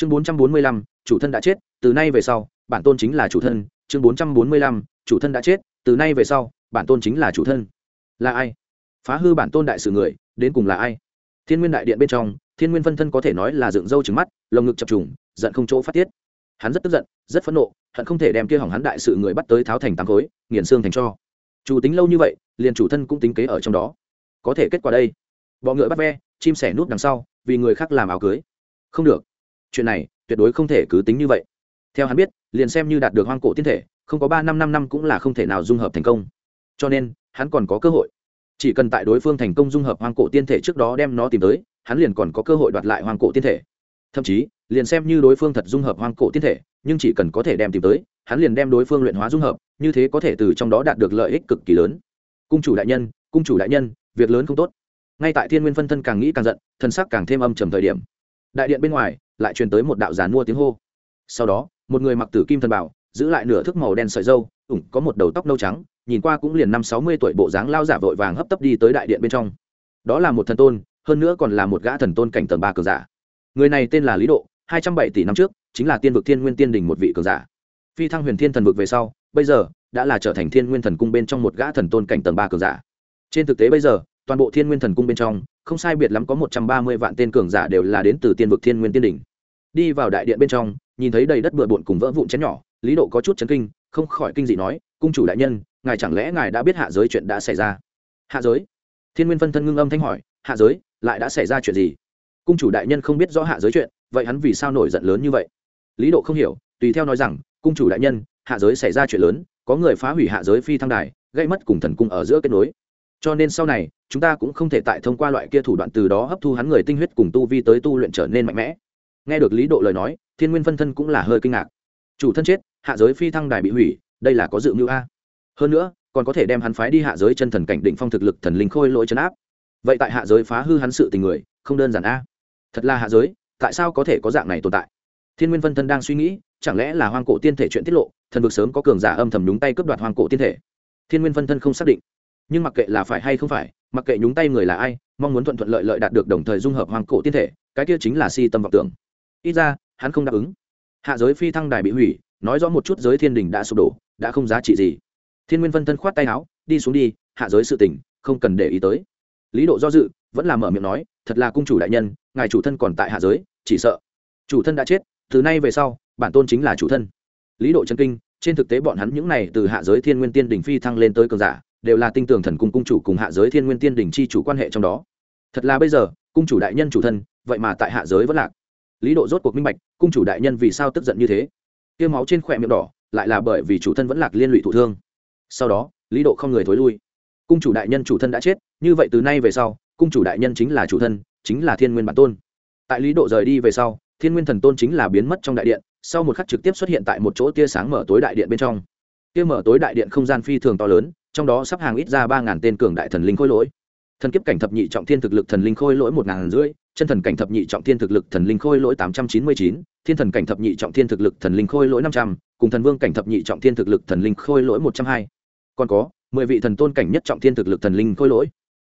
chương bốn trăm bốn mươi lăm, chủ thân đã chết, từ nay về sau, bản tôn chính là chủ thân. Chương bốn trăm bốn mươi lăm, chủ thân đã chết, từ nay về sau, bản tôn chính là chủ thân. Là ai? Phá hư bản tôn đại sự người, đến cùng là ai? Thiên nguyên đại điện bên trong, thiên nguyên phân thân có thể nói là dựng râu trứng mắt, lồng ngực chập trùng, giận không chỗ phát tiết. Hắn rất tức giận, rất phẫn nộ, hận không thể đem kia hỏng hắn đại sự người bắt tới tháo thành tám khối, nghiền xương thành cho. Chủ tính lâu như vậy, liền chủ thân cũng tính kế ở trong đó. Có thể kết quả đây. Bọ ngựa bắt ve, chim sẻ nút đằng sau, vì người khác làm áo cưới. Không được chuyện này tuyệt đối không thể cứ tính như vậy. Theo hắn biết, liền xem như đạt được hoang cổ tiên thể, không có ba năm năm năm cũng là không thể nào dung hợp thành công. Cho nên, hắn còn có cơ hội. Chỉ cần tại đối phương thành công dung hợp hoang cổ tiên thể trước đó đem nó tìm tới, hắn liền còn có cơ hội đoạt lại hoang cổ tiên thể. Thậm chí, liền xem như đối phương thật dung hợp hoang cổ tiên thể, nhưng chỉ cần có thể đem tìm tới, hắn liền đem đối phương luyện hóa dung hợp, như thế có thể từ trong đó đạt được lợi ích cực kỳ lớn. Cung chủ đại nhân, cung chủ đại nhân, việc lớn không tốt. Ngay tại thiên nguyên phân thân càng nghĩ càng giận, thân sắc càng thêm âm trầm thời điểm. Đại điện bên ngoài lại truyền tới một đạo giàn mua tiếng hô. Sau đó, một người mặc tử kim thần bảo, giữ lại nửa thước màu đen sợi dâu, ủng có một đầu tóc nâu trắng, nhìn qua cũng liền năm sáu mươi tuổi bộ dáng lao giả vội vàng hấp tấp đi tới đại điện bên trong. Đó là một thần tôn, hơn nữa còn là một gã thần tôn cảnh tầng ba cường giả. Người này tên là lý độ, hai trăm bảy tỷ năm trước, chính là tiên vực thiên nguyên tiên đình một vị cường giả. Phi thăng huyền thiên thần vực về sau, bây giờ, đã là trở thành thiên nguyên thần cung bên trong một gã thần tôn cảnh tầng ba cường giả. Trên thực tế bây giờ, toàn bộ thiên nguyên thần cung bên trong không sai biệt lắm có một trăm ba mươi vạn tên cường giả đều là đến từ tiên vực thiên nguyên tiên đỉnh. Đi vào đại điện bên trong, nhìn thấy đầy đất bừa bộn cùng vỡ vụn chén nhỏ, lý độ có chút chấn kinh, không khỏi kinh dị nói, cung chủ đại nhân, ngài chẳng lẽ ngài đã biết hạ giới chuyện đã xảy ra? Hạ giới? Thiên nguyên phân thân ngưng âm thanh hỏi, hạ giới, lại đã xảy ra chuyện gì? Cung chủ đại nhân không biết rõ hạ giới chuyện, vậy hắn vì sao nổi giận lớn như vậy? Lý độ không hiểu, tùy theo nói rằng, cung chủ đại nhân, hạ giới xảy ra chuyện lớn, có người phá hủy hạ giới phi thăng đài, gây mất cùng thần cung ở giữa kết nối cho nên sau này, chúng ta cũng không thể tại thông qua loại kia thủ đoạn từ đó hấp thu hắn người tinh huyết cùng tu vi tới tu luyện trở nên mạnh mẽ. Nghe được lý độ lời nói, thiên nguyên phân thân cũng là hơi kinh ngạc. Chủ thân chết, hạ giới phi thăng đài bị hủy, đây là có dự mưu a. Hơn nữa, còn có thể đem hắn phái đi hạ giới chân thần cảnh định phong thực lực thần linh khôi lỗi chấn áp. Vậy tại hạ giới phá hư hắn sự tình người, không đơn giản a. Thật là hạ giới, tại sao có thể có dạng này tồn tại? Thiên nguyên phân thân đang suy nghĩ, chẳng lẽ là hoang cổ tiên thể chuyện tiết lộ, thần vực sớm có cường giả âm thầm nhúng tay cướp đoạt hoang cổ tiên thể? Thiên nguyên phân thân không xác định nhưng mặc kệ là phải hay không phải, mặc kệ nhúng tay người là ai, mong muốn thuận thuận lợi lợi đạt được đồng thời dung hợp hoàng cổ tiên thể, cái kia chính là si tâm vọng tưởng. Ít ra, hắn không đáp ứng. Hạ giới phi thăng đài bị hủy, nói rõ một chút giới thiên đình đã sụp đổ, đã không giá trị gì. Thiên nguyên phân thân khoát tay áo, đi xuống đi, hạ giới sự tỉnh không cần để ý tới. Lý độ do dự, vẫn là mở miệng nói, thật là cung chủ đại nhân, ngài chủ thân còn tại hạ giới, chỉ sợ. Chủ thân đã chết, từ nay về sau, bản tôn chính là chủ thân. Lý độ chân kinh, trên thực tế bọn hắn những này từ hạ giới thiên nguyên tiên đình phi thăng lên tới cường giả đều là tinh tường thần cung cung chủ cùng hạ giới thiên nguyên tiên đỉnh chi chủ quan hệ trong đó. Thật là bây giờ, cung chủ đại nhân chủ thân, vậy mà tại hạ giới vẫn lạc. Lý độ rốt cuộc minh bạch, cung chủ đại nhân vì sao tức giận như thế? Tiêu máu trên khỏe miệng đỏ, lại là bởi vì chủ thân vẫn lạc liên lụy thụ thương. Sau đó, lý độ không người thối lui. Cung chủ đại nhân chủ thân đã chết, như vậy từ nay về sau, cung chủ đại nhân chính là chủ thân, chính là thiên nguyên bản tôn. Tại lý độ rời đi về sau, thiên nguyên thần tôn chính là biến mất trong đại điện, sau một khắc trực tiếp xuất hiện tại một chỗ tia sáng mở tối đại điện bên trong. Tia mở tối đại điện không gian phi thường to lớn trong đó sắp hàng ít ra ba ngàn tên cường đại thần linh khôi lỗi. Thần kiếp cảnh thập nhị trọng thiên thực lực thần linh khôi lỗi một ngàn rưỡi, chân thần cảnh thập nhị trọng thiên thực lực thần linh khôi lỗi tám trăm chín mươi chín, thiên thần cảnh thập nhị trọng thiên thực lực thần linh khôi lỗi năm trăm, cùng thần vương cảnh thập nhị trọng thiên thực lực thần linh khôi lỗi một trăm hai. Còn có, mười vị thần tôn cảnh nhất trọng thiên thực lực thần linh khôi lỗi.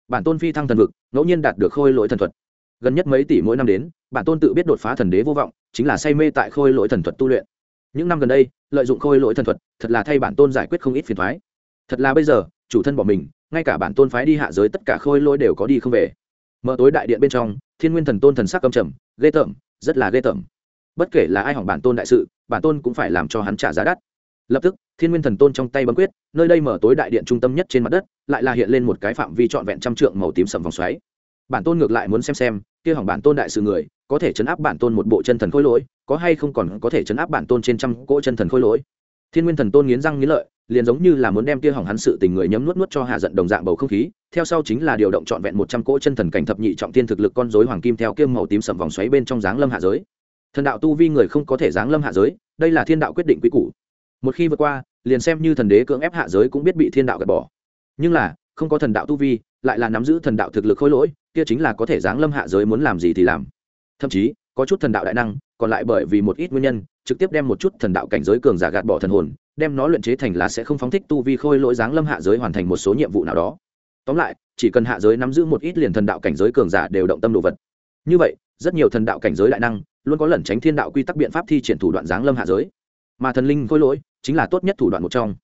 Bản tôn phi thăng thần vực, ngẫu nhiên đạt được khôi lỗi thần thuật. Gần nhất mấy tỷ mỗi năm đến, bản tôn tự biết đột phá thần đế vô vọng, chính là say mê tại khôi lỗi thần thuật tu luyện. Những năm gần đây, lợi dụng khôi lỗi thần thuật, thật là thay bản tôn giải quyết không ít phiền thoái thật là bây giờ, chủ thân bỏ mình, ngay cả bản tôn phái đi hạ giới tất cả khôi lỗi đều có đi không về. Mở tối đại điện bên trong, thiên nguyên thần tôn thần sắc cầm trầm, ghê tởm, rất là ghê tởm. Bất kể là ai hỏng bản tôn đại sự, bản tôn cũng phải làm cho hắn trả giá đắt. Lập tức, thiên nguyên thần tôn trong tay bấm quyết, nơi đây mở tối đại điện trung tâm nhất trên mặt đất, lại là hiện lên một cái phạm vi trọn vẹn trăm trượng màu tím sầm vòng xoáy. Bản tôn ngược lại muốn xem xem, kia hỏng bản tôn đại sự người, có thể chấn áp bản tôn một bộ chân thần khôi lỗi, có hay không còn có thể chấn áp bản tôn trên trăm cỗ chân thần khôi lỗi. Thiên nguyên thần tôn nghiến răng nghiến lợi liền giống như là muốn đem kia hỏng hắn sự tình người nhấm nuốt nuốt cho hạ giận đồng dạng bầu không khí, theo sau chính là điều động trọn vẹn một trăm cỗ chân thần cảnh thập nhị trọng thiên thực lực con rối hoàng kim theo kiêm màu tím sầm vòng xoáy bên trong dáng lâm hạ giới. Thần đạo tu vi người không có thể dáng lâm hạ giới, đây là thiên đạo quyết định quy củ. Một khi vượt qua, liền xem như thần đế cưỡng ép hạ giới cũng biết bị thiên đạo gạt bỏ. Nhưng là, không có thần đạo tu vi, lại là nắm giữ thần đạo thực lực khôi lỗi, kia chính là có thể giáng lâm hạ giới muốn làm gì thì làm. Thậm chí, có chút thần đạo đại năng, còn lại bởi vì một ít nguyên nhân, trực tiếp đem một chút thần đạo cảnh giới cường giả gạt bỏ thần hồn đem nó luyện chế thành lá sẽ không phóng thích tu vi khôi lỗi dáng lâm hạ giới hoàn thành một số nhiệm vụ nào đó. Tóm lại, chỉ cần hạ giới nắm giữ một ít liền thần đạo cảnh giới cường giả đều động tâm đồ vật. Như vậy, rất nhiều thần đạo cảnh giới đại năng luôn có lẩn tránh thiên đạo quy tắc biện pháp thi triển thủ đoạn giáng lâm hạ giới. Mà thần linh khôi lỗi chính là tốt nhất thủ đoạn một trong.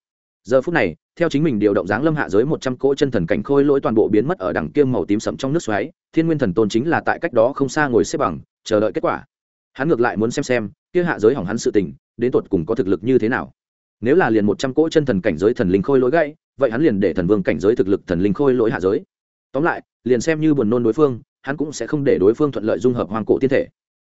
Giờ phút này, theo chính mình điều động giáng lâm hạ giới một trăm cỗ chân thần cảnh khôi lỗi toàn bộ biến mất ở đằng kiêm màu tím sậm trong nước xoáy, thiên nguyên thần tôn chính là tại cách đó không xa ngồi xếp bằng, chờ đợi kết quả. Hắn ngược lại muốn xem xem, kia hạ giới hỏng hắn sự tình, đến tột cùng có thực lực như thế nào nếu là liền một trăm cỗ chân thần cảnh giới thần linh khôi lỗi gãy, vậy hắn liền để thần vương cảnh giới thực lực thần linh khôi lỗi hạ giới. Tóm lại, liền xem như buồn nôn đối phương, hắn cũng sẽ không để đối phương thuận lợi dung hợp hoang cổ tiên thể.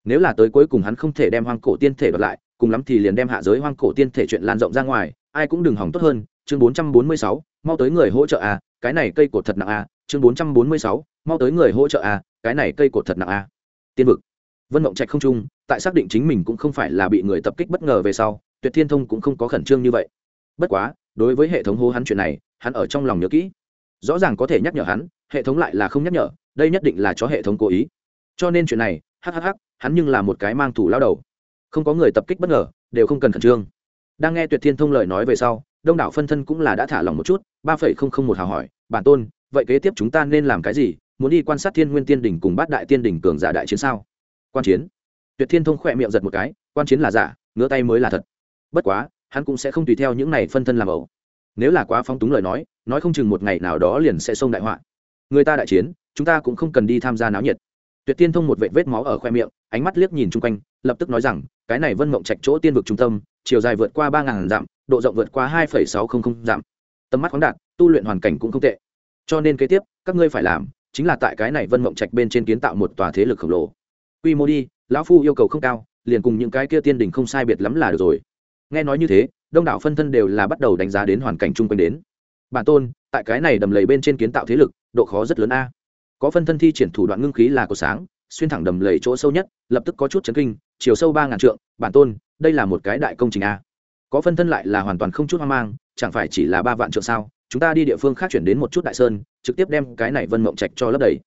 Nếu là tới cuối cùng hắn không thể đem hoang cổ tiên thể đoạt lại, cùng lắm thì liền đem hạ giới hoang cổ tiên thể chuyện lan rộng ra ngoài, ai cũng đừng hỏng tốt hơn. Chương bốn trăm bốn mươi sáu, mau tới người hỗ trợ a cái này cây cột thật nặng a chương bốn trăm bốn mươi sáu, mau tới người hỗ trợ a cái này cây cột thật nặng a tiên vực. Vân mộng trạch không trung, tại xác định chính mình cũng không phải là bị người tập kích bất ngờ về sau tuyệt thiên thông cũng không có khẩn trương như vậy. Bất quá, đối với hệ thống hô hắn chuyện này, hắn ở trong lòng nhớ kỹ. Rõ ràng có thể nhắc nhở hắn, hệ thống lại là không nhắc nhở, đây nhất định là cho hệ thống cố ý. Cho nên chuyện này hhh hắn nhưng là một cái mang thủ lao đầu. Không có người tập kích bất ngờ, đều không cần khẩn trương. Đang nghe tuyệt thiên thông lời nói về sau, đông đảo phân thân cũng là đã thả lòng một chút, ba phẩy không không một hào hỏi, bản tôn, vậy kế tiếp chúng ta nên làm cái gì? Muốn đi quan sát thiên nguyên tiên đỉnh cùng bát đại tiên đỉnh cường giả đại chiến sao? Quan chiến. Tuyệt thiên thông khỏe miệng giật một cái, quan chiến là giả ngứa tay mới là thật bất quá, hắn cũng sẽ không tùy theo những này phân thân làm ẩu. Nếu là quá phong túng lời nói nói không chừng một ngày nào đó liền sẽ xông đại họa. Người ta đại chiến, chúng ta cũng không cần đi tham gia náo nhiệt. Tuyệt tiên thông một vệt vết máu ở khoe miệng, ánh mắt liếc nhìn chung quanh, lập tức nói rằng, cái này vân mộng trạch chỗ tiên vực trung tâm, chiều dài vượt qua ba ngàn dặm, độ rộng vượt qua hai phẩy sáu không không dặm. Tầm mắt khoáng đạt, tu luyện hoàn cảnh cũng không tệ. Cho nên kế tiếp, các ngươi phải làm, chính là tại cái này vân mộng trạch bên trên kiến tạo một tòa thế lực khổng lồ. Quy mô đi, lão phu yêu cầu không cao, liền cùng những cái kia tiên đình không sai biệt lắm là được rồi nghe nói như thế, đông đảo phân thân đều là bắt đầu đánh giá đến hoàn cảnh chung quanh đến. Bản tôn, tại cái này đầm lầy bên trên kiến tạo thế lực, độ khó rất lớn a. Có phân thân thi triển thủ đoạn ngưng khí là có sáng, xuyên thẳng đầm lầy chỗ sâu nhất, lập tức có chút chấn kinh, chiều sâu ba ngàn trượng, bản tôn, đây là một cái đại công trình a. Có phân thân lại là hoàn toàn không chút hoang mang, chẳng phải chỉ là ba vạn trượng sao? Chúng ta đi địa phương khác chuyển đến một chút đại sơn, trực tiếp đem cái này vân mộng trạch cho lấp đầy.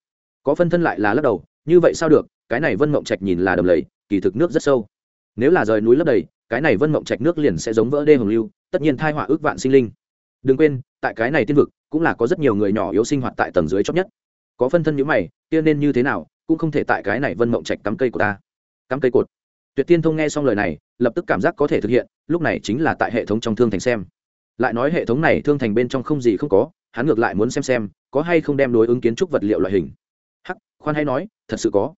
Có phân thân lại là lấp đầu, như vậy sao được? Cái này vân mộng trạch nhìn là đầm lầy, kỳ thực nước rất sâu. Nếu là rời núi lấp đầy cái này vân mộng trạch nước liền sẽ giống vỡ đê hồng lưu, tất nhiên thai họa ước vạn sinh linh. Đừng quên, tại cái này tiên vực, cũng là có rất nhiều người nhỏ yếu sinh hoạt tại tầng dưới chót nhất. Có phân thân như mày, kia nên như thế nào, cũng không thể tại cái này vân mộng trạch cắm cây của ta. Cắm cây cột. Tuyệt tiên thông nghe xong lời này, lập tức cảm giác có thể thực hiện, lúc này chính là tại hệ thống trong thương thành xem. Lại nói hệ thống này thương thành bên trong không gì không có, hắn ngược lại muốn xem xem, có hay không đem đối ứng kiến trúc vật liệu loại hình. Hắc, khoan hay nói, thật sự có.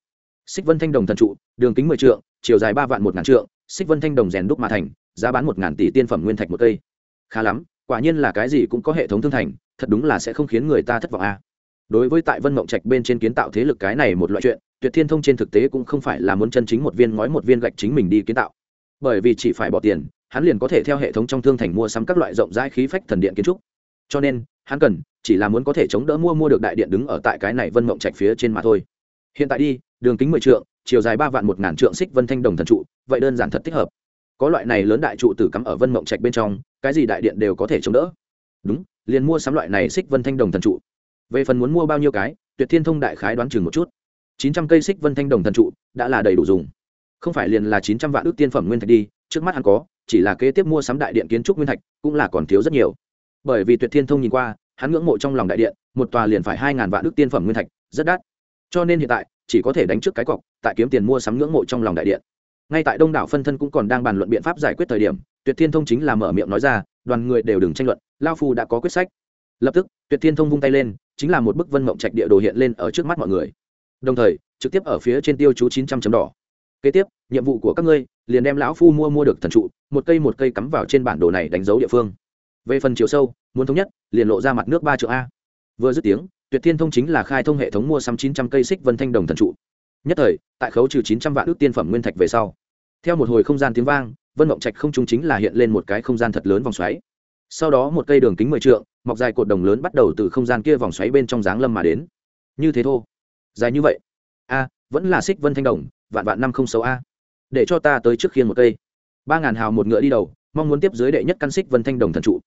Xích vân thanh đồng thần trụ, đường kính mười trượng, chiều dài ba vạn một ngàn trượng xích vân thanh đồng rèn đúc mà thành, giá bán một ngàn tỷ tiên phẩm nguyên thạch một cây. Khá lắm, quả nhiên là cái gì cũng có hệ thống thương thành, thật đúng là sẽ không khiến người ta thất vọng a. À. đối với tại vân mộng trạch bên trên kiến tạo thế lực cái này một loại chuyện, tuyệt thiên thông trên thực tế cũng không phải là muốn chân chính một viên ngói một viên gạch chính mình đi kiến tạo. Bởi vì chỉ phải bỏ tiền, hắn liền có thể theo hệ thống trong thương thành mua sắm các loại rộng rãi khí phách thần điện kiến trúc. Cho nên, hắn cần, chỉ là muốn có thể chống đỡ mua mua được đại điện đứng ở tại cái này vân mộng trạch phía trên mà thôi. Hiện tại đi, đường kính mười trượng chiều dài ba vạn một ngàn trượng xích vân thanh đồng thần trụ, vậy đơn giản thật thích hợp. Có loại này lớn đại trụ tử cắm ở vân mộng trạch bên trong, cái gì đại điện đều có thể chống đỡ. Đúng, liền mua sắm loại này xích vân thanh đồng thần trụ. Về phần muốn mua bao nhiêu cái, tuyệt thiên thông đại khái đoán chừng một chút. Chín trăm cây xích vân thanh đồng thần trụ đã là đầy đủ dùng. Không phải liền là chín trăm vạn ước tiên phẩm nguyên thạch đi, trước mắt hắn có, chỉ là kế tiếp mua sắm đại điện kiến trúc nguyên thạch cũng là còn thiếu rất nhiều. Bởi vì tuyệt thiên thông nhìn qua, hắn ngưỡng mộ trong lòng đại điện, một tòa liền phải hai ngàn vạn ước tiên phẩm nguyên thạch, rất đắt. Cho nên hiện tại chỉ có thể đánh trước cái cọc, tại kiếm tiền mua sắm ngưỡng mộ trong lòng đại điện. Ngay tại đông đảo phân thân cũng còn đang bàn luận biện pháp giải quyết thời điểm, tuyệt thiên thông chính là mở miệng nói ra, đoàn người đều đừng tranh luận, lao phu đã có quyết sách. Lập tức, tuyệt thiên thông vung tay lên, chính là một bức vân mộng trạch địa đồ hiện lên ở trước mắt mọi người. Đồng thời, trực tiếp ở phía trên tiêu chú chín trăm chấm đỏ. Kế tiếp, nhiệm vụ của các ngươi, liền đem lão phu mua mua được thần trụ, một cây một cây cắm vào trên bản đồ này đánh dấu địa phương. Về phần chiều sâu, muốn thống nhất, liền lộ ra mặt nước ba triệu a. Vừa dứt tiếng tuyệt thiên thông chính là khai thông hệ thống mua sắm chín trăm cây xích vân thanh đồng thần trụ. Nhất thời, tại khấu trừ chín trăm vạn ước tiên phẩm nguyên thạch về sau, theo một hồi không gian tiếng vang, vân mộng trạch không trung chính là hiện lên một cái không gian thật lớn vòng xoáy. Sau đó một cây đường kính mười trượng, mọc dài cột đồng lớn bắt đầu từ không gian kia vòng xoáy bên trong dáng lâm mà đến. Như thế thô, dài như vậy? A, vẫn là xích vân thanh đồng, vạn vạn năm không xấu a. Để cho ta tới trước khiên một cây. Ba ngàn hào một ngựa đi đầu, mong muốn tiếp dưới đệ nhất căn xích vân thanh đồng thần trụ.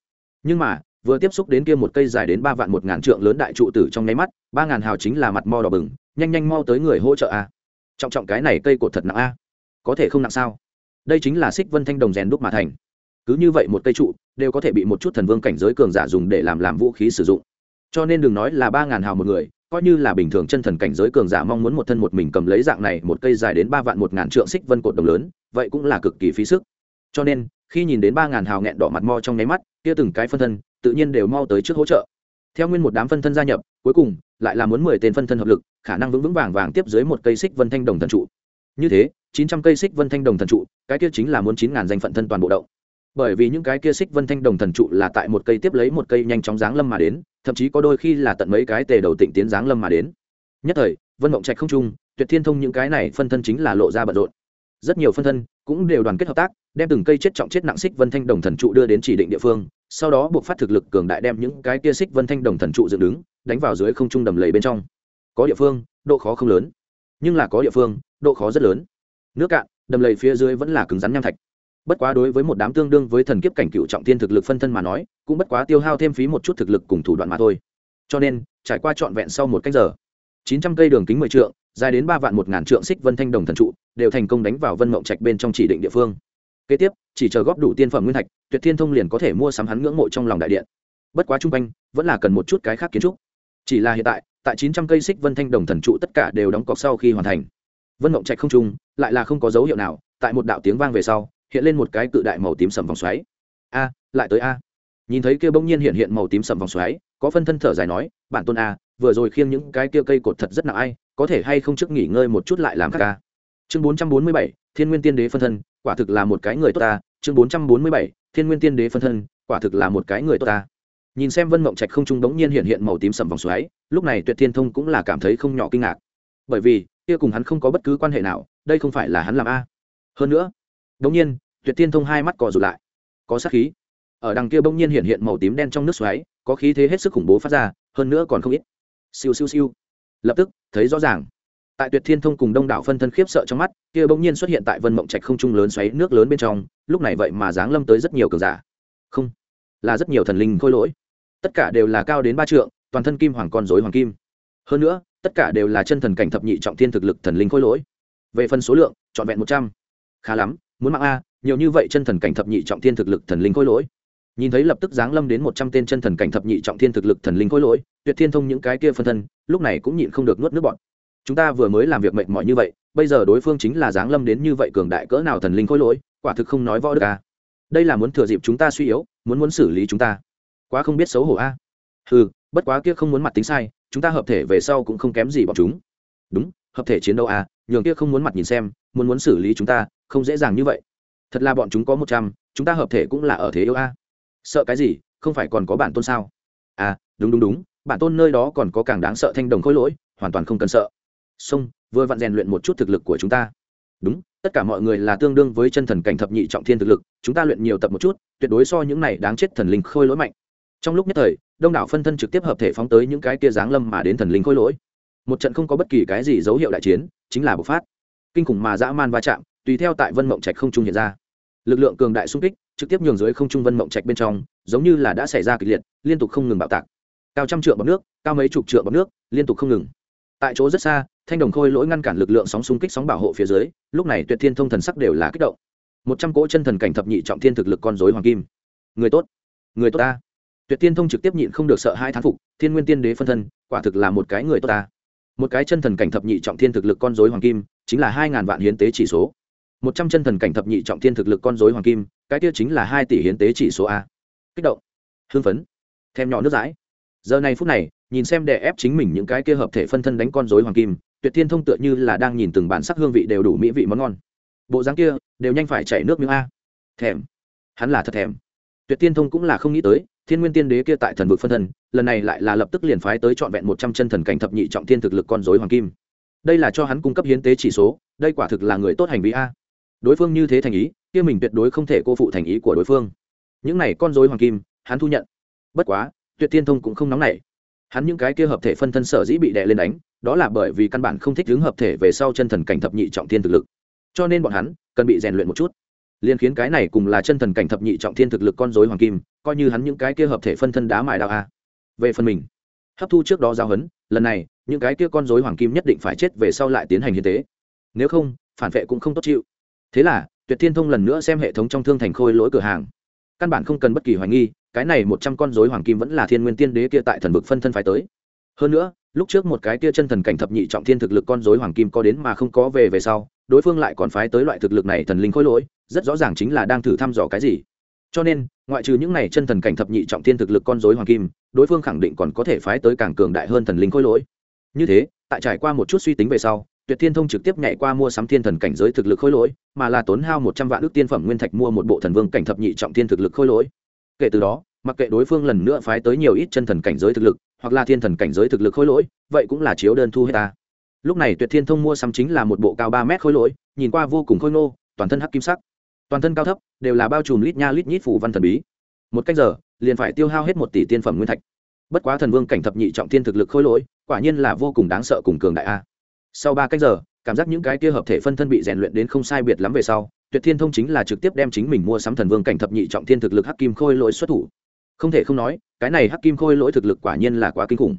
Nhưng mà vừa tiếp xúc đến kia một cây dài đến ba vạn một ngàn trượng lớn đại trụ tử trong nháy mắt, ba ngàn hào chính là mặt mo đỏ bừng, nhanh nhanh mau tới người hỗ trợ a. Trọng trọng cái này cây cột thật nặng a. Có thể không nặng sao? Đây chính là xích vân thanh đồng rèn đúc mà thành. Cứ như vậy một cây trụ, đều có thể bị một chút thần vương cảnh giới cường giả dùng để làm làm vũ khí sử dụng. Cho nên đừng nói là ba ngàn hào một người, coi như là bình thường chân thần cảnh giới cường giả mong muốn một thân một mình cầm lấy dạng này một cây dài đến ba vạn một ngàn trượng xích vân cột đồng lớn, vậy cũng là cực kỳ phí sức. Cho nên, khi nhìn đến ba ngàn hào nghẹn đỏ mặt mo trong nháy mắt kia từng cái phân thân, tự nhiên đều mau tới trước hỗ trợ. Theo nguyên một đám phân thân gia nhập, cuối cùng, lại là muốn mười tên phân thân hợp lực, khả năng vững vững vàng vàng tiếp dưới một cây xích vân thanh đồng thần trụ. Như thế, chín trăm cây xích vân thanh đồng thần trụ, cái kia chính là muốn chín ngàn danh phận thân toàn bộ động. Bởi vì những cái kia xích vân thanh đồng thần trụ là tại một cây tiếp lấy một cây nhanh chóng giáng lâm mà đến, thậm chí có đôi khi là tận mấy cái tề đầu tịnh tiến giáng lâm mà đến. Nhất thời, vân mộng trạch không trung, tuyệt thiên thông những cái này phân thân chính là lộ ra bận rộn rất nhiều phân thân cũng đều đoàn kết hợp tác, đem từng cây chết trọng chết nặng xích vân thanh đồng thần trụ đưa đến chỉ định địa phương, sau đó buộc phát thực lực cường đại đem những cái kia xích vân thanh đồng thần trụ dựng đứng, đánh vào dưới không trung đầm lầy bên trong. Có địa phương, độ khó không lớn. Nhưng là có địa phương, độ khó rất lớn. Nước cạn, đầm lầy phía dưới vẫn là cứng rắn nham thạch. Bất quá đối với một đám tương đương với thần kiếp cảnh cựu trọng tiên thực lực phân thân mà nói, cũng bất quá tiêu hao thêm phí một chút thực lực cùng thủ đoạn mà thôi. Cho nên, trải qua trọn vẹn sau một cách giờ, chín trăm cây đường kính mười trượng, dài đến ba vạn một ngàn trượng xích vân thanh đồng thần trụ đều thành công đánh vào vân mộng trạch bên trong chỉ định địa phương. Kế tiếp, chỉ chờ góp đủ tiên phẩm nguyên thạch, tuyệt thiên thông liền có thể mua sắm hắn ngưỡng mộ trong lòng đại điện. Bất quá chung quanh, vẫn là cần một chút cái khác kiến trúc. Chỉ là hiện tại tại chín trăm cây xích vân thanh đồng thần trụ tất cả đều đóng cọc sau khi hoàn thành. Vân mộng trạch không trung, lại là không có dấu hiệu nào, tại một đạo tiếng vang về sau, hiện lên một cái cự đại màu tím sầm vòng xoáy. A, lại tới a. Nhìn thấy kia bỗng nhiên hiện hiện màu tím sầm vòng xoáy, có phân thân thở dài nói, bản tôn a, vừa rồi khiêng những cái kia cây cột thật rất nặng ai, có thể hay không trước nghỉ ngơi một chút lại làm khác ca chương bốn trăm bốn mươi bảy, thiên nguyên tiên đế phân thân, quả thực là một cái người tốt ta. Chương bốn trăm bốn mươi bảy, thiên nguyên tiên đế phân thân, quả thực là một cái người tốt ta. Nhìn xem vân mộng trạch không trung đống nhiên hiện hiện màu tím sầm vòng xoáy, lúc này tuyệt thiên thông cũng là cảm thấy không nhỏ kinh ngạc. Bởi vì, kia cùng hắn không có bất cứ quan hệ nào, đây không phải là hắn làm a. Hơn nữa đống nhiên, tuyệt thiên thông hai mắt cò rụt lại. Có sát khí. Ở đằng kia bỗng nhiên hiện hiện màu tím đen trong nước xoáy, có khí thế hết sức khủng bố phát ra, hơn nữa còn không ít. Siêu siêu siêu. Lập tức, thấy rõ ràng tại tuyệt thiên thông cùng đông đảo phân thân khiếp sợ trong mắt, kia bỗng nhiên xuất hiện tại vân mộng trạch không trung lớn xoáy nước lớn bên trong, lúc này vậy mà giáng lâm tới rất nhiều cường giả. Không, là rất nhiều thần linh khôi lỗi. Tất cả đều là cao đến ba trượng, toàn thân kim hoàng con dối hoàng kim. Hơn nữa, tất cả đều là chân thần cảnh thập nhị trọng thiên thực lực thần linh khôi lỗi. Về phần số lượng, trọn vẹn một trăm. Khá lắm, muốn mạng a, nhiều như vậy chân thần cảnh thập nhị trọng thiên thực lực thần linh khôi lỗi. Nhìn thấy lập tức giáng lâm đến một trăm tên chân thần cảnh thập nhị trọng thiên thực lực thần linh khôi lỗi, tuyệt thiên thông những cái kia phân thân, lúc này cũng nhịn không được nuốt nước bọn chúng ta vừa mới làm việc mệt mỏi như vậy, bây giờ đối phương chính là giáng lâm đến như vậy cường đại cỡ nào thần linh khôi lỗi, quả thực không nói võ được à? đây là muốn thừa dịp chúng ta suy yếu, muốn muốn xử lý chúng ta. Quá không biết xấu hổ à. a ừ bất quá kia không muốn mặt tính sai, chúng ta hợp thể về sau cũng không kém gì bọn chúng. Đúng, hợp thể chiến đấu a nhường kia không muốn mặt nhìn xem, muốn muốn xử lý chúng ta, không dễ dàng như vậy. Thật là bọn chúng có một trăm, chúng ta hợp thể cũng là ở thế yêu a à. sợ cái gì, không phải còn có bản tôn sao? À đúng đúng đúng, bản tôn nơi đó còn có càng đáng sợ thanh đồng khối lỗi, hoàn toàn không cần sợ xong vừa vặn rèn luyện một chút thực lực của chúng ta. Đúng, tất cả mọi người là tương đương với chân thần cảnh thập nhị trọng thiên thực lực, chúng ta luyện nhiều tập một chút, tuyệt đối so những này đáng chết thần linh khôi lỗi mạnh. Trong lúc nhất thời, đông đảo phân thân trực tiếp hợp thể phóng tới những cái kia giáng lâm mà đến thần linh khôi lỗi. Một trận không có bất kỳ cái gì dấu hiệu đại chiến, chính là bộc phát. Kinh khủng mà dã man va chạm, tùy theo tại vân mộng trạch không trung hiện ra. Lực lượng cường đại xung kích, trực tiếp nhường dưới không trung vân mộng trạch bên trong, giống như là đã xảy ra kịch liệt, liên tục không ngừng bạo tạc. Cao trăm trượng bọc nước, cao mấy chục trượng bọc nước, liên tục không ngừng tại chỗ rất xa, thanh đồng khôi lỗi ngăn cản lực lượng sóng xung kích sóng bảo hộ phía dưới, lúc này tuyệt thiên thông thần sắc đều là kích động. Một trăm cỗ chân thần cảnh thập nhị trọng thiên thực lực con dối hoàng kim. Người tốt người tốt ta. Tuyệt thiên thông trực tiếp nhịn không được sợ hai thán phục, thiên nguyên tiên đế phân thân, quả thực là một cái người tốt ta. Một cái chân thần cảnh thập nhị trọng thiên thực lực con dối hoàng kim, chính là hai ngàn vạn hiến tế chỉ số. Một trăm chân thần cảnh thập nhị trọng thiên thực lực con dối hoàng kim, cái kia chính là hai tỷ hiến tế chỉ số a. Kích động, hưng phấn thêm nhỏ nước dãi. Giờ này phút này nhìn xem đè ép chính mình những cái kia hợp thể phân thân đánh con rối hoàng kim, tuyệt thiên thông tựa như là đang nhìn từng bản sắc hương vị đều đủ mỹ vị món ngon. Bộ dáng kia, đều nhanh phải chảy nước miếng a. Thèm. Hắn là thật thèm. Tuyệt thiên thông cũng là không nghĩ tới, thiên nguyên tiên đế kia tại thần vực phân thân, lần này lại là lập tức liền phái tới trọn vẹn một trăm chân thần cảnh thập nhị trọng thiên thực lực con dối hoàng kim. Đây là cho hắn cung cấp hiến tế chỉ số, đây quả thực là người tốt hành vi a. Đối phương như thế thành ý, kia mình tuyệt đối không thể cô phụ thành ý của đối phương. Những này con dối hoàng kim, hắn thu nhận. Bất quá, tuyệt thiên thông cũng không nóng nảy hắn những cái kia hợp thể phân thân sở dĩ bị đè lên đánh, đó là bởi vì căn bản không thích hướng hợp thể về sau chân thần cảnh thập nhị trọng thiên thực lực. Cho nên bọn hắn cần bị rèn luyện một chút. Liên khiến cái này cùng là chân thần cảnh thập nhị trọng thiên thực lực con dối hoàng kim, coi như hắn những cái kia hợp thể phân thân đá mài đạo a. Về phần mình, hấp thu trước đó giao hấn lần này, những cái kia con dối hoàng kim nhất định phải chết về sau lại tiến hành hiến tế. Nếu không, phản vệ cũng không tốt chịu. Thế là, tuyệt thiên thông lần nữa xem hệ thống trong thương thành khôi lỗi cửa hàng. Căn bản không cần bất kỳ hoài nghi cái này một trăm con rối hoàng kim vẫn là thiên nguyên tiên đế kia tại thần vực phân thân phái tới. Hơn nữa, lúc trước một cái kia chân thần cảnh thập nhị trọng thiên thực lực con rối hoàng kim có đến mà không có về về sau, đối phương lại còn phái tới loại thực lực này thần linh khối lỗi, rất rõ ràng chính là đang thử thăm dò cái gì. Cho nên, ngoại trừ những này chân thần cảnh thập nhị trọng thiên thực lực con rối hoàng kim, đối phương khẳng định còn có thể phái tới càng cường đại hơn thần linh khối lỗi. Như thế, tại trải qua một chút suy tính về sau, tuyệt thiên thông trực tiếp nhảy qua mua sắm thiên thần cảnh giới thực lực khôi lỗi, mà là tốn hao một trăm vạn ước tiên phẩm nguyên thạch mua một bộ thần vương cảnh thập nhị trọng thiên thực lực khôi lỗi kể từ đó, mặc kệ đối phương lần nữa phái tới nhiều ít chân thần cảnh giới thực lực, hoặc là thiên thần cảnh giới thực lực khôi lỗi, vậy cũng là chiếu đơn thu hết ta. Lúc này tuyệt thiên thông mua sắm chính là một bộ cao ba mét khôi lỗi, nhìn qua vô cùng khôi nô toàn thân hắc kim sắc. Toàn thân cao thấp, đều là bao trùm lít nha lít nhít phủ văn thần bí. Một cách giờ, liền phải tiêu hao hết một tỷ tiên phẩm nguyên thạch. Bất quá thần vương cảnh thập nhị trọng thiên thực lực khôi lỗi, quả nhiên là vô cùng đáng sợ cùng cường đại a. Sau ba cách giờ, cảm giác những cái kia hợp thể phân thân bị rèn luyện đến không sai biệt lắm về sau tuyệt thiên thông chính là trực tiếp đem chính mình mua sắm thần vương cảnh thập nhị trọng thiên thực lực hắc kim khôi lỗi xuất thủ. Không thể không nói, cái này hắc kim khôi lỗi thực lực quả nhiên là quá kinh khủng.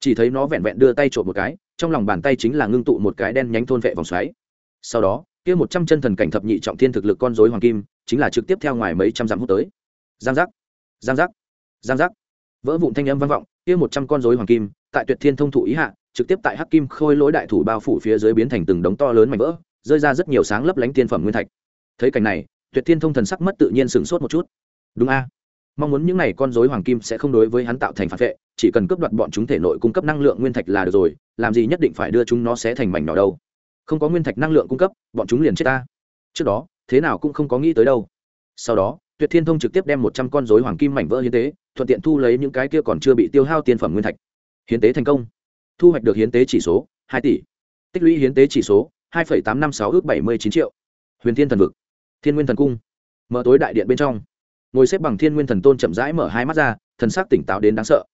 Chỉ thấy nó vẹn vẹn đưa tay trộm một cái, trong lòng bàn tay chính là ngưng tụ một cái đen nhánh thôn vệ vòng xoáy. Sau đó, kia một trăm chân thần cảnh thập nhị trọng thiên thực lực con dối hoàng kim, chính là trực tiếp theo ngoài mấy trăm dặm hút tới. Giang giác giang giác giang giác. Vỡ vụn thanh âm vang vọng, kia một trăm con dối hoàng kim, tại tuyệt thiên thông thụ ý hạ, trực tiếp tại hắc kim khôi lỗi đại thủ bao phủ phía dưới biến thành từng đống to lớn mảnh vỡ, rơi ra rất nhiều sáng lấp lánh tiên phẩm nguyên thạch thấy cảnh này, tuyệt thiên thông thần sắc mất tự nhiên sửng sốt một chút. Đúng a. Mong muốn những n à y con dối hoàng kim sẽ không đối với hắn tạo thành phản vệ, chỉ cần cướp đoạt bọn chúng thể nội cung cấp năng lượng nguyên thạch là được rồi, làm gì nhất định phải đưa chúng nó sẽ thành mảnh nhỏ đâu. Không có nguyên thạch năng lượng cung cấp, bọn chúng liền chết ta. Trước đó, thế nào cũng không có nghĩ tới đâu. Sau đó, tuyệt thiên thông trực tiếp đem một trăm con dối hoàng kim mảnh vỡ hiến tế, thuận tiện thu lấy những cái kia còn chưa bị tiêu hao tiên phẩm nguyên thạch. Hiến tế thành công. Thu hoạch được hiến tế chỉ số hai tỷ. Tích lũy hiến tế chỉ số hai tám trăm năm sáu ước bảy mươi chín triệu. Huyền thiên thần vực thiên nguyên thần cung. Mở tối đại điện bên trong. Ngồi xếp bằng thiên nguyên thần tôn chậm rãi mở hai mắt ra, thần sắc tỉnh táo đến đáng sợ.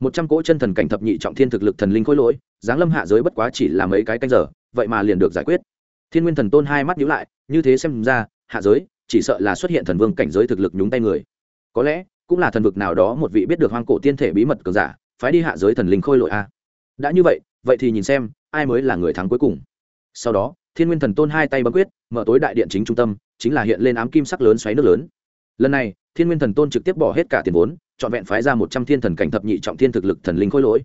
Một trăm cỗ chân thần cảnh thập nhị trọng thiên thực lực thần linh khôi lỗi, giáng lâm hạ giới bất quá chỉ là mấy cái canh giờ, vậy mà liền được giải quyết. Thiên nguyên thần tôn hai mắt nhíu lại, như thế xem ra, hạ giới, chỉ sợ là xuất hiện thần vương cảnh giới thực lực nhúng tay người. Có lẽ, cũng là thần vực nào đó một vị biết được hoang cổ tiên thể bí mật cường giả, phái đi hạ giới thần linh khôi lỗi a. Đã như vậy vậy thì nhìn xem, ai mới là người thắng cuối cùng. Sau đó, thiên nguyên thần tôn hai tay bấm quyết, mở tối đại điện chính trung tâm chính là hiện lên ám kim sắc lớn xoáy nước lớn. Lần này, thiên nguyên thần tôn trực tiếp bỏ hết cả tiền vốn, trọn vẹn phái ra một trăm thiên thần cảnh thập nhị trọng thiên thực lực thần linh khôi lỗi.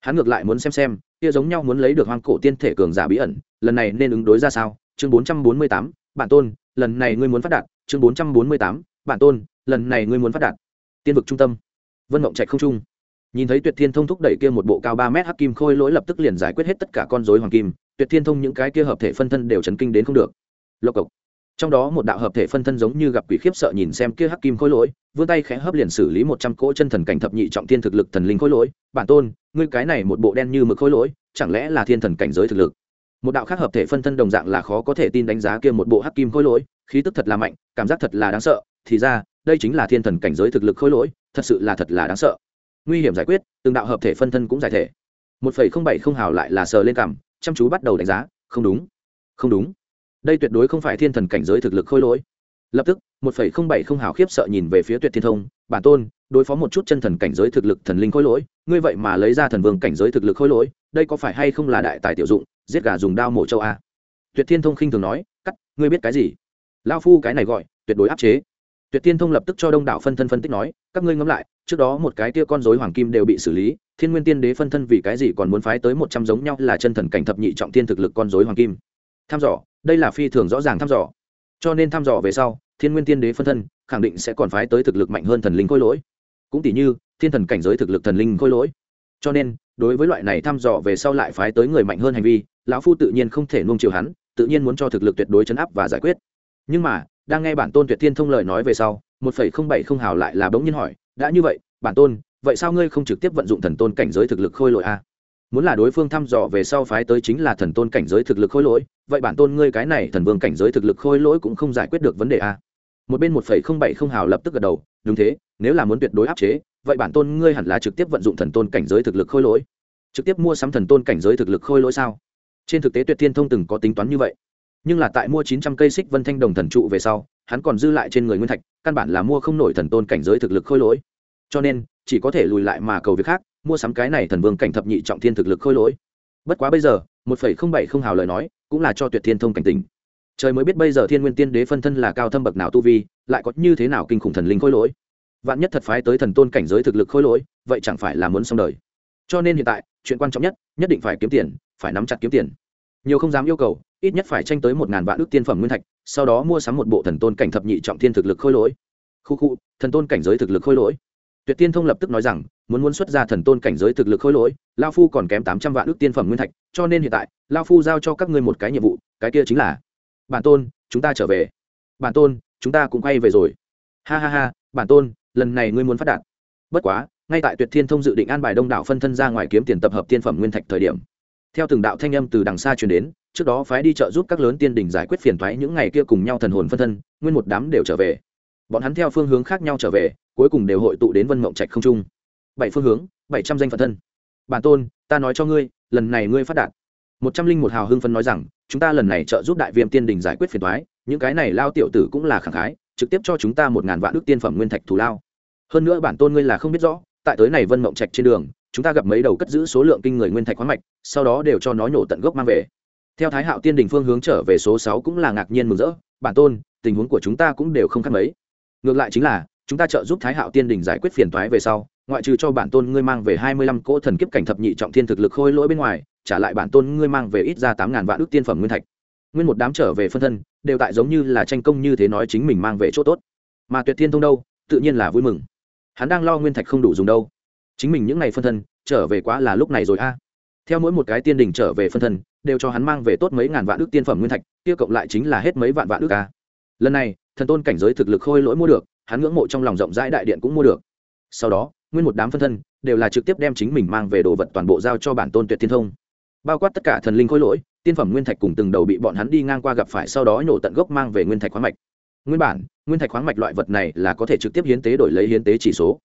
Hắn ngược lại muốn xem xem, kia giống nhau muốn lấy được hoang cổ tiên thể cường giả bí ẩn, lần này nên ứng đối ra sao? Chương bốn trăm bốn mươi tám, bản tôn, lần này ngươi muốn phát đạt. Chương bốn trăm bốn mươi tám, bản tôn, lần này ngươi muốn phát đạt. Tiên vực trung tâm. Vân mộng trạch không trung. Nhìn thấy tuyệt thiên thông thúc đẩy kia một bộ cao ba mét hắc kim khôi lỗi lập tức liền giải quyết hết tất cả con dối hoàng kim. Tuyệt thiên thông những cái kia hợp thể phân thân đều chấn kinh đến không được. Lộc cộc trong đó một đạo hợp thể phân thân giống như gặp quỷ khiếp sợ nhìn xem kia hắc kim khối lỗi, vươn tay khẽ hấp liền xử lý một trăm cỗ chân thần cảnh thập nhị trọng thiên thực lực thần linh khối lỗi. Bản tôn, ngươi cái này một bộ đen như mực khối lỗi, chẳng lẽ là thiên thần cảnh giới thực lực? Một đạo khác hợp thể phân thân đồng dạng là khó có thể tin đánh giá kia một bộ hắc kim khối lỗi, khí tức thật là mạnh, cảm giác thật là đáng sợ. Thì ra, đây chính là thiên thần cảnh giới thực lực khối lỗi, thật sự là thật là đáng sợ. Nguy hiểm giải quyết, từng đạo hợp thể phân thân cũng giải thể. Một phẩy không bảy không hào lại là sờ lên cảm, chăm chú bắt đầu đánh giá. Không đúng không đúng đây tuyệt đối không phải thiên thần cảnh giới thực lực khôi lỗi. Lập tức, một phẩy không bảy không hào khiếp sợ nhìn về phía tuyệt thiên thông, bản tôn, đối phó một chút chân thần cảnh giới thực lực thần linh khôi lỗi, ngươi vậy mà lấy ra thần vương cảnh giới thực lực khôi lỗi, đây có phải hay không là đại tài tiểu dụng, giết gà dùng đao mổ châu a? Tuyệt thiên thông khinh thường nói, cắt, ngươi biết cái gì? Lao phu cái này gọi, tuyệt đối áp chế. Tuyệt thiên thông lập tức cho đông đảo phân thân phân tích nói, các ngươi ngẫm lại, trước đó một cái tia con dối hoàng kim đều bị xử lý, thiên nguyên tiên đế phân thân vì cái gì còn muốn phái tới một trăm giống nhau là chân thần cảnh thập nhị trọng thiên thực lực con dối hoàng kim? Tham dò, đây là phi thường rõ ràng thăm dò. Cho nên thăm dò về sau, thiên nguyên tiên đế phân thân, khẳng định sẽ còn phái tới thực lực mạnh hơn thần linh khôi lỗi. Cũng tỷ như, thiên thần cảnh giới thực lực thần linh khôi lỗi. Cho nên, đối với loại này thăm dò về sau lại phái tới người mạnh hơn hành vi, lão phu tự nhiên không thể nuông chiều hắn, tự nhiên muốn cho thực lực tuyệt đối chấn áp và giải quyết. Nhưng mà, đang nghe bản tôn tuyệt thiên thông lời nói về sau, một phẩy không bảy không hào lại là bỗng nhiên hỏi, đã như vậy, bản tôn, vậy sao ngươi không trực tiếp vận dụng thần tôn cảnh giới thực lực khôi lỗi a muốn là đối phương thăm dò về sau phái tới chính là thần tôn cảnh giới thực lực khôi lỗi, vậy bản tôn ngươi cái này thần vương cảnh giới thực lực khôi lỗi cũng không giải quyết được vấn đề a. Một bên một phẩy không bảy không hào lập tức gật đầu, đúng thế, nếu là muốn tuyệt đối áp chế, vậy bản tôn ngươi hẳn là trực tiếp vận dụng thần tôn cảnh giới thực lực khôi lỗi. Trực tiếp mua sắm thần tôn cảnh giới thực lực khôi lỗi sao? Trên thực tế tuyệt thiên thông từng có tính toán như vậy. Nhưng là tại mua chín trăm cây xích vân thanh đồng thần trụ về sau, hắn còn dư lại trên người nguyên thạch, căn bản là mua không nổi thần tôn cảnh giới thực lực khôi lỗi. Cho nên, chỉ có thể lùi lại mà cầu việc khác mua sắm cái này thần vương cảnh thập nhị trọng thiên thực lực khôi lỗi. Bất quá bây giờ, một phẩy không bảy không hào lời nói, cũng là cho tuyệt thiên thông cảnh tình trời mới biết bây giờ thiên nguyên tiên đế phân thân là cao thâm bậc nào tu vi, lại có như thế nào kinh khủng thần linh khôi lỗi. Vạn nhất thật phái tới thần tôn cảnh giới thực lực khôi lỗi, vậy chẳng phải là muốn xong đời. Cho nên hiện tại, chuyện quan trọng nhất nhất định phải kiếm tiền, phải nắm chặt kiếm tiền. Nhiều không dám yêu cầu, ít nhất phải tranh tới một ngàn vạn ước tiên phẩm nguyên thạch, sau đó mua sắm một bộ thần tôn cảnh thập nhị trọng thiên thực lực khôi lỗi. Khu khu, thần tôn cảnh giới thực lực khôi lỗi tuyệt tiên thông lập tức nói rằng, muốn muốn xuất ra thần tôn cảnh giới thực lực khôi lỗi, lao phu còn kém tám trăm vạn ước tiên phẩm nguyên thạch, cho nên hiện tại, lao phu giao cho các ngươi một cái nhiệm vụ, cái kia chính là, bản tôn, chúng ta trở về. Bản tôn, chúng ta cũng quay về rồi. Ha ha ha, bản tôn, lần này ngươi muốn phát đạt. Bất quá, ngay tại tuyệt thiên thông dự định an bài đông đảo phân thân ra ngoài kiếm tiền tập hợp tiên phẩm nguyên thạch thời điểm. Theo từng đạo thanh âm từ đằng xa truyền đến, trước đó phái đi trợ giúp các lớn tiên đình giải quyết phiền thoái những ngày kia cùng nhau thần hồn phân thân, nguyên một đám đều trở về bọn hắn theo phương hướng khác nhau trở về, cuối cùng đều hội tụ đến vân mộng trạch không trung. Bảy phương hướng, bảy trăm danh phật thân. Bản tôn, ta nói cho ngươi, lần này ngươi phát đạt. Một trăm linh một hào hưng phân nói rằng, chúng ta lần này trợ giúp đại viêm tiên đình giải quyết phiền thoái những cái này lao tiểu tử cũng là khẳng khái, trực tiếp cho chúng ta một ngàn vạn đức tiên phẩm nguyên thạch thù lao. Hơn nữa bản tôn ngươi là không biết rõ, tại tới này vân mộng trạch trên đường, chúng ta gặp mấy đầu cất giữ số lượng kinh người nguyên thạch khoáng mạch, sau đó đều cho nó nhổ tận gốc mang về. Theo thái hạo tiên đình phương hướng trở về số sáu cũng là ngạc nhiên mừng rỡ, bản tôn, tình huống của chúng ta cũng đều không khác mấy ngược lại chính là, chúng ta trợ giúp thái hạo tiên đình giải quyết phiền toái về sau, ngoại trừ cho bản tôn ngươi mang về hai mươi lăm cỗ thần kiếp cảnh thập nhị trọng thiên thực lực khôi lỗi bên ngoài, trả lại bản tôn ngươi mang về ít ra tám ngàn vạn ước tiên phẩm nguyên thạch. Nguyên một đám trở về phân thân, đều tại giống như là tranh công như thế nói chính mình mang về chỗ tốt. Mà tuyệt thiên thông đâu, tự nhiên là vui mừng. Hắn đang lo nguyên thạch không đủ dùng đâu. Chính mình những ngày phân thân, trở về quá là lúc này rồi a. Theo mỗi một cái tiên đình trở về phân thân, đều cho hắn mang về tốt mấy ngàn vạn ước tiên phẩm nguyên thạch tiêu cộng lại chính là hết mấy vạn vạn ước a. Lần này thần tôn cảnh giới thực lực khôi lỗi mua được, hắn ngưỡng mộ trong lòng rộng rãi đại điện cũng mua được. Sau đó, nguyên một đám phân thân đều là trực tiếp đem chính mình mang về đồ vật toàn bộ giao cho bản tôn tuyệt thiên thông. Bao quát tất cả thần linh khôi lỗi, tiên phẩm nguyên thạch cùng từng đầu bị bọn hắn đi ngang qua gặp phải sau đó nhổ tận gốc mang về nguyên thạch khoáng mạch. Nguyên bản, nguyên thạch khoáng mạch loại vật này là có thể trực tiếp hiến tế đổi lấy hiến tế chỉ số.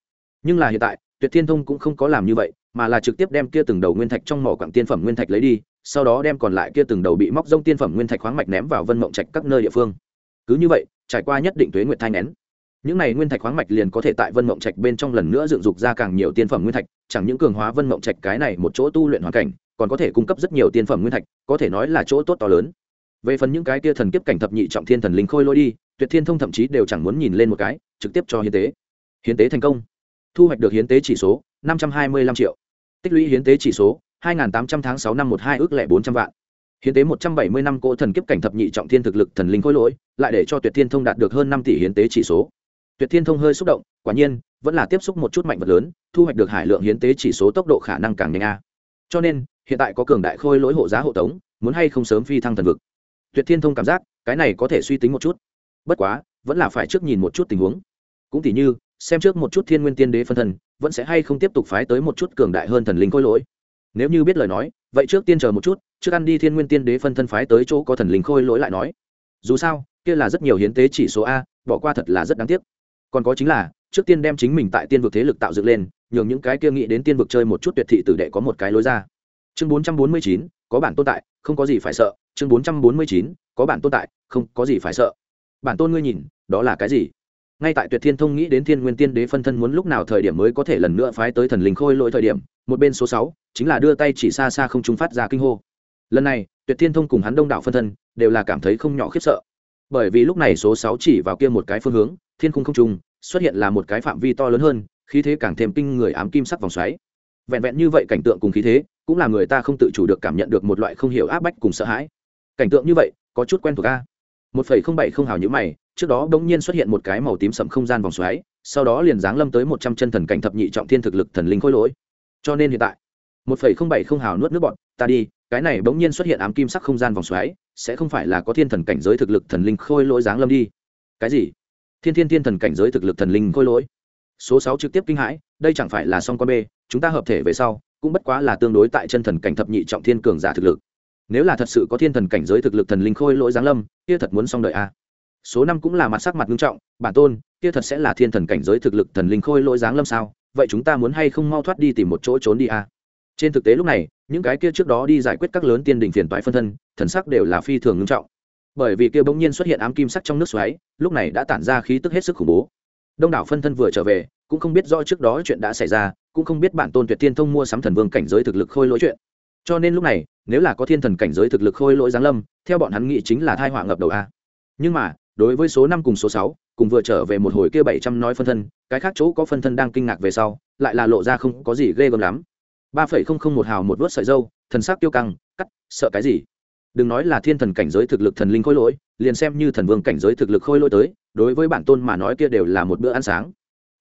Nhưng là hiện tại, tuyệt thiên thông cũng không có làm như vậy, mà là trực tiếp đem kia từng đầu nguyên thạch trong mỏ quặng tiên phẩm nguyên thạch lấy đi, sau đó đem còn lại kia từng đầu bị móc rông tiên phẩm nguyên thạch khoáng mạch ném vào vân mộng trạch các nơi địa phương cứ như vậy, trải qua nhất định tuế nguyệt thai nén, những này nguyên thạch khoáng mạch liền có thể tại vân mộng trạch bên trong lần nữa dựng dục ra càng nhiều tiên phẩm nguyên thạch, chẳng những cường hóa vân mộng trạch cái này một chỗ tu luyện hoàn cảnh, còn có thể cung cấp rất nhiều tiên phẩm nguyên thạch, có thể nói là chỗ tốt to lớn. Về phần những cái kia thần kiếp cảnh thập nhị trọng thiên thần linh khôi lôi đi, tuyệt thiên thông thậm chí đều chẳng muốn nhìn lên một cái, trực tiếp cho hiến tế. Hiến tế thành công. Thu hoạch được hiến tế chỉ số năm trăm hai mươi lăm triệu. Tích lũy hiến tế chỉ số hai tám trăm tháng sáu năm một hai ước lẻ bốn trăm vạn hiến tế một trăm bảy mươi năm cỗ thần kiếp cảnh thập nhị trọng thiên thực lực thần linh khối lỗi, lại để cho tuyệt thiên thông đạt được hơn năm tỷ hiến tế chỉ số. Tuyệt thiên thông hơi xúc động, quả nhiên, vẫn là tiếp xúc một chút mạnh vật lớn, thu hoạch được hải lượng hiến tế chỉ số tốc độ khả năng càng nhanh a. Cho nên, hiện tại có cường đại khôi lỗi hộ giá hộ tống, muốn hay không sớm phi thăng thần vực. Tuyệt thiên thông cảm giác, cái này có thể suy tính một chút. Bất quá, vẫn là phải trước nhìn một chút tình huống. Cũng tỉ như, xem trước một chút thiên nguyên tiên đế phân thần vẫn sẽ hay không tiếp tục phái tới một chút cường đại hơn thần linh khôi lỗi nếu như biết lời nói, vậy trước tiên chờ một chút, trước ăn đi thiên nguyên tiên đế phân thân phái tới chỗ có thần linh khôi lỗi lại nói. Dù sao, kia là rất nhiều hiến tế chỉ số a, bỏ qua thật là rất đáng tiếc. Còn có chính là, trước tiên đem chính mình tại tiên vực thế lực tạo dựng lên, nhường những cái kia nghĩ đến tiên vực chơi một chút tuyệt thị tử đệ có một cái lối ra. Chương bốn trăm bốn mươi chín, có bản tồn tại, không có gì phải sợ. Chương bốn trăm bốn mươi chín, có bản tồn tại, không có gì phải sợ. Bản tôn ngươi nhìn, đó là cái gì? Ngay tại tuyệt thiên thông nghĩ đến thiên nguyên tiên đế phân thân muốn lúc nào thời điểm mới có thể lần nữa phái tới thần linh khôi lỗi thời điểm, một bên số sáu chính là đưa tay chỉ xa xa không trung phát ra kinh hô. Lần này, tuyệt thiên thông cùng hắn đông đảo phân thân đều là cảm thấy không nhỏ khiếp sợ. Bởi vì lúc này số sáu chỉ vào kia một cái phương hướng, thiên khung không trung, xuất hiện là một cái phạm vi to lớn hơn, khí thế càng thêm kinh người ám kim sắc vòng xoáy. Vẹn vẹn như vậy cảnh tượng cùng khí thế, cũng là người ta không tự chủ được cảm nhận được một loại không hiểu áp bách cùng sợ hãi. Cảnh tượng như vậy, có chút quen thuộc a. Một phẩy không bảy không hào nhữ mày, trước đó đ ỗ n g nhiên xuất hiện một cái màu tím sậm không gian vòng xoáy, sau đó liền giáng lâm tới một trăm chân thần cảnh thập nhị trọng thiên thực lực thần linh khôi lỗi. Cho nên hiện tại một phẩy không bảy không hào nuốt nước bọn, ta đi, cái này bỗng nhiên xuất hiện ám kim sắc không gian vòng xoáy, sẽ không phải là có thiên thần cảnh giới thực lực thần linh khôi lỗi giáng lâm đi. Cái gì? Thiên thiên thiên thần cảnh giới thực lực thần linh khôi lỗi? Số sáu trực tiếp kinh hãi, đây chẳng phải là song con b, chúng ta hợp thể về sau, cũng bất quá là tương đối tại chân thần cảnh thập nhị trọng thiên cường giả thực lực. Nếu là thật sự có thiên thần cảnh giới thực lực thần linh khôi lỗi giáng lâm, kia thật muốn xong đợi a. Số năm cũng là mặt sắc mặt nghiêm trọng, bản tôn, kia thật sẽ là thiên thần cảnh giới thực lực thần linh khôi lỗi giáng lâm sao? Vậy chúng ta muốn hay không mau thoát đi tìm một chỗ trốn đi a? Trên thực tế lúc này, những cái kia trước đó đi giải quyết các lớn tiên đình phiền toái phân thân, thần sắc đều là phi thường nghiêm trọng. Bởi vì kia bỗng nhiên xuất hiện ám kim sắc trong nước xoáy, lúc này đã tản ra khí tức hết sức khủng bố. Đông đảo phân thân vừa trở về, cũng không biết rõ trước đó chuyện đã xảy ra, cũng không biết bản tôn tuyệt thiên thông mua sắm thần vương cảnh giới thực lực khôi lỗi chuyện. Cho nên lúc này, nếu là có thiên thần cảnh giới thực lực khôi lỗi giáng lâm, theo bọn hắn nghĩ chính là thai họa ngập đầu a. Nhưng mà, đối với số năm cùng số sáu, cùng vừa trở về một hồi kia bảy trăm nói phân thân, cái khác chỗ có phân thân đang kinh ngạc về sau, lại là lộ ra không có gì ghê gớm lắm ba phẩy không không một hào một vớt sợi dâu, thần sắc tiêu căng, cắt, sợ cái gì? Đừng nói là thiên thần cảnh giới thực lực thần linh khôi lỗi, liền xem như thần vương cảnh giới thực lực khôi lỗi tới, đối với bản tôn mà nói kia đều là một bữa ăn sáng.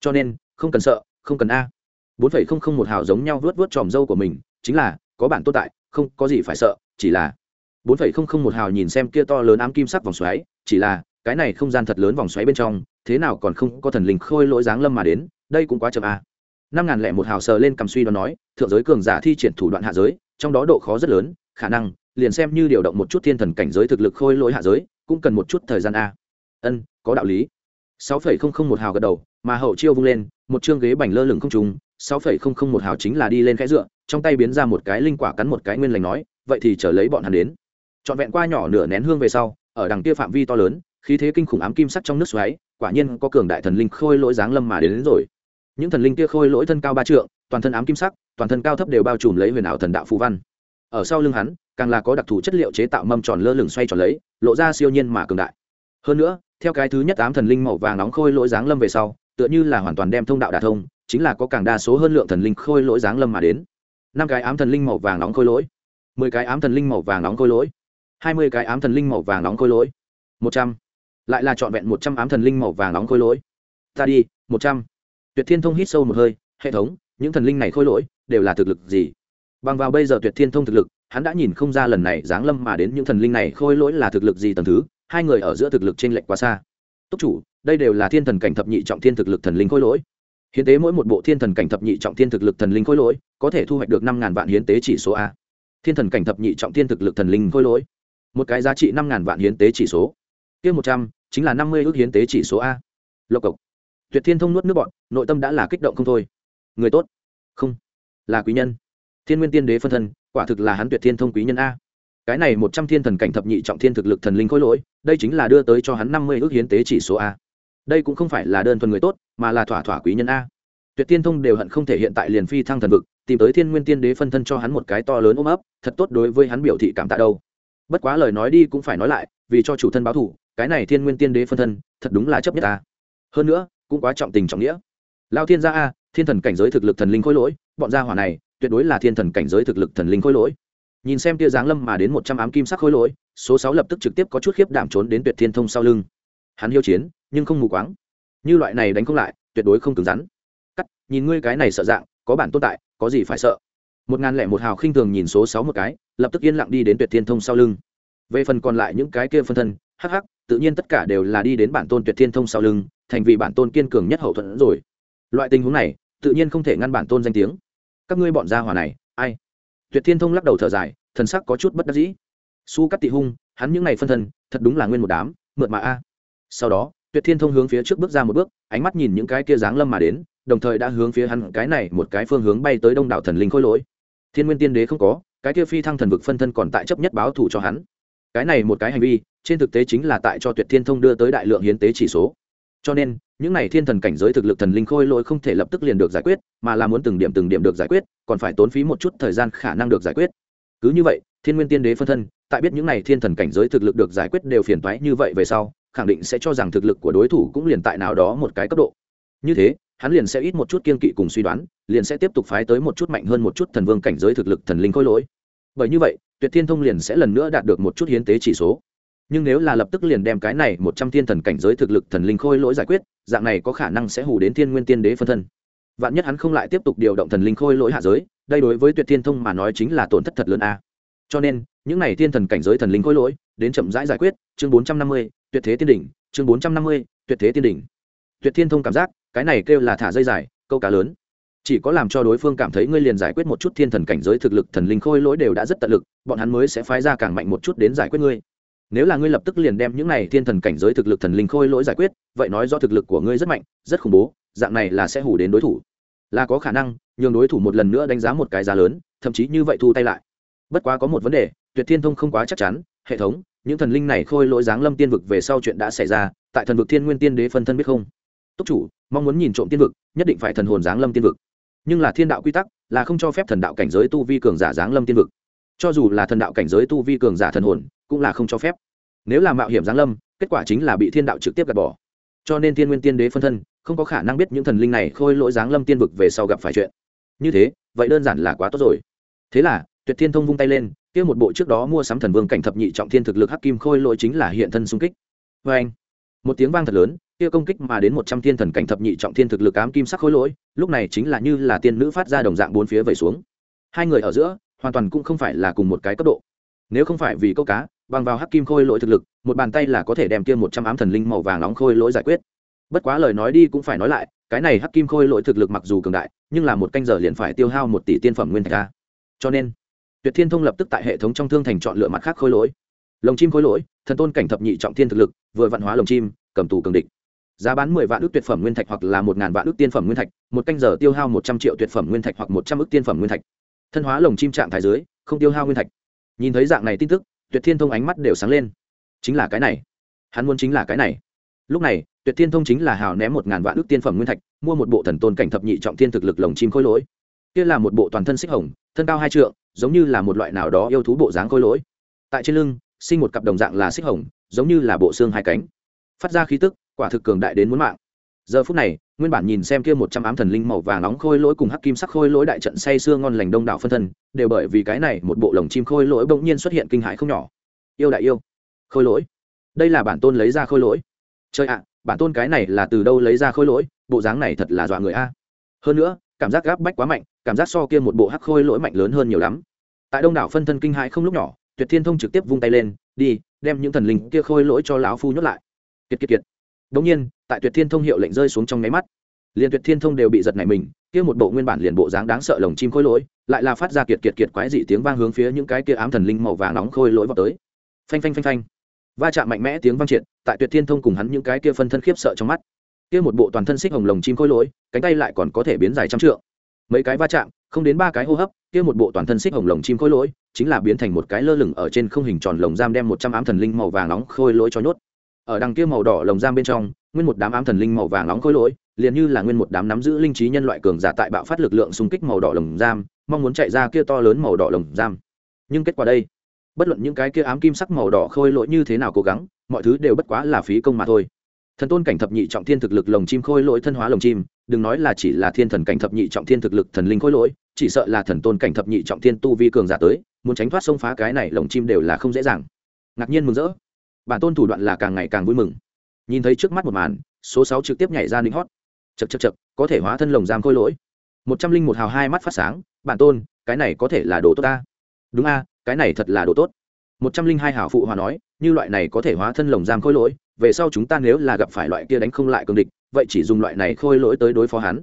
Cho nên, không cần sợ, không cần a. bốn phẩy không không một hào giống nhau vớt vớt tròm dâu của mình, chính là, có bản tôn tại, không có gì phải sợ, chỉ là bốn phẩy không không một hào nhìn xem kia to lớn ám kim sắc vòng xoáy, chỉ là, cái này không gian thật lớn vòng xoáy bên trong, thế nào còn không có thần linh khôi lỗi dáng lâm mà đến, đây cũng quá chậm a năm ngàn lẻ một hào sờ lên cầm suy đoán nói thượng giới cường giả thi triển thủ đoạn hạ giới trong đó độ khó rất lớn khả năng liền xem như điều động một chút thiên thần cảnh giới thực lực khôi lỗi hạ giới cũng cần một chút thời gian a. Ân có đạo lý. sáu phẩy không không một hào gật đầu mà hậu chiêu vung lên một chương ghế bành lơ lửng không trùng sáu phẩy không không một hào chính là đi lên khẽ dựa trong tay biến ra một cái linh quả cắn một cái nguyên lành nói vậy thì chờ lấy bọn hắn đến. Trọn vẹn qua nhỏ nửa nén hương về sau ở đằng kia phạm vi to lớn khí thế kinh khủng ám kim sắc trong nước xoáy quả nhiên có cường đại thần linh khôi lỗi dáng lâm mà đến, đến rồi những thần linh kia khôi lỗi thân cao ba trượng, toàn thân ám kim sắc, toàn thân cao thấp đều bao trùm lấy huyền ảo thần đạo phù văn. Ở sau lưng hắn, càng là có đặc thù chất liệu chế tạo mâm tròn lơ lửng xoay tròn lấy, lộ ra siêu nhiên mà cường đại. Hơn nữa, theo cái thứ nhất ám thần linh màu vàng nóng khôi lỗi dáng lâm về sau, tựa như là hoàn toàn đem thông đạo đả thông, chính là có càng đa số hơn lượng thần linh khôi lỗi dáng lâm mà đến. Năm cái ám thần linh màu vàng nóng khôi lỗi, mười cái ám thần linh màu vàng nóng khôi lỗi, hai mươi cái ám thần linh màu vàng nóng khôi lỗi, một trăm. Lại là trọn vẹn một trăm ám thần linh màu vàng nóng khôi lỗi. Ta đi, một trăm tuyệt thiên thông hít sâu một hơi, hệ thống, những thần linh này khôi lỗi, đều là thực lực gì? Bằng vào bây giờ tuyệt thiên thông thực lực, hắn đã nhìn không ra lần này giáng lâm mà đến những thần linh này khôi lỗi là thực lực gì tầm thứ, hai người ở giữa thực lực trên lệch quá xa. Túc chủ, đây đều là thiên thần cảnh thập nhị trọng thiên thực lực thần linh khôi lỗi. Hiến tế mỗi một bộ thiên thần cảnh thập nhị trọng thiên thực lực thần linh khôi lỗi, có thể thu hoạch được năm ngàn vạn hiến tế chỉ số a. Thiên thần cảnh thập nhị trọng thiên thực lực thần linh khôi lỗi. Một cái giá trị năm ngàn vạn hiến tế chỉ số. Kia một trăm, chính là năm mươi ước hiến tế chỉ số a. Lộc cộc tuyệt thiên thông nuốt nước bọn nội tâm đã là kích động không thôi. Người tốt. Không. Là quý nhân. Thiên nguyên tiên đế phân thân, quả thực là hắn tuyệt thiên thông quý nhân a. Cái này một trăm thiên thần cảnh thập nhị trọng thiên thực lực thần linh khối lỗi, đây chính là đưa tới cho hắn năm mươi ước hiến tế chỉ số a. Đây cũng không phải là đơn thuần người tốt, mà là thỏa thỏa quý nhân a. Tuyệt thiên thông đều hận không thể hiện tại liền phi thăng thần vực, tìm tới thiên nguyên tiên đế phân thân cho hắn một cái to lớn ôm ấp, thật tốt đối với hắn biểu thị cảm tạ đâu. Bất quá lời nói đi cũng phải nói lại, vì cho chủ thân báo thủ, cái này thiên nguyên tiên đế phân thân, thật đúng là chấp nhất ta hơn nữa cũng quá trọng tình trọng nghĩa. Lao thiên gia a, thiên thần cảnh giới thực lực thần linh khôi lỗi, bọn gia hỏa này, tuyệt đối là thiên thần cảnh giới thực lực thần linh khôi lỗi. Nhìn xem tia giáng lâm mà đến một trăm ám kim sắc khôi lỗi, số sáu lập tức trực tiếp có chút khiếp đảm trốn đến tuyệt thiên thông sau lưng. Hắn hiếu chiến, nhưng không mù quáng. Như loại này đánh không lại, tuyệt đối không cứng rắn. Cắt, nhìn ngươi cái này sợ dạng, có bản tồn tại, có gì phải sợ? Một ngàn lẻ một hào khinh thường nhìn số sáu một cái, lập tức yên lặng đi đến tuyệt thiên thông sau lưng. Về phần còn lại những cái kia phân thân, hắc hắc, tự nhiên tất cả đều là đi đến bản tôn tuyệt thiên thông sau lưng thành vì bản tôn kiên cường nhất hậu thuẫn rồi. Loại tình huống này, tự nhiên không thể ngăn bản tôn danh tiếng. Các ngươi bọn gia hỏa này, ai? Tuyệt thiên thông lắc đầu thở dài, thần sắc có chút bất đắc dĩ. Su cắt tị hung, hắn những ngày phân thân, thật đúng là nguyên một đám, mượt mà a. Sau đó, tuyệt thiên thông hướng phía trước bước ra một bước, ánh mắt nhìn những cái kia dáng lâm mà đến, đồng thời đã hướng phía hắn cái này một cái phương hướng bay tới đông đảo thần linh khôi lỗi. Thiên nguyên tiên đế không có, cái kia phi thăng thần vực phân thân còn tại chấp nhất báo thủ cho hắn. Cái này một cái hành vi, trên thực tế chính là tại cho tuyệt thiên thông đưa tới đại lượng hiến tế chỉ số cho nên, những này thiên thần cảnh giới thực lực thần linh khôi lỗi không thể lập tức liền được giải quyết, mà là muốn từng điểm từng điểm được giải quyết, còn phải tốn phí một chút thời gian khả năng được giải quyết. Cứ như vậy, thiên nguyên tiên đế phân thân, tại biết những này thiên thần cảnh giới thực lực được giải quyết đều phiền toái như vậy về sau, khẳng định sẽ cho rằng thực lực của đối thủ cũng liền tại nào đó một cái cấp độ. Như thế, hắn liền sẽ ít một chút kiên kỵ cùng suy đoán, liền sẽ tiếp tục phái tới một chút mạnh hơn một chút thần vương cảnh giới thực lực thần linh khôi lỗi. Bởi như vậy, tuyệt thiên thông liền sẽ lần nữa đạt được một chút hiến tế chỉ số nhưng nếu là lập tức liền đem cái này một trăm thiên thần cảnh giới thực lực thần linh khôi lỗi giải quyết, dạng này có khả năng sẽ hù đến thiên nguyên tiên đế phân thân. Vạn nhất hắn không lại tiếp tục điều động thần linh khôi lỗi hạ giới, đây đối với tuyệt thiên thông mà nói chính là tổn thất thật lớn a. Cho nên, những n à y thiên thần cảnh giới thần linh khôi lỗi, đến chậm rãi giải quyết, chương bốn trăm năm mươi, tuyệt thế tiên đỉnh, chương bốn trăm năm mươi, tuyệt thế tiên đỉnh. Tuyệt thiên thông cảm giác, cái này kêu là thả dây dài, câu cá lớn. Chỉ có làm cho đối phương cảm thấy ngươi liền giải quyết một chút thiên thần cảnh giới thực lực thần linh khôi lỗi đều đã rất tận lực, bọn hắn mới sẽ phái ra càng mạnh một chút đến giải quyết ngươi nếu là ngươi lập tức liền đem những này thiên thần cảnh giới thực lực thần linh khôi lỗi giải quyết, vậy nói do thực lực của ngươi rất mạnh, rất khủng bố, dạng này là sẽ hủ đến đối thủ. Là có khả năng, nhường đối thủ một lần nữa đánh giá một cái giá lớn, thậm chí như vậy thu tay lại. Bất quá có một vấn đề, tuyệt thiên thông không quá chắc chắn, hệ thống, những thần linh này khôi lỗi giáng lâm tiên vực về sau chuyện đã xảy ra, tại thần vực thiên nguyên tiên đế phân thân biết không? Túc chủ, mong muốn nhìn trộm tiên vực, nhất định phải thần hồn giáng lâm tiên vực. Nhưng là thiên đạo quy tắc, là không cho phép thần đạo cảnh giới tu vi cường giả giáng lâm tiên vực. Cho dù là thần đạo cảnh giới tu vi cường giả thần hồn cũng là không cho phép. Nếu là mạo hiểm giáng lâm, kết quả chính là bị thiên đạo trực tiếp gạt bỏ. Cho nên thiên nguyên tiên đế phân thân, không có khả năng biết những thần linh này khôi lỗi giáng lâm tiên vực về sau gặp phải chuyện. Như thế, vậy đơn giản là quá tốt rồi. Thế là, tuyệt thiên thông vung tay lên, kia một bộ trước đó mua sắm thần vương cảnh thập nhị trọng thiên thực lực hắc kim khôi lỗi chính là hiện thân xung kích. Vê anh, một tiếng vang thật lớn, kia công kích mà đến một trăm thiên thần cảnh thập nhị trọng thiên thực lực ám kim sắc khôi lỗi, lúc này chính là như là tiên nữ phát ra đồng dạng bốn phía vẩy xuống. Hai người ở giữa, hoàn toàn cũng không phải là cùng một cái cấp độ. Nếu không phải vì câu cá bằng vào hắc kim khôi lỗi thực lực, một bàn tay là có thể đem kia một trăm ám thần linh màu vàng nóng khôi lỗi giải quyết. Bất quá lời nói đi cũng phải nói lại, cái này hắc kim khôi lỗi thực lực mặc dù cường đại, nhưng là một canh giờ liền phải tiêu hao một tỷ tiên phẩm nguyên thạch ra cho nên, tuyệt thiên thông lập tức tại hệ thống trong thương thành chọn lựa mặt khác khôi lỗi. Lồng chim khôi lỗi, thần tôn cảnh thập nhị trọng thiên thực lực, vừa vạn hóa lồng chim, cầm tù cường địch. Giá bán mười vạn ước tuyệt phẩm nguyên thạch hoặc là một ngàn vạn ước tiên phẩm nguyên thạch, một canh giờ tiêu hao một trăm triệu tuyệt phẩm nguyên thạch hoặc một trăm ước tiên phẩm nguyên thạch. Thân hóa lồng chim trạng thái dưới, không tiêu hao nguyên thạch. Nhìn thấy dạng này tin tức tuyệt thiên thông ánh mắt đều sáng lên. Chính là cái này. Hắn muốn chính là cái này. Lúc này, tuyệt thiên thông chính là hào ném một ngàn vạn ước tiên phẩm nguyên thạch, mua một bộ thần tôn cảnh thập nhị trọng thiên thực lực lồng chim khôi lỗi. Kia là một bộ toàn thân xích hồng, thân cao hai trượng, giống như là một loại nào đó yêu thú bộ dáng khôi lỗi. Tại trên lưng, sinh một cặp đồng dạng là xích hồng, giống như là bộ xương hai cánh. Phát ra khí tức, quả thực cường đại đến muốn mạng. Giờ phút này nguyên bản nhìn xem kia một trăm ám thần linh màu vàng nóng khôi lỗi cùng hắc kim sắc khôi lỗi đại trận say sưa ngon lành đông đảo phân thân, đều bởi vì cái này một bộ lồng chim khôi lỗi bỗng nhiên xuất hiện kinh hãi không nhỏ. Yêu đại yêu. Khôi lỗi. Đây là bản tôn lấy ra khôi lỗi. Chơi ạ, bản tôn cái này là từ đâu lấy ra khôi lỗi? Bộ dáng này thật là dọa người a. Hơn nữa, cảm giác gáp bách quá mạnh, cảm giác so kia một bộ hắc khôi lỗi mạnh lớn hơn nhiều lắm. Tại đông đảo phân thân kinh hãi không lúc nhỏ, tuyệt thiên thông trực tiếp vung tay lên, đi, đem những thần linh kia khôi lỗi cho lão phu nhốt lại. Kiệt kiệt kiệt đống nhiên, tại tuyệt thiên thông hiệu lệnh rơi xuống trong ngáy mắt, liền tuyệt thiên thông đều bị giật nảy mình, kia một bộ nguyên bản liền bộ dáng đáng sợ lồng chim khôi lỗi, lại là phát ra kiệt kiệt kiệt quái dị tiếng vang hướng phía những cái kia ám thần linh màu vàng nóng khôi lỗi vọt tới. Phanh phanh phanh phanh. Va chạm mạnh mẽ tiếng vang triệt, tại tuyệt thiên thông cùng hắn những cái kia phân thân khiếp sợ trong mắt. Kia một bộ toàn thân xích hồng lồng chim khôi lỗi, cánh tay lại còn có thể biến dài trăm trượng. Mấy cái va chạm, không đến ba cái hô hấp, kia một bộ toàn thân xích hồng lồng chim khôi lỗi, chính là biến thành một cái lơ lửng ở trên không hình tròn lồng giam đem một trăm ám thần linh màu vàng nóng khôi lỗi cho nhốt ở đằng kia màu đỏ lồng giam bên trong, nguyên một đám ám thần linh màu vàng nóng khôi lỗi, liền như là nguyên một đám nắm giữ linh trí nhân loại cường giả tại bạo phát lực lượng xung kích màu đỏ lồng giam, mong muốn chạy ra kia to lớn màu đỏ lồng giam. Nhưng kết quả đây, bất luận những cái kia ám kim sắc màu đỏ khôi lỗi như thế nào cố gắng, mọi thứ đều bất quá là phí công mà thôi. Thần tôn cảnh thập nhị trọng thiên thực lực lồng chim khôi lỗi thân hóa lồng chim, đừng nói là chỉ là thiên thần cảnh thập nhị trọng thiên thực lực thần linh khôi lỗi, chỉ sợ là thần tôn cảnh thập nhị trọng thiên tu vi cường giả tới, muốn tránh thoát xông phá cái này lồng chim đều là không dễ dàng. Ngạc nhiên mừng rỡ bản tôn thủ đoạn là càng ngày càng vui mừng. Nhìn thấy trước mắt một màn, số sáu trực tiếp nhảy ra lính hót. Chật chật chật có thể hóa thân lồng giam khôi lỗi. Một trăm linh một hào hai mắt phát sáng, bản tôn, cái này có thể là đồ tốt ta. Đúng a, cái này thật là đồ tốt. Một trăm linh hai hào phụ hòa nói, như loại này có thể hóa thân lồng giam khôi lỗi, về sau chúng ta nếu là gặp phải loại kia đánh không lại cường địch, vậy chỉ dùng loại này khôi lỗi tới đối phó hắn.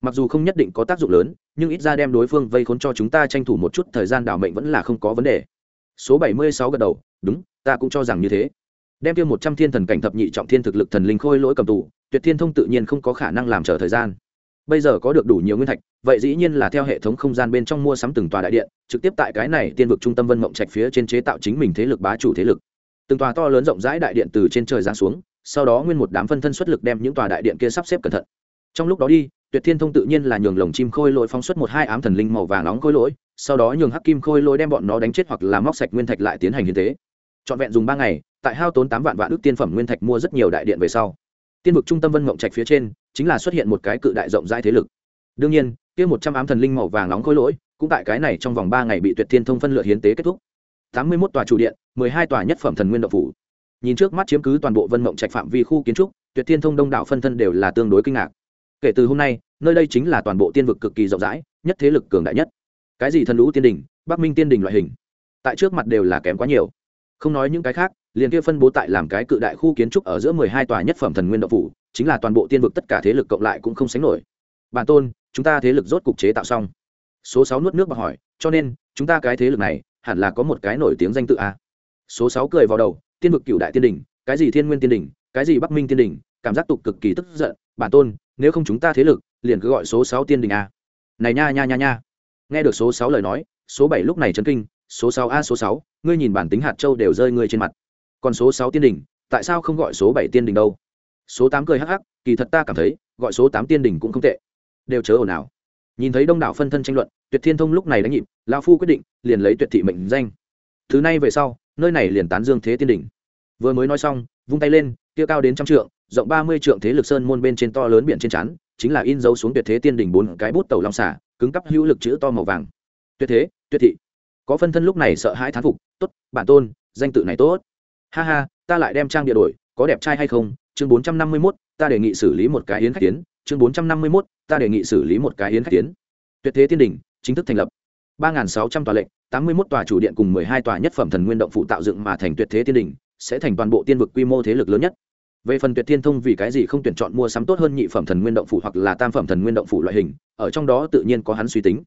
Mặc dù không nhất định có tác dụng lớn, nhưng ít ra đem đối phương vây khốn cho chúng ta tranh thủ một chút thời gian đảo mệnh vẫn là không có vấn đề. Số bảy mươi sáu gật đầu, đúng, ta cũng cho rằng như thế đem kia một trăm thiên thần cảnh thập nhị trọng thiên thực lực thần linh khôi lỗi cầm tù, tuyệt thiên thông tự nhiên không có khả năng làm trở thời gian. Bây giờ có được đủ nhiều nguyên thạch, vậy dĩ nhiên là theo hệ thống không gian bên trong mua sắm từng tòa đại điện, trực tiếp tại cái này tiên vực trung tâm vân mộng trạch phía trên chế tạo chính mình thế lực bá chủ thế lực. Từng tòa to lớn rộng rãi đại điện từ trên trời giáng xuống, sau đó nguyên một đám phân thân xuất lực đem những tòa đại điện kia sắp xếp cẩn thận. Trong lúc đó đi, tuyệt thiên thông tự nhiên là nhường lồng chim khôi lỗi phóng xuất một hai ám thần linh màu vàng nóng khôi lỗi, sau đó nhường hắc kim khôi lỗi đem bọn nó đánh chết hoặc là móc sạch nguyên thạch lại tiến hành hiến tế. Trọn vẹn dùng ba ngày tại hao tốn tám vạn vạn ước tiên phẩm nguyên thạch mua rất nhiều đại điện về sau. Tiên vực trung tâm vân mộng trạch phía trên, chính là xuất hiện một cái cự đại rộng rãi thế lực. Đương nhiên, kia một trăm ám thần linh màu vàng nóng khối lỗi, cũng tại cái này trong vòng ba ngày bị tuyệt thiên thông phân lựa hiến tế kết thúc. Tám mươi mốt tòa chủ điện, mười hai tòa nhất phẩm thần nguyên động phủ. Nhìn trước mắt chiếm cứ toàn bộ vân mộng trạch phạm vi khu kiến trúc, tuyệt thiên thông đông đảo phân thân đều là tương đối kinh ngạc. Kể từ hôm nay, nơi đây chính là toàn bộ tiên vực cực kỳ rộng rãi, nhất thế lực cường đại nhất. Cái gì thần lũ tiên đình, bắc minh tiên đình loại hình? Tại trước mặt đều là kém quá nhiều. Không nói những cái khác liền kia phân bố tại làm cái cự đại khu kiến trúc ở giữa mười hai tòa nhất phẩm thần nguyên động phủ, chính là toàn bộ tiên vực tất cả thế lực cộng lại cũng không sánh nổi. Bản tôn, chúng ta thế lực rốt cục chế tạo xong. Số sáu nuốt nước và hỏi, cho nên, chúng ta cái thế lực này, hẳn là có một cái nổi tiếng danh tự a số sáu cười vào đầu, tiên vực cựu đại tiên đình cái gì thiên nguyên tiên đình cái gì bắc minh tiên đình cảm giác tục cực kỳ tức giận. Bản tôn, nếu không chúng ta thế lực, liền cứ gọi số sáu tiên đình a à? này nha nha nha nha. Nghe được số sáu lời nói, số bảy lúc này chấn kinh, số sáu a số sáu, ngươi nhìn bản tính hạt châu đều rơi ngươi trên mặt còn số sáu tiên đình, tại sao không gọi số bảy tiên đình đâu? Số tám cười hắc hắc, kỳ thật ta cảm thấy, gọi số tám tiên đình cũng không tệ. Đều chớ ồn ào. Nhìn thấy đông đảo phân thân tranh luận, tuyệt thiên thông lúc này đánh nhịp, lão phu quyết định, liền lấy tuyệt thị mệnh danh. Thứ này về sau, nơi này liền tán dương thế tiên đỉnh vừa mới nói xong, vung tay lên, kia cao đến trăm trượng, rộng ba mươi trượng thế lực sơn môn bên trên to lớn biển trên chắn chính là in dấu xuống tuyệt thế tiên đỉnh bốn cái bút tàu long xả cứng cắp hữu lực chữ to màu vàng. Tuyệt thế, tuyệt thị. Có phân thân lúc này sợ hãi thán phục, tốt, bản tôn, danh tự này tốt ha ha, ta lại đem trang địa đổi, có đẹp trai hay không? Chương bốn trăm năm mươi mốt, ta đề nghị xử lý một cái yến khách tiến chương bốn trăm năm mươi mốt, ta đề nghị xử lý một cái yến khách tiến tuyệt thế tiên đình chính thức thành lập. ba sáu trăm tòa lệnh, tám mươi mốt tòa chủ điện cùng mười hai tòa nhất phẩm thần nguyên động phụ tạo dựng mà thành tuyệt thế tiên đình sẽ thành toàn bộ tiên vực quy mô thế lực lớn nhất. Về phần tuyệt thiên thông vì cái gì không tuyển chọn mua sắm tốt hơn nhị phẩm thần nguyên động phủ hoặc là tam phẩm thần nguyên động phủ loại hình, ở trong đó tự nhiên có hắn suy tính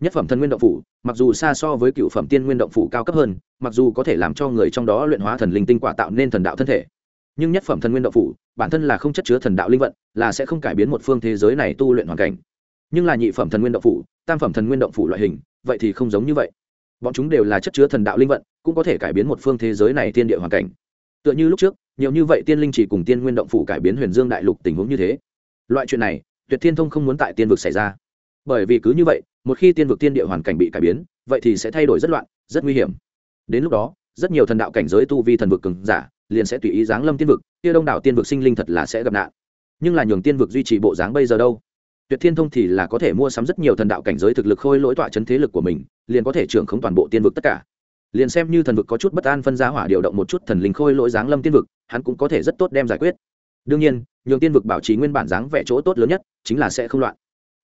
nhất phẩm thần nguyên động phủ, mặc dù xa so với cựu phẩm tiên nguyên động phủ cao cấp hơn, mặc dù có thể làm cho người trong đó luyện hóa thần linh tinh quả tạo nên thần đạo thân thể. Nhưng nhất phẩm thần nguyên động phủ, bản thân là không chất chứa thần đạo linh vận, là sẽ không cải biến một phương thế giới này tu luyện hoàn cảnh. Nhưng là nhị phẩm thần nguyên động phủ, tam phẩm thần nguyên động phủ loại hình, vậy thì không giống như vậy. Bọn chúng đều là chất chứa thần đạo linh vận, cũng có thể cải biến một phương thế giới này tiên địa hoàn cảnh. Tựa như lúc trước, nhiều như vậy tiên linh chỉ cùng tiên nguyên động phủ cải biến huyền dương đại lục tình huống như thế. Loại chuyện này, tuyệt thiên thông không muốn tại tiên vực xảy ra. Bởi vì cứ như vậy một khi tiên vực tiên địa hoàn cảnh bị cải biến, vậy thì sẽ thay đổi rất loạn, rất nguy hiểm. Đến lúc đó, rất nhiều thần đạo cảnh giới tu vi thần vực cường giả liền sẽ tùy ý giáng lâm tiên vực, kia đông đảo tiên vực sinh linh thật là sẽ gặp nạn. Nhưng là nhường tiên vực duy trì bộ dáng bây giờ đâu? Tuyệt thiên thông thì là có thể mua sắm rất nhiều thần đạo cảnh giới thực lực khôi lỗi tọa chấn thế lực của mình, liền có thể trưởng không toàn bộ tiên vực tất cả. Liền xem như thần vực có chút bất an phân giá hỏa điều động một chút thần linh khôi lỗi giáng lâm tiên vực, hắn cũng có thể rất tốt đem giải quyết. Đương nhiên, nhường tiên vực bảo trì nguyên bản dáng vẻ chỗ tốt lớn nhất chính là sẽ không loạn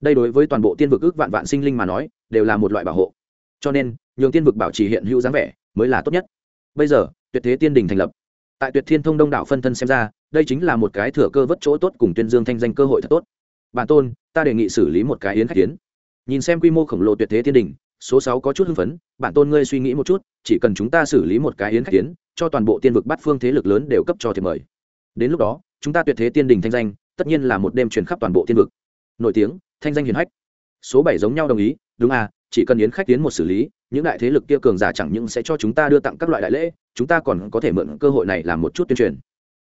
đây đối với toàn bộ tiên vực ước vạn vạn sinh linh mà nói, đều là một loại bảo hộ. Cho nên, nhường tiên vực bảo trì hiện hữu dáng vẻ mới là tốt nhất. Bây giờ, tuyệt thế tiên đình thành lập. Tại tuyệt thiên thông đông đảo phân thân xem ra, đây chính là một cái thừa cơ vất chỗ tốt cùng tuyên dương thanh danh cơ hội thật tốt. Bản tôn, ta đề nghị xử lý một cái yến khách tiến nhìn xem quy mô khổng lồ tuyệt thế tiên đình, số sáu có chút hưng phấn, bản tôn ngươi suy nghĩ một chút, chỉ cần chúng ta xử lý một cái yến khách tiến cho toàn bộ tiên vực bắt phương thế lực lớn đều cấp cho thiệp mời. Đến lúc đó, chúng ta tuyệt thế tiên đình thanh danh, tất nhiên là một đêm truyền khắp toàn bộ tiên vực. Nổi tiếng thanh danh hiền hách. Số bảy giống nhau đồng ý, đúng à chỉ cần yến khách tiến một xử lý, những đại thế lực kia cường giả chẳng những sẽ cho chúng ta đưa tặng các loại đại lễ, chúng ta còn có thể mượn cơ hội này làm một chút tuyên truyền.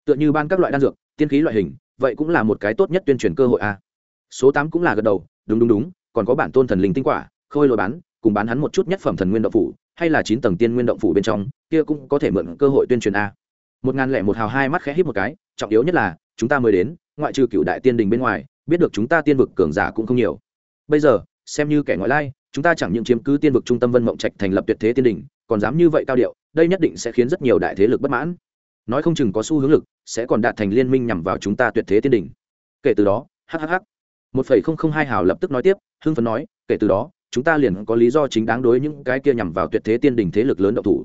Tựa như ban các loại đan dược, tiên khí loại hình, vậy cũng là một cái tốt nhất tuyên truyền cơ hội à. số tám cũng là gật đầu, đúng đúng đúng, còn có bản tôn thần linh tinh quả, khôi lội bán, cùng bán hắn một chút nhất phẩm thần nguyên động phủ, hay là chín tầng tiên nguyên động phủ bên trong, kia cũng có thể mượn cơ hội tuyên truyền a một ngàn lẻ một hào hai mắt khẽ hít một cái, trọng yếu nhất là, chúng ta mới đến, ngoại trừ cựu đại tiên đình bên ngoài biết được chúng ta tiên vực cường giả cũng không nhiều. Bây giờ, xem như kẻ ngoại lai, chúng ta chẳng những chiếm cứ tiên vực trung tâm vân mộng trạch thành lập tuyệt thế tiên đình còn dám như vậy cao điệu, đây nhất định sẽ khiến rất nhiều đại thế lực bất mãn. Nói không chừng có xu hướng lực, sẽ còn đạt thành liên minh nhằm vào chúng ta tuyệt thế tiên đình kể từ đó hhh một phẩy không không hai hào lập tức nói tiếp, hưng phấn nói, kể từ đó, chúng ta liền có lý do chính đáng đối những cái kia nhằm vào tuyệt thế tiên đình thế lực lớn động thủ.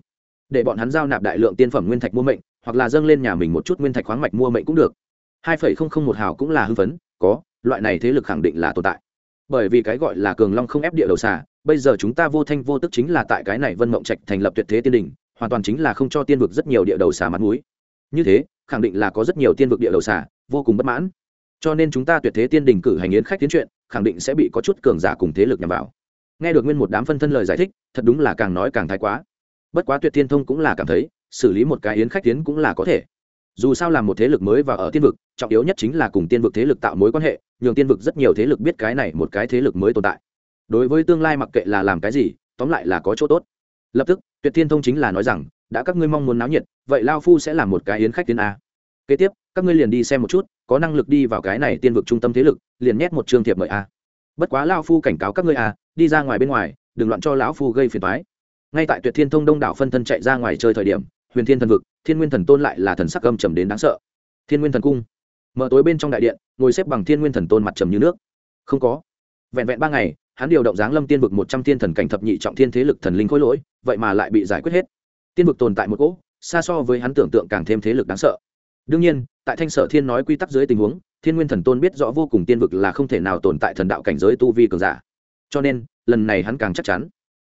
Để bọn hắn giao nạp đại lượng tiên phẩm nguyên thạch mua mệnh, hoặc là dâng lên nhà mình một chút nguyên thạch khoáng mạch mua mệnh cũng được. Hai phẩy không không một hào cũng là hưng phấn, có loại này thế lực khẳng định là tồn tại. Bởi vì cái gọi là cường long không ép địa đầu xà, bây giờ chúng ta vô thanh vô tức chính là tại cái này vân mộng trạch thành lập tuyệt thế tiên đình hoàn toàn chính là không cho tiên vực rất nhiều địa đầu xà mặt mũi. Như thế, khẳng định là có rất nhiều tiên vực địa đầu xà, vô cùng bất mãn. Cho nên chúng ta tuyệt thế tiên đình cử hành yến khách tiến chuyện, khẳng định sẽ bị có chút cường giả cùng thế lực nhằm vào. Nghe được nguyên một đám phân thân lời giải thích, thật đúng là càng nói càng thái quá. Bất quá tuyệt thiên thông cũng là cảm thấy, xử lý một cái yến khách tiến cũng là có thể dù sao là một thế lực mới và ở tiên vực, trọng yếu nhất chính là cùng tiên vực thế lực tạo mối quan hệ, nhường tiên vực rất nhiều thế lực biết cái này một cái thế lực mới tồn tại. Đối với tương lai mặc kệ là làm cái gì, tóm lại là có chỗ tốt. Lập tức, tuyệt thiên thông chính là nói rằng, đã các ngươi mong muốn náo nhiệt, vậy lao phu sẽ làm một cái yến khách tiên a. Kế tiếp, các ngươi liền đi xem một chút, có năng lực đi vào cái này tiên vực trung tâm thế lực, liền nhét một trường thiệp mời a. Bất quá lao phu cảnh cáo các ngươi a, đi ra ngoài bên ngoài, đừng loạn cho lão phu gây phiền toái. Ngay tại tuyệt thiên thông đông đảo phân thân chạy ra ngoài chơi thời điểm huyền thiên thần vực, thiên nguyên thần tôn lại là thần sắc âm trầm đến đáng sợ. Thiên nguyên thần cung. Mở tối bên trong đại điện, ngồi xếp bằng thiên nguyên thần tôn mặt trầm như nước. Không có. Vẹn vẹn ba ngày, hắn điều động giáng lâm tiên vực một trăm thiên thần cảnh thập nhị trọng thiên thế lực thần linh khối lỗi, vậy mà lại bị giải quyết hết. Tiên vực tồn tại một cỗ, xa so với hắn tưởng tượng càng thêm thế lực đáng sợ. Đương nhiên, tại thanh sở thiên nói quy tắc dưới tình huống, thiên nguyên thần tôn biết rõ vô cùng tiên vực là không thể nào tồn tại thần đạo cảnh giới tu vi cường giả. Cho nên, lần này hắn càng chắc chắn.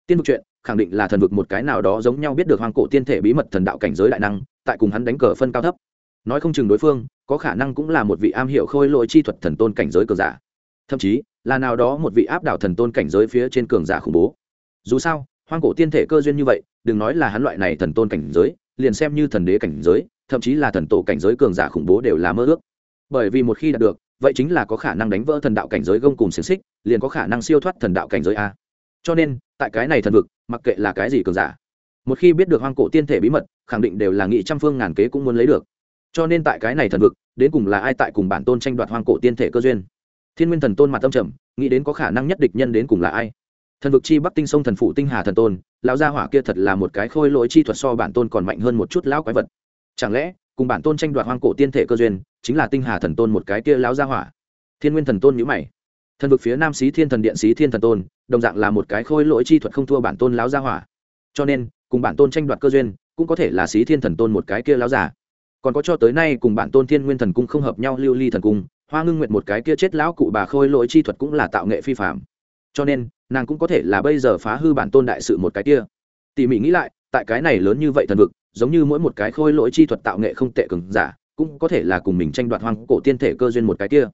Tiên vực chuyện khẳng định là thần vực một cái nào đó giống nhau biết được hoang cổ tiên thể bí mật thần đạo cảnh giới đại năng, tại cùng hắn đánh cờ phân cao thấp. Nói không chừng đối phương, có khả năng cũng là một vị am hiểu khôi lỗi chi thuật thần tôn cảnh giới cường giả. Thậm chí, là nào đó một vị áp đảo thần tôn cảnh giới phía trên cường giả khủng bố. Dù sao, hoang cổ tiên thể cơ duyên như vậy, đừng nói là hắn loại này thần tôn cảnh giới, liền xem như thần đế cảnh giới, thậm chí là thần tổ cảnh giới cường giả khủng bố đều là mơ ước. Bởi vì một khi đạt được, vậy chính là có khả năng đánh vỡ thần đạo cảnh giới gông cùng xiềng xích, liền có khả năng siêu thoát thần đạo cảnh giới a cho nên, tại cái này thần vực, mặc kệ là cái gì cường giả, một khi biết được hoang cổ tiên thể bí mật, khẳng định đều là nghị trăm phương ngàn kế cũng muốn lấy được. Cho nên tại cái này thần vực, đến cùng là ai tại cùng bản tôn tranh đoạt hoang cổ tiên thể cơ duyên? Thiên nguyên thần tôn mặt tâm trầm, nghĩ đến có khả năng nhất địch nhân đến cùng là ai? Thần vực chi bắc tinh sông thần phụ tinh hà thần tôn, lão gia hỏa kia thật là một cái khôi lỗi chi thuật so bản tôn còn mạnh hơn một chút lão quái vật. Chẳng lẽ, cùng bản tôn tranh đoạt hoang cổ tiên thể cơ duyên, chính là tinh hà thần tôn một cái kia lão gia hỏa? Thiên nguyên thần tôn nhữ mày thần vực phía nam xí thiên thần điện xí thiên thần tôn, đồng dạng là một cái khôi lỗi chi thuật không thua bản tôn lão gia hỏa. Cho nên, cùng bản tôn tranh đoạt cơ duyên, cũng có thể là xí thiên thần tôn một cái kia lão giả còn có cho tới nay cùng bản tôn thiên nguyên thần cung không hợp nhau lưu ly thần cung, hoa ngưng nguyện một cái kia chết lão cụ bà khôi lỗi chi thuật cũng là tạo nghệ phi phạm cho nên, nàng cũng có thể là bây giờ phá hư bản tôn đại sự một cái kia. Tỉ mỉ nghĩ lại, tại cái này lớn như vậy thần vực, giống như mỗi một cái khôi lỗi chi thuật tạo nghệ không tệ cường giả, cũng có thể là cùng mình tranh đoạt hoang cổ tiên thể cơ duyên một cái kia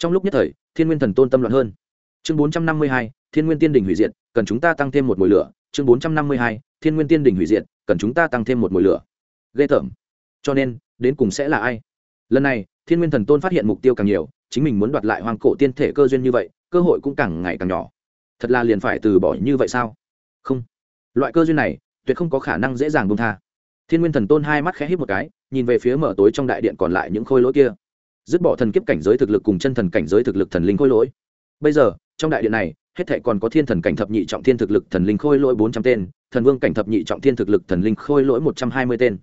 trong lúc nhất thời, thiên nguyên thần tôn tâm loạn hơn. Chương bốn trăm năm mươi hai, thiên nguyên tiên đình hủy diệt, cần chúng ta tăng thêm một mùi lửa. Chương bốn trăm năm mươi hai, thiên nguyên tiên đình hủy diệt, cần chúng ta tăng thêm một mùi lửa. Ghê tởm. Cho nên, đến cùng sẽ là ai? Lần này, thiên nguyên thần tôn phát hiện mục tiêu càng nhiều, chính mình muốn đoạt lại hoàng cổ tiên thể cơ duyên như vậy, cơ hội cũng càng ngày càng nhỏ. Thật là liền phải từ bỏ như vậy sao? Không. Loại cơ duyên này, tuyệt không có khả năng dễ dàng bông tha. Thiên nguyên thần tôn hai mắt khẽ hít một cái, nhìn về phía mở tối trong đại điện còn lại những khôi lỗi kia dứt bỏ thần kiếp cảnh giới thực lực cùng chân thần cảnh giới thực lực thần linh khôi lỗi. Bây giờ, trong đại điện này, hết thệ còn có thiên thần cảnh thập nhị trọng thiên thực lực thần linh khôi lỗi bốn trăm tên, thần vương cảnh thập nhị trọng thiên thực lực thần linh khôi lỗi một trăm hai mươi tên.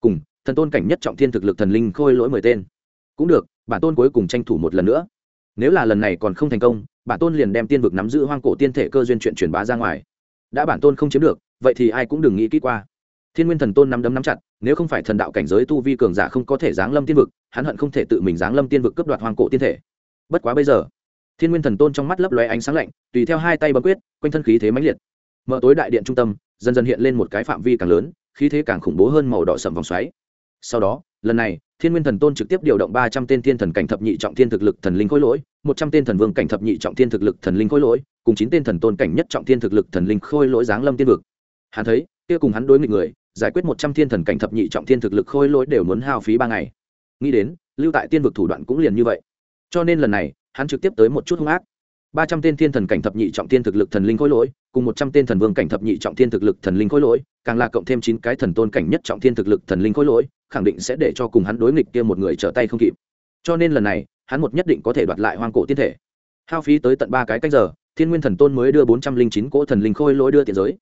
Cùng, thần tôn cảnh nhất trọng thiên thực lực thần linh khôi lỗi mười tên. Cũng được, bản tôn cuối cùng tranh thủ một lần nữa. Nếu là lần này còn không thành công, bản tôn liền đem tiên vực nắm giữ hoang cổ tiên thể cơ duyên chuyện truyền bá ra ngoài. Đã bản tôn không chiếm được, vậy thì ai cũng đừng nghĩ kỹ qua thiên nguyên thần tôn nắm đấm nắm chặt, nếu không phải thần đạo cảnh giới tu vi cường giả không có thể giáng lâm tiên vực, hắn hận không thể tự mình giáng lâm tiên vực cướp đoạt hoàng cổ tiên thể. Bất quá bây giờ, thiên nguyên thần tôn trong mắt lấp lóe ánh sáng lạnh, tùy theo hai tay bấm quyết, quanh thân khí thế mãnh liệt. Mở tối đại điện trung tâm, dần dần hiện lên một cái phạm vi càng lớn, khí thế càng khủng bố hơn màu đỏ sậm vòng xoáy. Sau đó, lần này, thiên nguyên thần tôn trực tiếp điều động ba trăm tên thiên thần cảnh thập nhị trọng thiên thực lực thần linh khối lỗi, một trăm tên thần vương cảnh thập nhị trọng thiên thực lực thần linh khối lỗi, cùng chín tên thần tôn cảnh nhất trọng thiên thực lực thần linh khôi lỗi giáng lâm tiên vực. Hắn thấy, kia cùng hắn đối nghịch người giải quyết một trăm thiên thần cảnh thập nhị trọng thiên thực lực khôi lỗi đều muốn hao phí ba ngày. Nghĩ đến, lưu tại tiên vực thủ đoạn cũng liền như vậy. Cho nên lần này, hắn trực tiếp tới một chút hung ác. Ba trăm tên thiên thần cảnh thập nhị trọng thiên thực lực thần linh khôi lỗi, cùng một trăm tên thần vương cảnh thập nhị trọng thiên thực lực thần linh khôi lỗi, càng là cộng thêm chín cái thần tôn cảnh nhất trọng thiên thực lực thần linh khôi lỗi, khẳng định sẽ để cho cùng hắn đối nghịch kia một người trở tay không kịp. Cho nên lần này, hắn một nhất định có thể đoạt lại hoang cổ tiên thể. Hao phí tới tận ba cái cách giờ, thiên nguyên thần tôn mới đưa bốn trăm linh chín cỗ thần linh khôi lỗi đưa tiền giới.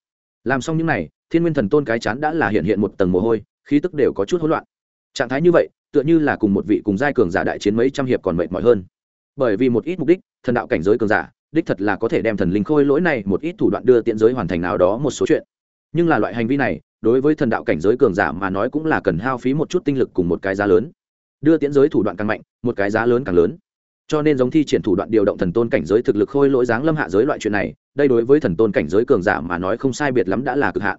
Làm xong những n à y thiên nguyên thần tôn cái chán đã là hiện hiện một tầng mồ hôi, khí tức đều có chút hỗn loạn. Trạng thái như vậy, tựa như là cùng một vị cùng giai cường giả đại chiến mấy trăm hiệp còn mệt mỏi hơn. Bởi vì một ít mục đích, thần đạo cảnh giới cường giả, đích thật là có thể đem thần linh khôi lỗi này một ít thủ đoạn đưa tiện giới hoàn thành nào đó một số chuyện. Nhưng là loại hành vi này, đối với thần đạo cảnh giới cường giả mà nói cũng là cần hao phí một chút tinh lực cùng một cái giá lớn. Đưa tiễn giới thủ đoạn càng mạnh, một cái giá lớn càng lớn. Cho nên giống thi triển thủ đoạn điều động thần tôn cảnh giới thực lực khôi lỗi dáng lâm hạ giới loại chuyện này, đây đối với thần tôn cảnh giới cường giả mà nói không sai biệt lắm đã là cực hạn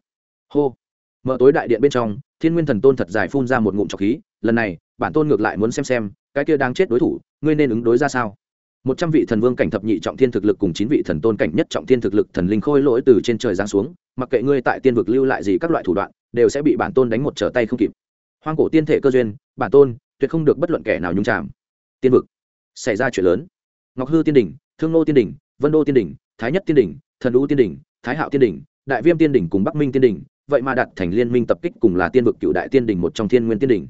hô. Mở tối đại điện bên trong, thiên nguyên thần tôn thật dài phun ra một ngụm trọc khí, lần này, bản tôn ngược lại muốn xem xem, cái kia đang chết đối thủ, ngươi nên ứng đối ra sao? Một trăm vị thần vương cảnh thập nhị trọng thiên thực lực cùng chín vị thần tôn cảnh nhất trọng thiên thực lực thần linh khôi lỗi từ trên trời giáng xuống, mặc kệ ngươi tại tiên vực lưu lại gì các loại thủ đoạn, đều sẽ bị bản tôn đánh một trở tay không kịp. Hoang cổ tiên thể cơ duyên, bản tôn, tuyệt không được bất luận kẻ nào nhung chạm tiên vực. Xảy ra chuyện lớn. Ngọc hư tiên đỉnh, thương nô tiên đỉnh, vân đô tiên đỉnh, thái nhất tiên đỉnh, thần u tiên đỉnh, thái hạo tiên đỉnh, đại viêm tiên đỉnh cùng bắc minh tiên đỉnh vậy mà đặt thành liên minh tập kích cùng là tiên vực cựu đại tiên đỉnh một trong thiên nguyên tiên đỉnh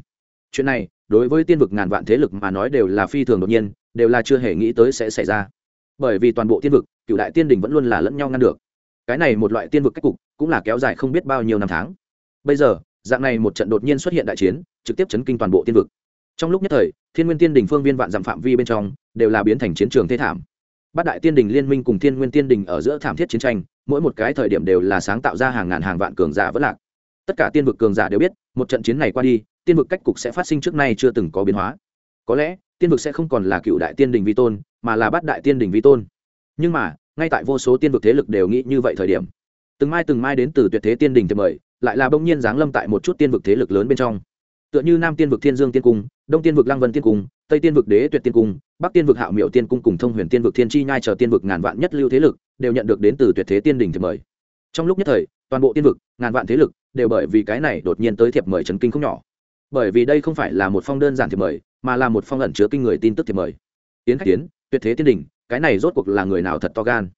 chuyện này, đối với tiên vực ngàn vạn thế lực mà nói đều là phi thường đột nhiên, đều là chưa hề nghĩ tới sẽ xảy ra. Bởi vì toàn bộ tiên vực, cựu đại tiên đỉnh vẫn luôn là lẫn nhau ngăn được. Cái này một loại tiên vực cách cục, cũng là kéo dài không biết bao nhiêu năm tháng. Bây giờ, dạng này một trận đột nhiên xuất hiện đại chiến, trực tiếp chấn kinh toàn bộ tiên vực. Trong lúc nhất thời, thiên nguyên tiên đình phương viên vạn dặm phạm vi bên trong, đều là biến thành chiến trường thế thảm. Bát đại tiên đình liên minh cùng thiên nguyên tiên đình ở giữa thảm thiết chiến tranh mỗi một cái thời điểm đều là sáng tạo ra hàng ngàn hàng vạn cường giả vất lạc. Tất cả tiên vực cường giả đều biết, một trận chiến này qua đi, tiên vực cách cục sẽ phát sinh trước nay chưa từng có biến hóa. Có lẽ, tiên vực sẽ không còn là cựu đại tiên đình vi tôn, mà là bát đại tiên đình vi tôn. Nhưng mà, ngay tại vô số tiên vực thế lực đều nghĩ như vậy thời điểm, từng mai từng mai đến từ tuyệt thế tiên đình thì mời, lại là bỗng nhiên giáng lâm tại một chút tiên vực thế lực lớn bên trong. Tựa như nam tiên vực thiên dương tiên cung, đông tiên vực lăng vân tiên cung, tây tiên vực đế tuyệt tiên cung, bắc tiên vực hạo miệu tiên cung cùng thông huyền tiên vực thiên chi nhai chờ tiên vực ngàn vạn nhất lưu thế lực đều nhận được đến từ tuyệt thế tiên đình thiệp mời. Trong lúc nhất thời, toàn bộ tiên vực, ngàn vạn thế lực đều bởi vì cái này đột nhiên tới thiệp mời trấn kinh không nhỏ. Bởi vì đây không phải là một phong đơn giản thiệp mời, mà là một phong ẩn chứa kinh người tin tức thiệp mời. Tiến khách tiến, tuyệt thế tiên đình, cái này rốt cuộc là người nào thật to gan?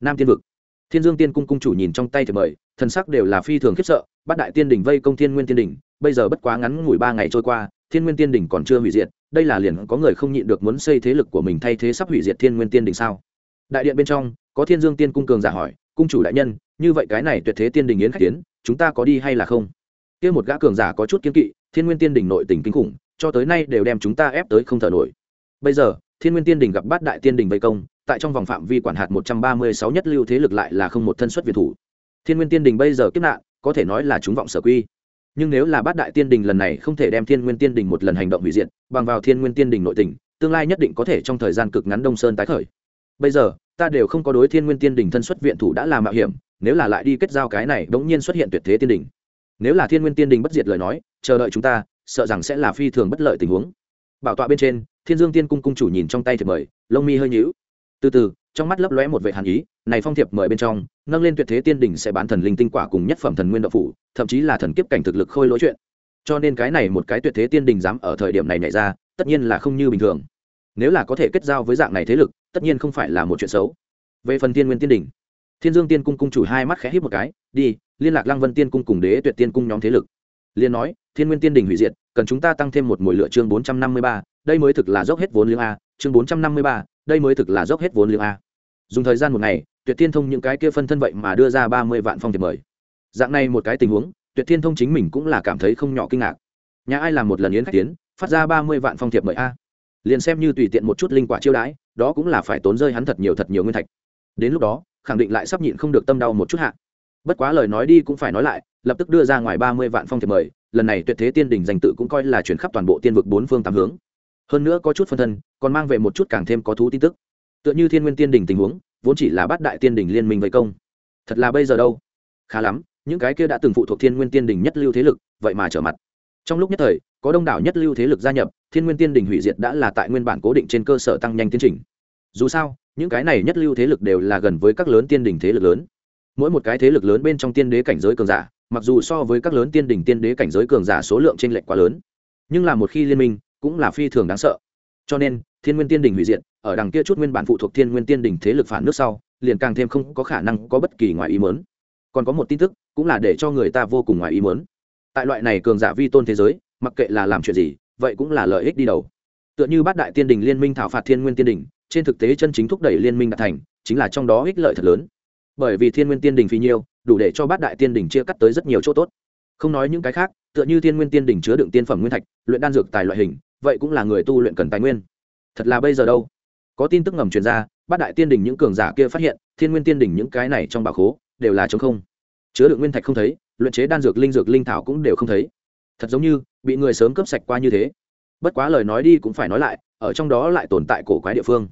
Nam tiên vực. Thiên dương tiên cung cung chủ nhìn trong tay thiệp mời, thần sắc đều là phi thường khiếp sợ, bát đại tiên đình vây công thiên nguyên tiên đình, bây giờ bất quá ngắn ngủi ba ngày trôi qua, thiên nguyên tiên đình còn chưa hủy diệt, đây là liền có người không nhịn được muốn xây thế lực của mình thay thế sắp hủy diệt thiên nguyên tiên đình sao? Đại điện bên trong có thiên dương tiên cung cường giả hỏi, cung chủ đại nhân, như vậy cái này tuyệt thế tiên đình yến khách tiến chúng ta có đi hay là không? Kia một gã cường giả có chút kiên kỵ, thiên nguyên tiên đình nội tình kinh khủng, cho tới nay đều đem chúng ta ép tới không thở nổi. Bây giờ, thiên nguyên tiên đình gặp bát đại tiên đình vây công, tại trong vòng phạm vi quản hạt một trăm ba mươi sáu nhất lưu thế lực lại là không một thân xuất việt thủ. Thiên nguyên tiên đình bây giờ kiếp nạn, có thể nói là chúng vọng sở quy. Nhưng nếu là bát đại tiên đình lần này không thể đem thiên nguyên tiên đình một lần hành động hủy diệt, bằng vào thiên nguyên tiên đình nội tình, tương lai nhất định có thể trong thời gian cực ngắn đông sơn tái khởi. Bây giờ ta đều không có đối thiên nguyên tiên đình thân xuất viện thủ đã làm mạo hiểm, nếu là lại đi kết giao cái này bỗng nhiên xuất hiện tuyệt thế tiên đình. Nếu là thiên nguyên tiên đình bất diệt lời nói, chờ đợi chúng ta, sợ rằng sẽ là phi thường bất lợi tình huống. Bảo tọa bên trên, thiên dương tiên cung cung chủ nhìn trong tay thiệp mời, lông mi hơi nhíu. Từ từ, trong mắt lấp lóe một vệ hàn ý, này phong thiệp mời bên trong, nâng lên tuyệt thế tiên đỉnh sẽ bán thần linh tinh quả cùng nhất phẩm thần nguyên đạo phủ, thậm chí là thần kiếp cảnh thực lực khôi lỗi chuyện. Cho nên cái này một cái tuyệt thế tiên đình dám ở thời điểm này nhảy ra, tất nhiên là không như bình thường nếu là có thể kết giao với dạng này thế lực, tất nhiên không phải là một chuyện xấu. Về phần tiên nguyên tiên đỉnh thiên dương tiên cung cung chủ hai mắt khẽ hít một cái, đi, liên lạc lăng vân tiên cung cùng đế tuyệt tiên cung nhóm thế lực. Liên nói, thiên nguyên tiên đỉnh hủy diệt, cần chúng ta tăng thêm một mùi lựa chương bốn trăm năm mươi ba, đây mới thực là dốc hết vốn liếng a, chương bốn trăm năm mươi ba, đây mới thực là dốc hết vốn liếng a. Dùng thời gian một ngày, tuyệt thiên thông những cái kia phân thân vậy mà đưa ra ba mươi vạn phong thiệp mời. Dạng này một cái tình huống, tuyệt thiên thông chính mình cũng là cảm thấy không nhỏ kinh ngạc. Nhà ai làm một lần yến khách tiến, phát ra ba mươi vạn phong thiệp mời a? Liền xem như tùy tiện một chút linh quả chiêu đãi, đó cũng là phải tốn rơi hắn thật nhiều thật nhiều nguyên thạch. Đến lúc đó, khẳng định lại sắp nhịn không được tâm đau một chút hạ. Bất quá lời nói đi cũng phải nói lại, lập tức đưa ra ngoài ba mươi vạn phong thiệp mời, lần này tuyệt thế tiên đình danh tự cũng coi là chuyển khắp toàn bộ tiên vực bốn phương tám hướng. Hơn nữa có chút phân thân, còn mang về một chút càng thêm có thú tin tức. Tựa như thiên nguyên tiên đình tình huống, vốn chỉ là bát đại tiên đình liên minh vây công. Thật là bây giờ đâu? Khá lắm, những cái kia đã từng phụ thuộc thiên nguyên tiên đình nhất lưu thế lực, vậy mà trở mặt. Trong lúc nhất thời, có đông đảo nhất lưu thế lực gia nhập thiên nguyên tiên đình hủy diệt đã là tại nguyên bản cố định trên cơ sở tăng nhanh tiến trình. Dù sao, những cái này nhất lưu thế lực đều là gần với các lớn tiên đình thế lực lớn. Mỗi một cái thế lực lớn bên trong tiên đế cảnh giới cường giả, mặc dù so với các lớn tiên đình tiên đế cảnh giới cường giả số lượng t r ê n lệch quá lớn, nhưng là một khi liên minh, cũng là phi thường đáng sợ. Cho nên, thiên nguyên tiên đình hủy diệt, ở đằng kia chút nguyên bản phụ thuộc thiên nguyên tiên đình thế lực phản nước sau, liền càng thêm không có khả năng có bất kỳ ngoài ý mớn còn có một tin tức, cũng là để cho người ta vô cùng ngoài ý mớn tại loại này cường giả vi tôn thế giới, mặc kệ là làm chuyện gì vậy cũng là lợi ích đi đầu. Tựa như bát đại tiên đình liên minh thảo phạt thiên nguyên tiên đình, trên thực tế chân chính thúc đẩy liên minh đạt thành, chính là trong đó ích lợi thật lớn. Bởi vì thiên nguyên tiên đình phi nhiêu, đủ để cho bát đại tiên đình chia cắt tới rất nhiều chỗ tốt. Không nói những cái khác, tựa như thiên nguyên tiên đình chứa đựng tiên phẩm nguyên thạch, luyện đan dược tài loại hình, vậy cũng là người tu luyện cần tài nguyên. Thật là bây giờ đâu? Có tin tức ngầm truyền ra, bát đại tiên đình những cường giả kia phát hiện, thiên nguyên tiên đình những cái này trong bà khố, đều là chống không. Chứa đựng nguyên thạch không thấy, luyện chế đan dược linh dược linh thảo cũng đều không thấy thật giống như bị người sớm cướp sạch qua như thế. Bất quá lời nói đi cũng phải nói lại, ở trong đó lại tồn tại cổ quái địa phương.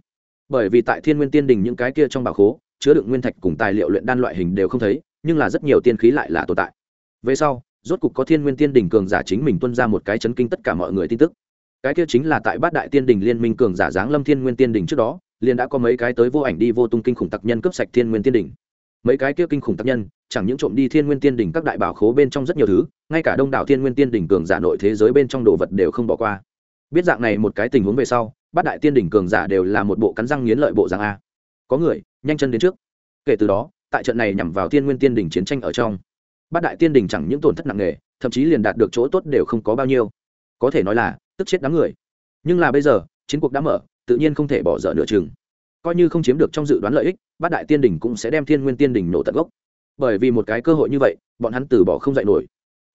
Bởi vì tại thiên nguyên tiên đình những cái kia trong bà khố, chứa đựng nguyên thạch cùng tài liệu luyện đan loại hình đều không thấy, nhưng là rất nhiều tiên khí lại là tồn tại. Về sau, rốt cục có thiên nguyên tiên đình cường giả chính mình tuân ra một cái chấn kinh tất cả mọi người tin tức. Cái kia chính là tại bát đại tiên đình liên minh cường giả giáng lâm thiên nguyên tiên đình trước đó, liền đã có mấy cái tới vô ảnh đi vô tung kinh khủng tặc nhân cướp sạch thiên nguyên tiên đình mấy cái kia kinh khủng tác nhân, chẳng những trộm đi thiên nguyên tiên đỉnh các đại bảo khố bên trong rất nhiều thứ, ngay cả đông đảo thiên nguyên tiên đỉnh cường giả nội thế giới bên trong đồ vật đều không bỏ qua. Biết dạng này một cái tình huống về sau, bát đại tiên đỉnh cường giả đều là một bộ cắn răng nghiến lợi bộ dạng a. Có người, nhanh chân đến trước. Kể từ đó, tại trận này nhằm vào thiên nguyên tiên đỉnh chiến tranh ở trong, bát đại tiên đỉnh chẳng những tổn thất nặng nề, thậm chí liền đạt được chỗ tốt đều không có bao nhiêu. Có thể nói là, tức chết đám người. Nhưng là bây giờ, chiến cuộc đã mở, tự nhiên không thể bỏ dở nửa chừng coi như không chiếm được trong dự đoán lợi ích, bát đại tiên đình cũng sẽ đem thiên nguyên tiên đình nổ tận gốc. Bởi vì một cái cơ hội như vậy, bọn hắn từ bỏ không dạy nổi.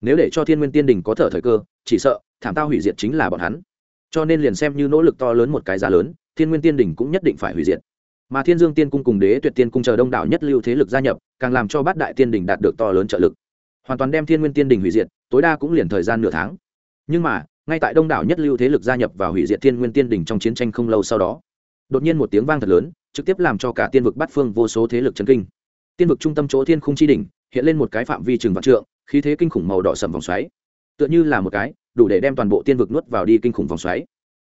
Nếu để cho thiên nguyên tiên đình có thở thời cơ, chỉ sợ thảm tao hủy diệt chính là bọn hắn. Cho nên liền xem như nỗ lực to lớn một cái giá lớn, thiên nguyên tiên đình cũng nhất định phải hủy diệt. Mà thiên dương tiên cung cùng đế tuyệt tiên cung chờ đông đảo nhất lưu thế lực gia nhập, càng làm cho bát đại tiên đình đạt được to lớn trợ lực. Hoàn toàn đem thiên nguyên tiên đình hủy diệt, tối đa cũng liền thời gian nửa tháng. Nhưng mà, ngay tại đông đảo nhất lưu thế lực gia nhập và hủy diệt thiên nguyên tiên đình trong chiến tranh không lâu sau đó đột nhiên một tiếng vang thật lớn, trực tiếp làm cho cả tiên vực bát phương vô số thế lực chấn kinh. Tiên vực trung tâm chỗ thiên khung chi đỉnh, hiện lên một cái phạm vi trường vạn trượng, khí thế kinh khủng màu đỏ sầm vòng xoáy. Tựa như là một cái, đủ để đem toàn bộ tiên vực nuốt vào đi kinh khủng vòng xoáy.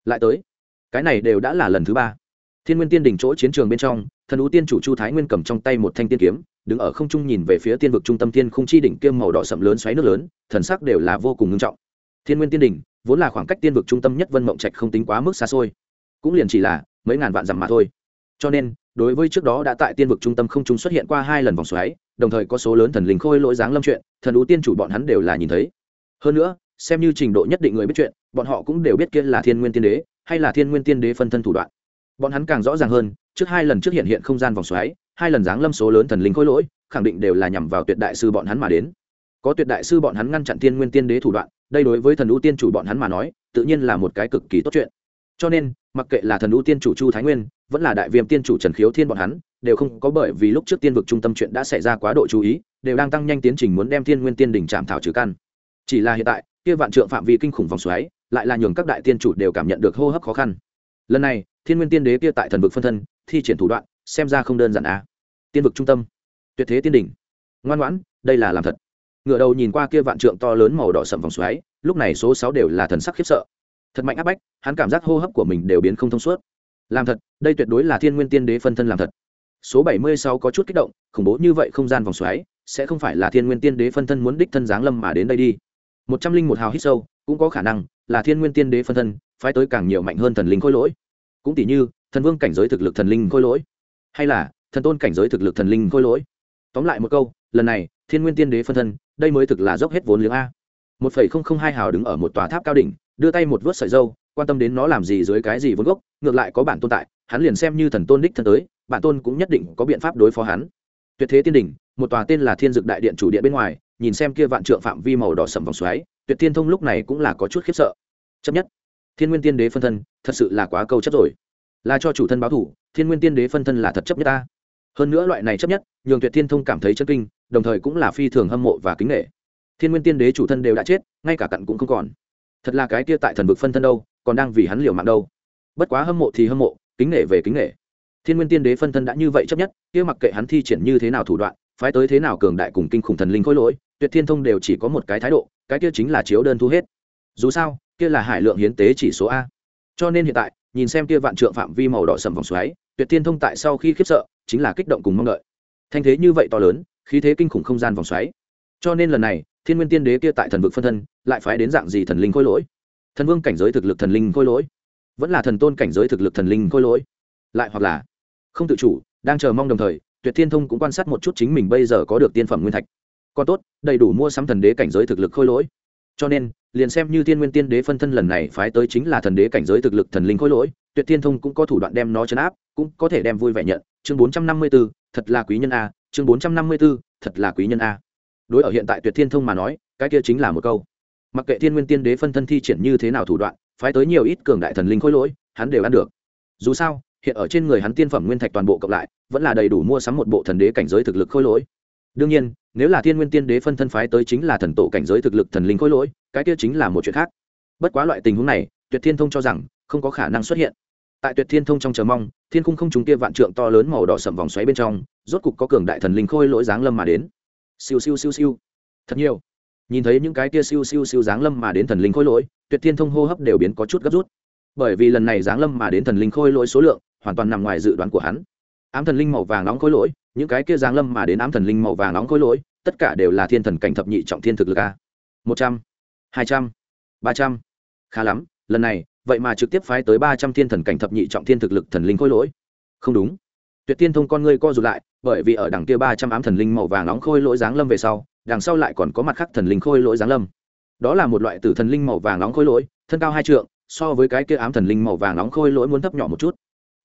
Lại tới, cái này đều đã là lần thứ ba. Thiên nguyên tiên đỉnh chỗ chiến trường bên trong, thần ú tiên chủ chu thái nguyên cầm trong tay một thanh tiên kiếm, đứng ở không trung nhìn về phía tiên vực trung tâm tiên không chi đỉnh kiêm màu đỏ sậm lớn xoáy nước lớn, thần sắc đều là vô cùng ngưng trọng. Thiên nguyên tiên đỉnh, vốn là khoảng cách tiên vực trung tâm nhất vân mộng trạch không tính quá mức xa xôi. Cũng liền chỉ là mấy ngàn vạn dặm mà thôi. Cho nên, đối với trước đó đã tại tiên vực trung tâm không trung xuất hiện qua hai lần vòng xoáy, đồng thời có số lớn thần linh khôi lỗi dáng lâm chuyện, thần ưu tiên chủ bọn hắn đều là nhìn thấy. Hơn nữa, xem như trình độ nhất định người biết chuyện, bọn họ cũng đều biết kia là thiên nguyên tiên đế, hay là thiên nguyên tiên đế phân thân thủ đoạn. Bọn hắn càng rõ ràng hơn, trước hai lần trước hiện hiện không gian vòng xoáy, hai lần giáng lâm số lớn thần linh khôi lỗi, khẳng định đều là nhằm vào tuyệt đại sư bọn hắn mà đến. Có tuyệt đại sư bọn hắn ngăn chặn thiên nguyên tiên đế thủ đoạn, đây đối với thần ưu tiên chủ bọn hắn mà nói, tự nhiên là một cái cực kỳ tốt chuyện cho nên, mặc kệ là thần ưu tiên chủ chu thái nguyên, vẫn là đại viêm tiên chủ trần khiếu thiên bọn hắn, đều không có bởi vì lúc trước tiên vực trung tâm chuyện đã xảy ra quá độ chú ý, đều đang tăng nhanh tiến trình muốn đem thiên nguyên tiên đỉnh chạm thảo trừ căn. Chỉ là hiện tại, kia vạn trượng phạm vi kinh khủng vòng xoáy, lại là nhường các đại tiên chủ đều cảm nhận được hô hấp khó khăn. Lần này, thiên nguyên tiên đế kia tại thần vực phân thân, thi triển thủ đoạn, xem ra không đơn giản á tiên vực trung tâm, tuyệt thế tiên đỉnh. Ngoan ngoãn, đây là làm thật. Ngựa đầu nhìn qua kia vạn trượng to lớn màu đỏ sậm vòng xoáy, lúc này số sáu đều là thần sắc khiếp sợ thật mạnh áp bách, hắn cảm giác hô hấp của mình đều biến không thông suốt. Làm thật, đây tuyệt đối là thiên nguyên tiên đế phân thân làm thật. Số bảy mươi sáu có chút kích động, khủng bố như vậy không gian vòng xoáy, sẽ không phải là thiên nguyên tiên đế phân thân muốn đích thân giáng lâm mà đến đây đi. một trăm linh một hào hít sâu, cũng có khả năng là thiên nguyên tiên đế phân thân phái tới càng nhiều mạnh hơn thần linh khôi lỗi. Cũng tỷ như, thần vương cảnh giới thực lực thần linh khôi lỗi, hay là thần tôn cảnh giới thực lực thần linh khôi lỗi. Tóm lại một câu, lần này, thiên nguyên tiên đế phân thân, đây mới thực là dốc hết vốn liếng a. một phẩy không không hai hào đứng ở một tòa tháp cao đỉnh đưa tay một vớt sợi dâu, quan tâm đến nó làm gì dưới cái gì vốn gốc, ngược lại có bản tôn tại, hắn liền xem như thần tôn đích thân tới, bản tôn cũng nhất định có biện pháp đối phó hắn. Tuyệt thế tiên đỉnh, một tòa tên là thiên dực đại điện chủ điện bên ngoài, nhìn xem kia vạn trượng phạm vi màu đỏ sầm vòng xoáy, tuyệt thiên thông lúc này cũng là có chút khiếp sợ. Chấp nhất, thiên nguyên tiên đế phân thân, thật sự là quá câu chấp rồi. Là cho chủ thân báo thủ, thiên nguyên tiên đế phân thân là thật chấp nhất ta. Hơn nữa loại này chấp nhất, nhường tuyệt thiên thông cảm thấy chân kinh, đồng thời cũng là phi thường hâm mộ và kính nghệ thiên nguyên tiên đế chủ thân đều đã chết, ngay cả cặn cũng không còn thật là cái kia tại thần vực phân thân đâu, còn đang vì hắn liều mạng đâu. Bất quá hâm mộ thì hâm mộ, kính nể về kính nể. thiên nguyên tiên đế phân thân đã như vậy chấp nhất, kia mặc kệ hắn thi triển như thế nào thủ đoạn, phái tới thế nào cường đại cùng kinh khủng thần linh khôi lỗi, tuyệt thiên thông đều chỉ có một cái thái độ, cái kia chính là chiếu đơn thu hết. Dù sao, kia là hải lượng hiến tế chỉ số a. Cho nên hiện tại, nhìn xem kia vạn trượng phạm vi màu đỏ sầm vòng xoáy, tuyệt thiên thông tại sau khi khiếp sợ, chính là kích động cùng mong đợi. Thanh thế như vậy to lớn, khí thế kinh khủng không gian vòng xoáy. Cho nên lần này thiên nguyên tiên đế kia tại thần vực phân thân, lại phái đến dạng gì thần linh khôi lỗi? Thần vương cảnh giới thực lực thần linh khôi lỗi? Vẫn là thần tôn cảnh giới thực lực thần linh khôi lỗi? Lại hoặc là không tự chủ, đang chờ mong đồng thời, tuyệt thiên thông cũng quan sát một chút chính mình bây giờ có được tiên phẩm nguyên thạch. Còn tốt, đầy đủ mua sắm thần đế cảnh giới thực lực khôi lỗi. Cho nên, liền xem như tiên nguyên tiên đế phân thân lần này phái tới chính là thần đế cảnh giới thực lực thần linh khôi lỗi, tuyệt thiên thông cũng có thủ đoạn đem nó chấn áp, cũng có thể đem vui vẻ nhận. Chương bốn trăm năm mươi b ố thật là quý nhân a, chương bốn trăm năm mươi b ố thật là quý nhân a đối ở hiện tại tuyệt thiên thông mà nói, cái kia chính là một câu. Mặc kệ thiên nguyên tiên đế phân thân thi triển như thế nào thủ đoạn, phái tới nhiều ít cường đại thần linh khôi lỗi, hắn đều ăn được. Dù sao, hiện ở trên người hắn tiên phẩm nguyên thạch toàn bộ cộng lại, vẫn là đầy đủ mua sắm một bộ thần đế cảnh giới thực lực khôi lỗi. Đương nhiên, nếu là thiên nguyên tiên đế phân thân phái tới chính là thần tổ cảnh giới thực lực thần linh khôi lỗi, cái kia chính là một chuyện khác. Bất quá loại tình huống này, tuyệt thiên thông cho rằng, không có khả năng xuất hiện. Tại tuyệt thiên thông trong chờ mong, thiên cung không chúng kia vạn trượng to lớn màu đỏ sầm vòng xoáy bên trong, rốt cục có cường đại thần linh khôi lỗi giáng lâm mà đến siêu siêu siêu siêu. Thật nhiều. Nhìn thấy những cái kia siêu siêu siêu giáng lâm mà đến thần linh khôi lỗi, tuyệt thiên thông hô hấp đều biến có chút gấp rút. Bởi vì lần này giáng lâm mà đến thần linh khôi lỗi số lượng hoàn toàn nằm ngoài dự đoán của hắn. Ám thần linh màu vàng nóng khôi lỗi, những cái kia giáng lâm mà đến ám thần linh màu vàng nóng khôi lỗi, tất cả đều là thiên thần cảnh thập nhị trọng thiên thực lực a. Một trăm, hai trăm, ba trăm. Khá lắm, lần này, vậy mà trực tiếp phái tới ba trăm thiên thần cảnh thập nhị trọng thiên thực lực thần linh khôi lỗi. Không đúng. Tuyệt tiên thông con ngươi co rụt lại bởi vì ở đằng kia ba trăm ám thần linh màu vàng nóng khôi lỗi giáng lâm về sau, đằng sau lại còn có mặt khác thần linh khôi lỗi giáng lâm. Đó là một loại tử thần linh màu vàng nóng khôi lỗi, thân cao hai trượng, so với cái kia ám thần linh màu vàng nóng khôi lỗi muốn thấp nhỏ một chút.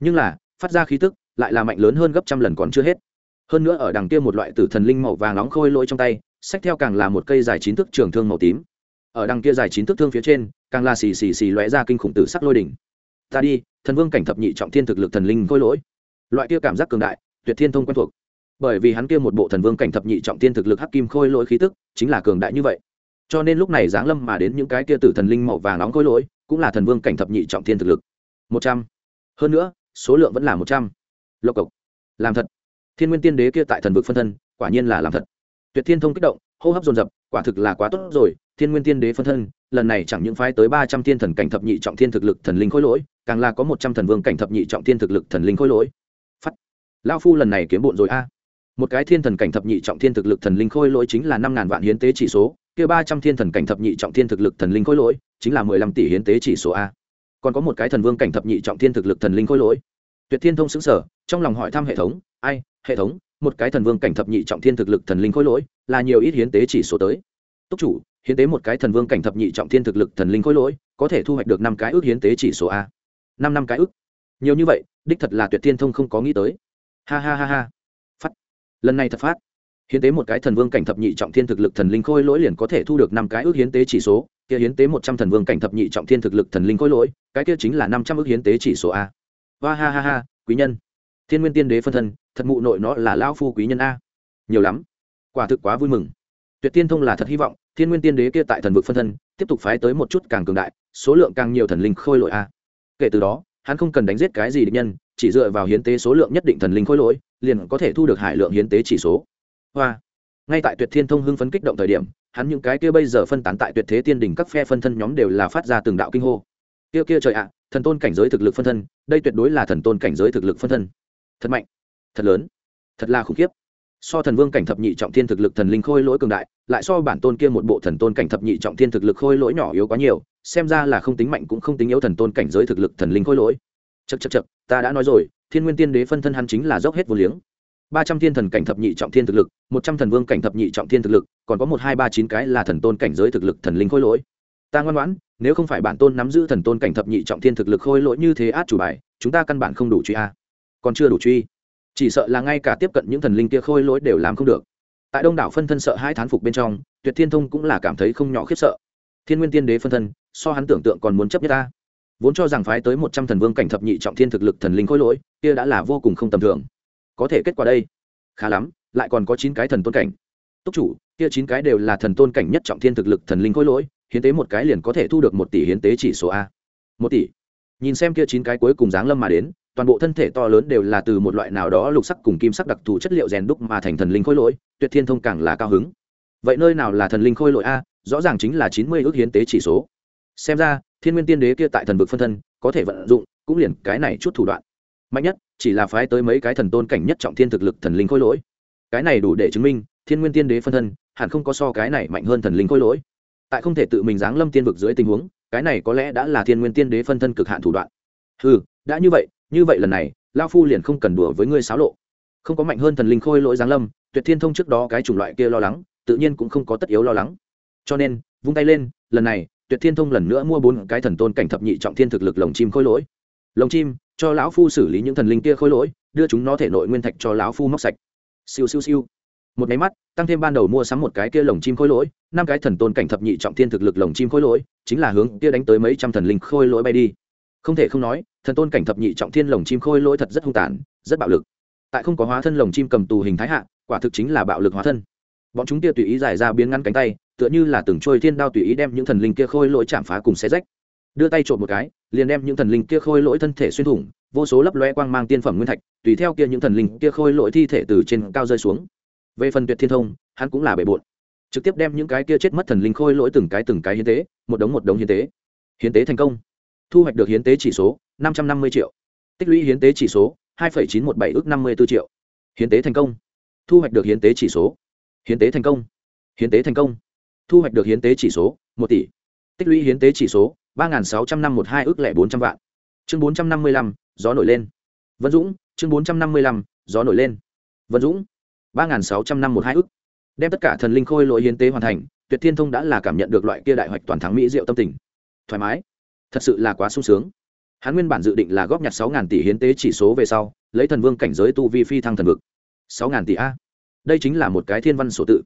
Nhưng là, phát ra khí tức lại là mạnh lớn hơn gấp trăm lần còn chưa hết. Hơn nữa ở đằng kia một loại tử thần linh màu vàng nóng khôi lỗi trong tay, sách theo càng là một cây dài chín thước trường thương màu tím. Ở đằng kia dài chín thước thương phía trên, càng là xì xì xì lóe ra kinh khủng tử sắc lôi đỉnh. Ta đi, thần vương cảnh thập nhị trọng thiên thực lực thần linh khôi lỗi. Loại kia cảm giác cường đại tuyệt thiên thông quen thuộc. Bởi vì hắn kia một bộ thần vương cảnh thập nhị trọng thiên thực lực hắc kim khôi lỗi khí tức, chính là cường đại như vậy. Cho nên lúc này giáng lâm mà đến những cái kia tử thần linh màu vàng nóng khôi lỗi, cũng là thần vương cảnh thập nhị trọng thiên thực lực. Một trăm. Hơn nữa, số lượng vẫn là một trăm. Lộc cộc. Làm thật. Thiên nguyên tiên đế kia tại thần vực phân thân, quả nhiên là làm thật. Tuyệt thiên thông kích động, hô hấp dồn dập, quả thực là quá tốt rồi, thiên nguyên tiên đế phân thân, lần này chẳng những phái tới ba trăm thiên thần cảnh thập nhị trọng thiên thực lực thần linh khôi lỗi, càng là có một trăm thần vương cảnh thập nhị trọng thiên thực lực thần linh khôi lỗi lao phu lần này kiếm bộn rồi a. Một cái thiên thần cảnh thập nhị trọng thiên thực lực thần linh khôi lỗi chính là năm ngàn vạn hiến tế chỉ số, kia ba trăm thiên thần cảnh thập nhị trọng thiên thực lực thần linh khôi lỗi chính là mười lăm tỷ hiến tế chỉ số a. Còn có một cái thần vương cảnh thập nhị trọng thiên thực lực thần linh khôi lỗi. Tuyệt thiên thông xứng sở trong lòng hỏi thăm hệ thống, ai, hệ thống, một cái thần vương cảnh thập nhị trọng thiên thực lực thần linh khôi lỗi là nhiều ít hiến tế chỉ số tới? Túc chủ, hiến tế một cái thần vương cảnh thập nhị trọng thiên thực lực thần linh khôi lỗi có thể thu hoạch được năm cái ước hiến tế chỉ số a. Năm năm cái ước? Nhiều như vậy, đích thật là tuyệt thiên thông không có nghĩ tới ha ha ha ha. Phát. Lần này thật phát. Hiến tế một cái thần vương cảnh thập nhị trọng thiên thực lực thần linh khôi lỗi liền có thể thu được năm cái ước hiến tế chỉ số. Kia hiến tế một trăm thần vương cảnh thập nhị trọng thiên thực lực thần linh khôi lỗi, cái kia chính là năm trăm ước hiến tế chỉ số a. Hoa ha ha ha, quý nhân. Thiên nguyên tiên đế phân thân, thật mụ nội nó là lao phu quý nhân a. Nhiều lắm. Quả thực quá vui mừng. Tuyệt tiên thông là thật hy vọng, thiên nguyên tiên đế kia tại thần vực phân thân, tiếp tục phái tới một chút càng cường đại, số lượng càng nhiều thần linh khôi lỗi a. Kể từ đó hắn không cần đánh giết cái gì địch nhân, chỉ dựa vào hiến tế số lượng nhất định thần linh khôi lỗi, liền có thể thu được hải lượng hiến tế chỉ số. Hoa. Ngay tại tuyệt thiên thông hưng phấn kích động thời điểm, hắn những cái kia bây giờ phân tán tại tuyệt thế tiên đỉnh các phe phân thân nhóm đều là phát ra từng đạo kinh hô. Kia kia trời ạ, thần tôn cảnh giới thực lực phân thân, đây tuyệt đối là thần tôn cảnh giới thực lực phân thân. Thật mạnh. Thật lớn. Thật là khủng khiếp. So thần vương cảnh thập nhị trọng thiên thực lực thần linh khôi lỗi cường đại, lại so bản tôn kia một bộ thần tôn cảnh thập nhị trọng thiên thực lực khôi lỗi nhỏ yếu quá nhiều xem ra là không tính mạnh cũng không tính yếu thần tôn cảnh giới thực lực thần linh khôi lỗi. Chật chật chật ta đã nói rồi, thiên nguyên tiên đế phân thân hắn chính là dốc hết vô liếng. Ba trăm thiên thần cảnh thập nhị trọng thiên thực lực, một trăm thần vương cảnh thập nhị trọng thiên thực lực, còn có một, hai, ba, chín cái là thần tôn cảnh giới thực lực thần linh khôi lỗi. Ta ngoan ngoãn, nếu không phải bản tôn nắm giữ thần tôn cảnh thập nhị trọng thiên thực lực khôi lỗi như thế át chủ bài, chúng ta căn bản không đủ truy a. Còn chưa đủ truy. Chỉ sợ là ngay cả tiếp cận những thần linh kia khôi lỗi đều làm không được. Tại đông đảo phân thân sợ hai thán phục bên trong, tuyệt thiên thông cũng là cảm thấy không nhỏ khiếp sợ thiên nguyên tiên đế phân thân, so hắn tưởng tượng còn muốn chấp nhất ta. Vốn cho rằng phái tới một trăm thần vương cảnh thập nhị trọng thiên thực lực thần linh khôi lỗi, kia đã là vô cùng không tầm thường. Có thể kết quả đây? Khá lắm, lại còn có chín cái thần tôn cảnh. Túc chủ, kia chín cái đều là thần tôn cảnh nhất trọng thiên thực lực thần linh khôi lỗi, hiến tế một cái liền có thể thu được một tỷ hiến tế chỉ số a. Một tỷ. Nhìn xem kia chín cái cuối cùng giáng lâm mà đến, toàn bộ thân thể to lớn đều là từ một loại nào đó lục sắc cùng kim sắc đặc thù chất liệu rèn đúc mà thành thần linh khôi lỗi, tuyệt thiên thông càng là cao hứng. Vậy nơi nào là thần linh khôi lỗi a? Rõ ràng chính là chín mươi ước hiến tế chỉ số. Xem ra, thiên nguyên tiên đế kia tại thần vực phân thân, có thể vận dụng, cũng liền cái này chút thủ đoạn. Mạnh nhất, chỉ là phái tới mấy cái thần tôn cảnh nhất trọng thiên thực lực thần linh khôi lỗi. Cái này đủ để chứng minh, thiên nguyên tiên đế phân thân, hẳn không có so cái này mạnh hơn thần linh khôi lỗi. Tại không thể tự mình giáng lâm tiên vực dưới tình huống, cái này có lẽ đã là thiên nguyên tiên đế phân thân cực hạn thủ đoạn. Ừ đã như vậy như vậy lần này lao phu liền không cần đùa với ngươi xáo lộ. Không có mạnh hơn thần linh khôi lỗi giáng lâm, tuyệt thiên thông trước đó cái chủng loại kia lo lắng, tự nhiên cũng không có tất yếu lo lắng cho nên, vung tay lên, lần này, tuyệt thiên thông lần nữa mua bốn cái thần tôn cảnh thập nhị trọng thiên thực lực lồng chim khôi lỗi. Lồng chim, cho lão phu xử lý những thần linh kia khôi lỗi, đưa chúng nó thể nội nguyên thạch cho lão phu móc sạch. Siêu siêu siêu. Một máy mắt, tăng thêm ban đầu mua sắm một cái kia lồng chim khôi lỗi, năm cái thần tôn cảnh thập nhị trọng thiên thực lực lồng chim khôi lỗi, chính là hướng kia đánh tới mấy trăm thần linh khôi lỗi bay đi. Không thể không nói, thần tôn cảnh thập nhị trọng thiên lồng chim khôi lỗi thật rất hung tàn, rất bạo lực. Tại không có hóa thân lồng chim cầm tù hình thái hạ, quả thực chính là bạo lực hóa thân. Bọn chúng kia tùy ý giải ra biến ngăn cánh tay tựa như là từng trôi thiên đao tùy ý đem những thần linh kia khôi lỗi chạm phá cùng xe rách. Đưa tay trộm một cái, liền đem những thần linh kia khôi lỗi thân thể xuyên thủng, vô số lấp loe quang mang tiên phẩm nguyên thạch, tùy theo kia những thần linh kia khôi lỗi thi thể từ trên cao rơi xuống. Về phần tuyệt thiên thông, hắn cũng là bề bộn. Trực tiếp đem những cái kia chết mất thần linh khôi lỗi từng cái từng cái hiến tế, một đống một đống hiến tế. Hiến tế thành công. Thu hoạch được hiến tế chỉ số năm trăm năm mươi triệu. Tích lũy hiến tế chỉ số hai chín một bảy ước năm mươi b ố triệu. Hiến tế thành công. Thu hoạch được hiến tế chỉ số. Hiến tế thành công. Hiến tế thành công thu hoạch được hiến tế chỉ số, một tỷ. Tích lũy hiến tế chỉ số, ba sáu trăm năm một hai ước lẻ bốn trăm vạn. Chương bốn trăm năm mươi lăm, gió nổi lên. Vân dũng, chương bốn trăm năm mươi lăm, gió nổi lên. Vân dũng, ba sáu trăm năm một hai ước. Đem tất cả thần linh khôi lỗi hiến tế hoàn thành, tuyệt thiên thông đã là cảm nhận được loại kia đại hoạch toàn thắng mỹ diệu tâm tình. Thoải mái. Thật sự là quá sung sướng. Hắn nguyên bản dự định là góp nhặt sáu tỷ hiến tế chỉ số về sau, lấy thần vương cảnh giới tu vi phi thăng thần vực. sáu tỷ a. Đây chính là một cái thiên văn sổ tự.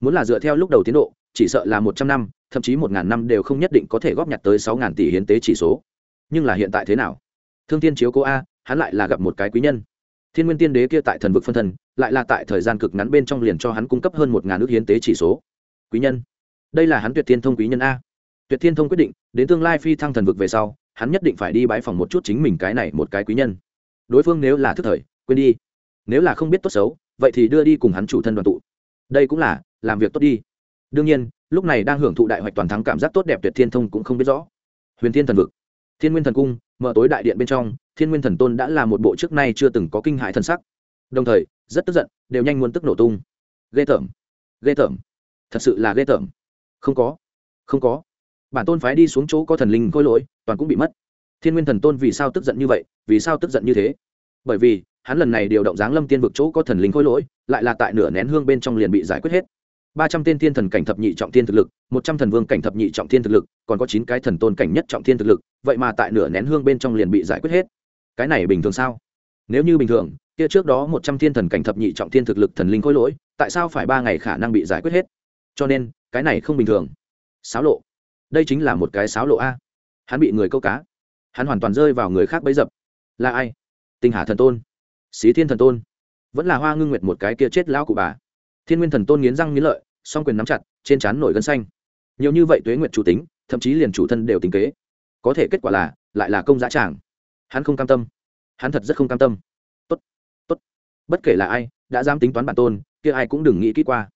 Muốn là dựa theo lúc đầu tiến độ chỉ sợ là một trăm năm, thậm chí một ngàn năm đều không nhất định có thể góp nhặt tới sáu ngàn tỷ hiến tế chỉ số. Nhưng là hiện tại thế nào? Thương tiên chiếu cố a, hắn lại là gặp một cái quý nhân. Thiên nguyên tiên đế kia tại thần vực phân thần lại là tại thời gian cực ngắn bên trong liền cho hắn cung cấp hơn một ngàn ước hiến tế chỉ số. Quý nhân, đây là hắn tuyệt thiên thông quý nhân a. Tuyệt thiên thông quyết định, đến tương lai phi thăng thần vực về sau, hắn nhất định phải đi bãi phòng một chút chính mình cái này một cái quý nhân. Đối phương nếu là thức thời, quên đi. Nếu là không biết tốt xấu, vậy thì đưa đi cùng hắn chủ thân đoàn tụ. Đây cũng là, làm việc tốt đi đương nhiên, lúc này đang hưởng thụ đại hoạch toàn thắng cảm giác tốt đẹp tuyệt thiên thông cũng không biết rõ. Huyền thiên thần vực, thiên nguyên thần cung, mở tối đại điện bên trong, thiên nguyên thần tôn đã là một bộ trước nay chưa từng có kinh hại thần sắc. Đồng thời, rất tức giận, đều nhanh muốn tức nổ tung. Ghê tởm ghê tởm. Thật sự là ghê tởm. Không có không có. Bản tôn phái đi xuống chỗ có thần linh khôi lỗi, toàn cũng bị mất. Thiên nguyên thần tôn vì sao tức giận như vậy, vì sao tức giận như thế? Bởi vì, hắn lần này điều động giáng lâm tiên vực chỗ có thần linh khôi lỗi, lại là tại nửa nén hương bên trong liền bị giải quyết hết ba trăm tên thiên thần cảnh thập nhị trọng thiên thực lực, một trăm thần vương cảnh thập nhị trọng thiên thực lực, còn có chín cái thần tôn cảnh nhất trọng thiên thực lực, vậy mà tại nửa nén hương bên trong liền bị giải quyết hết. Cái này bình thường sao? Nếu như bình thường, kia trước đó một trăm thiên thần cảnh thập nhị trọng thiên thực lực thần linh khôi lỗi, tại sao phải ba ngày khả năng bị giải quyết hết? Cho nên, cái này không bình thường. Sáo lộ. Đây chính là một cái sáo lộ a. Hắn bị người câu cá. Hắn hoàn toàn rơi vào người khác bấy dập. Là ai? Tinh hà thần tôn. Xí thiên thần tôn. Vẫn là hoa ngưng nguyệt một cái kia chết lão cụ bà thiên nguyên thần tôn nghiến răng nghiến lợi, song quyền nắm chặt, trên trán nổi gân xanh. Nhiều như vậy tuế nguyệt chủ tính, thậm chí liền chủ thân đều tính kế. Có thể kết quả là, lại là công giá tràng. Hắn không cam tâm. Hắn thật rất không cam tâm. Tốt tốt. Bất kể là ai, đã dám tính toán bản tôn, kia ai cũng đừng nghĩ kỹ qua.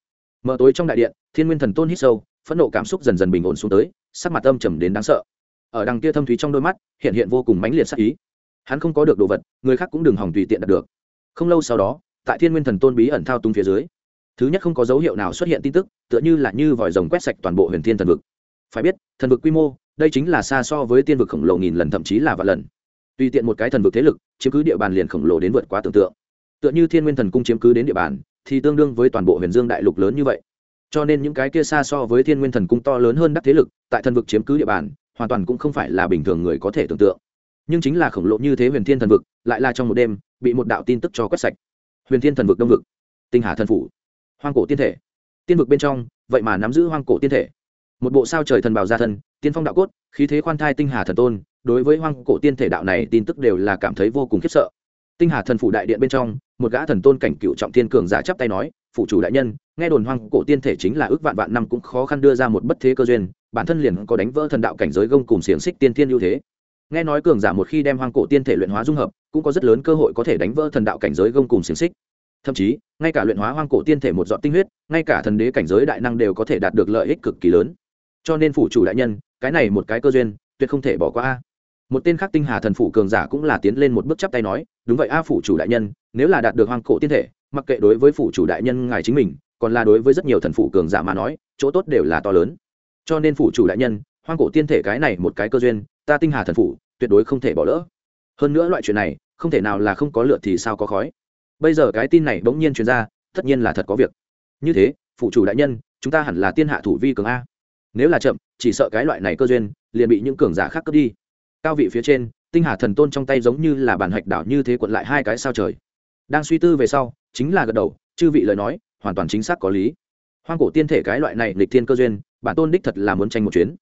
Mở tối trong đại điện, thiên nguyên thần tôn hít sâu, phẫn nộ cảm xúc dần dần bình ổn xuống tới, sắc mặt âm trầm đến đáng sợ. Ở đằng kia thâm thúy trong đôi mắt, hiện hiện vô cùng mãnh liệt sắc ý. Hắn không có được đồ vật, người khác cũng đừng hòng tùy tiện đạt được. Không lâu sau đó, tại thiên nguyên thần tôn bí ẩn thao túng phía dưới thứ nhất không có dấu hiệu nào xuất hiện tin tức, tựa như là như vòi rồng quét sạch toàn bộ huyền thiên thần vực. Phải biết, thần vực quy mô, đây chính là xa so với tiên vực khổng lồ nghìn lần thậm chí là vạn lần. Tùy tiện một cái thần vực thế lực, chiếm cứ địa bàn liền khổng lồ đến vượt quá tưởng tượng. Tựa như thiên nguyên thần cung chiếm cứ đến địa bàn, thì tương đương với toàn bộ huyền dương đại lục lớn như vậy. Cho nên những cái kia xa so với thiên nguyên thần cung to lớn hơn đắc thế lực, tại thần vực chiếm cứ địa bàn, hoàn toàn cũng không phải là bình thường người có thể tưởng tượng. Nhưng chính là khổng lồ như thế huyền thiên thần vực, lại là trong một đêm, bị một đạo tin tức cho quét sạch. Huyền thiên thần vực đông vực. Tinh hà thần phủ hoang cổ tiên thể. Tiên vực bên trong, vậy mà nắm giữ hoang cổ tiên thể. Một bộ sao trời thần bào gia thân, tiên phong đạo cốt, khí thế khoan thai tinh hà thần tôn, đối với hoang cổ tiên thể đạo này tin tức đều là cảm thấy vô cùng khiếp sợ. Tinh hà thần phủ đại điện bên trong, một gã thần tôn cảnh cựu trọng thiên cường giả chắp tay nói phụ chủ đại nhân, nghe đồn hoang cổ tiên thể chính là ước vạn vạn năm cũng khó khăn đưa ra một bất thế cơ duyên, bản thân liền có đánh vỡ thần đạo cảnh giới gông cùng xiềng xích tiên thiên ưu thế. Nghe nói cường giả một khi đem hoang cổ tiên thể luyện hóa dung hợp, cũng có rất lớn cơ hội có thể đánh vỡ thần đạo cảnh giới gông cùng xiềng xích thậm chí, ngay cả luyện hóa hoang cổ tiên thể một dọn tinh huyết, ngay cả thần đế cảnh giới đại năng đều có thể đạt được lợi ích cực kỳ lớn. Cho nên phủ chủ đại nhân, cái này một cái cơ duyên, tuyệt không thể bỏ qua một tên khác tinh hà thần phủ cường giả cũng là tiến lên một bước chắp tay nói, đúng vậy a, phủ chủ đại nhân, nếu là đạt được hoang cổ tiên thể, mặc kệ đối với phủ chủ đại nhân ngài chính mình, còn là đối với rất nhiều thần phủ cường giả mà nói, chỗ tốt đều là to lớn. Cho nên phủ chủ đại nhân, hoang cổ tiên thể cái này một cái cơ duyên, ta tinh hà thần phủ, tuyệt đối không thể bỏ lỡ. Hơn nữa loại chuyện này, không thể nào là không có lựa thì sao có khói bây giờ cái tin này bỗng nhiên truyền ra, tất nhiên là thật có việc. Như thế phụ chủ đại nhân, chúng ta hẳn là tiên hạ thủ vi cường a. Nếu là chậm, chỉ sợ cái loại này cơ duyên, liền bị những cường giả khác cướp đi. Cao vị phía trên, tinh hà thần tôn trong tay giống như là bản hạch đảo như thế quận lại hai cái sao trời. Đang suy tư về sau, chính là gật đầu, chư vị lời nói, hoàn toàn chính xác có lý. Hoang cổ tiên thể cái loại này lịch thiên cơ duyên, bản tôn đích thật là muốn tranh một chuyến.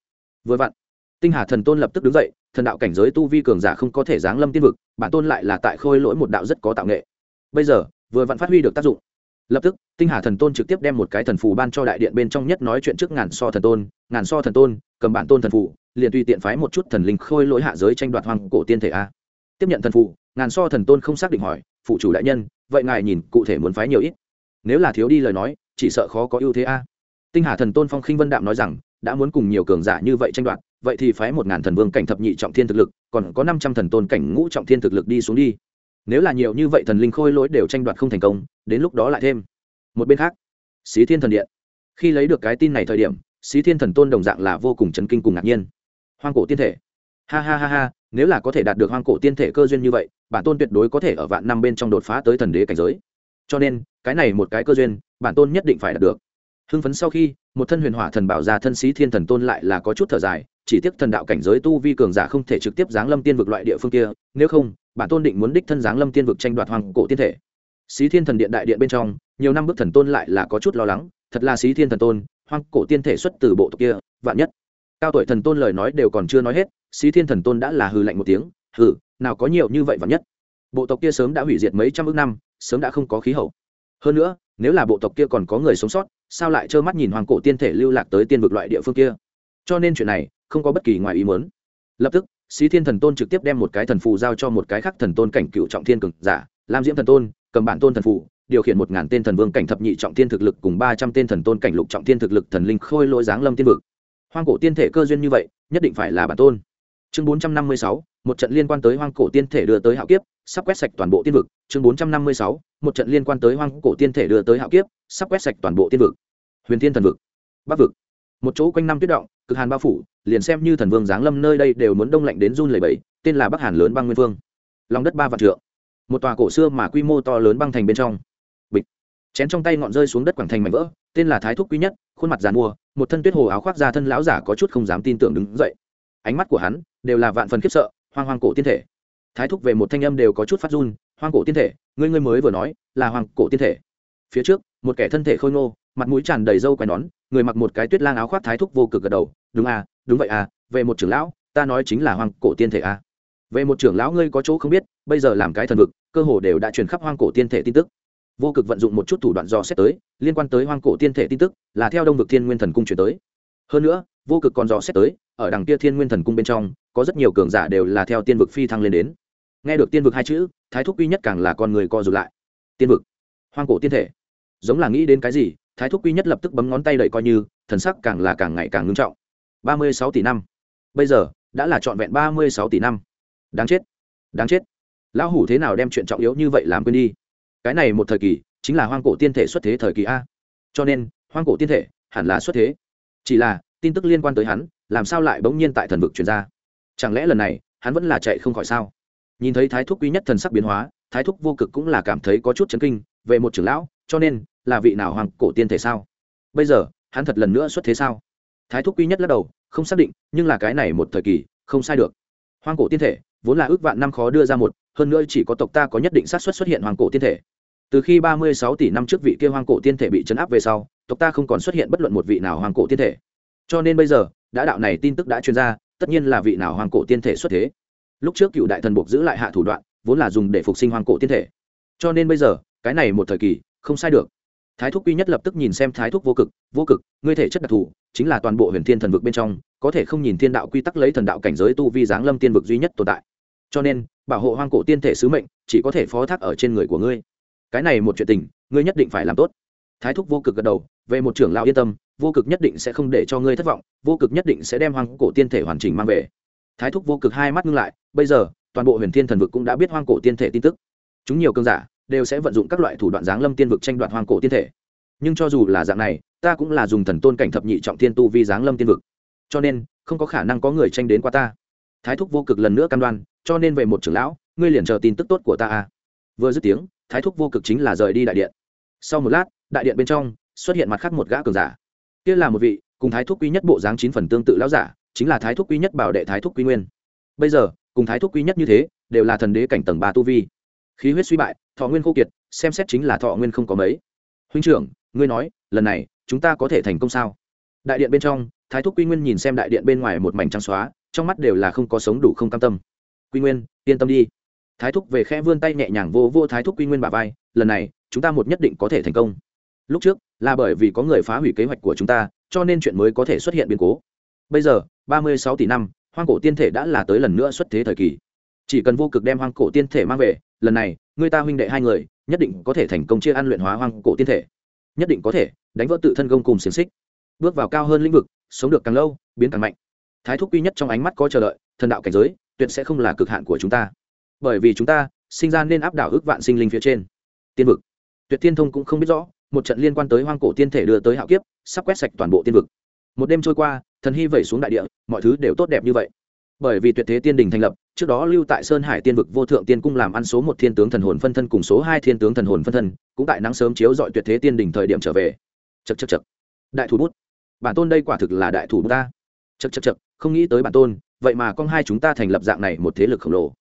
Vừa vặn, tinh hà thần tôn lập tức đứng dậy, thần đạo cảnh giới tu vi cường giả không có thể giáng lâm tiên vực, bản tôn lại là tại khôi lỗi một đạo rất có tạo nghệ bây giờ, vừa vặn phát huy được tác dụng. Lập tức, tinh hà thần tôn trực tiếp đem một cái thần phù ban cho đại điện bên trong nhất nói chuyện trước ngàn so thần tôn, ngàn so thần tôn, cầm bản tôn thần phù, liền tùy tiện phái một chút thần linh khôi lỗi hạ giới tranh đoạt hoàng cổ tiên thể a. Tiếp nhận thần phù, ngàn so thần tôn không xác định hỏi, phụ chủ đại nhân, vậy ngài nhìn, cụ thể muốn phái nhiều ít? Nếu là thiếu đi lời nói, chỉ sợ khó có ưu thế a. Tinh hà thần tôn phong khinh vân đạm nói rằng, đã muốn cùng nhiều cường giả như vậy tranh đoạt, vậy thì phái một ngàn thần vương cảnh thập nhị trọng thiên thực lực, còn có năm trăm thần tôn cảnh ngũ trọng thiên thực lực đi xuống đi nếu là nhiều như vậy thần linh khôi lỗi đều tranh đoạt không thành công, đến lúc đó lại thêm. Một bên khác, xí thiên thần điện. Khi lấy được cái tin này thời điểm, xí thiên thần tôn đồng dạng là vô cùng chấn kinh cùng ngạc nhiên. Hoang cổ tiên thể. Ha ha ha ha, nếu là có thể đạt được hoang cổ tiên thể cơ duyên như vậy, bản tôn tuyệt đối có thể ở vạn năm bên trong đột phá tới thần đế cảnh giới. Cho nên, cái này một cái cơ duyên, bản tôn nhất định phải đạt được hưng phấn sau khi, một thân huyền hỏa thần bảo ra thân sĩ thiên thần tôn lại là có chút thở dài, chỉ tiếc thần đạo cảnh giới tu vi cường giả không thể trực tiếp giáng lâm tiên vực loại địa phương kia, nếu không, bản tôn định muốn đích thân giáng lâm tiên vực tranh đoạt hoàng cổ tiên thể. Sĩ thiên thần điện đại điện bên trong, nhiều năm bước thần tôn lại là có chút lo lắng, thật là sĩ thiên thần tôn hoang cổ tiên thể xuất từ bộ tộc kia, vạn nhất. Cao tuổi thần tôn lời nói đều còn chưa nói hết, sĩ thiên thần tôn đã là hư lạnh một tiếng, hừ, nào có nhiều như vậy vạn nhất. Bộ tộc kia sớm đã hủy diệt mấy trăm ước năm, sớm đã không có khí hậu. Hơn nữa, nếu là bộ tộc kia còn có người sống sót sao lại trơ mắt nhìn hoàng cổ tiên thể lưu lạc tới tiên vực loại địa phương kia? Cho nên chuyện này, không có bất kỳ ngoài ý muốn. Lập tức, xí thiên thần tôn trực tiếp đem một cái thần phù giao cho một cái khác thần tôn cảnh cựu trọng thiên cực giả, lam diễm thần tôn, cầm bản tôn thần phù, điều khiển một ngàn tên thần vương cảnh thập nhị trọng thiên thực lực cùng ba trăm tên thần tôn cảnh lục trọng thiên thực lực thần linh khôi lỗi giáng lâm tiên vực. Hoang cổ tiên thể cơ duyên như vậy, nhất định phải là bản tôn. Chương bốn trăm năm mươi sáu, một trận liên quan tới hoang cổ tiên thể đưa tới hạo kiếp sắp quét sạch toàn bộ tiên vực, chương bốn trăm năm mươi sáu, một trận liên quan tới hoang cổ tiên thể đưa tới hạo kiếp, sắp quét sạch toàn bộ tiên vực. Huyền thiên thần vực, bắc vực. Một chỗ quanh năm tuyết động, cực hàn bao phủ, liền xem như thần vương giáng lâm nơi đây đều muốn đông lạnh đến run lẩy bẩy, tên là bắc hàn lớn băng nguyên vương. Lòng đất ba vạn trượng. Một tòa cổ xưa mà quy mô to lớn băng thành bên trong. Bịch. Chén trong tay ngọn rơi xuống đất quảng thành mảnh vỡ, tên là thái thúc quý nhất, khuôn mặt giàn mua một thân tuyết hồ áo khoác ra thân lão giả có chút không dám tin tưởng đứng dậy. Ánh mắt của hắn đều là vạn phần khiếp sợ, hoang hoang cổ tiên thể thái thúc về một thanh âm đều có chút phát run, hoang cổ tiên thể, ngươi ngươi mới vừa nói là hoàng cổ tiên thể. Phía trước, một kẻ thân thể khôi ngô, mặt mũi tràn đầy râu quai nón, người mặc một cái tuyết lang áo khoác thái thúc vô cực gật đầu, đúng à đúng vậy à về một trưởng lão, ta nói chính là hoàng cổ tiên thể à. Về một trưởng lão ngươi có chỗ không biết, bây giờ làm cái thần vực, cơ hồ đều đã truyền khắp hoang cổ tiên thể tin tức. Vô cực vận dụng một chút thủ đoạn dò xét tới, liên quan tới hoang cổ tiên thể tin tức, là theo đông vực thiên nguyên thần cung chuyển tới. Hơn nữa, vô cực còn dò xét tới, ở đằng kia thiên nguyên thần cung bên trong, có rất nhiều cường giả đều là theo tiên vực phi thăng lên đến nghe được tiên vực hai chữ, thái thúc quy nhất càng là con người co rụt lại. Tiên vực. Hoang cổ tiên thể. Giống là nghĩ đến cái gì, thái thúc quy nhất lập tức bấm ngón tay đẩy coi như, thần sắc càng là càng ngày càng ngưng trọng. Ba mươi sáu tỷ năm. Bây giờ, đã là trọn vẹn ba mươi sáu tỷ năm. Đáng chết. Đáng chết. Lão hủ thế nào đem chuyện trọng yếu như vậy làm quên đi? Cái này một thời kỳ, chính là hoang cổ tiên thể xuất thế thời kỳ a. Cho nên, hoang cổ tiên thể hẳn là xuất thế. Chỉ là, tin tức liên quan tới hắn, làm sao lại bỗng nhiên tại thần vực truyền ra? Chẳng lẽ lần này, hắn vẫn là chạy không khỏi sao? Nhìn thấy thái thúc quý nhất thần sắc biến hóa, thái thúc vô cực cũng là cảm thấy có chút chấn kinh, về một trưởng lão, cho nên, là vị nào hoàng cổ tiên thể sao? Bây giờ, hắn thật lần nữa xuất thế sao? Thái thúc quý nhất lắc đầu, không xác định, nhưng là cái này một thời kỳ, không sai được. Hoàng cổ tiên thể, vốn là ước vạn năm khó đưa ra một, hơn nữa chỉ có tộc ta có nhất định xác suất xuất hiện hoàng cổ tiên thể. Từ khi ba mươi sáu tỷ năm trước vị kia hoàng cổ tiên thể bị chấn áp về sau, tộc ta không còn xuất hiện bất luận một vị nào hoàng cổ tiên thể. Cho nên bây giờ, đã đạo này tin tức đã truyền ra, tất nhiên là vị nào hoàng cổ tiên thể xuất thế lúc trước cựu đại thần buộc giữ lại hạ thủ đoạn, vốn là dùng để phục sinh hoàng cổ tiên thể. Cho nên bây giờ, cái này một thời kỳ, không sai được. Thái thúc quy nhất lập tức nhìn xem thái thúc vô cực vô cực, ngươi thể chất đặc thù, chính là toàn bộ huyền thiên thần vực bên trong, có thể không nhìn thiên đạo quy tắc lấy thần đạo cảnh giới tu vi giáng lâm tiên vực duy nhất tồn tại. Cho nên, bảo hộ hoang cổ tiên thể sứ mệnh, chỉ có thể phó thác ở trên người của ngươi. Cái này một chuyện tình, ngươi nhất định phải làm tốt. Thái thúc vô cực gật đầu, về một trưởng lão yên tâm, vô cực nhất định sẽ không để cho ngươi thất vọng, vô cực nhất định sẽ đem hoang cổ tiên thể hoàn chỉnh mang về thái thúc vô cực hai mắt ngưng lại, bây giờ, toàn bộ huyền thiên thần vực cũng đã biết hoang cổ tiên thể tin tức. Chúng nhiều cơn giả đều sẽ vận dụng các loại thủ đoạn giáng lâm tiên vực tranh đoạt hoang cổ tiên thể. Nhưng cho dù là dạng này, ta cũng là dùng thần tôn cảnh thập nhị trọng thiên tu vi giáng lâm tiên vực. Cho nên, không có khả năng có người tranh đến qua ta. Thái thúc vô cực lần nữa cam đoan, cho nên về một trưởng lão, ngươi liền chờ tin tức tốt của ta à? vừa dứt tiếng, thái thúc vô cực chính là rời đi đại điện. Sau một lát, đại điện bên trong xuất hiện mặt khác một gã cường giả. Kia là một vị cùng thái thúc quý nhất bộ dáng chín phần tương tự lão giả chính là thái thúc quý nhất bảo đệ thái thúc quý nguyên. Bây giờ, cùng thái thúc quý nhất như thế, đều là thần đế cảnh tầng ba tu vi. Khí huyết suy bại, thọ nguyên khô kiệt, xem xét chính là thọ nguyên không có mấy. Huynh trưởng, ngươi nói, lần này, chúng ta có thể thành công sao? Đại điện bên trong, thái thúc quy nguyên nhìn xem đại điện bên ngoài một mảnh trắng xóa, trong mắt đều là không có sống đủ không cam tâm. Quy nguyên, yên tâm đi. Thái thúc về khe vươn tay nhẹ nhàng vô vô thái thúc quy nguyên bà vai, lần này, chúng ta một nhất định có thể thành công. Lúc trước, là bởi vì có người phá hủy kế hoạch của chúng ta, cho nên chuyện mới có thể xuất hiện biến cố bây giờ, ba mươi sáu tỷ năm, hoang cổ tiên thể đã là tới lần nữa xuất thế thời kỳ. Chỉ cần vô cực đem hoang cổ tiên thể mang về, lần này, người ta huynh đệ hai người, nhất định có thể thành công chia ăn luyện hóa hoang cổ tiên thể. Nhất định có thể, đánh vỡ tự thân công cùng xiềng xích. Bước vào cao hơn lĩnh vực, sống được càng lâu, biến càng mạnh. Thái thúc quy nhất trong ánh mắt có chờ đợi, thần đạo cảnh giới, tuyệt sẽ không là cực hạn của chúng ta. Bởi vì chúng ta, sinh ra nên áp đảo ước vạn sinh linh phía trên. Tiên vực. Tuyệt tiên thông cũng không biết rõ, một trận liên quan tới hoang cổ tiên thể đưa tới hạo kiếp, sắp quét sạch toàn bộ tiên vực một đêm trôi qua, thần hy vẩy xuống đại địa, mọi thứ đều tốt đẹp như vậy. Bởi vì tuyệt thế tiên đình thành lập, trước đó lưu tại sơn hải tiên vực vô thượng tiên cung làm ăn số một thiên tướng thần hồn phân thân cùng số hai thiên tướng thần hồn phân thân, cũng tại nắng sớm chiếu dọi tuyệt thế tiên đình thời điểm trở về. Chật chật chật đại thủ bút. Bản tôn đây quả thực là đại thủ bút ta. Chật chật chật không nghĩ tới bản tôn, vậy mà con hai chúng ta thành lập dạng này một thế lực khổng lồ.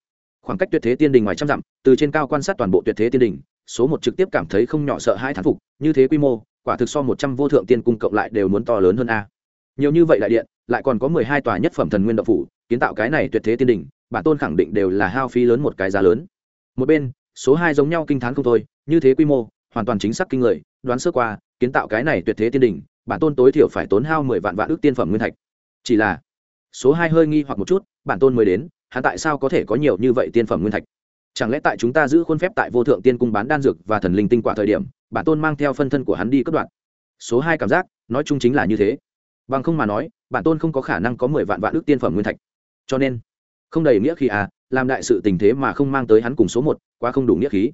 Khoảng cách tuyệt thế tiên đình ngoài trăm dặm, từ trên cao quan sát toàn bộ tuyệt thế tiên đình, số một trực tiếp cảm thấy không nhỏ sợ hai thán phục, như thế quy mô, quả thực so một trăm vô thượng tiên cung cộng lại đều muốn to lớn hơn a nhiều như vậy đại điện, lại còn có mười hai tòa nhất phẩm thần nguyên động phủ, kiến tạo cái này tuyệt thế tiên đình bản tôn khẳng định đều là hao phí lớn một cái giá lớn. Một bên, số hai giống nhau kinh t h á n không thôi, như thế quy mô, hoàn toàn chính xác kinh người, đoán sơ qua, kiến tạo cái này tuyệt thế tiên đình bản tôn tối thiểu phải tốn hao mười vạn vạn ước tiên phẩm nguyên thạch. Chỉ là, số hai hơi nghi hoặc một chút, bản tôn mới đến, hắn tại sao có thể có nhiều như vậy tiên phẩm nguyên thạch? Chẳng lẽ tại chúng ta giữ khuôn phép tại vô thượng tiên cung bán đan dược và thần linh tinh quả thời điểm, bản tôn mang theo phân thân của hắn đi cất đoạn? Số hai cảm giác, nói chung chính là như thế bằng không mà nói, bản tôn không có khả năng có mười vạn vạn ước tiên phẩm nguyên thạch. Cho nên, không đầy nghĩa khí à làm đại sự tình thế mà không mang tới hắn cùng số một, quá không đủ nghĩa khí.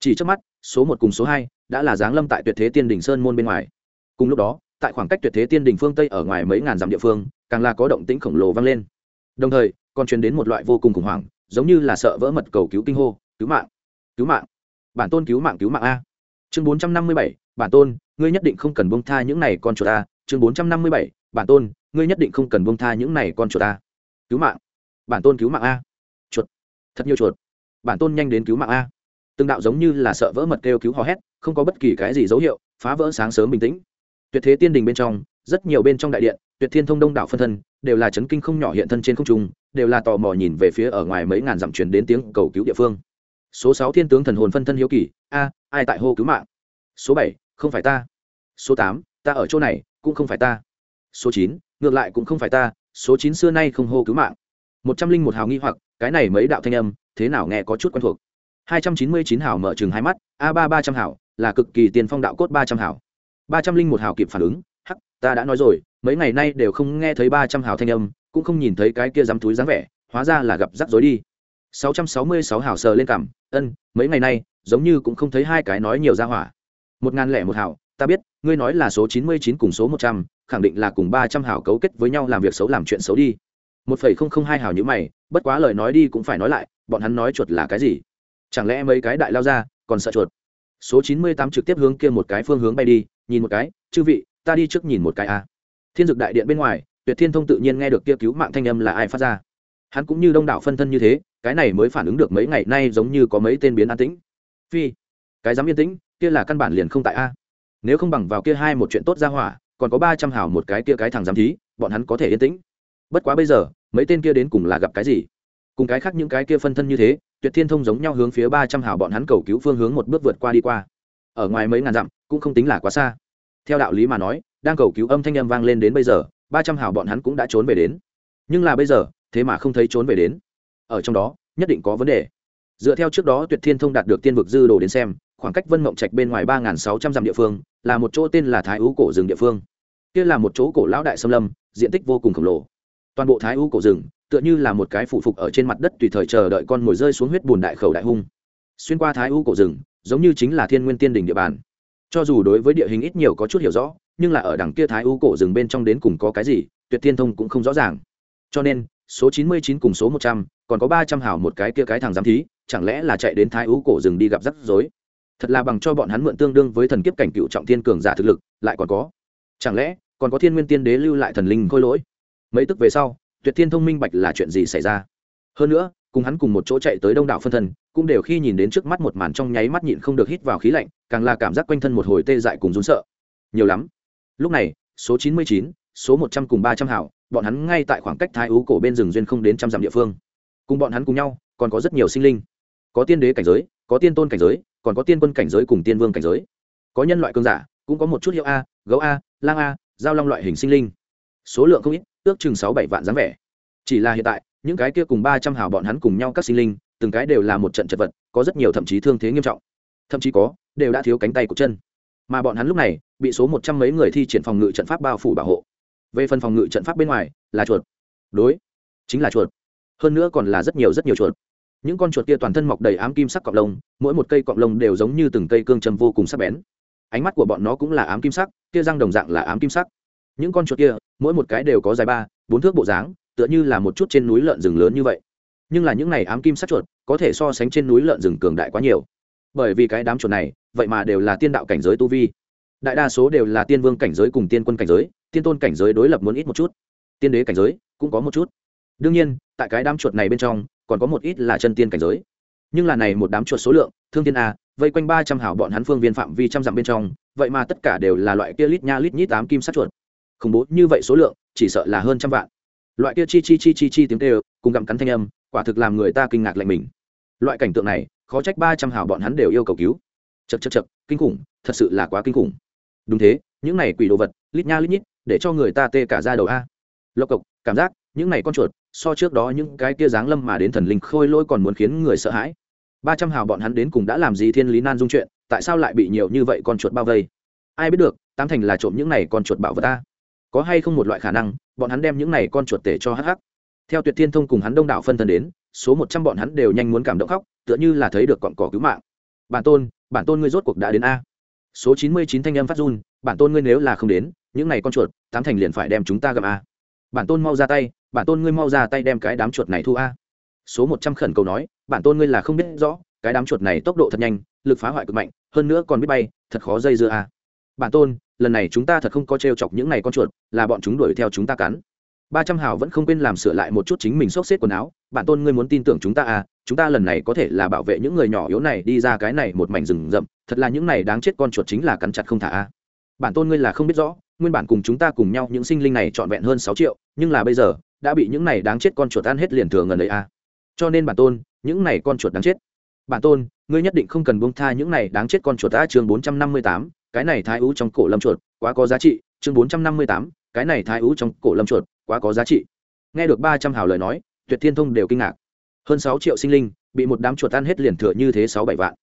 Chỉ trước mắt, số một cùng số hai đã là giáng lâm tại tuyệt thế tiên đình sơn môn bên ngoài. Cùng lúc đó, tại khoảng cách tuyệt thế tiên đình phương tây ở ngoài mấy ngàn dặm địa phương, càng là có động tĩnh khổng lồ vang lên. Đồng thời, còn truyền đến một loại vô cùng khủng hoảng, giống như là sợ vỡ mật cầu cứu kinh hô, cứu mạng cứu mạng. Bản tôn cứu mạng cứu mạng a. Chương bốn trăm năm mươi bảy, bản tôn, ngươi nhất định không cần bông tha những này con chuột a chương bốn trăm năm mươi bảy, bản tôn, ngươi nhất định không cần buông tha những này con chuột ta. cứu mạng. Bản tôn cứu mạng a. Chuột. Thật nhiều chuột. Bản tôn nhanh đến cứu mạng a. Từng đạo giống như là sợ vỡ mật kêu cứu hò hét, không có bất kỳ cái gì dấu hiệu, phá vỡ sáng sớm bình tĩnh. Tuyệt thế tiên đình bên trong, rất nhiều bên trong đại điện, tuyệt thiên thông đông đảo phân thân, đều là chấn kinh không nhỏ hiện thân trên không trung, đều là tò mò nhìn về phía ở ngoài mấy ngàn dặm truyền đến tiếng cầu cứu địa phương. Số sáu thiên tướng thần hồn phân thân hiếu kỳ, a, ai tại hô cứu mạng? Số bảy, không phải ta. Số tám, ta ở chỗ này cũng không phải ta. Số chín, ngược lại cũng không phải ta, số chín xưa nay không hô cứu mạng. Một trăm linh một hào nghi hoặc, cái này mấy đạo thanh âm, thế nào nghe có chút quen thuộc. Hai trăm chín mươi chín hào mở chừng hai mắt, a ba ba trăm hào, là cực kỳ tiền phong đạo cốt ba trăm hào. Ba trăm linh một hào kịp phản ứng, hắc, ta đã nói rồi, mấy ngày nay đều không nghe thấy ba trăm hào thanh âm, cũng không nhìn thấy cái kia dám túi dáng vẻ, hóa ra là gặp rắc rối đi. Sáu trăm sáu mươi sáu hào sờ lên cằm, ân, mấy ngày nay, giống như cũng không thấy hai cái nói nhiều ra hỏa. Một ngàn lẻ một hào ta biết, ngươi nói là số chín mươi chín cùng số một trăm, khẳng định là cùng ba trăm hào cấu kết với nhau làm việc xấu làm chuyện xấu đi. một phẩy không không hai hào như mày, bất quá lời nói đi cũng phải nói lại, bọn hắn nói chuột là cái gì? Chẳng lẽ mấy cái đại lao ra, còn sợ chuột? Số chín mươi tám trực tiếp hướng kia một cái phương hướng bay đi, nhìn một cái, chư vị, ta đi trước nhìn một cái a. À. thiên dực đại điện bên ngoài, tuyệt thiên thông tự nhiên nghe được kia cứu mạng thanh âm là ai phát ra. Hắn cũng như đông đảo phân thân như thế, cái này mới phản ứng được mấy ngày nay giống như có mấy tên biến an tĩnh. Phi, cái dám yên tĩnh, kia là căn bản liền không tại a nếu không bằng vào kia hai một chuyện tốt ra hỏa, còn có ba trăm hào một cái kia cái thằng giám thí, bọn hắn có thể yên tĩnh. Bất quá bây giờ, mấy tên kia đến cùng là gặp cái gì? Cùng cái khác những cái kia phân thân như thế, tuyệt thiên thông giống nhau hướng phía ba trăm hào bọn hắn cầu cứu phương hướng một bước vượt qua đi qua. Ở ngoài mấy ngàn dặm, cũng không tính là quá xa. Theo đạo lý mà nói, đang cầu cứu âm thanh âm vang lên đến bây giờ, ba trăm hào bọn hắn cũng đã trốn về đến. Nhưng là bây giờ, thế mà không thấy trốn về đến. Ở trong đó, nhất định có vấn đề dựa theo trước đó tuyệt thiên thông đạt được tiên vực dư đồ đến xem, khoảng cách vân mộng trạch bên ngoài ba nghìn sáu trăm dặm địa phương, là một chỗ tên là thái ú cổ rừng địa phương. Kia là một chỗ cổ lão đại xâm lâm, diện tích vô cùng khổng lồ. Toàn bộ thái ú cổ rừng, tựa như là một cái phụ phục ở trên mặt đất tùy thời chờ đợi con mồi rơi xuống huyết bùn đại khẩu đại hung. Xuyên qua thái ú cổ rừng, giống như chính là thiên nguyên tiên đỉnh địa bàn. Cho dù đối với địa hình ít nhiều có chút hiểu rõ, nhưng là ở đằng kia thái ú cổ rừng bên trong đến cùng có cái gì, tuyệt thiên thông cũng không rõ ràng. Cho nên, số chín mươi chín cùng số một trăm, còn có ba trăm hảo một cái kia cái thằng giám thí chẳng lẽ là chạy đến thái ú cổ rừng đi gặp rắc rối? Thật là bằng cho bọn hắn mượn tương đương với thần kiếp cảnh cựu trọng thiên cường giả thực lực, lại còn có. Chẳng lẽ, còn có thiên nguyên tiên đế lưu lại thần linh khôi lỗi? Mấy tức về sau, tuyệt thiên thông minh bạch là chuyện gì xảy ra? Hơn nữa, cùng hắn cùng một chỗ chạy tới đông đảo phân thân cũng đều khi nhìn đến trước mắt một màn trong nháy mắt nhịn không được hít vào khí lạnh, càng là cảm giác quanh thân một hồi tê dại cùng rún sợ. Nhiều lắm. Lúc này, số chín mươi chín, số một trăm cùng ba trăm hảo, bọn hắn ngay tại khoảng cách thái ú cổ bên rừng duyên không đến trăm dặm địa phương. Cùng bọn hắn cùng nhau, còn có rất nhiều sinh linh có tiên đế cảnh giới, có tiên tôn cảnh giới, còn có tiên quân cảnh giới cùng tiên vương cảnh giới. Có nhân loại cương giả, cũng có một chút hiệu a, gấu a, lang a, giao long loại hình sinh linh. Số lượng không ít, ước chừng sáu bảy vạn dáng vẻ. Chỉ là hiện tại, những cái kia cùng ba trăm hào bọn hắn cùng nhau các sinh linh, từng cái đều là một trận chật vật, có rất nhiều thậm chí thương thế nghiêm trọng. Thậm chí có, đều đã thiếu cánh tay của chân. Mà bọn hắn lúc này, bị số một trăm mấy người thi triển phòng ngự trận pháp bao phủ bảo hộ. Về phần phòng ngự trận pháp bên ngoài, là chuột. Đối, chính là chuột. Hơn nữa còn là rất nhiều rất nhiều chuột những con chuột kia toàn thân mọc đầy ám kim sắc cọng lông, mỗi một cây cọng lông đều giống như từng cây cương châm vô cùng sắc bén. Ánh mắt của bọn nó cũng là ám kim sắc, kia răng đồng dạng là ám kim sắc. Những con chuột kia, mỗi một cái đều có dài ba, bốn thước bộ dáng, tựa như là một chút trên núi lợn rừng lớn như vậy. Nhưng là những này ám kim sắc chuột, có thể so sánh trên núi lợn rừng cường đại quá nhiều. Bởi vì cái đám chuột này, vậy mà đều là tiên đạo cảnh giới tu vi. Đại đa số đều là tiên vương cảnh giới cùng tiên quân cảnh giới, tiên tôn cảnh giới đối lập muốn ít một chút. Tiên đế cảnh giới cũng có một chút. Đương nhiên tại cái đám chuột này bên trong, còn có một ít là chân tiên cảnh giới. Nhưng là này một đám chuột số lượng, thương tiên a, vây quanh ba trăm hảo bọn hắn phương viên phạm vi trăm dặm bên trong, vậy mà tất cả đều là loại kia lít nha lít nhít tám kim sát chuột. Khủng bố như vậy số lượng, chỉ sợ là hơn trăm vạn. Loại kia chi chi chi chi chi tiếng tê cùng gặm cắn thanh âm, quả thực làm người ta kinh ngạc lạnh mình. Loại cảnh tượng này, khó trách ba trăm hảo bọn hắn đều yêu cầu cứu. Chật chật chật kinh khủng, thật sự là quá kinh khủng. Đúng thế, những này quỷ đồ vật, lít nha lít nhít, để cho người ta tê cả ra đầu a. Lộc cộc, cảm giác, những này con chuột so trước đó những cái kia dáng lâm mà đến thần linh khôi lỗi còn muốn khiến người sợ hãi. Ba trăm hào bọn hắn đến cùng đã làm gì thiên lý nan dung chuyện, tại sao lại bị nhiều như vậy con chuột bao vây? Ai biết được, tám thành là trộm những này con chuột bảo vật ta. Có hay không một loại khả năng, bọn hắn đem những này con chuột tể cho hh theo tuyệt thiên thông cùng hắn đông đảo phân thân đến, số một trăm bọn hắn đều nhanh muốn cảm động khóc, tựa như là thấy được cọn cỏ cứu mạng. Bản tôn bản tôn ngươi rốt cuộc đã đến a. Số chín mươi chín thanh âm phát run, bản tôn ngươi nếu là không đến, những này con chuột, tám thành liền phải đem chúng ta gặp a. Bản tôn mau ra tay bản tôn ngươi mau ra tay đem cái đám chuột này thu a. Số một trăm khẩn cầu nói, bản tôn ngươi là không biết rõ, cái đám chuột này tốc độ thật nhanh, lực phá hoại cực mạnh, hơn nữa còn biết bay, thật khó dây dưa a. Bản tôn, lần này chúng ta thật không có t r e o chọc những n à y con chuột, là bọn chúng đuổi theo chúng ta cắn. Ba trăm hào vẫn không quên làm sửa lại một chút chính mình xốc xếp quần áo, bản tôn ngươi muốn tin tưởng chúng ta à chúng ta lần này có thể là bảo vệ những người nhỏ yếu này đi ra cái này một mảnh rừng rậm, thật là những này đáng chết con chuột chính là cắn chặt không thả à bản tôn ngươi là không biết rõ, nguyên bản cùng chúng ta cùng nhau những sinh linh này trọn vẹn hơn sáu triệu, nhưng là bây giờ đã bị những này đáng chết con chuột ăn hết liền thừa ngần ấy à. Cho nên bản tôn, những này con chuột đáng chết. Bản tôn, ngươi nhất định không cần buông tha những này đáng chết con chuột ta chương bốn trăm năm mươi tám, cái này thái ú trong cổ lâm chuột, quá có giá trị. Chương bốn trăm năm mươi tám, cái này thái ú trong cổ lâm chuột, quá có giá trị. Nghe được ba trăm hào lời nói, tuyệt thiên thông đều kinh ngạc. Hơn sáu triệu sinh linh, bị một đám chuột ăn hết liền thừa như thế sáu bảy vạn.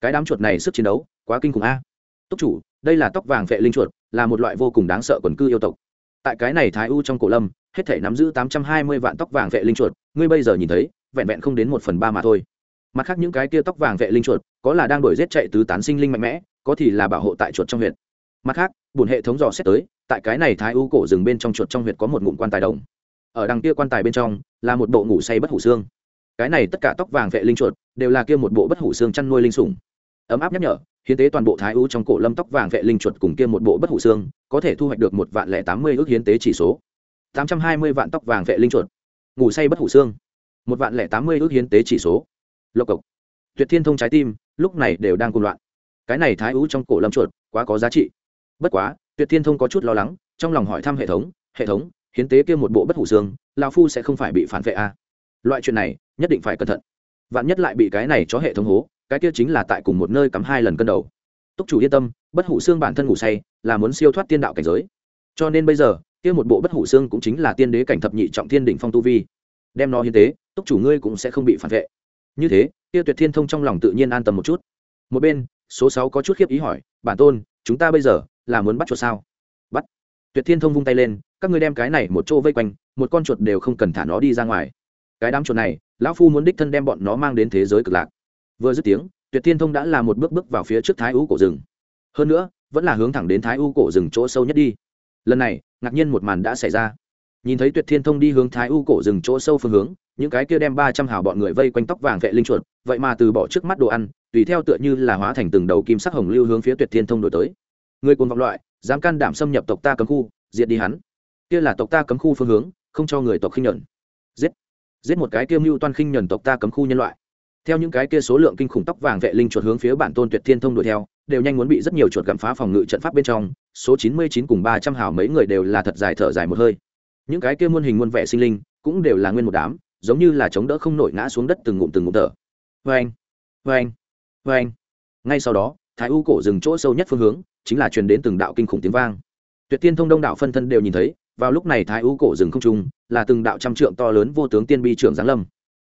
Cái đám chuột này sức chiến đấu, quá kinh khủng a. Túc chủ, đây là tóc vàng vệ linh chuột, là một loại vô cùng đáng sợ quần cư yêu tộc. Tại cái này thái u trong cổ lâm hết thể nắm giữ tám trăm hai mươi vạn tóc vàng vệ linh chuột, ngươi bây giờ nhìn thấy, vẹn vẹn không đến một phần ba mà thôi. Mặt khác những cái kia tóc vàng vệ linh chuột, có là đang đổi giết chạy tứ tán sinh linh mạnh mẽ, có thì là bảo hộ tại chuột trong huyện mặt khác bùn hệ thống dò xét tới, tại cái này thái u cổ rừng bên trong chuột trong huyệt có một ngụm quan tài đồng. Ở đằng kia quan tài bên trong, là một bộ ngủ say bất hủ xương. Cái này tất cả tóc vàng vệ linh chuột, đều là kia một bộ bất hủ xương chăn nuôi linh sủng. Ấm áp nhắc nhở, hiến tế toàn bộ thái u trong cổ lâm tóc vàng vệ linh chuột cùng kia một bộ bất hủ xương, có thể thu hoạch được một vạn lẻ tám mươi ước hiến tế chỉ số tám trăm hai mươi vạn tóc vàng vệ linh chuột. Ngủ say bất hủ xương. Một vạn lẻ tám mươi ước hiến tế chỉ số. Lộc cộc. Tuyệt thiên thông trái tim, lúc này đều đang cùng loạn. Cái này thái ú trong cổ lâm chuột, quá có giá trị. Bất quá, tuyệt thiên thông có chút lo lắng, trong lòng hỏi thăm hệ thống hệ thống, hiến tế kia một bộ bất hủ xương lao phu sẽ không phải bị phản vệ a à? loại chuyện này, nhất định phải cẩn thận. Vạn nhất lại bị cái này cho hệ thống hố, cái kia chính là tại cùng một nơi cắm hai lần cân đầu. Túc chủ yên tâm, bất hủ xương bản thân ngủ say, là muốn siêu thoát tiên đạo cảnh giới. Cho nên bây giờ kia một bộ bất hủ xương cũng chính là tiên đế cảnh thập nhị trọng thiên đỉnh phong tu vi. Đem nó hiến tế, túc chủ ngươi cũng sẽ không bị phản vệ. Như thế kia tuyệt thiên thông trong lòng tự nhiên an tâm một chút. Một bên, số sáu có chút khiếp ý hỏi, bản tôn, chúng ta bây giờ là muốn bắt chuột sao? Bắt. Tuyệt thiên thông vung tay lên, các ngươi đem cái này một chỗ vây quanh, một con chuột đều không cần thả nó đi ra ngoài. Cái đám chuột này, lão phu muốn đích thân đem bọn nó mang đến thế giới cực lạc. Vừa dứt tiếng, tuyệt thiên thông đã là một bước bước vào phía trước thái ú cổ rừng. Hơn nữa, vẫn là hướng thẳng đến thái ú cổ rừng chỗ sâu nhất đi. Lần này ngạc nhiên một màn đã xảy ra. Nhìn thấy tuyệt thiên thông đi hướng thái u cổ rừng chỗ sâu phương hướng, những cái kia đem ba trăm hào bọn người vây quanh tóc vàng vệ linh chuột, vậy mà từ bỏ trước mắt đồ ăn, tùy theo tựa như là hóa thành từng đầu kim sắc hồng lưu hướng phía tuyệt thiên thông đổi tới. Người cùng vọng loại, dám can đảm xâm nhập tộc ta cấm khu, diệt đi hắn. Kia là tộc ta cấm khu phương hướng, không cho người tộc khinh nhuận. Giết. Giết một cái kia mưu toan khinh nhuận tộc ta cấm khu nhân loại theo những cái kia số lượng kinh khủng tóc vàng vệ linh chuột hướng phía bản tôn tuyệt thiên thông đuổi theo, đều nhanh muốn bị rất nhiều chuột gặm phá phòng ngự trận pháp bên trong, số chín mươi chín cùng ba trăm hào mấy người đều là thật dài thở dài một hơi. Những cái kia muôn hình muôn vẻ sinh linh cũng đều là nguyên một đám, giống như là chống đỡ không nổi ngã xuống đất từng ngụm từng ngụm thở. Vê anh vê anh vê anh ngay sau đó, thái u cổ dừng chỗ sâu nhất phương hướng, chính là truyền đến từng đạo kinh khủng tiếng vang. Tuyệt tiên thông đông đạo phân thân đều nhìn thấy, vào lúc này thái u cổ rừng không trung, là từng đạo trăm trượng to lớn vô tướng tiên bi trưởng giáng lâm.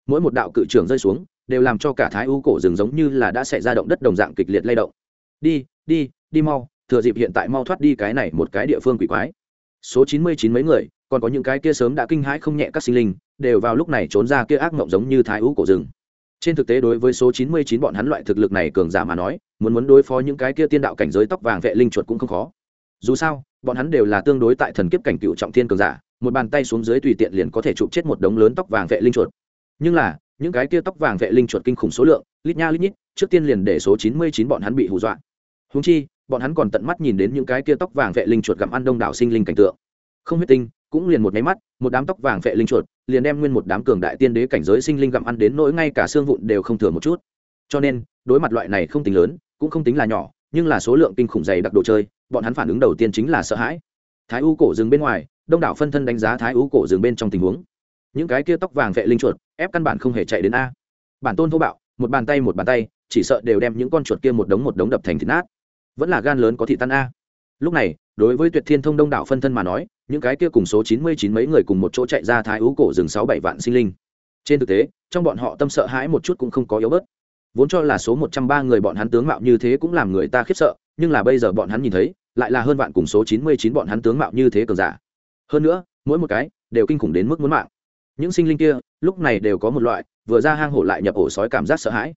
Mỗi một đạo cự trưởng rơi xuống đều làm cho cả thái u cổ rừng giống như là đã xảy ra động đất đồng dạng kịch liệt lay động. Đi đi đi mau, thừa dịp hiện tại mau thoát đi cái này một cái địa phương quỷ quái. Số chín mươi chín mấy người, còn có những cái kia sớm đã kinh hãi không nhẹ các sinh linh, đều vào lúc này trốn ra kia ác mộng giống như thái U cổ rừng. Trên thực tế đối với số chín mươi chín bọn hắn loại thực lực này cường giả mà nói, muốn muốn đối phó những cái kia tiên đạo cảnh giới tóc vàng vệ linh chuột cũng không khó. Dù sao, bọn hắn đều là tương đối tại thần kiếp cảnh cựu trọng thiên cường giả, một bàn tay xuống dưới tùy tiện liền có thể chụp chết một đống lớn tóc vàng vệ linh chuột. Nhưng là những cái kia tóc vàng vệ linh chuột kinh khủng số lượng, lít nha lít nhít, trước tiên liền để số chín mươi chín bọn hắn bị hù dọa. Húng chi, bọn hắn còn tận mắt nhìn đến những cái kia tóc vàng vệ linh chuột gặm ăn đông đảo sinh linh cảnh tượng. Không huyết tinh, cũng liền một máy mắt, một đám tóc vàng vệ linh chuột, liền đem nguyên một đám cường đại tiên đế cảnh giới sinh linh gặm ăn đến nỗi ngay cả xương vụn đều không thừa một chút. Cho nên, đối mặt loại này không tính lớn, cũng không tính là nhỏ, nhưng là số lượng kinh khủng dày đặc đồ chơi, bọn hắn phản ứng đầu tiên chính là sợ hãi. Thái u cổ rừng bên ngoài, đông đảo phân thân đánh giá thái u cổ rừng bên trong tình huống những cái kia tóc vàng vệ linh chuột, ép căn bản không hề chạy đến a. Bản tôn thô bạo, một bàn tay một bàn tay, chỉ sợ đều đem những con chuột kia một đống một đống đập thành thịt nát. Vẫn là gan lớn có thị tan a. Lúc này, đối với tuyệt thiên thông đông đảo phân thân mà nói, những cái kia cùng số chín mươi chín mấy người cùng một chỗ chạy ra thái ú cổ rừng sáu bảy vạn sinh linh. Trên thực tế, trong bọn họ tâm sợ hãi một chút cũng không có yếu bớt. Vốn cho là số một trăm ba người bọn hắn tướng mạo như thế cũng làm người ta khiếp sợ, nhưng là bây giờ bọn hắn nhìn thấy, lại là hơn vạn cùng số chín mươi chín bọn hắn tướng mạo như thế cường giả. Hơn nữa, mỗi một cái đều kinh khủng đến mức muốn mạng những sinh linh kia, lúc này đều có một loại, vừa ra hang hổ lại nhập ổ sói cảm giác sợ hãi.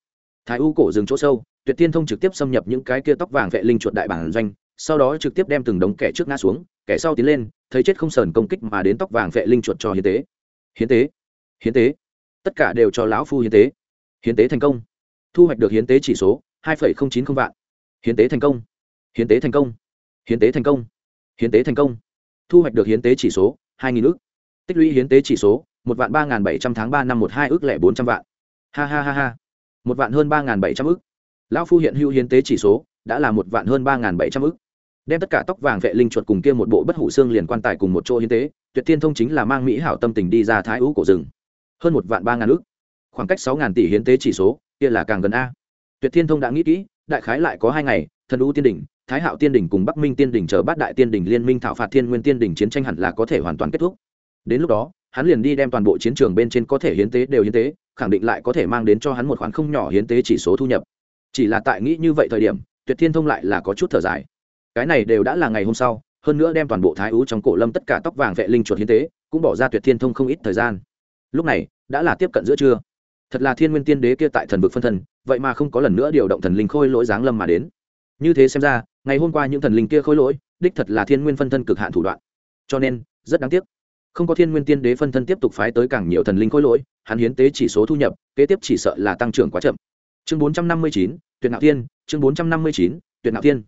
Thái u cổ rừng chỗ sâu, tuyệt tiên thông trực tiếp xâm nhập những cái kia tóc vàng vệ linh chuột đại bản doanh, sau đó trực tiếp đem từng đống kẻ trước ngã xuống, kẻ sau tiến lên, thấy chết không sờn công kích mà đến tóc vàng vệ linh chuột cho hiến tế. Hiến tế hiến tế. Tất cả đều cho lão phu hiến tế. Hiến tế thành công. Thu hoạch được hiến tế chỉ số hai chín không vạn. Hiến tế thành công. Hiến tế thành công. Hiến tế thành công. Hiến tế thành công. Thu hoạch được hiến tế chỉ số hai nghìn ước tích lũy hiến tế chỉ số một vạn ba bảy trăm tháng ba năm một hai ước lẻ bốn trăm vạn. Ha ha ha ha. Một vạn hơn ba bảy trăm ước. Lão phu hiện hữu hiến tế chỉ số đã là một vạn hơn ba bảy trăm ước. Đem tất cả tóc vàng vệ linh chuột cùng kia một bộ bất hủ xương liền quan tài cùng một chỗ hiến tế, tuyệt thiên thông chính là mang mỹ hảo tâm tình đi ra thái ú cổ rừng. Hơn một vạn ba ngàn ước. Khoảng cách sáu ngàn tỷ hiến tế chỉ số, kia là càng gần a. Tuyệt thiên thông đã nghĩ kỹ, đại khái lại có hai ngày, thần ú tiên đỉnh, thái hạo tiên đỉnh cùng bắc minh tiên đỉnh chờ bát đại tiên đỉnh liên minh thảo phạt thiên nguyên tiên đỉnh chiến tranh hẳn là có thể hoàn toàn kết thúc. Đến lúc đó hắn liền đi đem toàn bộ chiến trường bên trên có thể hiến tế đều hiến tế, khẳng định lại có thể mang đến cho hắn một khoản không nhỏ hiến tế chỉ số thu nhập. Chỉ là tại nghĩ như vậy thời điểm, tuyệt thiên thông lại là có chút thở dài. Cái này đều đã là ngày hôm sau, hơn nữa đem toàn bộ thái ú trong cổ lâm tất cả tóc vàng vệ linh chuột hiến tế, cũng bỏ ra tuyệt thiên thông không ít thời gian. Lúc này, đã là tiếp cận giữa trưa. Thật là thiên nguyên tiên đế kia tại thần vực phân thân, vậy mà không có lần nữa điều động thần linh khôi lỗi giáng lâm mà đến. Như thế xem ra, ngày hôm qua những thần linh kia khôi lỗi, đích thật là thiên nguyên phân thân cực hạn thủ đoạn. Cho nên, rất đáng tiếc không có thiên nguyên tiên đế phân thân tiếp tục phái tới càng nhiều thần linh khôi lỗi, hắn hiến tế chỉ số thu nhập, kế tiếp chỉ sợ là tăng trưởng quá chậm. Chương bốn trăm năm mươi chín, tuyệt Nạo tiên chương bốn trăm năm mươi chín, tuyệt Nạo tiên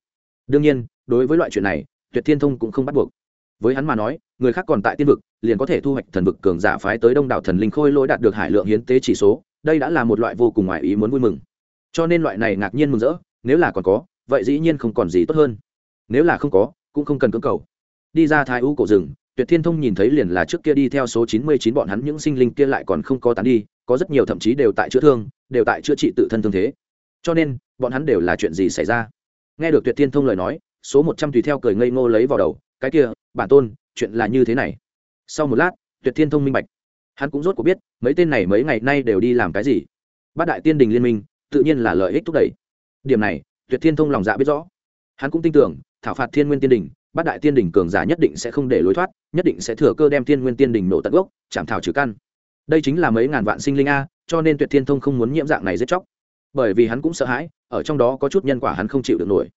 đương nhiên, đối với loại chuyện này, tuyệt thiên thông cũng không bắt buộc. Với hắn mà nói, người khác còn tại tiên vực, liền có thể thu hoạch thần vực cường giả phái tới đông đảo thần linh khôi lỗi đạt được hải lượng hiến tế chỉ số, đây đã là một loại vô cùng ngoài ý muốn vui mừng. Cho nên loại này ngạc nhiên mừng rỡ, nếu là còn có, vậy dĩ nhiên không còn gì tốt hơn. Nếu là không có, cũng không cần cưỡng cầu. Đi ra thái u cổ rừng tuyệt thiên thông nhìn thấy liền là trước kia đi theo số chín mươi chín bọn hắn những sinh linh kia lại còn không có tán đi, có rất nhiều thậm chí đều tại chữa thương, đều tại chữa trị tự thân thương thế. Cho nên, bọn hắn đều là chuyện gì xảy ra? Nghe được tuyệt thiên thông lời nói, số một trăm tùy theo cười ngây ngô lấy vào đầu, cái kia, bản tôn, chuyện là như thế này. Sau một lát, tuyệt thiên thông minh bạch. Hắn cũng rốt cuộc biết, mấy tên này mấy ngày nay đều đi làm cái gì. Bát đại tiên đình liên minh, tự nhiên là lợi ích thúc đẩy. Điểm này, tuyệt thiên thông lòng dạ biết rõ. Hắn cũng tin tưởng, thảo phạt thiên nguyên tiên đình bát đại tiên đình cường giả nhất định sẽ không để lối thoát, nhất định sẽ thừa cơ đem Tiên nguyên tiên đình nổ tận gốc, chạm thảo trừ căn. Đây chính là mấy ngàn vạn sinh linh a, cho nên tuyệt thiên thông không muốn nhiễm dạng này giết chóc. Bởi vì hắn cũng sợ hãi, ở trong đó có chút nhân quả hắn không chịu được nổi.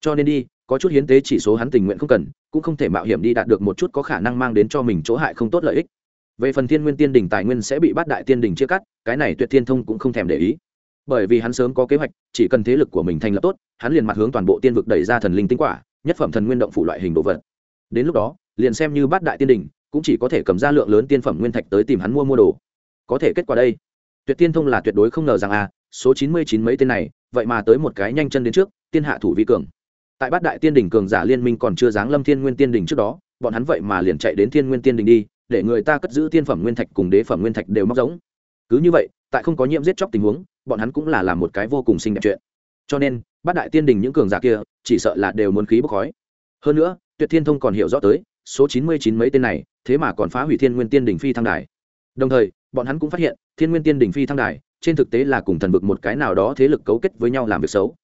Cho nên đi, có chút hiến tế chỉ số hắn tình nguyện không cần, cũng không thể mạo hiểm đi đạt được một chút có khả năng mang đến cho mình chỗ hại không tốt lợi ích. Về phần thiên nguyên tiên đình tài nguyên sẽ bị bát đại tiên đình chia cắt, cái này tuyệt thiên thông cũng không thèm để ý. Bởi vì hắn sớm có kế hoạch, chỉ cần thế lực của mình thành lập tốt, hắn liền mặt hướng toàn bộ tiên vực đẩy ra thần linh tinh quả nhất phẩm thần nguyên động phủ loại hình đồ vật. Đến lúc đó, liền xem như bát đại tiên đình cũng chỉ có thể cầm ra lượng lớn tiên phẩm nguyên thạch tới tìm hắn mua mua đồ. Có thể kết quả đây. Tuyệt tiên thông là tuyệt đối không ngờ rằng a số chín mươi chín mấy tên này, vậy mà tới một cái nhanh chân đến trước, tiên hạ thủ vi cường. Tại bát đại tiên đỉnh cường giả liên minh còn chưa giáng lâm thiên nguyên tiên đỉnh trước đó, bọn hắn vậy mà liền chạy đến thiên nguyên tiên đỉnh đi, để người ta cất giữ tiên phẩm nguyên thạch cùng đế phẩm nguyên thạch đều móc giống. Cứ như vậy, tại không có nhiễm giết chóc tình huống, bọn hắn cũng là làm một cái vô cùng xinh đẹp chuyện. Cho nên bát đại tiên đình những cường giả kia, chỉ sợ là đều muốn khí bốc khói. Hơn nữa, tuyệt thiên thông còn hiểu rõ tới, số chín mươi chín mấy tên này, thế mà còn phá hủy thiên nguyên tiên đình phi thăng đài. Đồng thời, bọn hắn cũng phát hiện, thiên nguyên tiên đình phi thăng đài, trên thực tế là cùng thần vực một cái nào đó thế lực cấu kết với nhau làm việc xấu.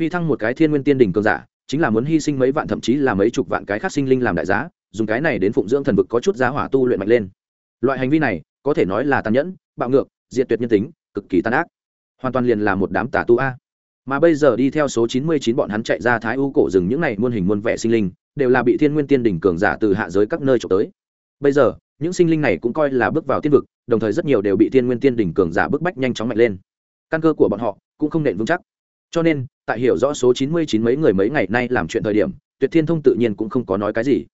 Phi thăng một cái thiên nguyên tiên đình cường giả, chính là muốn hy sinh mấy vạn thậm chí là mấy chục vạn cái khác sinh linh làm đại giá, dùng cái này đến phụng dưỡng thần vực có chút giá hỏa tu luyện mạnh lên. Loại hành vi này, có thể nói là tàn nhẫn, bạo ngược, diệt tuyệt nhân tính, cực kỳ tàn ác. Hoàn toàn liền là một đám tà tu a mà bây giờ đi theo số chín mươi chín bọn hắn chạy ra thái u cổ rừng những này muôn hình muôn vẻ sinh linh, đều là bị thiên nguyên tiên đỉnh cường giả từ hạ giới các nơi trộm tới. Bây giờ, những sinh linh này cũng coi là bước vào tiên vực, đồng thời rất nhiều đều bị thiên nguyên tiên đỉnh cường giả bức bách nhanh chóng mạnh lên. Căn cơ của bọn họ cũng không nện vững chắc. Cho nên, tại hiểu rõ số chín mươi chín mấy người mấy ngày nay làm chuyện thời điểm, tuyệt thiên thông tự nhiên cũng không có nói cái gì.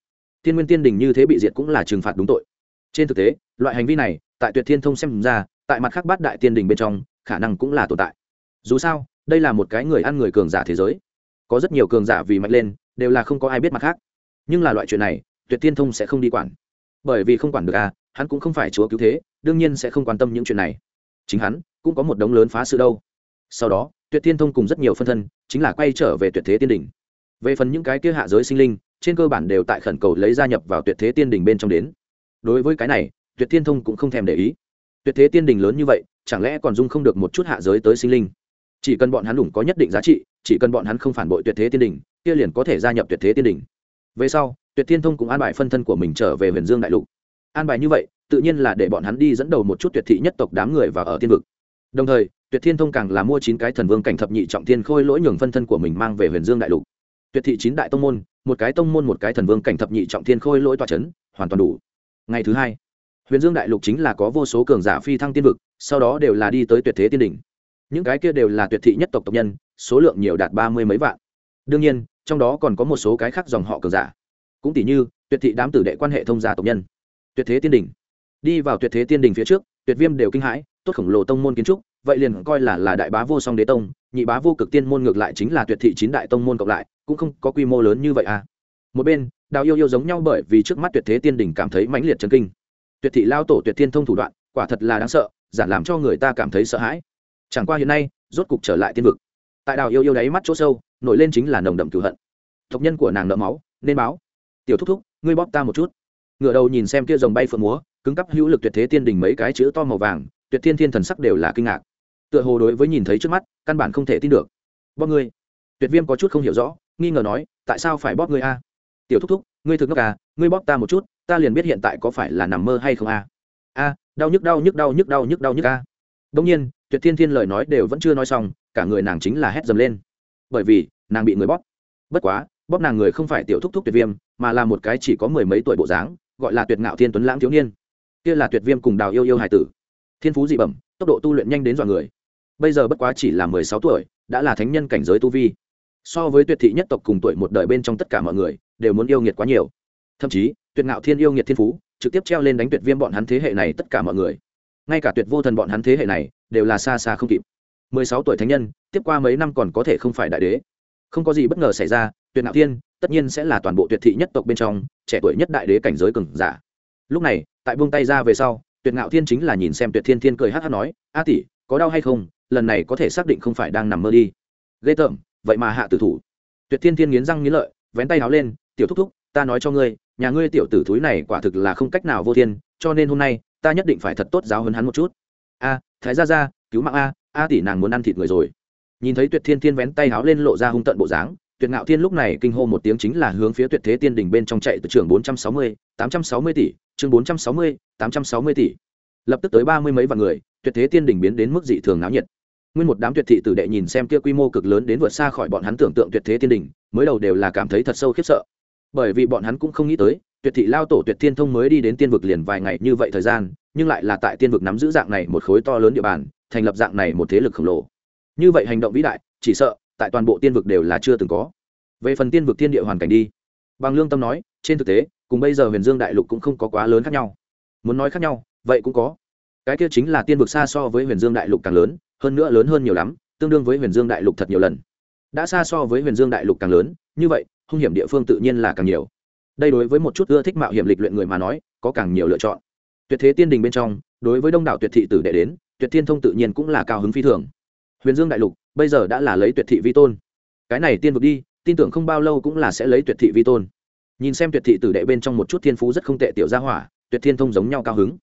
Thiên nguyên tiên đình như thế bị diệt cũng là trừng phạt đúng tội. Trên thực tế, loại hành vi này, tại tuyệt thiên thông xem ra, tại mặt khác bát đại tiên đình bên trong, khả năng cũng là tồn tại. Dù sao đây là một cái người ăn người cường giả thế giới. Có rất nhiều cường giả vì mạnh lên, đều là không có ai biết mặt khác. Nhưng là loại chuyện này, tuyệt thiên thông sẽ không đi quản. Bởi vì không quản được à hắn cũng không phải chúa cứu thế, đương nhiên sẽ không quan tâm những chuyện này. Chính hắn cũng có một đống lớn phá sự đâu. Sau đó, tuyệt thiên thông cùng rất nhiều phân thân chính là quay trở về tuyệt thế tiên đỉnh. Về phần những cái kia hạ giới sinh linh, trên cơ bản đều tại khẩn cầu lấy gia nhập vào tuyệt thế tiên đỉnh bên trong đến. Đối với cái này, tuyệt thiên thông cũng không thèm để ý. Tuyệt thế tiên đỉnh lớn như vậy, chẳng lẽ còn dung không được một chút hạ giới tới sinh linh? Chỉ cần bọn hắn đủ có nhất định giá trị, chỉ cần bọn hắn không phản bội tuyệt thế tiên đỉnh kia liền có thể gia nhập tuyệt thế tiên đỉnh về sau, tuyệt thiên thông cũng an bài phân thân của mình trở về huyền dương đại lục. An bài như vậy, tự nhiên là để bọn hắn đi dẫn đầu một chút tuyệt thị nhất tộc đám người vào ở tiên vực. Đồng thời, tuyệt thiên thông càng là mua chín cái thần vương cảnh thập nhị trọng thiên khôi lỗi nhường phân thân của mình mang về huyền dương đại lục. Tuyệt thị chín đại tông môn, một cái tông môn một cái thần vương cảnh thập nhị trọng thiên khôi lỗi toa c h ấ n hoàn toàn đủ. Ngày thứ hai, huyền dương đại lục chính là có vô số cường giả phi thăng tiên vực, sau đó đều là đi tới tuyệt thế tiên đỉnh những cái kia đều là tuyệt thị nhất tộc tộc nhân, số lượng nhiều đạt ba mươi mấy vạn. Đương nhiên, trong đó còn có một số cái khác dòng họ cường giả. Cũng tỷ như, tuyệt thị đám tử đệ quan hệ thông gia tộc nhân. Tuyệt thế tiên đỉnh đi vào tuyệt thế tiên đình phía trước, tuyệt viêm đều kinh hãi, tốt khổng lồ tông môn kiến trúc, vậy liền coi là là đại bá vô song đế tông, nhị bá vô cực tiên môn ngược lại chính là tuyệt thị chín đại tông môn cộng lại, cũng không có quy mô lớn như vậy à. Một bên, đào yêu yêu giống nhau bởi vì trước mắt tuyệt thế tiên đình cảm thấy mãnh liệt chấn kinh. Tuyệt thị lao tổ tuyệt thiên thông thủ đoạn, quả thật là đáng sợ giản làm cho người ta cảm thấy sợ hãi chẳng qua hiện nay, rốt cục trở lại tiên vực. Tại đào yêu yêu đáy mắt chỗ sâu, nổi lên chính là nồng đậm cửu hận. Tộc nhân của nàng nợ máu, nên báo. Tiểu thúc thúc, ngươi bóp ta một chút. Ngựa đầu nhìn xem kia dòng bay phượng múa, cứng cắp hữu lực tuyệt thế tiên đình mấy cái chữ to màu vàng, tuyệt thiên thiên thần sắc đều là kinh ngạc. Tựa hồ đối với nhìn thấy trước mắt, căn bản không thể tin được. Bóp ngươi. Tuyệt viêm có chút không hiểu rõ, nghi ngờ nói, tại sao phải bóp ngươi a? Tiểu thúc thúc, ngươi thực ngốc à ngươi bóp ta một chút, ta liền biết hiện tại có phải là nằm mơ hay không a? A, đau nhức đau nhức đau nhức đau nhức đau nhức a đông nhiên, tuyệt thiên thiên lời nói đều vẫn chưa nói xong, cả người nàng chính là hét dầm lên. Bởi vì, nàng bị người bóp. Bất quá, bóp nàng người không phải tiểu thúc thúc tuyệt viêm, mà là một cái chỉ có mười mấy tuổi bộ dáng, gọi là tuyệt ngạo thiên tuấn lãng thiếu niên. Kia là tuyệt viêm cùng đào yêu yêu hải tử. Thiên phú dị bẩm, tốc độ tu luyện nhanh đến dọa người. Bây giờ bất quá chỉ là mười sáu tuổi, đã là thánh nhân cảnh giới tu vi. So với tuyệt thị nhất tộc cùng tuổi một đời bên trong tất cả mọi người, đều muốn yêu nghiệt quá nhiều. Thậm chí, tuyệt ngạo thiên yêu nghiệt thiên phú, trực tiếp treo lên đánh tuyệt viêm bọn hắn thế hệ này tất cả mọi người ngay cả tuyệt vô thần bọn hắn thế hệ này đều là xa xa không kịp. Mười sáu tuổi thánh nhân, tiếp qua mấy năm còn có thể không phải đại đế. Không có gì bất ngờ xảy ra, tuyệt ngạo thiên tất nhiên sẽ là toàn bộ tuyệt thị nhất tộc bên trong, trẻ tuổi nhất đại đế cảnh giới cường giả. Lúc này, tại buông tay ra về sau, tuyệt ngạo thiên chính là nhìn xem tuyệt thiên thiên cười hát hát nói, a tỷ, có đau hay không? Lần này có thể xác định không phải đang nằm mơ đi. Ghê tởm, vậy mà hạ tử thủ. Tuyệt thiên thiên nghiến răng nghiến lợi, vén tay áo lên, tiểu thúc thúc, ta nói cho ngươi, nhà ngươi tiểu tử thúi này quả thực là không cách nào vô thiên, cho nên hôm nay ta nhất định phải thật tốt giáo hấn hắn một chút. A, thái ra ra cứu mạng a a tỷ nàng muốn ăn thịt người rồi. Nhìn thấy tuyệt thiên thiên vén tay háo lên lộ ra hung tận bộ dáng, tuyệt ngạo thiên lúc này kinh hô một tiếng chính là hướng phía tuyệt thế tiên đỉnh bên trong chạy từ trường bốn trăm sáu mươi, tám trăm sáu mươi tỷ, chương bốn trăm sáu mươi, tám trăm sáu mươi tỷ. Lập tức tới ba mươi mấy vạn người, tuyệt thế tiên đỉnh biến đến mức dị thường náo nhiệt. Nguyên một đám tuyệt thị tử đệ nhìn xem kia quy mô cực lớn đến vượt xa khỏi bọn hắn tưởng tượng tuyệt thế tiên đỉnh mới đầu đều là cảm thấy thật sâu khiếp sợ. Bởi vì bọn hắn cũng không nghĩ tới tuyệt thị lao tổ tuyệt thiên thông mới đi đến tiên vực liền vài ngày như vậy thời gian, nhưng lại là tại tiên vực nắm giữ dạng này một khối to lớn địa bàn, thành lập dạng này một thế lực khổng lồ. Như vậy hành động vĩ đại, chỉ sợ, tại toàn bộ tiên vực đều là chưa từng có. Về phần tiên vực thiên địa hoàn cảnh đi. Bằng lương tâm nói, trên thực tế, cùng bây giờ huyền dương đại lục cũng không có quá lớn khác nhau. Muốn nói khác nhau, vậy cũng có. Cái kia chính là tiên vực xa so với huyền dương đại lục càng lớn, hơn nữa lớn hơn nhiều lắm, tương đương với huyền dương đại lục thật nhiều lần. Đã xa so với huyền dương đại lục càng lớn, như vậy, hung hiểm địa phương tự nhiên là càng nhiều đây đối với một chút ưa thích mạo hiểm lịch luyện người mà nói, có càng nhiều lựa chọn. Tuyệt thế tiên đình bên trong, đối với đông đảo tuyệt thị tử đệ đến, tuyệt thiên thông tự nhiên cũng là cao hứng phi thường. Huyền dương đại lục, bây giờ đã là lấy tuyệt thị vi tôn. Cái này tiên vực đi, tin tưởng không bao lâu cũng là sẽ lấy tuyệt thị vi tôn. Nhìn xem tuyệt thị tử đệ bên trong một chút thiên phú rất không tệ tiểu gia hỏa, tuyệt thiên thông giống nhau cao hứng.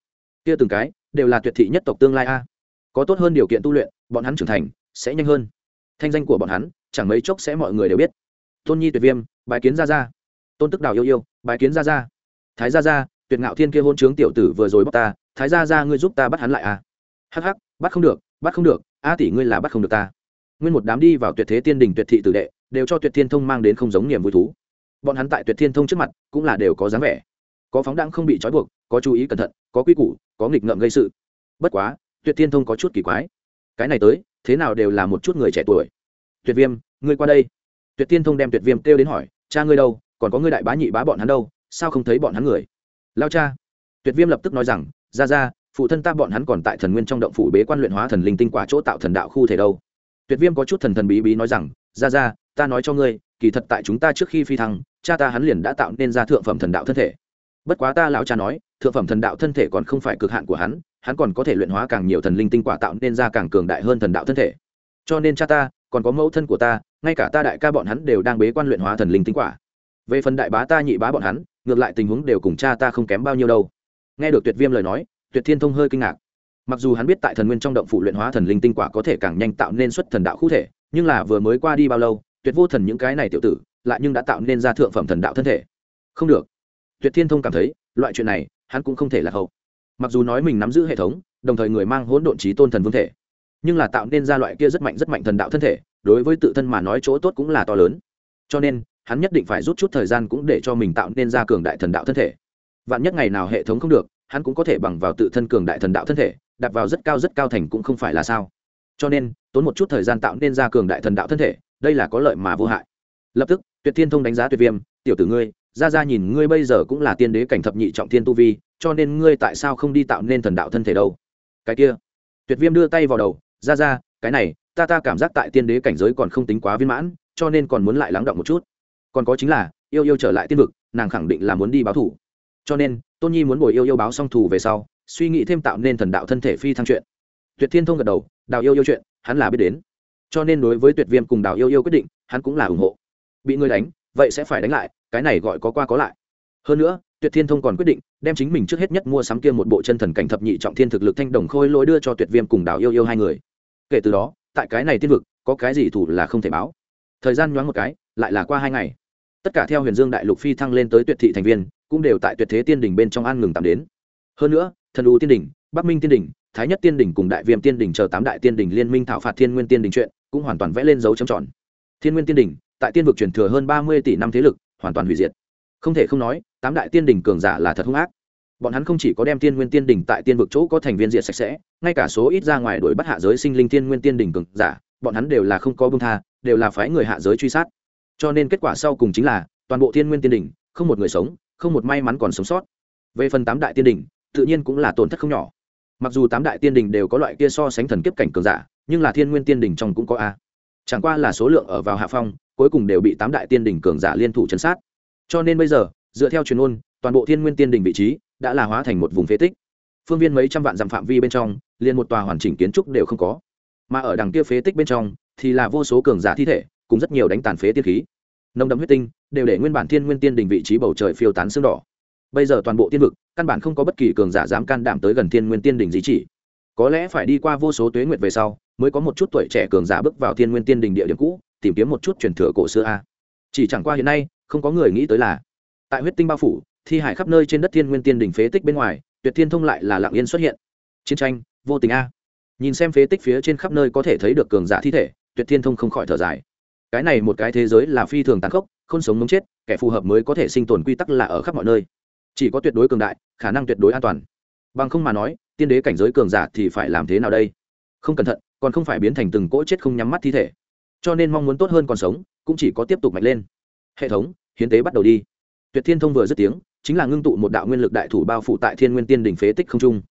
Kia từng cái, đều là tuyệt thị nhất tộc tương lai a. Có tốt hơn điều kiện tu luyện, bọn hắn trưởng thành, sẽ nhanh hơn. Thanh danh của bọn hắn, chẳng mấy chốc sẽ mọi người đều biết. Tôn nhi tuyệt viêm bài kiến ra ra tôn tức đào yêu yêu bài kiến ra ra thái ra ra tuyệt ngạo thiên kia hôn trướng tiểu tử vừa rồi bắt ta, thái ra ra ngươi giúp ta bắt hắn lại à? Hắc hắc, bắt không được, bắt không được, a tỷ ngươi là bắt không được ta. Nguyên một đám đi vào tuyệt thế tiên đình tuyệt thị tử đệ, đều cho tuyệt thiên thông mang đến không giống niềm vui thú. Bọn hắn tại tuyệt thiên thông trước mặt, cũng là đều có dáng vẻ. Có phóng đẳng không bị trói buộc, có chú ý cẩn thận, có quy củ, có nghịch ngợm gây sự. Bất quá, tuyệt thiên thông có chút kỳ quái. Cái này tới, thế nào đều là một chút người trẻ tuổi. Tuyệt viêm, ngươi qua đây. Tuyệt thiên thông đem tuyệt viêm kêu đến hỏi, cha ngươi đâu? Còn có ngươi đại bá nhị bá bọn hắn đâu, sao không thấy bọn hắn người? Lao cha. Tuyệt viêm lập tức nói rằng, ra ra, phụ thân ta bọn hắn còn tại thần nguyên trong động phủ bế quan luyện hóa thần linh tinh quả chỗ tạo thần đạo khu thể đâu. Tuyệt viêm có chút thần thần bí bí nói rằng, ra ra, ta nói cho ngươi, kỳ thật tại chúng ta trước khi phi thăng, cha ta hắn liền đã tạo nên ra thượng phẩm thần đạo thân thể. Bất quá ta lão cha nói, thượng phẩm thần đạo thân thể còn không phải cực hạn của hắn hắn còn có thể luyện hóa càng nhiều thần linh tinh quả tạo nên ra càng cường đại hơn thần đạo thân thể. Cho nên cha ta, còn có mẫu thân của ta, ngay cả ta đại ca bọn hắn đều đang bế quan luyện hóa thần linh tinh quả về phần đại bá ta nhị bá bọn hắn, ngược lại tình huống đều cùng cha ta không kém bao nhiêu đâu. Nghe được tuyệt viêm lời nói, tuyệt thiên thông hơi kinh ngạc. Mặc dù hắn biết tại thần nguyên trong động phủ luyện hóa thần linh tinh quả có thể càng nhanh tạo nên xuất thần đạo khu thể, nhưng là vừa mới qua đi bao lâu, tuyệt vô thần những cái này tiểu tử, lại nhưng đã tạo nên ra thượng phẩm thần đạo thân thể. Không được. Tuyệt thiên thông cảm thấy, loại chuyện này, hắn cũng không thể là hậu. Mặc dù nói mình nắm giữ hệ thống, đồng thời người mang hỗn độn trí tôn thần vương thể, nhưng là tạo nên ra loại kia rất mạnh rất mạnh thần đạo thân thể, đối với tự thân mà nói chỗ tốt cũng là to lớn. Cho nên hắn nhất định phải rút chút thời gian cũng để cho mình tạo nên ra cường đại thần đạo thân thể. Vạn nhất ngày nào hệ thống không được, hắn cũng có thể bằng vào tự thân cường đại thần đạo thân thể đặt vào rất cao rất cao thành cũng không phải là sao. Cho nên, tốn một chút thời gian tạo nên ra cường đại thần đạo thân thể, đây là có lợi mà vô hại. Lập tức, tuyệt thiên thông đánh giá tuyệt viêm, tiểu tử ngươi, ra ra nhìn ngươi bây giờ cũng là tiên đế cảnh thập nhị trọng thiên tu vi, cho nên ngươi tại sao không đi tạo nên thần đạo thân thể đâu? Cái kia, tuyệt viêm đưa tay vào đầu, ra ra, cái này, ta ta cảm giác tại tiên đế cảnh giới còn không tính quá viên mãn, cho nên còn muốn lại lắng động một chút còn có chính là, yêu yêu trở lại tiên vực, nàng khẳng định là muốn đi báo thủ. Cho nên, tôn nhi muốn bồi yêu yêu báo xong thù về sau, suy nghĩ thêm tạo nên thần đạo thân thể phi thăng chuyện. Tuyệt thiên thông gật đầu, đào yêu yêu chuyện, hắn là biết đến. Cho nên đối với tuyệt viêm cùng đào yêu yêu quyết định, hắn cũng là ủng hộ. Bị người đánh, vậy sẽ phải đánh lại, cái này gọi có qua có lại. Hơn nữa, tuyệt thiên thông còn quyết định, đem chính mình trước hết nhất mua sắm kia một bộ chân thần cảnh thập nhị trọng thiên thực lực thanh đồng khôi lỗi đưa cho tuyệt viêm cùng đào yêu yêu hai người. Kể từ đó, tại cái này tiên vực, có cái gì thủ là không thể báo. Thời gian nhoáng một cái, lại là qua hai ngày tất cả theo huyền dương đại lục phi thăng lên tới tuyệt thị thành viên, cũng đều tại tuyệt thế tiên đỉnh bên trong an ngừng tạm đến. Hơn nữa, thần u tiên đỉnh, bắc minh tiên đỉnh, thái nhất tiên đỉnh cùng đại viêm tiên đỉnh chờ tám đại tiên đỉnh liên minh thảo phạt thiên nguyên tiên đỉnh chuyện, cũng hoàn toàn vẽ lên dấu chấm tròn. Thiên nguyên tiên đỉnh, tại tiên vực truyền thừa hơn ba mươi tỷ năm thế lực, hoàn toàn hủy diệt. Không thể không nói, tám đại tiên đỉnh cường giả là thật hung ác. Bọn hắn không chỉ có đem tiên nguyên tiên đỉnh tại tiên vực chỗ có thành viên diệt sạch sẽ, ngay cả số ít ra ngoài đuổi bắt hạ giới sinh linh tiên nguyên tiên đỉnh cường giả, bọn hắn đều là không có bông tha, đều là phái người hạ giới truy sát cho nên kết quả sau cùng chính là, toàn bộ thiên nguyên tiên đỉnh, không một người sống, không một may mắn còn sống sót. Về phần tám đại tiên đỉnh, tự nhiên cũng là tổn thất không nhỏ. Mặc dù tám đại tiên đỉnh đều có loại kia so sánh thần kiếp cảnh cường giả, nhưng là thiên nguyên tiên đỉnh trong cũng có a. Chẳng qua là số lượng ở vào hạ phong, cuối cùng đều bị tám đại tiên đỉnh cường giả liên thủ chấn sát. Cho nên bây giờ, dựa theo truyền ôn toàn bộ thiên nguyên tiên đỉnh vị trí đã là hóa thành một vùng phế tích. Phương viên mấy trăm vạn dặm phạm vi bên trong, liền một tòa hoàn chỉnh kiến trúc đều không có. Mà ở đằng kia phế tích bên trong, thì là vô số cường giả thi thể cùng rất nhiều đánh tàn phế tiên khí. Nồng đậm huyết tinh đều để nguyên bản thiên nguyên tiên đỉnh vị trí bầu trời phiêu tán xương đỏ. Bây giờ toàn bộ tiên vực, căn bản không có bất kỳ cường giả dám can đảm tới gần thiên nguyên tiên đỉnh di chỉ. Có lẽ phải đi qua vô số tuế nguyệt về sau, mới có một chút tuổi trẻ cường giả bước vào thiên nguyên tiên đỉnh địa điểm cũ, tìm kiếm một chút truyền thừa cổ xưa a. Chỉ chẳng qua hiện nay, không có người nghĩ tới là, tại huyết tinh bao phủ, thi hải khắp nơi trên đất thiên nguyên tiên đỉnh phế tích bên ngoài, tuyệt thiên thông lại là lạng yên xuất hiện. Chiến tranh, vô tình a. Nhìn xem phế tích phía trên khắp nơi có thể thấy được cường giả thi thể, tuyệt thiên thông không khỏi thở dài cái này một cái thế giới là phi thường tàn khốc, không sống mống chết, kẻ phù hợp mới có thể sinh tồn quy tắc là ở khắp mọi nơi. Chỉ có tuyệt đối cường đại, khả năng tuyệt đối an toàn. Bằng không mà nói, tiên đế cảnh giới cường giả thì phải làm thế nào đây? Không cẩn thận, còn không phải biến thành từng cỗ chết không nhắm mắt thi thể. Cho nên mong muốn tốt hơn còn sống, cũng chỉ có tiếp tục mạnh lên. Hệ thống, hiến tế bắt đầu đi. Tuyệt thiên thông vừa dứt tiếng, chính là ngưng tụ một đạo nguyên lực đại thủ bao phủ tại thiên nguyên tiên đỉnh phế tích không trung.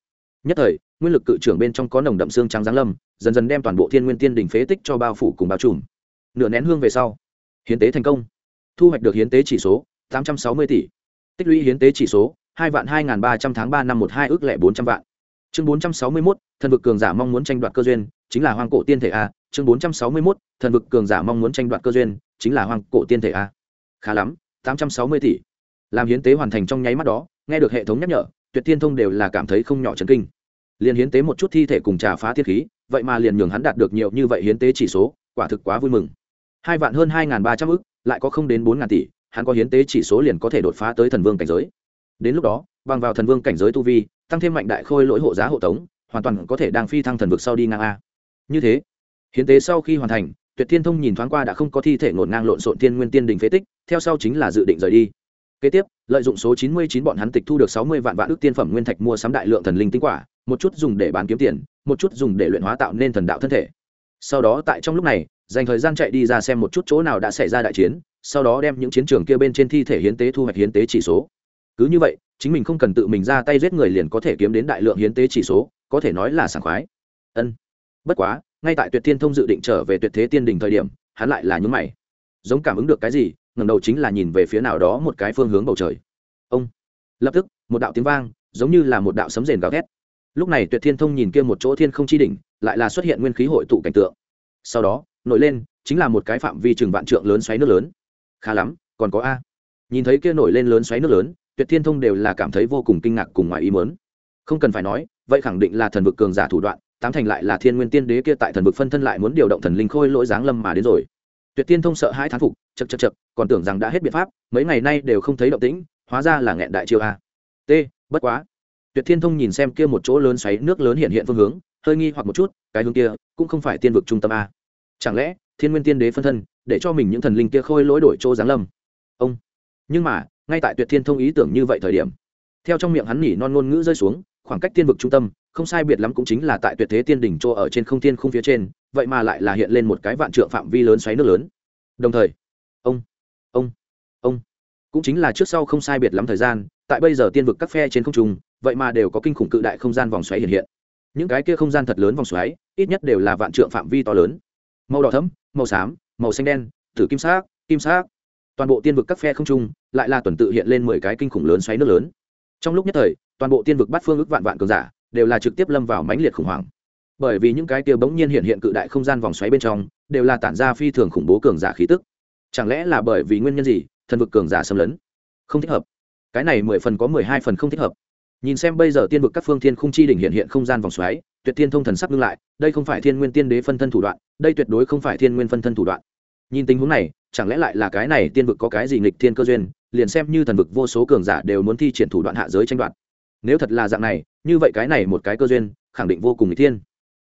Nhất thời, nguyên lực cự trưởng bên trong có nồng đậm xương trắng giáng lâm, dần dần đem toàn bộ thiên nguyên tiên đỉnh phế tích cho bao phủ cùng bao trùm nửa nén hương về sau. Hiến tế thành công. Thu hoạch được hiến tế chỉ số tám trăm sáu mươi tỷ. Tích lũy hiến tế chỉ số hai vạn hai ba trăm tháng ba năm một hai ước lẻ bốn trăm vạn. Chương bốn trăm sáu mươi mốt, thần vực cường giả mong muốn tranh đoạt cơ duyên, chính là hoang cổ tiên thể a. Chương bốn trăm sáu mươi mốt, thần vực cường giả mong muốn tranh đoạt cơ duyên, chính là hoang cổ tiên thể a. Khá lắm, tám trăm sáu mươi tỷ. Làm hiến tế hoàn thành trong nháy mắt đó, nghe được hệ thống nhắc nhở, tuyệt thiên thông đều là cảm thấy không nhỏ chấn kinh. Liền hiến tế một chút thi thể cùng trà phá thiết khí, vậy mà liền nhường hắn đạt được nhiều như vậy hiến tế chỉ số, quả thực quá vui mừng hai vạn hơn hai ba trăm ức, lại có không đến bốn tỷ, hắn có hiến tế chỉ số liền có thể đột phá tới thần vương cảnh giới. Đến lúc đó, bằng vào thần vương cảnh giới tu vi, tăng thêm mạnh đại khôi lỗi hộ giá hộ tống, hoàn toàn có thể đang phi thăng thần vực sau đi ngang a. Như thế, hiến tế sau khi hoàn thành, tuyệt thiên thông nhìn thoáng qua đã không có thi thể ngổn ngang lộn xộn thiên nguyên tiên đình phế tích, theo sau chính là dự định rời đi. Kế tiếp, lợi dụng số chín mươi chín bọn hắn tịch thu được sáu mươi vạn vạn ước tiên phẩm nguyên thạch mua sắm đại lượng thần linh tinh quả, một chút dùng để bán kiếm tiền, một chút dùng để luyện hóa tạo nên thần đạo thân thể. Sau đó tại trong lúc này dành thời gian chạy đi ra xem một chút chỗ nào đã xảy ra đại chiến, sau đó đem những chiến trường kia bên trên thi thể hiến tế thu hoạch hiến tế chỉ số. Cứ như vậy, chính mình không cần tự mình ra tay giết người liền có thể kiếm đến đại lượng hiến tế chỉ số, có thể nói là sảng khoái. Ân. Bất quá, ngay tại tuyệt thiên thông dự định trở về tuyệt thế tiên đình thời điểm, hắn lại là nhúng mày. Giống cảm ứng được cái gì, ngẩng đầu chính là nhìn về phía nào đó một cái phương hướng bầu trời. Ông. Lập tức, một đạo tiếng vang, giống như là một đạo sấm rền gào thét. Lúc này tuyệt thiên thông nhìn kia một chỗ thiên không chi đỉnh, lại là xuất hiện nguyên khí hội tụ cảnh tượng. Sau đó nổi lên, chính là một cái phạm vi chừng vạn trượng lớn xoáy nước lớn. Khá lắm, còn có a. Nhìn thấy kia nổi lên lớn xoáy nước lớn, tuyệt thiên thông đều là cảm thấy vô cùng kinh ngạc cùng ngoài ý mớn không cần phải nói, vậy khẳng định là thần vực cường giả thủ đoạn, tám thành lại là thiên nguyên tiên đế kia tại thần vực phân thân lại muốn điều động thần linh khôi lỗi giáng lâm mà đến rồi. Tuyệt thiên thông sợ hai thán phục chật chật chật còn tưởng rằng đã hết biện pháp, mấy ngày nay đều không thấy động tĩnh, hóa ra là nghẹn đại chiêu a. T, bất quá. Tuyệt thiên thông nhìn xem kia một chỗ lớn xoáy nước lớn hiện hiện phương hướng, hơi nghi hoặc một chút, cái hướng kia cũng không phải tiên vực trung tâm a chẳng lẽ thiên nguyên tiên đế phân thân để cho mình những thần linh kia khôi lỗi đổi chỗ giáng lâm? Ông. Nhưng mà, ngay tại tuyệt thiên thông ý tưởng như vậy thời điểm, theo trong miệng hắn nhỉ non ngôn ngữ rơi xuống, khoảng cách tiên vực trung tâm, không sai biệt lắm cũng chính là tại tuyệt thế tiên đỉnh chỗ ở trên không tiên không phía trên, vậy mà lại là hiện lên một cái vạn trượng phạm vi lớn xoáy nước lớn. Đồng thời, ông ông ông, cũng chính là trước sau không sai biệt lắm thời gian, tại bây giờ tiên vực các phe trên không trung, vậy mà đều có kinh khủng cự đại không gian vòng xoáy hiện hiện. Những cái kia không gian thật lớn vòng xoáy, ít nhất đều là vạn trượng phạm vi to lớn màu đỏ thấm màu xám, màu xanh đen thử kim sắc kim sắc. Toàn bộ tiên vực các phe không trung, lại là tuần tự hiện lên mười cái kinh khủng lớn xoáy nước lớn. Trong lúc nhất thời, toàn bộ tiên vực bắt phương ước vạn vạn cường giả, đều là trực tiếp lâm vào mãnh liệt khủng hoảng. Bởi vì những cái kia bỗng nhiên hiện hiện cự đại không gian vòng xoáy bên trong, đều là tản ra phi thường khủng bố cường giả khí tức. Chẳng lẽ là bởi vì nguyên nhân gì, thần vực cường giả xâm lấn? Không thích hợp. Cái này mười phần có mười hai phần không thích hợp. Nhìn xem bây giờ tiên vực các phương thiên khung chi đỉnh hiện hiện không gian vòng xoáy tuyệt thiên thông thần sắp ngưng lại, đây không phải thiên nguyên tiên đế phân thân thủ đoạn, đây tuyệt đối không phải thiên nguyên phân thân thủ đoạn. Nhìn tình huống này, chẳng lẽ lại là cái này tiên vực có cái gì nghịch thiên cơ duyên, liền xem như thần vực vô số cường giả đều muốn thi triển thủ đoạn hạ giới tranh đoạt. Nếu thật là dạng này, như vậy cái này một cái cơ duyên, khẳng định vô cùng nghịch thiên.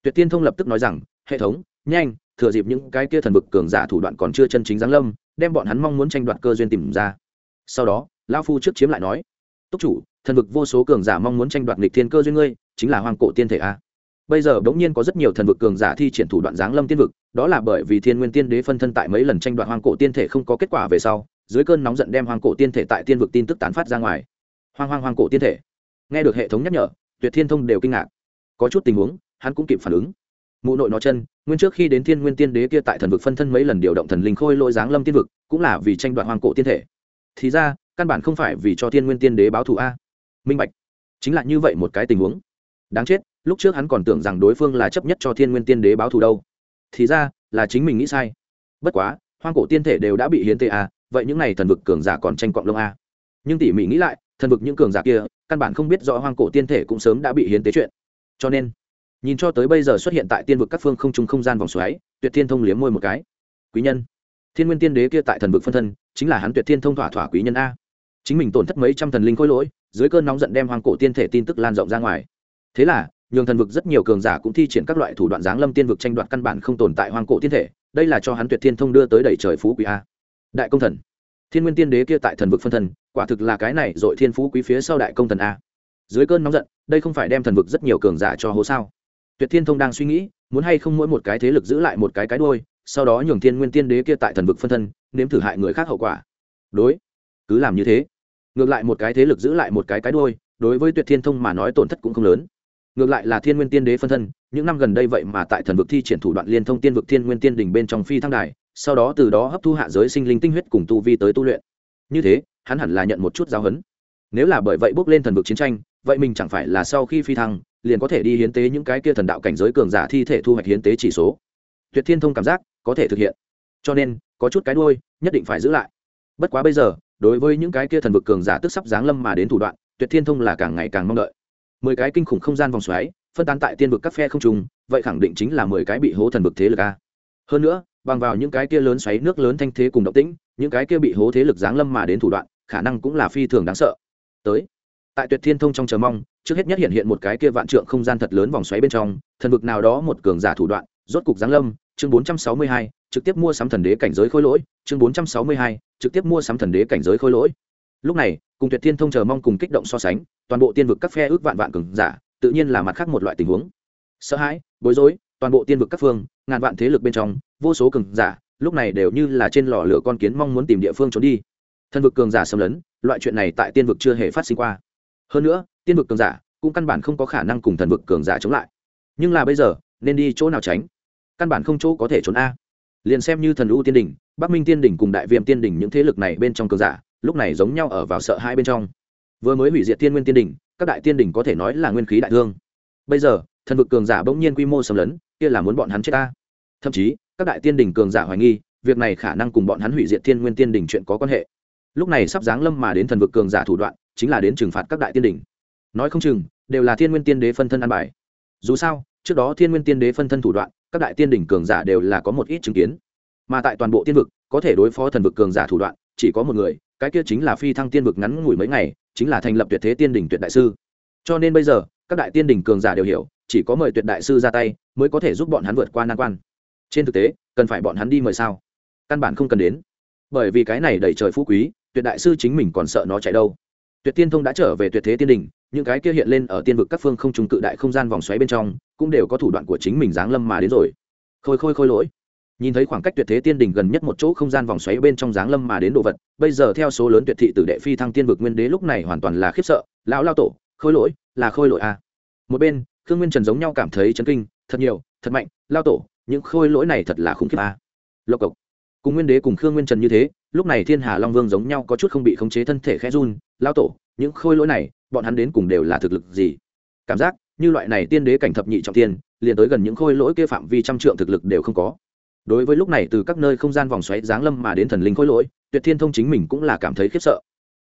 Tuyệt tiên thông lập tức nói rằng, hệ thống, nhanh, thừa dịp những cái kia thần vực cường giả thủ đoạn còn chưa chân chính giáng lâm, đem bọn hắn mong muốn tranh đoạt cơ duyên tìm ra. Sau đó, lão phu trước chiếm lại nói, túc chủ, thần vực vô số cường giả mong muốn tranh đoạt nghịch thiên cơ duyên ngươi, chính là hoàng cổ tiên thể a bây giờ bỗng nhiên có rất nhiều thần vực cường giả thi triển thủ đoạn giáng lâm tiên vực, đó là bởi vì thiên nguyên tiên đế phân thân tại mấy lần tranh đoạt hoàng cổ tiên thể không có kết quả về sau, dưới cơn nóng giận đem hoàng cổ tiên thể tại tiên vực tin tức tán phát ra ngoài. Hoang hoang hoàng cổ tiên thể. Nghe được hệ thống nhắc nhở, tuyệt thiên thông đều kinh ngạc. Có chút tình huống, hắn cũng kịp phản ứng. Mụ nội nó chân, nguyên trước khi đến thiên nguyên tiên đế kia tại thần vực phân thân mấy lần điều động thần linh khôi lỗi giáng lâm tiên vực, cũng là vì tranh đoạt hoàng cổ tiên thể. Thì ra, căn bản không phải vì cho thiên nguyên tiên đế báo thù a. Minh bạch. Chính là như vậy một cái tình huống. Đáng chết lúc trước hắn còn tưởng rằng đối phương là chấp nhất cho thiên nguyên tiên đế báo thù đâu. Thì ra, là chính mình nghĩ sai. Bất quá, hoang cổ tiên thể đều đã bị hiến tê a à, vậy những n à y thần vực cường giả còn tranh quạng lông a nhưng tỉ mỉ nghĩ lại, thần vực những cường giả kia, căn bản không biết rõ hoang cổ tiên thể cũng sớm đã bị hiến tế chuyện. Cho nên, nhìn cho tới bây giờ xuất hiện tại tiên vực các phương không trung không gian vòng xoáy, tuyệt thiên thông liếm môi một cái. Quý nhân, thiên nguyên tiên đế kia tại thần vực phân thân, chính là hắn tuyệt thiên thông thỏa thỏa quý nhân a. Chính mình tổn thất mấy trăm thần linh khôi lỗi, dưới cơn nóng giận đem hoang cổ tiên thể tin tức lan rộng ra ngoài. Thế là nhường thần vực rất nhiều cường giả cũng thi triển các loại thủ đoạn giáng lâm tiên vực tranh đoạt căn bản không tồn tại hoang cổ thiên thể, đây là cho hắn tuyệt thiên thông đưa tới đầy trời phú quý a. Đại công thần, thiên nguyên tiên đế kia tại thần vực phân thần quả thực là cái này dội thiên phú quý phía sau đại công thần a. Dưới cơn nóng giận, đây không phải đem thần vực rất nhiều cường giả cho hố sao? Tuyệt thiên thông đang suy nghĩ, muốn hay không mỗi một cái thế lực giữ lại một cái cái đôi sau đó nhường thiên nguyên tiên đế kia tại thần vực phân thân, nếm thử hại người khác hậu quả. Đối, cứ làm như thế. Ngược lại một cái thế lực giữ lại một cái cái đôi đối với tuyệt thiên thông mà nói tổn thất cũng không lớn ngược lại là thiên nguyên tiên đế phân thân, những năm gần đây vậy mà tại thần vực thi triển thủ đoạn liên thông tiên vực thiên nguyên tiên đỉnh bên trong phi thăng đài, sau đó từ đó hấp thu hạ giới sinh linh tinh huyết cùng tu vi tới tu luyện. Như thế, hắn hẳn là nhận một chút giáo huấn. Nếu là bởi vậy bước lên thần vực chiến tranh, vậy mình chẳng phải là sau khi phi thăng, liền có thể đi hiến tế những cái kia thần đạo cảnh giới cường giả thi thể thu hoạch hiến tế chỉ số. Tuyệt thiên thông cảm giác, có thể thực hiện. Cho nên, có chút cái đuôi, nhất định phải giữ lại. Bất quá bây giờ, đối với những cái kia thần vực cường giả tức sắp giáng lâm mà đến thủ đoạn, tuyệt thiên thông là càng ngày càng mong đợi mười cái kinh khủng không gian vòng xoáy phân tán tại tiên vực các phe không trùng vậy khẳng định chính là mười cái bị hố thần vực thế lực a. Hơn nữa bằng vào những cái kia lớn xoáy nước lớn thanh thế cùng động tĩnh những cái kia bị hố thế lực giáng lâm mà đến thủ đoạn khả năng cũng là phi thường đáng sợ. Tới tại tuyệt thiên thông trong chờ mong trước hết nhất hiện hiện một cái kia vạn trượng không gian thật lớn vòng xoáy bên trong thần vực nào đó một cường giả thủ đoạn rốt cục giáng lâm chương 462, trực tiếp mua sắm thần đế cảnh giới khôi lỗi chương 462, trực tiếp mua sắm thần đế cảnh giới khôi lỗi lúc này, cùng tuyệt thiên thông chờ mong cùng kích động so sánh, toàn bộ tiên vực các phe ước vạn vạn cường giả, tự nhiên là mặt khác một loại tình huống. Sợ hãi, bối rối, toàn bộ tiên vực các phương, ngàn vạn thế lực bên trong, vô số cường giả, lúc này đều như là trên lò lửa con kiến mong muốn tìm địa phương trốn đi. Thần vực cường giả xâm lấn, loại chuyện này tại tiên vực chưa hề phát sinh qua. Hơn nữa, tiên vực cường giả cũng căn bản không có khả năng cùng thần vực cường giả chống lại. Nhưng là bây giờ, nên đi chỗ nào tránh? Căn bản không chỗ có thể trốn a. Liền xem như thần u tiên đỉnh, bắc minh tiên đỉnh cùng đại viêm tiên đỉnh những thế lực này bên trong cường giả lúc này giống nhau ở vào sợ hai bên trong. Vừa mới hủy diệt tiên nguyên tiên đỉnh các đại tiên đỉnh có thể nói là nguyên khí đại thương. Bây giờ, thần vực cường giả bỗng nhiên quy mô xâm lấn, kia là muốn bọn hắn chết ta. Thậm chí, các đại tiên đỉnh cường giả hoài nghi, việc này khả năng cùng bọn hắn hủy diệt thiên nguyên tiên đỉnh chuyện có quan hệ. Lúc này sắp giáng lâm mà đến thần vực cường giả thủ đoạn, chính là đến trừng phạt các đại tiên đỉnh nói không chừng, đều là thiên nguyên tiên đế phân thân an bài. Dù sao, trước đó thiên nguyên tiên đế phân thân thủ đoạn, các đại tiên đỉnh cường giả đều là có một ít chứng kiến. Mà tại toàn bộ tiên vực, có thể đối phó thần vực cường giả thủ đoạn, chỉ có một người cái kia chính là phi thăng tiên vực ngắn ngủi mấy ngày, chính là thành lập tuyệt thế tiên đỉnh tuyệt đại sư. Cho nên bây giờ, các đại tiên đỉnh cường giả đều hiểu, chỉ có mời tuyệt đại sư ra tay, mới có thể giúp bọn hắn vượt qua nan quan. Trên thực tế, cần phải bọn hắn đi mời sao? Căn bản không cần đến. Bởi vì cái này đầy trời phú quý, tuyệt đại sư chính mình còn sợ nó chạy đâu. Tuyệt tiên thông đã trở về tuyệt thế tiên đỉnh, những cái kia hiện lên ở tiên vực các phương không trùng cự đại không gian vòng xoáy bên trong, cũng đều có thủ đoạn của chính mình giáng lâm mà đến rồi. Khôi khôi khôi lỗi nhìn thấy khoảng cách tuyệt thế tiên đỉnh gần nhất một chỗ không gian vòng xoáy bên trong giáng lâm mà đến đồ vật, bây giờ theo số lớn tuyệt thị tử đệ phi thăng tiên vực nguyên đế lúc này hoàn toàn là khiếp sợ, lão lao tổ, khôi lỗi, là khôi lỗi à. một bên, khương nguyên trần giống nhau cảm thấy chấn kinh, thật nhiều, thật mạnh, lao tổ, những khôi lỗi này thật là khủng khiếp à. lộc cộc cùng nguyên đế cùng khương nguyên trần như thế, lúc này thiên hà long vương giống nhau có chút không bị khống chế thân thể khẽ run lao tổ, những khôi lỗi này, bọn hắn đến cùng đều là thực lực gì cảm giác như loại này tiên đế cảnh thập nhị trọng tiên, liền tới gần những khôi lỗi kia phạm vi trăm trượng thực lực đều không có đối với lúc này từ các nơi không gian vòng xoáy giáng lâm mà đến thần linh khôi lỗi, tuyệt thiên thông chính mình cũng là cảm thấy khiếp sợ.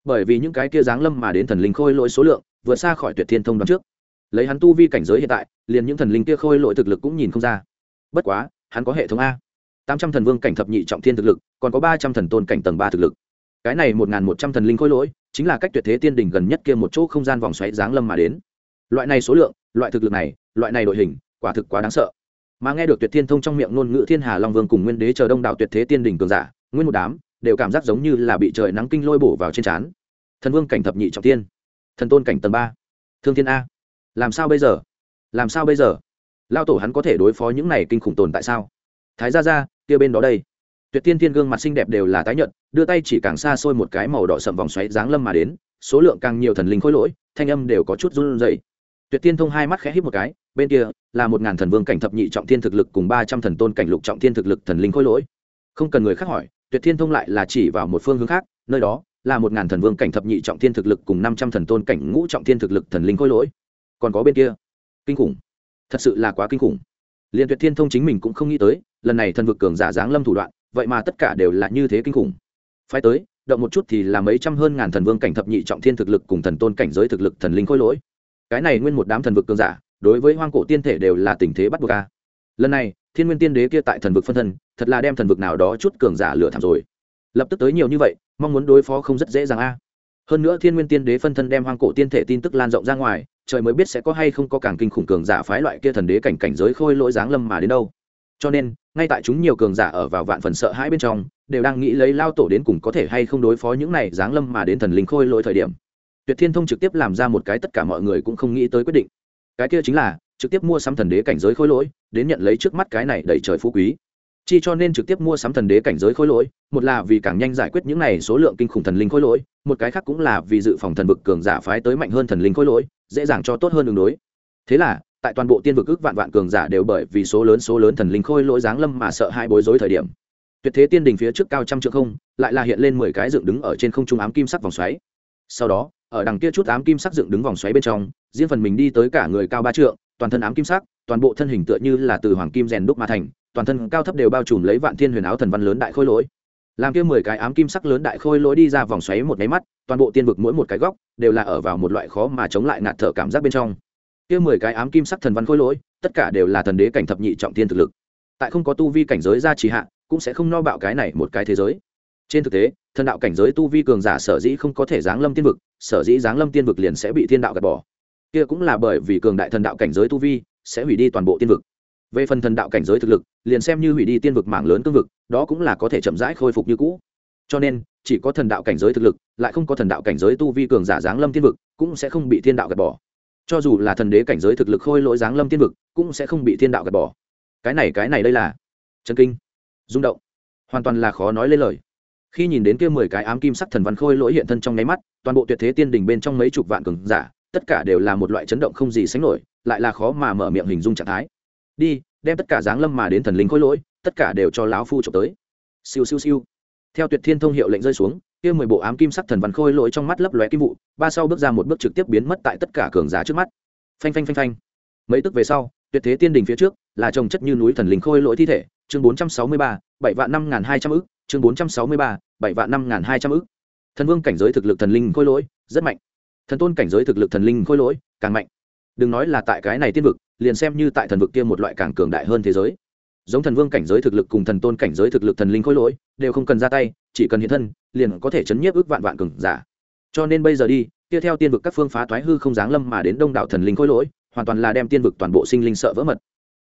Bởi vì những cái kia giáng lâm mà đến thần linh khôi lỗi số lượng, vượt xa khỏi tuyệt thiên thông đoạn trước. Lấy hắn tu vi cảnh giới hiện tại, liền những thần linh kia khôi lỗi thực lực cũng nhìn không ra. Bất quá, hắn có hệ thống a. Tám trăm thần vương cảnh thập nhị trọng thiên thực lực, còn có ba trăm thần tôn cảnh tầng ba thực lực. Cái này một n g h n một trăm thần linh khôi lỗi, chính là cách tuyệt thế tiên đỉnh gần nhất kia một chỗ không gian vòng xoáy giáng lâm mà đến. Loại này số lượng, loại thực lực này, loại này đội hình, quả thực quá đáng sợ mà nghe được tuyệt thiên thông trong miệng ngôn ngữ thiên hà long vương cùng nguyên đế chờ đông đảo tuyệt thế tiên đỉnh cường giả, nguyên một đám đều cảm giác giống như là bị trời nắng kinh lôi bổ vào trên trán. Thần vương cảnh thập nhị trọng tiên, thần tôn cảnh tầng ba, thương thiên a. Làm sao bây giờ? Làm sao bây giờ? Lao tổ hắn có thể đối phó những này kinh khủng tồn tại sao? Thái ra ra kia bên đó đây. Tuyệt tiên thiên gương mặt xinh đẹp đều là tái nhợt, đưa tay chỉ càng xa xôi một cái màu đỏ sậm vòng xoáy dáng lâm mà đến, số lượng càng nhiều thần linh khối lỗi, thanh âm đều có chút run rẩy. Tuyệt tiên thông hai mắt khẽ hít một cái bên kia là một ngàn thần vương cảnh thập nhị trọng thiên thực lực cùng ba trăm thần tôn cảnh lục trọng thiên thực lực thần linh khôi lỗi. Không cần người khác hỏi, tuyệt thiên thông lại là chỉ vào một phương hướng khác, nơi đó là một ngàn thần vương cảnh thập nhị trọng thiên thực lực cùng năm trăm thần tôn cảnh ngũ trọng thiên thực lực thần linh khôi lỗi. Còn có bên kia, kinh khủng. Thật sự là quá kinh khủng. Liền tuyệt thiên thông chính mình cũng không nghĩ tới, lần này thần vực cường giả giáng lâm thủ đoạn, vậy mà tất cả đều là như thế kinh khủng. Phải tới, động một chút thì là mấy trăm hơn ngàn thần vương cảnh thập nhị trọng thiên thực lực cùng thần tôn cảnh giới thực lực thần linh khôi lỗi. Cái này nguyên một đám thần vực cường giả đối với hoang cổ tiên thể đều là tình thế bắt buộc a. Lần này, thiên nguyên tiên đế kia tại thần vực phân thân, thật là đem thần vực nào đó chút cường giả lửa thảm rồi. Lập tức tới nhiều như vậy, mong muốn đối phó không rất dễ dàng a. Hơn nữa thiên nguyên tiên đế phân thân đem hoang cổ tiên thể tin tức lan rộng ra ngoài, trời mới biết sẽ có hay không có càng kinh khủng cường giả phái loại kia thần đế cảnh cảnh giới khôi lỗi giáng lâm mà đến đâu. Cho nên, ngay tại chúng nhiều cường giả ở vào vạn phần sợ hãi bên trong, đều đang nghĩ lấy lao tổ đến cùng có thể hay không đối phó những này giáng lâm mà đến thần linh khôi lỗi thời điểm. Tuyệt thiên thông trực tiếp làm ra một cái tất cả mọi người cũng không nghĩ tới quyết định cái kia chính là, trực tiếp mua sắm thần đế cảnh giới khối lỗi, đến nhận lấy trước mắt cái này đầy trời phú quý. Chi cho nên trực tiếp mua sắm thần đế cảnh giới khối lỗi, một là vì càng nhanh giải quyết những này số lượng kinh khủng thần linh khối lỗi, một cái khác cũng là vì dự phòng thần vực cường giả phái tới mạnh hơn thần linh khối lỗi, dễ dàng cho tốt hơn đường đối. Thế là, tại toàn bộ tiên vực ước vạn vạn cường giả đều bởi vì số lớn số lớn thần linh khôi lỗi giáng lâm mà sợ hai bối rối thời điểm. Tuyệt thế tiên đình phía trước cao trăm trượng không, lại là hiện lên mười cái dựng đứng ở trên không trung ám kim sắc vòng xoáy sau đó, ở đằng kia chút ám kim sắc dựng đứng vòng xoáy bên trong, riêng phần mình đi tới cả người cao ba trượng, toàn thân ám kim sắc, toàn bộ thân hình tựa như là từ hoàng kim rèn đúc mà thành, toàn thân cao thấp đều bao trùm lấy vạn thiên huyền áo thần văn lớn đại khôi lỗi. Làm kia mười cái ám kim sắc lớn đại khôi lỗi đi ra vòng xoáy một máy mắt, toàn bộ tiên vực mỗi một cái góc đều là ở vào một loại khó mà chống lại ngạt thở cảm giác bên trong. Kia mười cái ám kim sắc thần văn khôi lỗi, tất cả đều là thần đế cảnh thập nhị trọng thiên thực lực. Tại không có tu vi cảnh giới ra trì hạ, cũng sẽ không no bạo cái này một cái thế giới trên thực tế, thần đạo cảnh giới tu vi cường giả sở dĩ không có thể giáng lâm tiên vực, sở dĩ giáng lâm tiên vực liền sẽ bị thiên đạo gạt bỏ. Kia cũng là bởi vì cường đại thần đạo cảnh giới tu vi sẽ hủy đi toàn bộ tiên vực. Về phần thần đạo cảnh giới thực lực, liền xem như hủy đi tiên vực mảng lớn cương vực, đó cũng là có thể chậm rãi khôi phục như cũ. Cho nên, chỉ có thần đạo cảnh giới thực lực, lại không có thần đạo cảnh giới tu vi cường giả giáng lâm tiên vực, cũng sẽ không bị thiên đạo gạt bỏ. Cho dù là thần đế cảnh giới thực lực khôi lỗi giáng lâm tiên vực, cũng sẽ không bị thiên đạo gạt bỏ. Cái này cái này đây là chân kinh. Rung động. Hoàn toàn là khó nói lên lời khi nhìn đến kia mười cái ám kim sắc thần văn khôi lỗi hiện thân trong nháy mắt, toàn bộ tuyệt thế tiên đình bên trong mấy chục vạn cường giả, tất cả đều là một loại chấn động không gì sánh nổi, lại là khó mà mở miệng hình dung trạng thái. Đi, đem tất cả giáng lâm mà đến thần linh khôi lỗi, tất cả đều cho lão phu trộm tới. Siêu siêu siêu. Theo tuyệt thiên thông hiệu lệnh rơi xuống, kia mười bộ ám kim sắc thần văn khôi lỗi trong mắt lấp lóe kim vụ, ba sau bước ra một bước trực tiếp biến mất tại tất cả cường giả trước mắt. Phanh phanh phanh phanh. Mấy tức về sau, tuyệt thế tiên đình phía trước, là trồng chất như núi thần linh khôi lỗi thi thể, chương bốn trăm sáu mươi ba, bảy vạn năm n hai trăm ức chương bốn trăm sáu mươi ba, bảy vạn năm n hai trăm ức. Thần vương cảnh giới thực lực thần linh khôi lỗi, rất mạnh. Thần tôn cảnh giới thực lực thần linh khôi lỗi, càng mạnh. Đừng nói là tại cái này tiên vực, liền xem như tại thần vực kia một loại càng cường đại hơn thế giới. Giống thần vương cảnh giới thực lực cùng thần tôn cảnh giới thực lực thần linh khôi lỗi, đều không cần ra tay, chỉ cần hiện thân, liền có thể chấn nhiếp ước vạn vạn cường giả. Cho nên bây giờ đi, tiếp theo tiên vực các phương phá thoái hư không giáng lâm mà đến đông đảo thần linh khôi lỗi, hoàn toàn là đem tiên vực toàn bộ sinh linh sợ vỡ mật.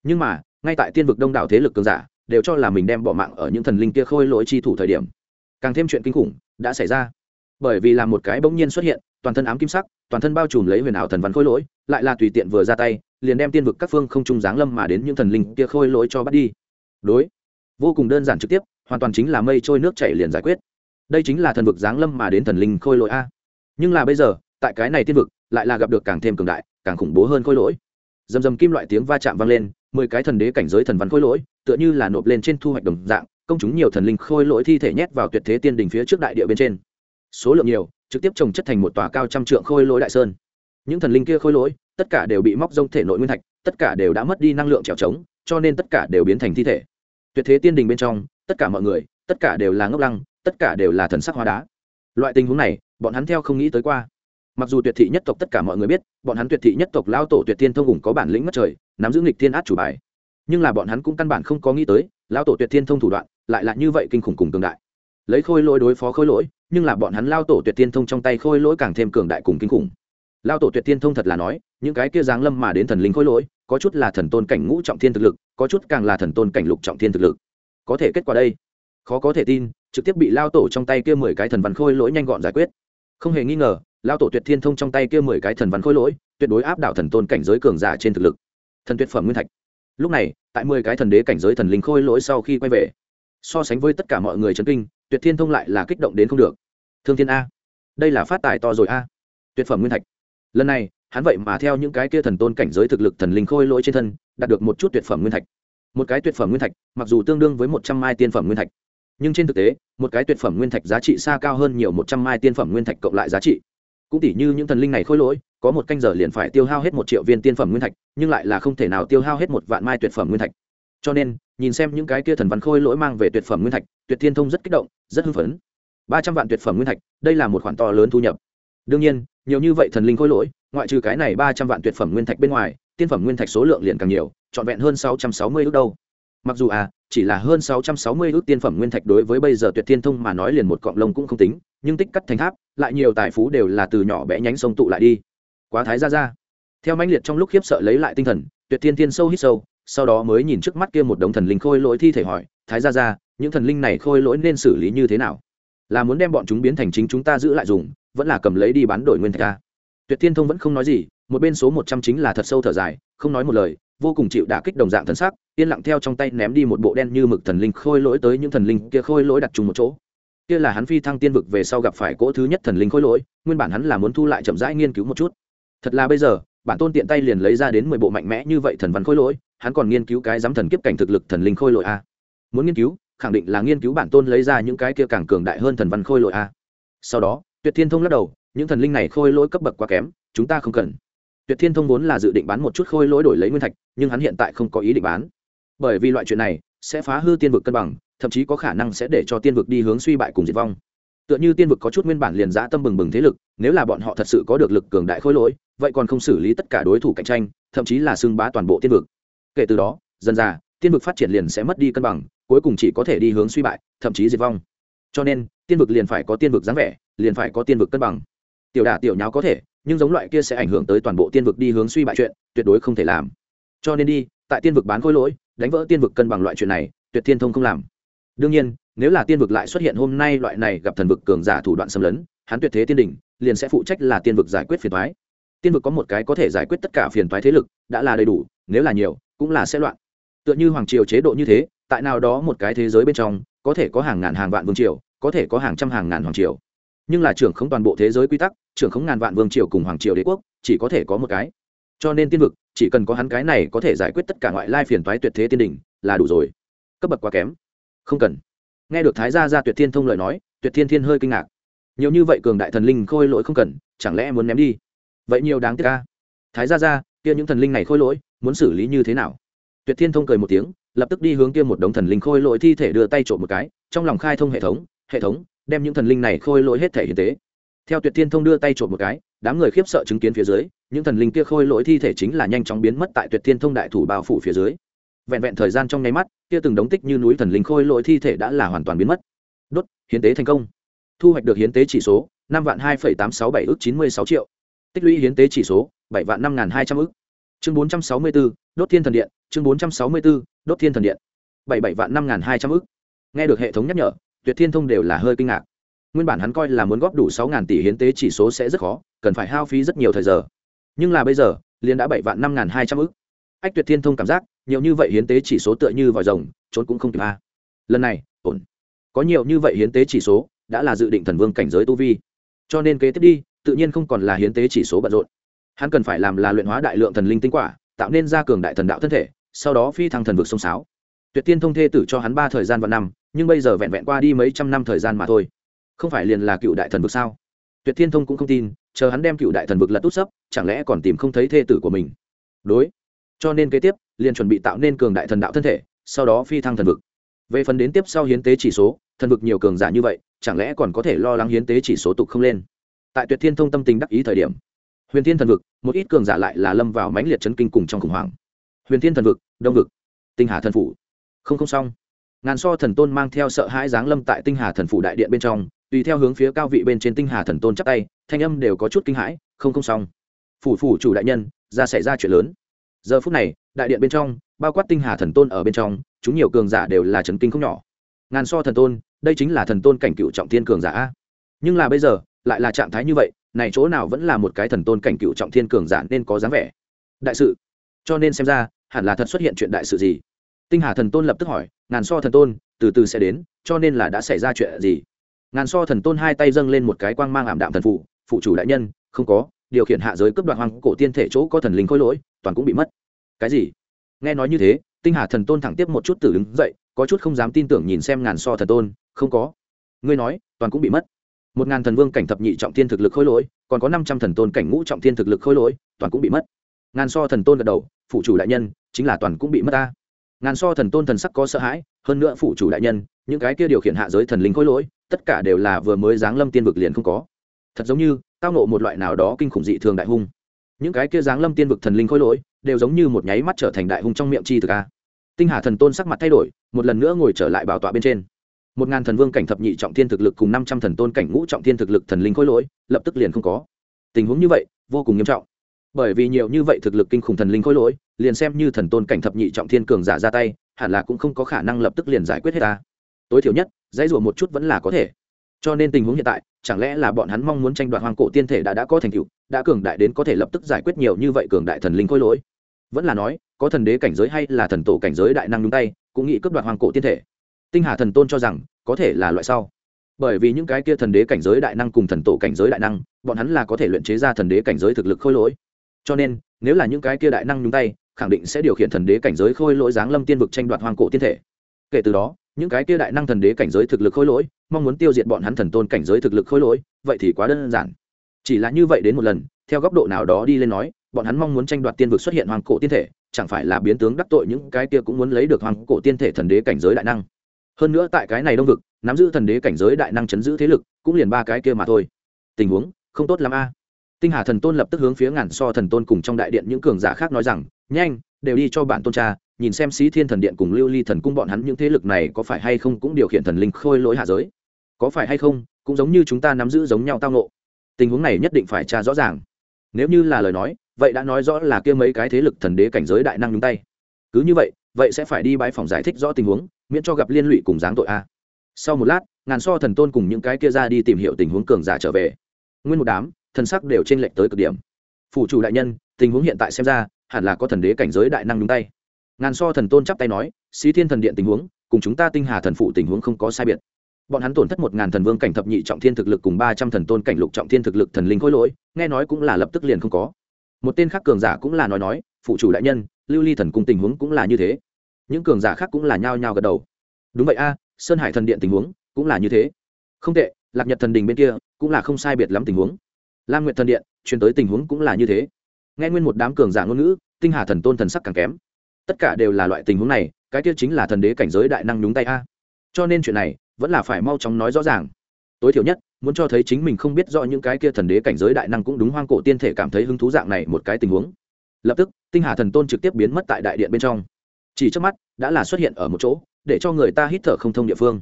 Nhưng mà, ngay tại tiên vực đông đảo thế lực cường giả đều cho là mình đem bỏ mạng ở những thần linh kia khôi lỗi chi thủ thời điểm. Càng thêm chuyện kinh khủng đã xảy ra. Bởi vì là một cái bỗng nhiên xuất hiện, toàn thân ám kim sắc, toàn thân bao trùm lấy huyền ảo thần văn khôi lỗi, lại là tùy tiện vừa ra tay, liền đem tiên vực các phương không trung giáng lâm mà đến những thần linh kia khôi lỗi cho bắt đi. Đối, vô cùng đơn giản trực tiếp, hoàn toàn chính là mây trôi nước chảy liền giải quyết. Đây chính là thần vực giáng lâm mà đến thần linh khôi lỗi a. Nhưng là bây giờ, tại cái này tiên vực, lại là gặp được càng thêm cường đại, càng khủng bố hơn khôi lỗi. Dầm dầm kim loại tiếng va chạm vang lên, mười cái thần đế cảnh giới thần văn khôi lỗi tựa như là nộp lên trên thu hoạch đồng dạng, công chúng nhiều thần linh khôi lỗi thi thể nhét vào tuyệt thế tiên đình phía trước đại địa bên trên. Số lượng nhiều, trực tiếp trồng chất thành một tòa cao trăm trượng khôi lỗi đại sơn. Những thần linh kia khôi lỗi, tất cả đều bị móc rông thể nội nguyên thạch, tất cả đều đã mất đi năng lượng trèo trống, cho nên tất cả đều biến thành thi thể. Tuyệt thế tiên đình bên trong, tất cả mọi người, tất cả đều là ngốc lăng, tất cả đều là thần sắc hóa đá. Loại tình huống này, bọn hắn theo không nghĩ tới qua. Mặc dù tuyệt thị nhất tộc tất cả mọi người biết, bọn hắn tuyệt thị nhất tộc lao tổ tuyệt tiên thông hùng có bản lĩnh mất trời, nắm giữ nghịch thiên át chủ bài nhưng là bọn hắn cũng căn bản không có nghĩ tới lao tổ tuyệt thiên thông thủ đoạn lại là như vậy kinh khủng cùng cường đại. Lấy khôi lỗi đối phó khôi lỗi, nhưng là bọn hắn lao tổ tuyệt thiên thông trong tay khôi lỗi càng thêm cường đại cùng kinh khủng. Lao tổ tuyệt thiên thông thật là nói, những cái kia giáng lâm mà đến thần linh khôi lỗi, có chút là thần tôn cảnh ngũ trọng thiên thực lực, có chút càng là thần tôn cảnh lục trọng thiên thực lực. Có thể kết quả đây, khó có thể tin, trực tiếp bị lao tổ trong tay kia mười cái thần văn khôi lỗi nhanh gọn giải quyết. Không hề nghi ngờ lao tổ tuyệt thiên thông trong tay kia mười cái thần văn khôi lỗi, tuyệt đối áp đảo thần tôn cảnh giới cường giả trên thực lực. Thần tuyệt phẩm nguyên thạch lúc này, tại mười cái thần đế cảnh giới thần linh khôi lỗi sau khi quay về, so sánh với tất cả mọi người chấn kinh, tuyệt thiên thông lại là kích động đến không được. Thương thiên a, đây là phát tài to rồi a. Tuyệt phẩm nguyên thạch. Lần này, hắn vậy mà theo những cái kia thần tôn cảnh giới thực lực thần linh khôi lỗi trên thân, đạt được một chút tuyệt phẩm nguyên thạch. Một cái tuyệt phẩm nguyên thạch, mặc dù tương đương với một trăm mai tiên phẩm nguyên thạch, nhưng trên thực tế, một cái tuyệt phẩm nguyên thạch giá trị xa cao hơn nhiều một trăm mai tiên phẩm nguyên thạch cộng lại giá trị. Cũng tỷ như những thần linh này khôi lỗi có một canh giờ liền phải tiêu hao hết một triệu viên tiên phẩm nguyên thạch, nhưng lại là không thể nào tiêu hao hết một vạn mai tuyệt phẩm nguyên thạch. Cho nên, nhìn xem những cái kia thần văn khôi lỗi mang về tuyệt phẩm nguyên thạch, tuyệt thiên thông rất kích động, rất hưng phấn. Ba trăm vạn tuyệt phẩm nguyên thạch, đây là một khoản to lớn thu nhập. Đương nhiên, nhiều như vậy thần linh khôi lỗi, ngoại trừ cái này ba trăm vạn tuyệt phẩm nguyên thạch bên ngoài, tiên phẩm nguyên thạch số lượng liền càng nhiều, trọn vẹn hơn sáu trăm sáu mươi ước đâu. Mặc dù à chỉ là hơn sáu trăm sáu mươi ước tiên phẩm nguyên thạch đối với bây giờ tuyệt thiên thông mà nói liền một cọng lông cũng không tính, nhưng tích cắt thành tháp, lại nhiều tài phú đều là từ nhỏ bé nhánh sông tụ lại đi quá thái ra ra. Theo mãnh liệt trong lúc khiếp sợ lấy lại tinh thần, tuyệt thiên thiên sâu hít sâu, sau đó mới nhìn trước mắt kia một đống thần linh khôi lỗi thi thể hỏi, thái ra ra, những thần linh này khôi lỗi nên xử lý như thế nào? Là muốn đem bọn chúng biến thành chính chúng ta giữ lại dùng, vẫn là cầm lấy đi bán đổi nguyên thạch ta? Tuyệt thiên thông vẫn không nói gì, một bên số một trăm chính là thật sâu thở dài, không nói một lời, vô cùng chịu đả kích đồng dạng thần sắc, yên lặng theo trong tay ném đi một bộ đen như mực thần linh khôi lỗi tới những thần linh kia khôi lỗi đặt chung một chỗ. Kia là hắn phi thăng tiên vực về sau gặp phải cỗ thứ nhất thần linh khôi lỗi, nguyên bản hắn là muốn thu lại chậm rãi nghiên cứu một chút thật là bây giờ, bản tôn tiện tay liền lấy ra đến mười bộ mạnh mẽ như vậy thần văn khôi lỗi, hắn còn nghiên cứu cái giám thần kiếp cảnh thực lực thần linh khôi lỗi a. Muốn nghiên cứu, khẳng định là nghiên cứu bản tôn lấy ra những cái kia càng cường đại hơn thần văn khôi lỗi a. Sau đó, tuyệt thiên thông lắc đầu, những thần linh này khôi lỗi cấp bậc quá kém, chúng ta không cần. Tuyệt thiên thông vốn là dự định bán một chút khôi lỗi đổi lấy nguyên thạch, nhưng hắn hiện tại không có ý định bán. Bởi vì loại chuyện này sẽ phá hư tiên vực cân bằng, thậm chí có khả năng sẽ để cho tiên vực đi hướng suy bại cùng diệt vong tựa như tiên vực có chút nguyên bản liền giã tâm bừng bừng thế lực, nếu là bọn họ thật sự có được lực cường đại khôi lỗi, vậy còn không xử lý tất cả đối thủ cạnh tranh, thậm chí là xưng bá toàn bộ tiên vực. Kể từ đó, dần ra tiên vực phát triển liền sẽ mất đi cân bằng, cuối cùng chỉ có thể đi hướng suy bại, thậm chí diệt vong. Cho nên, tiên vực liền phải có tiên vực dáng vẻ, liền phải có tiên vực cân bằng. Tiểu đả tiểu nháo có thể, nhưng giống loại kia sẽ ảnh hưởng tới toàn bộ tiên vực đi hướng suy bại chuyện, tuyệt đối không thể làm. Cho nên đi, tại tiên vực bán khối lỗi, đánh vỡ tiên vực cân bằng loại chuyện này, tuyệt thiên thông không làm. Đương nhiên nếu là tiên vực lại xuất hiện hôm nay loại này gặp thần vực cường giả thủ đoạn xâm lấn, hắn tuyệt thế tiên đỉnh, liền sẽ phụ trách là tiên vực giải quyết phiền thoái tiên vực có một cái có thể giải quyết tất cả phiền thoái thế lực, đã là đầy đủ, nếu là nhiều, cũng là sẽ loạn. Tựa như hoàng triều chế độ như thế, tại nào đó một cái thế giới bên trong, có thể có hàng ngàn hàng vạn vương triều, có thể có hàng trăm hàng ngàn hoàng triều. Nhưng là trưởng không toàn bộ thế giới quy tắc, trưởng không ngàn vạn vương triều cùng hoàng triều đế quốc, chỉ có thể có một cái. Cho nên tiên vực, chỉ cần có hắn cái này có thể giải quyết tất cả ngoại lai phiền toái tuyệt thế tiên đỉnh, là đủ rồi. Cấp bậc quá kém. Không cần nghe được thái gia ra tuyệt thiên thông lời nói, tuyệt thiên thiên hơi kinh ngạc. Nhiều như vậy cường đại thần linh khôi lỗi không cần, chẳng lẽ muốn ném đi? Vậy nhiều đáng tiếc ca thái gia ra kia những thần linh này khôi lỗi, muốn xử lý như thế nào? Tuyệt thiên thông cười một tiếng, lập tức đi hướng kia một đống thần linh khôi lỗi thi thể đưa tay trộm một cái, trong lòng khai thông hệ thống hệ thống, đem những thần linh này khôi lỗi hết thể hiến tế. Theo tuyệt thiên thông đưa tay trộm một cái, đám người khiếp sợ chứng kiến phía dưới, những thần linh kia khôi lỗi thi thể chính là nhanh chóng biến mất tại tuyệt thiên thông đại thủ bao phủ phía dưới vẹn vẹn thời gian trong nháy mắt, kia từng đống tích như núi thần linh khôi lỗi thi thể đã là hoàn toàn biến mất. Đốt, hiến tế thành công. Thu hoạch được hiến tế chỉ số, năm vạn hai tám sáu bảy ước chín mươi sáu triệu. Tích lũy hiến tế chỉ số, bảy vạn năm hai trăm ước. Chương bốn trăm sáu mươi bốn, đốt thiên thần điện, chương bốn trăm sáu mươi bốn, đốt thiên thần điện. Bảy bảy vạn năm hai trăm ước. Nghe được hệ thống nhắc nhở, tuyệt thiên thông đều là hơi kinh ngạc. Nguyên bản hắn coi là muốn góp đủ sáu ngàn tỷ hiến tế chỉ số sẽ rất khó, cần phải hao phí rất nhiều thời giờ. Nhưng là bây giờ, liền đã bảy vạn năm ngàn hai trăm ức ách tuyệt thiên thông cảm giác nhiều như vậy hiến tế chỉ số tựa như vòi rồng, trốn cũng không kịp a. Lần này, ổn. Có nhiều như vậy hiến tế chỉ số đã là dự định thần vương cảnh giới tu vi. Cho nên kế tiếp đi, tự nhiên không còn là hiến tế chỉ số bận rộn. Hắn cần phải làm là luyện hóa đại lượng thần linh tinh quả, tạo nên ra cường đại thần đạo thân thể, sau đó phi thăng thần vực sông sáo. Tuyệt tiên thông thê tử cho hắn ba thời gian và năm, nhưng bây giờ vẹn vẹn qua đi mấy trăm năm thời gian mà thôi. Không phải liền là cựu đại thần vực sao? Tuyệt thiên thông cũng không tin, chờ hắn đem cựu đại thần vực lật tút sấp, chẳng lẽ còn tìm không thấy thê tử của mình? Đối cho nên kế tiếp, liền chuẩn bị tạo nên cường đại thần đạo thân thể, sau đó phi thăng thần vực. Về phần đến tiếp sau hiến tế chỉ số, thần vực nhiều cường giả như vậy, chẳng lẽ còn có thể lo lắng hiến tế chỉ số tục không lên? Tại tuyệt thiên thông tâm tình đắc ý thời điểm, huyền thiên thần vực, một ít cường giả lại là lâm vào mãnh liệt chấn kinh cùng trong khủng hoảng. Huyền thiên thần vực, đông vực, tinh hà thần phủ. Không không xong. Ngàn so thần tôn mang theo sợ hãi giáng lâm tại tinh hà thần phủ đại điện bên trong, tùy theo hướng phía cao vị bên trên tinh hà thần tôn chắp tay, thanh âm đều có chút kinh hãi, không không xong. Phủ phủ chủ đại nhân, ra xảy ra chuyện lớn giờ phút này, đại điện bên trong, bao quát tinh hà thần tôn ở bên trong, chúng nhiều cường giả đều là trấn kinh không nhỏ. Ngàn so thần tôn, đây chính là thần tôn cảnh cựu trọng thiên cường giả nhưng là bây giờ, lại là trạng thái như vậy, này chỗ nào vẫn là một cái thần tôn cảnh cựu trọng thiên cường giả nên có dáng vẻ? Đại sự. Cho nên xem ra, hẳn là thật xuất hiện chuyện đại sự gì? Tinh hà thần tôn lập tức hỏi, ngàn so thần tôn, từ từ sẽ đến, cho nên là đã xảy ra chuyện gì? Ngàn so thần tôn hai tay dâng lên một cái quang mang ảm đạm thần phụ phụ chủ đại nhân, không có, điều khiển hạ giới cấp đoạt hoàng cổ tiên thể chỗ có thần linh khôi lỗi toàn cũng bị mất. Cái gì? Nghe nói như thế, tinh hà thần tôn thẳng tiếp một chút tử đứng dậy, có chút không dám tin tưởng nhìn xem ngàn so thần tôn, không có. Ngươi nói, toàn cũng bị mất. Một ngàn thần vương cảnh thập nhị trọng thiên thực lực khôi lỗi, còn có năm trăm thần tôn cảnh ngũ trọng thiên thực lực khôi lỗi, toàn cũng bị mất. Ngàn so thần tôn gật đầu phụ chủ đại nhân, chính là toàn cũng bị mất ta. Ngàn so thần tôn thần sắc có sợ hãi, hơn nữa phụ chủ đại nhân, những cái kia điều khiển hạ giới thần linh khôi lỗi, tất cả đều là vừa mới giáng lâm tiên vực liền không có. Thật giống như, tao nộ một loại nào đó kinh khủng dị thường đại hung những cái kia dáng lâm tiên vực thần linh khôi lỗi, đều giống như một nháy mắt trở thành đại hung trong miệng chi thực a. Tinh hà thần tôn sắc mặt thay đổi, một lần nữa ngồi trở lại bảo tọa bên trên. Một ngàn thần vương cảnh thập nhị trọng thiên thực lực cùng năm trăm thần tôn cảnh ngũ trọng thiên thực lực thần linh khôi lỗi, lập tức liền không có. Tình huống như vậy, vô cùng nghiêm trọng. Bởi vì nhiều như vậy thực lực kinh khủng thần linh khôi lỗi, liền xem như thần tôn cảnh thập nhị trọng thiên cường giả ra tay, hẳn là cũng không có khả năng lập tức liền giải quyết hết ta. Tối thiểu nhất, dãy rủa một chút vẫn là có thể. Cho nên tình huống hiện tại, chẳng lẽ là bọn hắn mong muốn tranh đoạt hoàng cổ tiên thể đã đã có thành tựu đã cường đại đến có thể lập tức giải quyết nhiều như vậy cường đại thần linh khôi lỗi. Vẫn là nói, có thần đế cảnh giới hay là thần tổ cảnh giới đại năng nhúng tay, cũng nghĩ cướp đoạt hoàng cổ tiên thể. Tinh hà thần tôn cho rằng, có thể là loại sau. Bởi vì những cái kia thần đế cảnh giới đại năng cùng thần tổ cảnh giới đại năng, bọn hắn là có thể luyện chế ra thần đế cảnh giới thực lực khôi lỗi. Cho nên, nếu là những cái kia đại năng nhúng tay, khẳng định sẽ điều khiển thần đế cảnh giới khôi lỗi giáng lâm tiên vực tranh đoạt hoàng cổ tiên thể. Kể từ đó, những cái kia đại năng thần đế cảnh giới thực lực khôi lỗi, mong muốn tiêu diệt bọn hắn thần tôn cảnh giới thực lực khôi lỗi, vậy thì quá đơn giản chỉ là như vậy đến một lần, theo góc độ nào đó đi lên nói, bọn hắn mong muốn tranh đoạt tiên vực xuất hiện hoàng cổ tiên thể, chẳng phải là biến tướng đắc tội những cái kia cũng muốn lấy được hoàng cổ tiên thể thần đế cảnh giới đại năng. Hơn nữa tại cái này đông vực, nắm giữ thần đế cảnh giới đại năng chấn giữ thế lực, cũng liền ba cái kia mà thôi. Tình huống, không tốt lắm a. Tinh hà thần tôn lập tức hướng phía ngàn so thần tôn cùng trong đại điện những cường giả khác nói rằng, nhanh, đều đi cho bản tôn cha, nhìn xem xí thiên thần điện cùng lưu ly thần cung bọn hắn những thế lực này có phải hay không cũng điều khiển thần linh khôi lỗi hạ giới. Có phải hay không, cũng giống như chúng ta nắm giữ giống nhau tao nộ tình huống này nhất định phải tra rõ ràng. Nếu như là lời nói, vậy đã nói rõ là kia mấy cái thế lực thần đế cảnh giới đại năng nhúng tay. Cứ như vậy vậy sẽ phải đi bãi phòng giải thích rõ tình huống, miễn cho gặp liên lụy cùng dáng tội a. Sau một lát, ngàn so thần tôn cùng những cái kia ra đi tìm hiểu tình huống cường giả trở về. Nguyên một đám, thần sắc đều trên lệch tới cực điểm. Phủ chủ đại nhân, tình huống hiện tại xem ra, hẳn là có thần đế cảnh giới đại năng nhúng tay. Ngàn so thần tôn chắp tay nói, xí thiên thần điện tình huống, cùng chúng ta tinh hà thần phụ tình huống không có sai biệt bọn hắn tổn thất một ngàn thần vương cảnh thập nhị trọng thiên thực lực cùng ba trăm thần tôn cảnh lục trọng thiên thực lực thần linh khối lỗi, nghe nói cũng là lập tức liền không có. Một tên khác cường giả cũng là nói nói, phụ chủ đại nhân, lưu ly thần cung tình huống cũng là như thế. Những cường giả khác cũng là nhao nhao gật đầu. Đúng vậy a, sơn hải thần điện tình huống cũng là như thế. Không tệ, lạc nhật thần đình bên kia cũng là không sai biệt lắm tình huống. Lam nguyện thần điện truyền tới tình huống cũng là như thế. Nghe nguyên một đám cường giả ngôn ngữ, tinh hà thần tôn thần sắc càng kém. Tất cả đều là loại tình huống này, cái kia chính là thần đế cảnh giới đại năng nhúng tay a cho nên chuyện này vẫn là phải mau chóng nói rõ ràng. Tối thiểu nhất, muốn cho thấy chính mình không biết rõ những cái kia thần đế cảnh giới đại năng cũng đúng hoang cổ tiên thể cảm thấy hứng thú dạng này một cái tình huống. Lập tức, tinh hà thần tôn trực tiếp biến mất tại đại điện bên trong. Chỉ trước mắt, đã là xuất hiện ở một chỗ, để cho người ta hít thở không thông địa phương.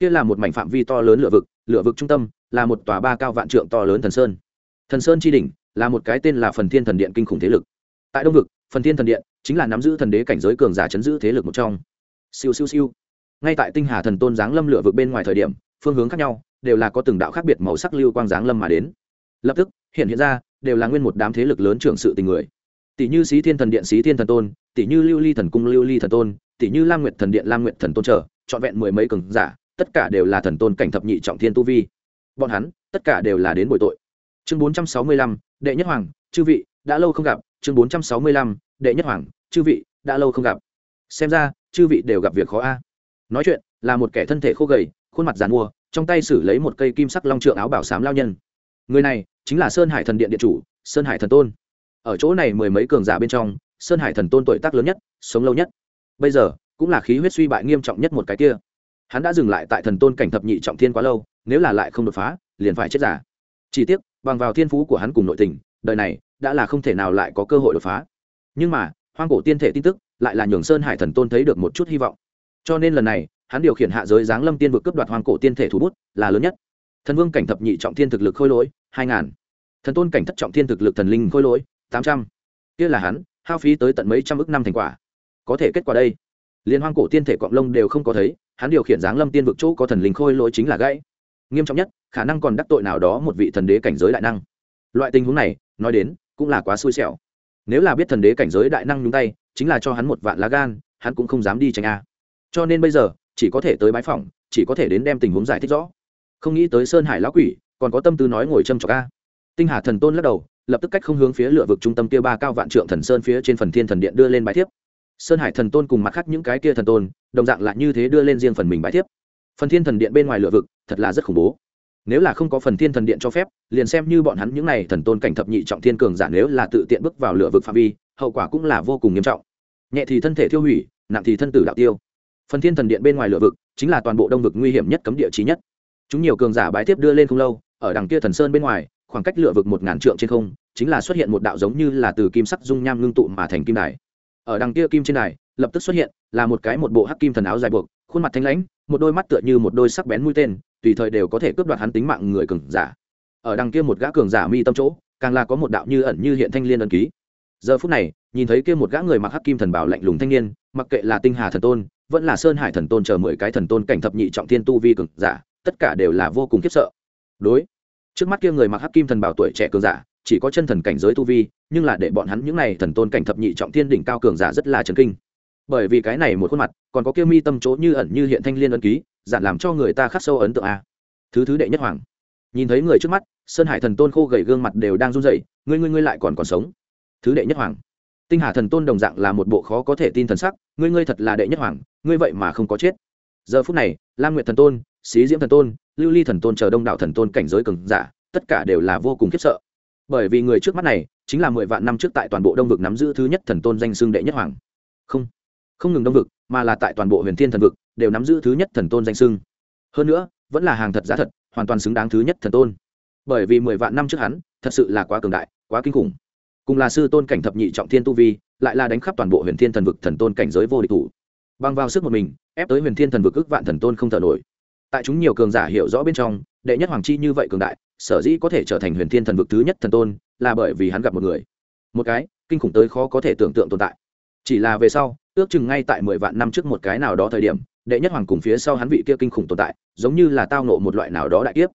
Kia là một mảnh phạm vi to lớn lửa vực lửa vực trung tâm là một tòa ba cao vạn trượng to lớn thần sơn. Thần sơn tri đỉnh là một cái tên là phần thiên thần điện kinh khủng thế lực. Tại đông vực, phần thiên thần điện chính là nắm giữ thần đế cảnh giới cường giả chấn giữ thế lực một trong. Siêu siêu siêu ngay tại tinh hà thần tôn giáng lâm lửa vực bên ngoài thời điểm, phương hướng khác nhau, đều là có từng đạo khác biệt màu sắc lưu quang giáng lâm mà đến. Lập tức, hiện hiện ra, đều là nguyên một đám thế lực lớn trưởng sự tình người. Tỷ như xí thiên thần điện, xí thiên thần tôn, tỷ như lưu ly thần cung, lưu ly thần tôn, tỷ như lam nguyệt thần điện, lam nguyệt thần tôn trở trọn vẹn mười mấy cường giả, tất cả đều là thần tôn cảnh thập nhị trọng thiên tu vi. Bọn hắn, tất cả đều là đến bồi tội. Chương bốn trăm sáu mươi lăm, đệ nhất hoàng, chư vị, đã lâu không gặp. Chương bốn trăm sáu mươi lăm, đệ nhất hoàng, chư vị, đã lâu không gặp. Xem ra, chư vị đều gặp việc khó a nói chuyện, là một kẻ thân thể khô gầy, khuôn mặt dàn mua, trong tay xử lấy một cây kim sắc long trượng áo bảo sám lao nhân. Người này chính là sơn hải thần điện điện chủ, sơn hải thần tôn. Ở chỗ này mười mấy cường giả bên trong, sơn hải thần tôn tuổi tác lớn nhất, sống lâu nhất. Bây giờ, cũng là khí huyết suy bại nghiêm trọng nhất một cái kia. Hắn đã dừng lại tại thần tôn cảnh thập nhị trọng thiên quá lâu, nếu là lại không đột phá, liền phải chết giả chỉ tiếc, bằng vào thiên phú của hắn cùng nội tình, đời này đã là không thể nào lại có cơ hội đột phá. Nhưng mà, hoang cổ tiên thể tin tức lại là nhường sơn hải thần tôn thấy được một chút hy vọng cho nên lần này, hắn điều khiển hạ giới giáng lâm tiên vực cướp đoạt hoàng cổ tiên thể thủ bút, là lớn nhất. Thần vương cảnh thập nhị trọng thiên thực lực khôi lỗi, hai ngàn. Thần tôn cảnh thất trọng thiên thực lực thần linh khôi lỗi, tám trăm. Kia là hắn, hao phí tới tận mấy trăm ước năm thành quả. Có thể kết quả đây. Liên hoang cổ tiên thể quạng lông đều không có thấy, hắn điều khiển giáng lâm tiên vực chỗ có thần linh khôi lỗi chính là gãy. Nghiêm trọng nhất, khả năng còn đắc tội nào đó một vị thần đế cảnh giới đại năng. Loại tình huống này, nói đến, cũng là quá xui xẻo. Nếu là biết thần đế cảnh giới đại năng nhúng tay, chính là cho hắn một vạn lá gan, hắn cũng không dám đi tránh a cho nên bây giờ, chỉ có thể tới bãi phòng chỉ có thể đến đem tình huống giải thích rõ. Không nghĩ tới sơn hải lão quỷ, còn có tâm tư nói ngồi châm trọc a. Tinh hà thần tôn lắc đầu, lập tức cách không hướng phía lựa vực trung tâm kia ba cao vạn trượng thần sơn phía trên phần thiên thần điện đưa lên bài thiếp. Sơn hải thần tôn cùng mặt khác những cái kia thần tôn, đồng dạng lại như thế đưa lên riêng phần mình bài thiếp. Phần thiên thần điện bên ngoài lựa vực, thật là rất khủng bố. Nếu là không có phần thiên thần điện cho phép, liền xem như bọn hắn những n à y thần tôn cảnh thập nhị trọng thiên cường giả nếu là tự tiện bước vào lựa vực phạm vi, hậu quả cũng là vô cùng nghiêm trọng. Nhẹ thì thân thể thiêu hủy, nặng thì thân tử đạo tiêu phần thiên thần điện bên ngoài lửa vực chính là toàn bộ đông vực nguy hiểm nhất cấm địa trí nhất. Chúng nhiều cường giả bái tiếp đưa lên không lâu, ở đằng kia thần sơn bên ngoài, khoảng cách lửa vực một ngàn trượng trên không, chính là xuất hiện một đạo giống như là từ kim sắc dung nham ngưng tụ mà thành kim đài. Ở đằng kia kim trên đài, lập tức xuất hiện là một cái một bộ hắc kim thần áo dài buộc, khuôn mặt thanh lãnh, một đôi mắt tựa như một đôi sắc bén mũi tên, tùy thời đều có thể cướp đoạt hắn tính mạng người cường giả. Ở đằng kia một gã cường giả mi tâm chỗ, càng là có một đạo như ẩn như hiện thanh liên ân ký. Giờ phút này, nhìn thấy kia một gã người mặc hắc kim thần bảo lạnh lùng thanh niên, mặc kệ là tinh hà thần tôn vẫn là sơn hải thần tôn chờ mười cái thần tôn cảnh thập nhị trọng thiên tu vi cường giả, tất cả đều là vô cùng khiếp sợ. Đối, trước mắt kia người mặc hắc kim thần bảo tuổi trẻ cường giả, chỉ có chân thần cảnh giới tu vi, nhưng là để bọn hắn những này thần tôn cảnh thập nhị trọng thiên đỉnh cao cường giả rất là chấn kinh. Bởi vì cái này một khuôn mặt, còn có kia mi tâm chỗ như ẩn như hiện thanh liên ân ký giản làm cho người ta khắc sâu ấn tượng a. Thứ thứ đệ nhất hoàng. Nhìn thấy người trước mắt, sơn hải thần tôn khô gầy gương mặt đều đang run rẩy, ngươi ngươi ngươi lại còn còn sống. Thứ đệ nhất hoàng. Tinh hà thần tôn đồng dạng là một bộ khó có thể tin thần sắc ngươi ngươi thật là đệ nhất hoàng, ngươi vậy mà không có chết. Giờ phút này, lam nguyệt thần tôn, xí diễm thần tôn, lưu ly thần tôn chờ đông đạo thần tôn cảnh giới cường giả, tất cả đều là vô cùng khiếp sợ. Bởi vì người trước mắt này, chính là mười vạn năm trước tại toàn bộ đông vực nắm giữ thứ nhất thần tôn danh xưng đệ nhất hoàng. Không không ngừng đông vực, mà là tại toàn bộ huyền thiên thần vực, đều nắm giữ thứ nhất thần tôn danh xưng. Hơn nữa, vẫn là hàng thật giá thật, hoàn toàn xứng đáng thứ nhất thần tôn. Bởi vì mười vạn năm trước hắn, thật sự là quá cường đại, quá kinh khủng cùng là sư tôn cảnh thập nhị trọng thiên tu vi, lại là đánh khắp toàn bộ huyền thiên thần vực thần tôn cảnh giới vô địch thủ. Băng vào sức một mình, ép tới huyền thiên thần vực ước vạn thần tôn không thở nổi. Tại chúng nhiều cường giả hiểu rõ bên trong, đệ nhất hoàng chi như vậy cường đại, sở dĩ có thể trở thành huyền thiên thần vực thứ nhất thần tôn, là bởi vì hắn gặp một người. Một cái, kinh khủng tới khó có thể tưởng tượng tồn tại. Chỉ là về sau, ước chừng ngay tại mười vạn năm trước một cái nào đó thời điểm, đệ nhất hoàng cùng phía sau hắn vị kia kinh khủng tồn tại, giống như là tao nộ một loại nào đó đại kiếp.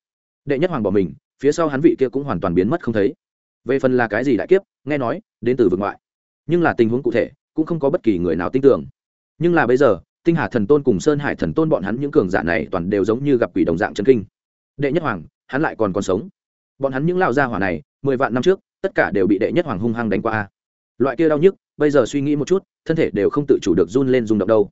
Đệ nhất hoàng bỏ mình, phía sau hắn vị kia cũng hoàn toàn biến mất không thấy. Về phần là cái gì đại kiếp nghe nói, đến từ vực ngoại. Nhưng là tình huống cụ thể, cũng không có bất kỳ người nào tin tưởng. Nhưng là bây giờ, tinh hà thần tôn cùng sơn hải thần tôn bọn hắn những cường giả này toàn đều giống như gặp quỷ đồng dạng chân kinh. Đệ nhất hoàng, hắn lại còn còn sống. Bọn hắn những lao gia hỏa này, mười vạn năm trước, tất cả đều bị đệ nhất hoàng hung hăng đánh qua loại kia đau nhức, bây giờ suy nghĩ một chút, thân thể đều không tự chủ được run lên rung động đâu.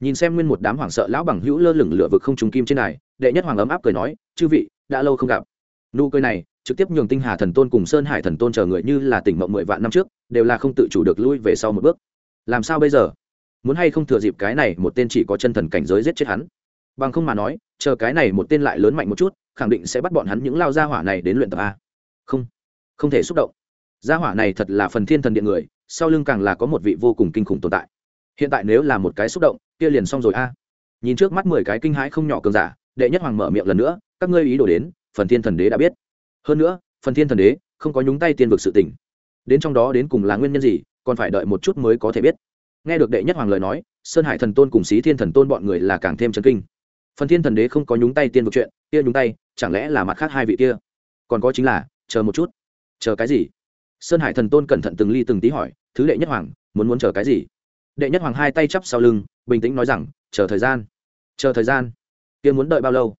Nhìn xem nguyên một đám hoảng sợ lão bằng hữu lơ lửng lửa vực không trùng kim trên này đệ nhất hoàng ấm áp cười nói, chư vị, đã lâu không gặp. Nụ cười này trực tiếp nhường tinh hà thần tôn cùng sơn hải thần tôn chờ người như là tỉnh mộng mười vạn năm trước, đều là không tự chủ được lui về sau một bước. Làm sao bây giờ? Muốn hay không thừa dịp cái này một tên chỉ có chân thần cảnh giới giết chết hắn? Bằng không mà nói, chờ cái này một tên lại lớn mạnh một chút, khẳng định sẽ bắt bọn hắn những lao gia hỏa này đến luyện tập a. Không không thể xúc động. Gia hỏa này thật là phần thiên thần điện người, sau lưng càng là có một vị vô cùng kinh khủng tồn tại. Hiện tại nếu là một cái xúc động, kia liền xong rồi a. Nhìn trước mắt mười cái kinh hãi không nhỏ cường giả, đệ nhất hoàng mở miệng lần nữa, các ngươi ý đồ đến, phần thiên thần đế đã biết hơn nữa, phần thiên thần đế không có nhúng tay tiên vực sự tình. Đến trong đó đến cùng là nguyên nhân gì, còn phải đợi một chút mới có thể biết. Nghe được đệ nhất hoàng lời nói, sơn hải thần tôn cùng xí thiên thần tôn bọn người là càng thêm chấn kinh. Phần thiên thần đế không có nhúng tay tiên vực chuyện, kia nhúng tay, chẳng lẽ là mặt khác hai vị kia? Còn có chính là, chờ một chút. Chờ cái gì? Sơn hải thần tôn cẩn thận từng ly từng tí hỏi, thứ đệ nhất hoàng, muốn muốn chờ cái gì? Đệ nhất hoàng hai tay chắp sau lưng, bình tĩnh nói rằng, chờ thời gian. Chờ thời gian. Kia muốn đợi bao lâu?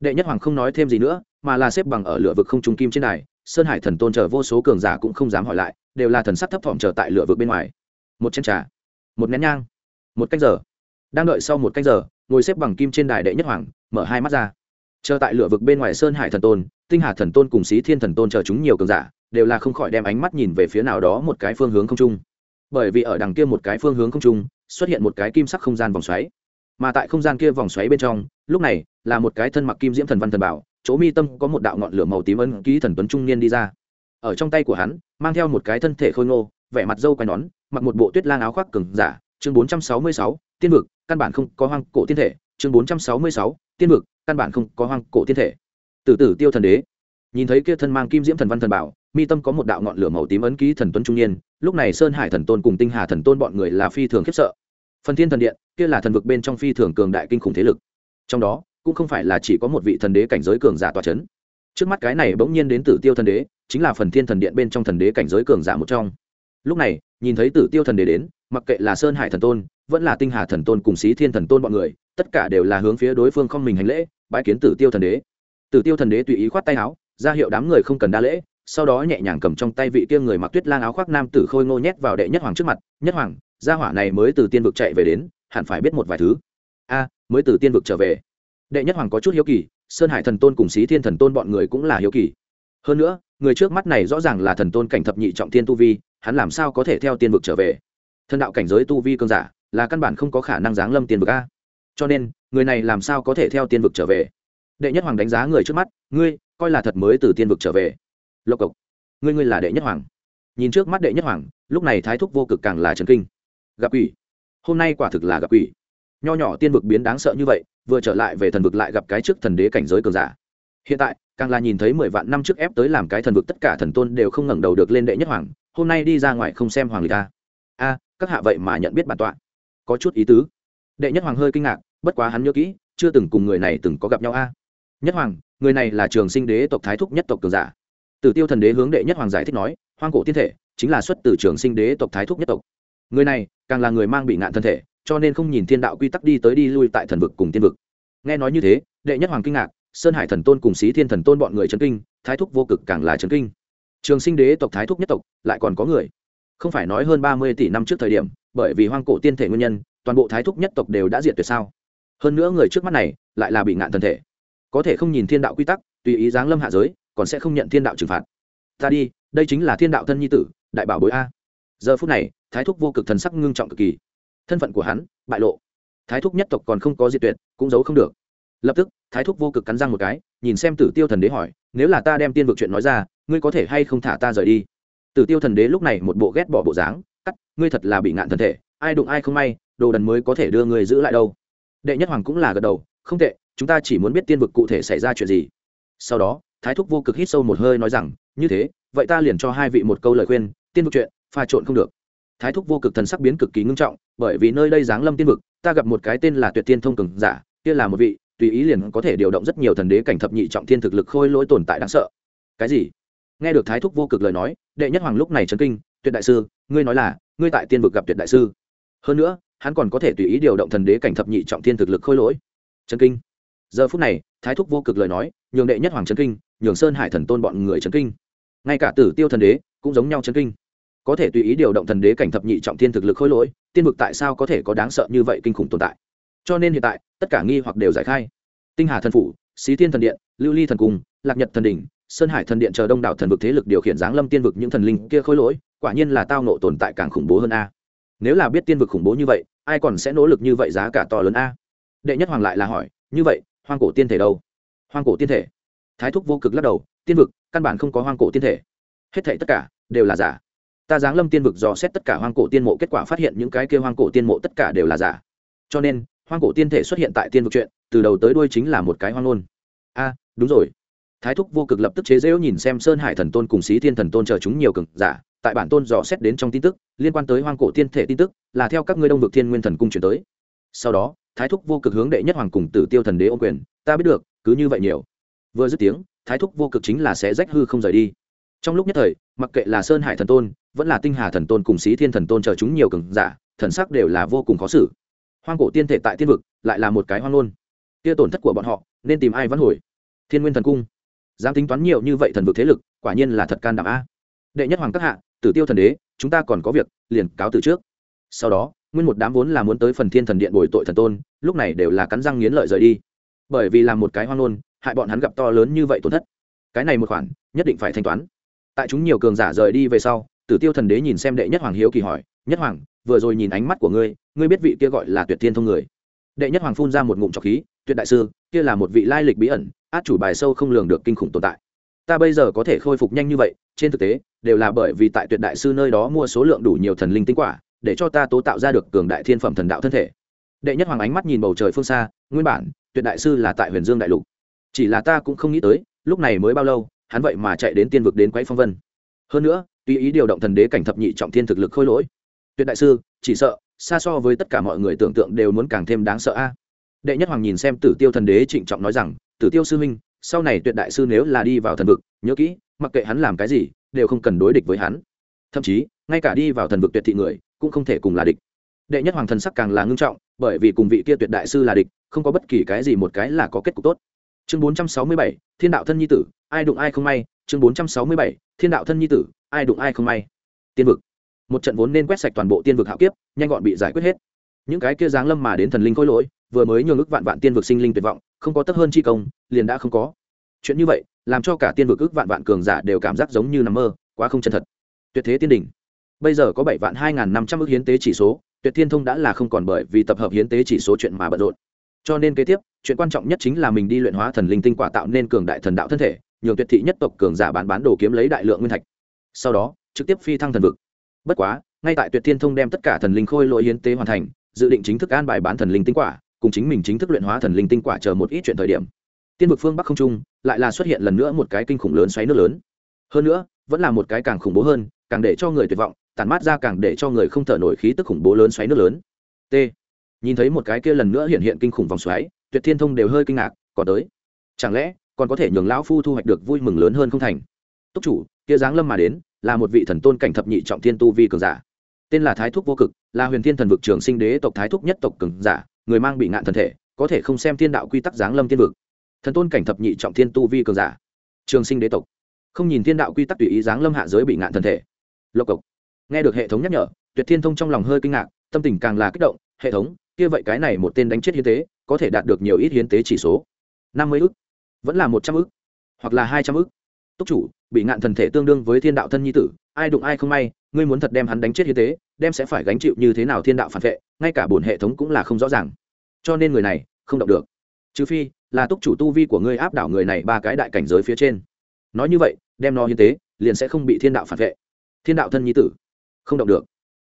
Đệ nhất hoàng không nói thêm gì nữa mà là xếp bằng ở lửa vực không trung kim trên này sơn hải thần tôn chờ vô số cường giả cũng không dám hỏi lại, đều là thần sắc thấp thỏm chờ tại lửa vực bên ngoài. Một chén trà, một nén nhang, một canh giờ. Đang đợi sau một canh giờ, ngồi xếp bằng kim trên đài đệ nhất hoàng, mở hai mắt ra. Chờ tại lửa vực bên ngoài sơn hải thần tôn, tinh hà thần tôn cùng xí thiên thần tôn chờ chúng nhiều cường giả, đều là không khỏi đem ánh mắt nhìn về phía nào đó một cái phương hướng không trung. Bởi vì ở đằng kia một cái phương hướng không trung, xuất hiện một cái kim sắc không gian vòng xoáy. Mà tại không gian kia vòng xoáy bên trong, lúc này, là một cái thân mặc kim diễm thần văn thần bảo chỗ mi tâm có một đạo ngọn lửa màu tím ân ký thần tuấn trung niên đi ra. Ở trong tay của hắn mang theo một cái thân thể khôi ngô vẻ mặt dâu quai nón mặc một bộ tuyết lang áo khoác cứng giả chương 466, tiên vực căn bản không có hoang cổ tiên thể chương 466, tiên vực căn bản không có hoang cổ tiên thể. Từ tử tiêu thần đế. Nhìn thấy kia thân mang kim diễm thần văn thần bảo mi tâm có một đạo ngọn lửa màu tím ấn ký thần tuấn trung niên lúc này sơn hải thần tôn cùng tinh hà thần tôn bọn người là phi thường khiếp sợ. Phần thiên thần điện kia là thần vực bên trong phi thường cường đại kinh khủng thế lực. Trong đó cũng không phải là chỉ có một vị thần đế cảnh giới cường giả tòa c h ấ n trước mắt cái này bỗng nhiên đến tử tiêu thần đế, chính là phần thiên thần điện bên trong thần đế cảnh giới cường giả một trong. Lúc này, nhìn thấy tử tiêu thần đế đến, mặc kệ là sơn hải thần tôn, vẫn là tinh hà thần tôn cùng xí thiên thần tôn bọn người, tất cả đều là hướng phía đối phương không mình hành lễ bãi kiến tử tiêu thần đế. Tử tiêu thần đế tùy ý khoát tay áo, ra hiệu đám người không cần đa lễ, sau đó nhẹ nhàng cầm trong tay vị kia người mặc tuyết lang áo khoác nam tử khôi ngô nhét vào đệ nhất hoàng trước mặt, nhất hoàng, gia hỏa này mới từ tiên vực chạy về đến, hẳn phải biết một vài thứ. A, mới từ tiên vực trở về đệ nhất hoàng có chút hiếu kỳ, sơn hải thần tôn cùng xí thiên thần tôn bọn người cũng là hiếu kỳ. Hơn nữa, người trước mắt này rõ ràng là thần tôn cảnh thập nhị trọng thiên tu vi, hắn làm sao có thể theo tiên vực trở về? Thần đạo cảnh giới tu vi cơn giả, là căn bản không có khả năng giáng lâm tiên vực a. Cho nên, người này làm sao có thể theo tiên vực trở về? Đệ nhất hoàng đánh giá người trước mắt, ngươi, coi là thật mới từ tiên vực trở về. Lộc cộc, ngươi ngươi là đệ nhất hoàng. Nhìn trước mắt đệ nhất hoàng, lúc này thái thúc vô cực càng là trần kinh. Gặp quỷ, hôm nay quả thực là gặp quỷ. Nho nhỏ tiên vực biến đáng sợ như vậy vừa trở lại về thần vực lại gặp cái trước thần đế cảnh giới cường giả. Hiện tại, càng là nhìn thấy mười vạn năm trước ép tới làm cái thần vực tất cả thần tôn đều không ngẩng đầu được lên đệ nhất hoàng, hôm nay đi ra ngoài không xem hoàng lịch ta. A, các hạ vậy mà nhận biết bản tọa. Có chút ý tứ. Đệ nhất hoàng hơi kinh ngạc, bất quá hắn nhớ kỹ, chưa từng cùng người này từng có gặp nhau a. Nhất hoàng, người này là trường sinh đế tộc thái thúc nhất tộc cường giả. Tử tiêu thần đế hướng đệ nhất hoàng giải thích nói, hoang cổ tiên thể, chính là xuất từ trường sinh đế tộc thái thúc nhất tộc. Người này, càng là người mang bị ngạn thân thể cho nên không nhìn thiên đạo quy tắc đi tới đi lui tại thần vực cùng tiên vực. Nghe nói như thế, đệ nhất hoàng kinh ngạc, sơn hải thần tôn cùng xí thiên thần tôn bọn người trấn kinh, thái thúc vô cực càng là trấn kinh. Trường sinh đế tộc thái thúc nhất tộc, lại còn có người. Không phải nói hơn ba mươi tỷ năm trước thời điểm, bởi vì hoang cổ tiên thể nguyên nhân, toàn bộ thái thúc nhất tộc đều đã diệt tuyệt sao? Hơn nữa người trước mắt này, lại là bị ngạn thần thể. Có thể không nhìn thiên đạo quy tắc, tùy ý giáng lâm hạ giới, còn sẽ không nhận thiên đạo trừng phạt. Ta đi, đây chính là thiên đạo thân nhi tử, đại bảo bối a. Giờ phút này, thái thúc vô cực thần sắc ngưng trọng cực kỳ thân phận của hắn, bại lộ. Thái thúc nhất tộc còn không có diệt tuyệt, cũng giấu không được. Lập tức, thái thúc vô cực cắn răng một cái, nhìn xem tử tiêu thần đế hỏi, nếu là ta đem tiên vực chuyện nói ra, ngươi có thể hay không thả ta rời đi? Tử tiêu thần đế lúc này một bộ ghét bỏ bộ dáng, cắt, ngươi thật là bị ngạn thần thể, ai đụng ai không may, đồ đần mới có thể đưa ngươi giữ lại đâu. Đệ nhất hoàng cũng là gật đầu, không tệ, chúng ta chỉ muốn biết tiên vực cụ thể xảy ra chuyện gì. Sau đó, thái thúc vô cực hít sâu một hơi nói rằng, như thế, vậy ta liền cho hai vị một câu lời khuyên, tiên vực chuyện, pha trộn không được thái thúc vô cực thần sắc biến cực kỳ ngưng trọng, bởi vì nơi đây giáng lâm tiên vực, ta gặp một cái tên là tuyệt tiên thông cường giả, kia là một vị, tùy ý liền có thể điều động rất nhiều thần đế cảnh thập nhị trọng thiên thực lực khôi lỗi tồn tại đáng sợ. Cái gì? Nghe được thái thúc vô cực lời nói, đệ nhất hoàng lúc này chấn kinh, tuyệt đại sư, ngươi nói là, ngươi tại tiên vực gặp tuyệt đại sư. Hơn nữa, hắn còn có thể tùy ý điều động thần đế cảnh thập nhị trọng thiên thực lực khôi lỗi. Chấn kinh. Giờ phút này, thái thúc vô cực lời nói, nhường đệ nhất hoàng chấn kinh, nhường sơn hải thần tôn bọn người chấn kinh. Ngay cả tử tiêu thần đế cũng giống nhau chấn kinh có thể tùy ý điều động thần đế cảnh thập nhị trọng thiên thực lực khôi lỗi, tiên vực tại sao có thể có đáng sợ như vậy kinh khủng tồn tại? Cho nên hiện tại, tất cả nghi hoặc đều giải khai. Tinh hà thần phủ, xí thiên thần điện, lưu ly thần cung, lạc nhật thần đỉnh, sơn hải thần điện chờ đông đảo thần vực thế lực điều khiển giáng lâm tiên vực những thần linh kia khôi lỗi, quả nhiên là tao nộ tồn tại càng khủng bố hơn a. Nếu là biết tiên vực khủng bố như vậy, ai còn sẽ nỗ lực như vậy giá cả to lớn a? Đệ nhất hoàng lại là hỏi, như vậy, hoang cổ tiên thể đâu? Hoang cổ tiên thể. Thái thúc vô cực lắc đầu, tiên vực, căn bản không có hoang cổ tiên thể. Hết thảy tất cả đều là giả ta giáng lâm tiên vực dò xét tất cả hoang cổ tiên mộ, kết quả phát hiện những cái kia hoang cổ tiên mộ tất cả đều là giả. Cho nên, hoang cổ tiên thể xuất hiện tại tiên vực chuyện, từ đầu tới đuôi chính là một cái hoang ngôn. A, đúng rồi. Thái thúc vô cực lập tức chế dễu nhìn xem sơn hải thần tôn cùng xí thiên thần tôn chờ chúng nhiều cực giả, tại bản tôn dò xét đến trong tin tức, liên quan tới hoang cổ tiên thể tin tức, là theo các ngươi đông vực thiên nguyên thần cung chuyển tới. Sau đó, thái thúc vô cực hướng đệ nhất hoàng cùng tử tiêu thần đế ô quyền, ta biết được, cứ như vậy nhiều. Vừa dứt tiếng, thái thúc vô cực chính là sẽ rách hư không rời đi. Trong lúc nhất thời, mặc kệ là sơn hải thần tôn vẫn là tinh hà thần tôn cùng xí thiên thần tôn chờ chúng nhiều cường giả, thần sắc đều là vô cùng khó xử. Hoang cổ tiên thể tại tiên vực lại là một cái hoang ngôn. Kia tổn thất của bọn họ, nên tìm ai vẫn hồi? Thiên nguyên thần cung. Dám tính toán nhiều như vậy thần vực thế lực, quả nhiên là thật can đảm a. Đệ nhất hoàng các hạ, tử tiêu thần đế, chúng ta còn có việc, liền cáo từ trước. Sau đó, nguyên một đám vốn là muốn tới phần thiên thần điện bồi tội thần tôn, lúc này đều là cắn răng nghiến lợi rời đi. Bởi vì làm một cái hoang ngôn, hại bọn hắn gặp to lớn như vậy tổn thất. Cái này một khoản, nhất định phải thanh toán. Tại chúng nhiều cường giả rời đi về sau tử tiêu thần đế nhìn xem đệ nhất hoàng hiếu kỳ hỏi, nhất hoàng, vừa rồi nhìn ánh mắt của ngươi ngươi biết vị kia gọi là tuyệt thiên thông người? Đệ nhất hoàng phun ra một ngụm trọc khí, tuyệt đại sư, kia là một vị lai lịch bí ẩn, át chủ bài sâu không lường được kinh khủng tồn tại. Ta bây giờ có thể khôi phục nhanh như vậy, trên thực tế, đều là bởi vì tại tuyệt đại sư nơi đó mua số lượng đủ nhiều thần linh tinh quả, để cho ta tố tạo ra được cường đại thiên phẩm thần đạo thân thể. Đệ nhất hoàng ánh mắt nhìn bầu trời phương xa, nguyên bản, tuyệt đại sư là tại huyền dương đại lục. Chỉ là ta cũng không nghĩ tới, lúc này mới bao lâu, hắn vậy mà chạy đến tiên vực đến quấy phong vân. Hơn nữa tùy ý điều động thần đế cảnh thập nhị trọng thiên thực lực khôi lỗi, tuyệt đại sư, chỉ sợ, xa so với tất cả mọi người tưởng tượng đều muốn càng thêm đáng sợ a. Đệ nhất hoàng nhìn xem tử tiêu thần đế trịnh trọng nói rằng, tử tiêu sư minh sau này tuyệt đại sư nếu là đi vào thần vực, nhớ kỹ, mặc kệ hắn làm cái gì, đều không cần đối địch với hắn. Thậm chí, ngay cả đi vào thần vực tuyệt thị người, cũng không thể cùng là địch. Đệ nhất hoàng thần sắc càng là ngưng trọng, bởi vì cùng vị kia tuyệt đại sư là địch, không có bất kỳ cái gì một cái là có kết cục tốt. Chương bốn trăm sáu mươi bảy, thiên đạo thân nhi tử, ai đụng ai không may. Chương bốn trăm sáu mươi bảy, thiên đạo thân nhi tử ai đụng ai không may. Tiên vực. Một trận vốn nên quét sạch toàn bộ tiên vực hạo kiếp, nhanh gọn bị giải quyết hết. Những cái kia giáng lâm mà đến thần linh khôi lỗi, vừa mới nhường ức vạn vạn tiên vực sinh linh tuyệt vọng, không có tấp hơn chi công, liền đã không có. Chuyện như vậy, làm cho cả tiên vực ức vạn vạn cường giả đều cảm giác giống như nằm mơ, quá không chân thật. Tuyệt thế tiên đỉnh. Bây giờ có bảy vạn hai n g h n năm trăm ước hiến tế chỉ số, tuyệt thiên thông đã là không còn bởi vì tập hợp hiến tế chỉ số chuyện mà bận rộn. Cho nên kế tiếp, chuyện quan trọng nhất chính là mình đi luyện hóa thần linh tinh quả tạo nên cường đại thần đạo thân thể, nhường tuyệt thị nhất tộc cường giả bán bán đồ kiếm lấy đại lượng nguyên thạch sau đó, trực tiếp phi thăng thần vực. Bất quá, ngay tại tuyệt thiên thông đem tất cả thần linh khôi lỗi hiến tế hoàn thành, dự định chính thức an bài bán thần linh tinh quả, cùng chính mình chính thức luyện hóa thần linh tinh quả chờ một ít chuyện thời điểm. Tiên vực phương bắc không trung, lại là xuất hiện lần nữa một cái kinh khủng lớn xoáy nước lớn. Hơn nữa, vẫn là một cái càng khủng bố hơn, càng để cho người tuyệt vọng tàn mát ra càng để cho người không thở nổi khí tức khủng bố lớn xoáy nước lớn. T. Nhìn thấy một cái kia lần nữa hiện hiện kinh khủng vòng xoáy, tuyệt thiên thông đều hơi kinh ngạc, còn tới. Chẳng lẽ, còn có thể nhường lão phu thu hoạch được vui mừng lớn hơn không thành? Túc chủ, kia giáng lâm mà đến là một vị thần tôn cảnh thập nhị trọng thiên tu vi cường giả. Tên là thái thúc vô cực, là huyền thiên thần vực trường sinh đế tộc thái thúc nhất tộc cường giả, người mang bị ngạn thần thể, có thể không xem thiên đạo quy tắc giáng lâm thiên vực. Thần tôn cảnh thập nhị trọng thiên tu vi cường giả, trường sinh đế tộc. Không nhìn thiên đạo quy tắc tùy ý giáng lâm hạ giới bị ngạn thần thể. Lộc cộc. Nghe được hệ thống nhắc nhở, tuyệt thiên thông trong lòng hơi kinh ngạc, tâm tình càng là kích động, hệ thống, kia vậy cái này một tên đánh chết hiến tế, có thể đạt được nhiều ít hiến tế chỉ số? năm mươi ức, vẫn là một trăm ức, hoặc là hai trăm ức. Túc chủ bị ngạn thần thể tương đương với thiên đạo thân nhi tử, ai đụng ai không may, ngươi muốn thật đem hắn đánh chết như tế đem sẽ phải gánh chịu như thế nào thiên đạo phản vệ, ngay cả bổn hệ thống cũng là không rõ ràng. Cho nên người này không động được. Trừ phi là túc chủ tu vi của ngươi áp đảo người này ba cái đại cảnh giới phía trên. Nói như vậy, đem nó hiến tế, liền sẽ không bị thiên đạo phản vệ. Thiên đạo thân nhi tử, không động được.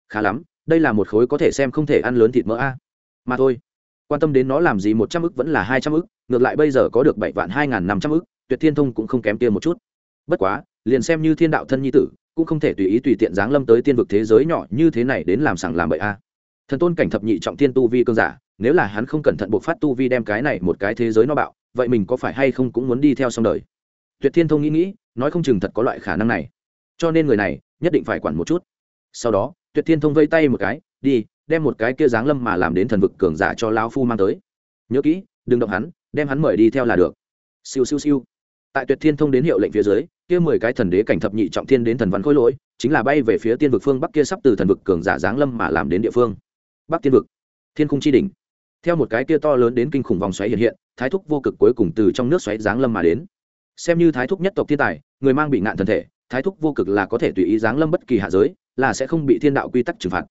Khá lắm, đây là một khối có thể xem không thể ăn lớn thịt mỡ a. Mà thôi, quan tâm đến nó làm gì một trăm ức vẫn là hai trăm ức, ngược lại bây giờ có được bảy vạn hai n g h n năm trăm ức, tuyệt thiên thông cũng không kém tiền một chút bất quá, liền xem như thiên đạo thân nhi tử, cũng không thể tùy ý tùy tiện giáng lâm tới tiên vực thế giới nhỏ như thế này đến làm sằng làm bậy a. Thần tôn cảnh thập nhị trọng thiên tu vi cơn giả, nếu là hắn không cẩn thận buộc phát tu vi đem cái này một cái thế giới nó bạo, vậy mình có phải hay không cũng muốn đi theo xong đời? Tuyệt thiên thông nghĩ nghĩ, nói không chừng thật có loại khả năng này. Cho nên người này nhất định phải quản một chút. Sau đó, tuyệt thiên thông vây tay một cái, đi, đem một cái kia giáng lâm mà làm đến thần vực cường giả cho lao phu mang tới. Nhớ kỹ, đừng động hắn, đem hắn mời đi theo là được. Siêu siêu siêu tại tuyệt thiên thông đến hiệu lệnh phía dưới, kia mười cái thần đế cảnh thập nhị trọng thiên đến thần văn khôi lỗi, chính là bay về phía tiên vực phương bắc kia sắp từ thần vực cường giả giáng lâm mà làm đến địa phương. Bắc tiên vực, thiên cung chi đỉnh. Theo một cái kia to lớn đến kinh khủng vòng xoáy hiện hiện, thái thúc vô cực cuối cùng từ trong nước xoáy giáng lâm mà đến. Xem như thái thúc nhất tộc thiên tài, người mang bị nạn thần thể, thái thúc vô cực là có thể tùy ý giáng lâm bất kỳ hạ giới, là sẽ không bị thiên đạo quy tắc trừng phạt.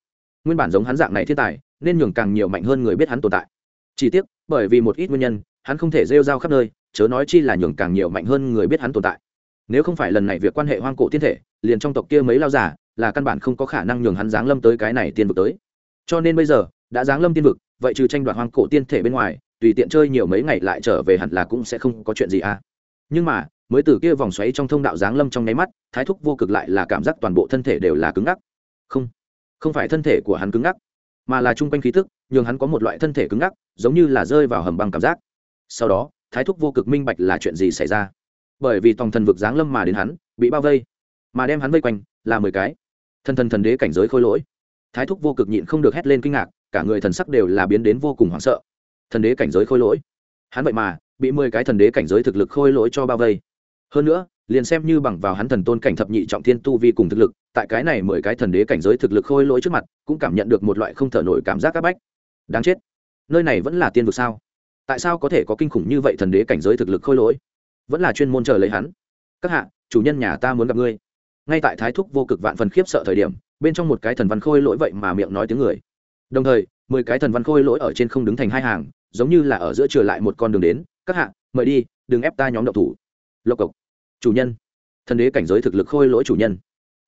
Nguyên bản giống hắn dạng này thiên tài, nên nhường càng nhiều mạnh hơn người biết hắn tồn tại. Chỉ tiếc, bởi vì một ít nguyên nhân, hắn không thể rêu rao khắp nơi chớ nói chi là nhường càng nhiều mạnh hơn người biết hắn tồn tại. Nếu không phải lần này việc quan hệ hoang cổ tiên thể, liền trong tộc kia mấy lao giả là căn bản không có khả năng nhường hắn giáng lâm tới cái này tiên vực tới. Cho nên bây giờ, đã giáng lâm tiên vực, vậy trừ tranh đoạt hoang cổ tiên thể bên ngoài, tùy tiện chơi nhiều mấy ngày lại trở về hẳn là cũng sẽ không có chuyện gì à. Nhưng mà, mới từ kia vòng xoáy trong thông đạo giáng lâm trong nháy mắt, thái thúc vô cực lại là cảm giác toàn bộ thân thể đều là cứng ngắc. Không không phải thân thể của hắn cứng ngắc, mà là chung quanh khí thức, nhường hắn có một loại thân thể cứng ngắc, giống như là rơi vào hầm băng cảm giác. Sau đó thái thúc vô cực minh bạch là chuyện gì xảy ra? Bởi vì tòng thần vực giáng lâm mà đến hắn, bị bao vây, mà đem hắn vây quanh là mười cái. Thần thần thần đế cảnh giới khôi lỗi. Thái thúc vô cực nhịn không được hét lên kinh ngạc, cả người thần sắc đều là biến đến vô cùng hoảng sợ. Thần đế cảnh giới khôi lỗi. Hắn vậy mà bị mười cái thần đế cảnh giới thực lực khôi lỗi cho bao vây. Hơn nữa, liền xem như bằng vào hắn thần tôn cảnh thập nhị trọng thiên tu vi cùng thực lực, tại cái này mười cái thần đế cảnh giới thực lực khôi lỗi trước mặt, cũng cảm nhận được một loại không thở nổi cảm giác áp bách. Đáng chết. Nơi này vẫn là tiên vực sao? Tại sao có thể có kinh khủng như vậy thần đế cảnh giới thực lực khôi lỗi? Vẫn là chuyên môn chờ lấy hắn. Các hạ, chủ nhân nhà ta muốn gặp ngươi. Ngay tại thái thúc vô cực vạn phần khiếp sợ thời điểm, bên trong một cái thần văn khôi lỗi vậy mà miệng nói tiếng người. Đồng thời, mười cái thần văn khôi lỗi ở trên không đứng thành hai hàng, giống như là ở giữa trở lại một con đường đến. Các hạ, mời đi, đừng ép ta nhóm độc thủ. Lộc cộc. Chủ nhân. Thần đế cảnh giới thực lực khôi lỗi chủ nhân.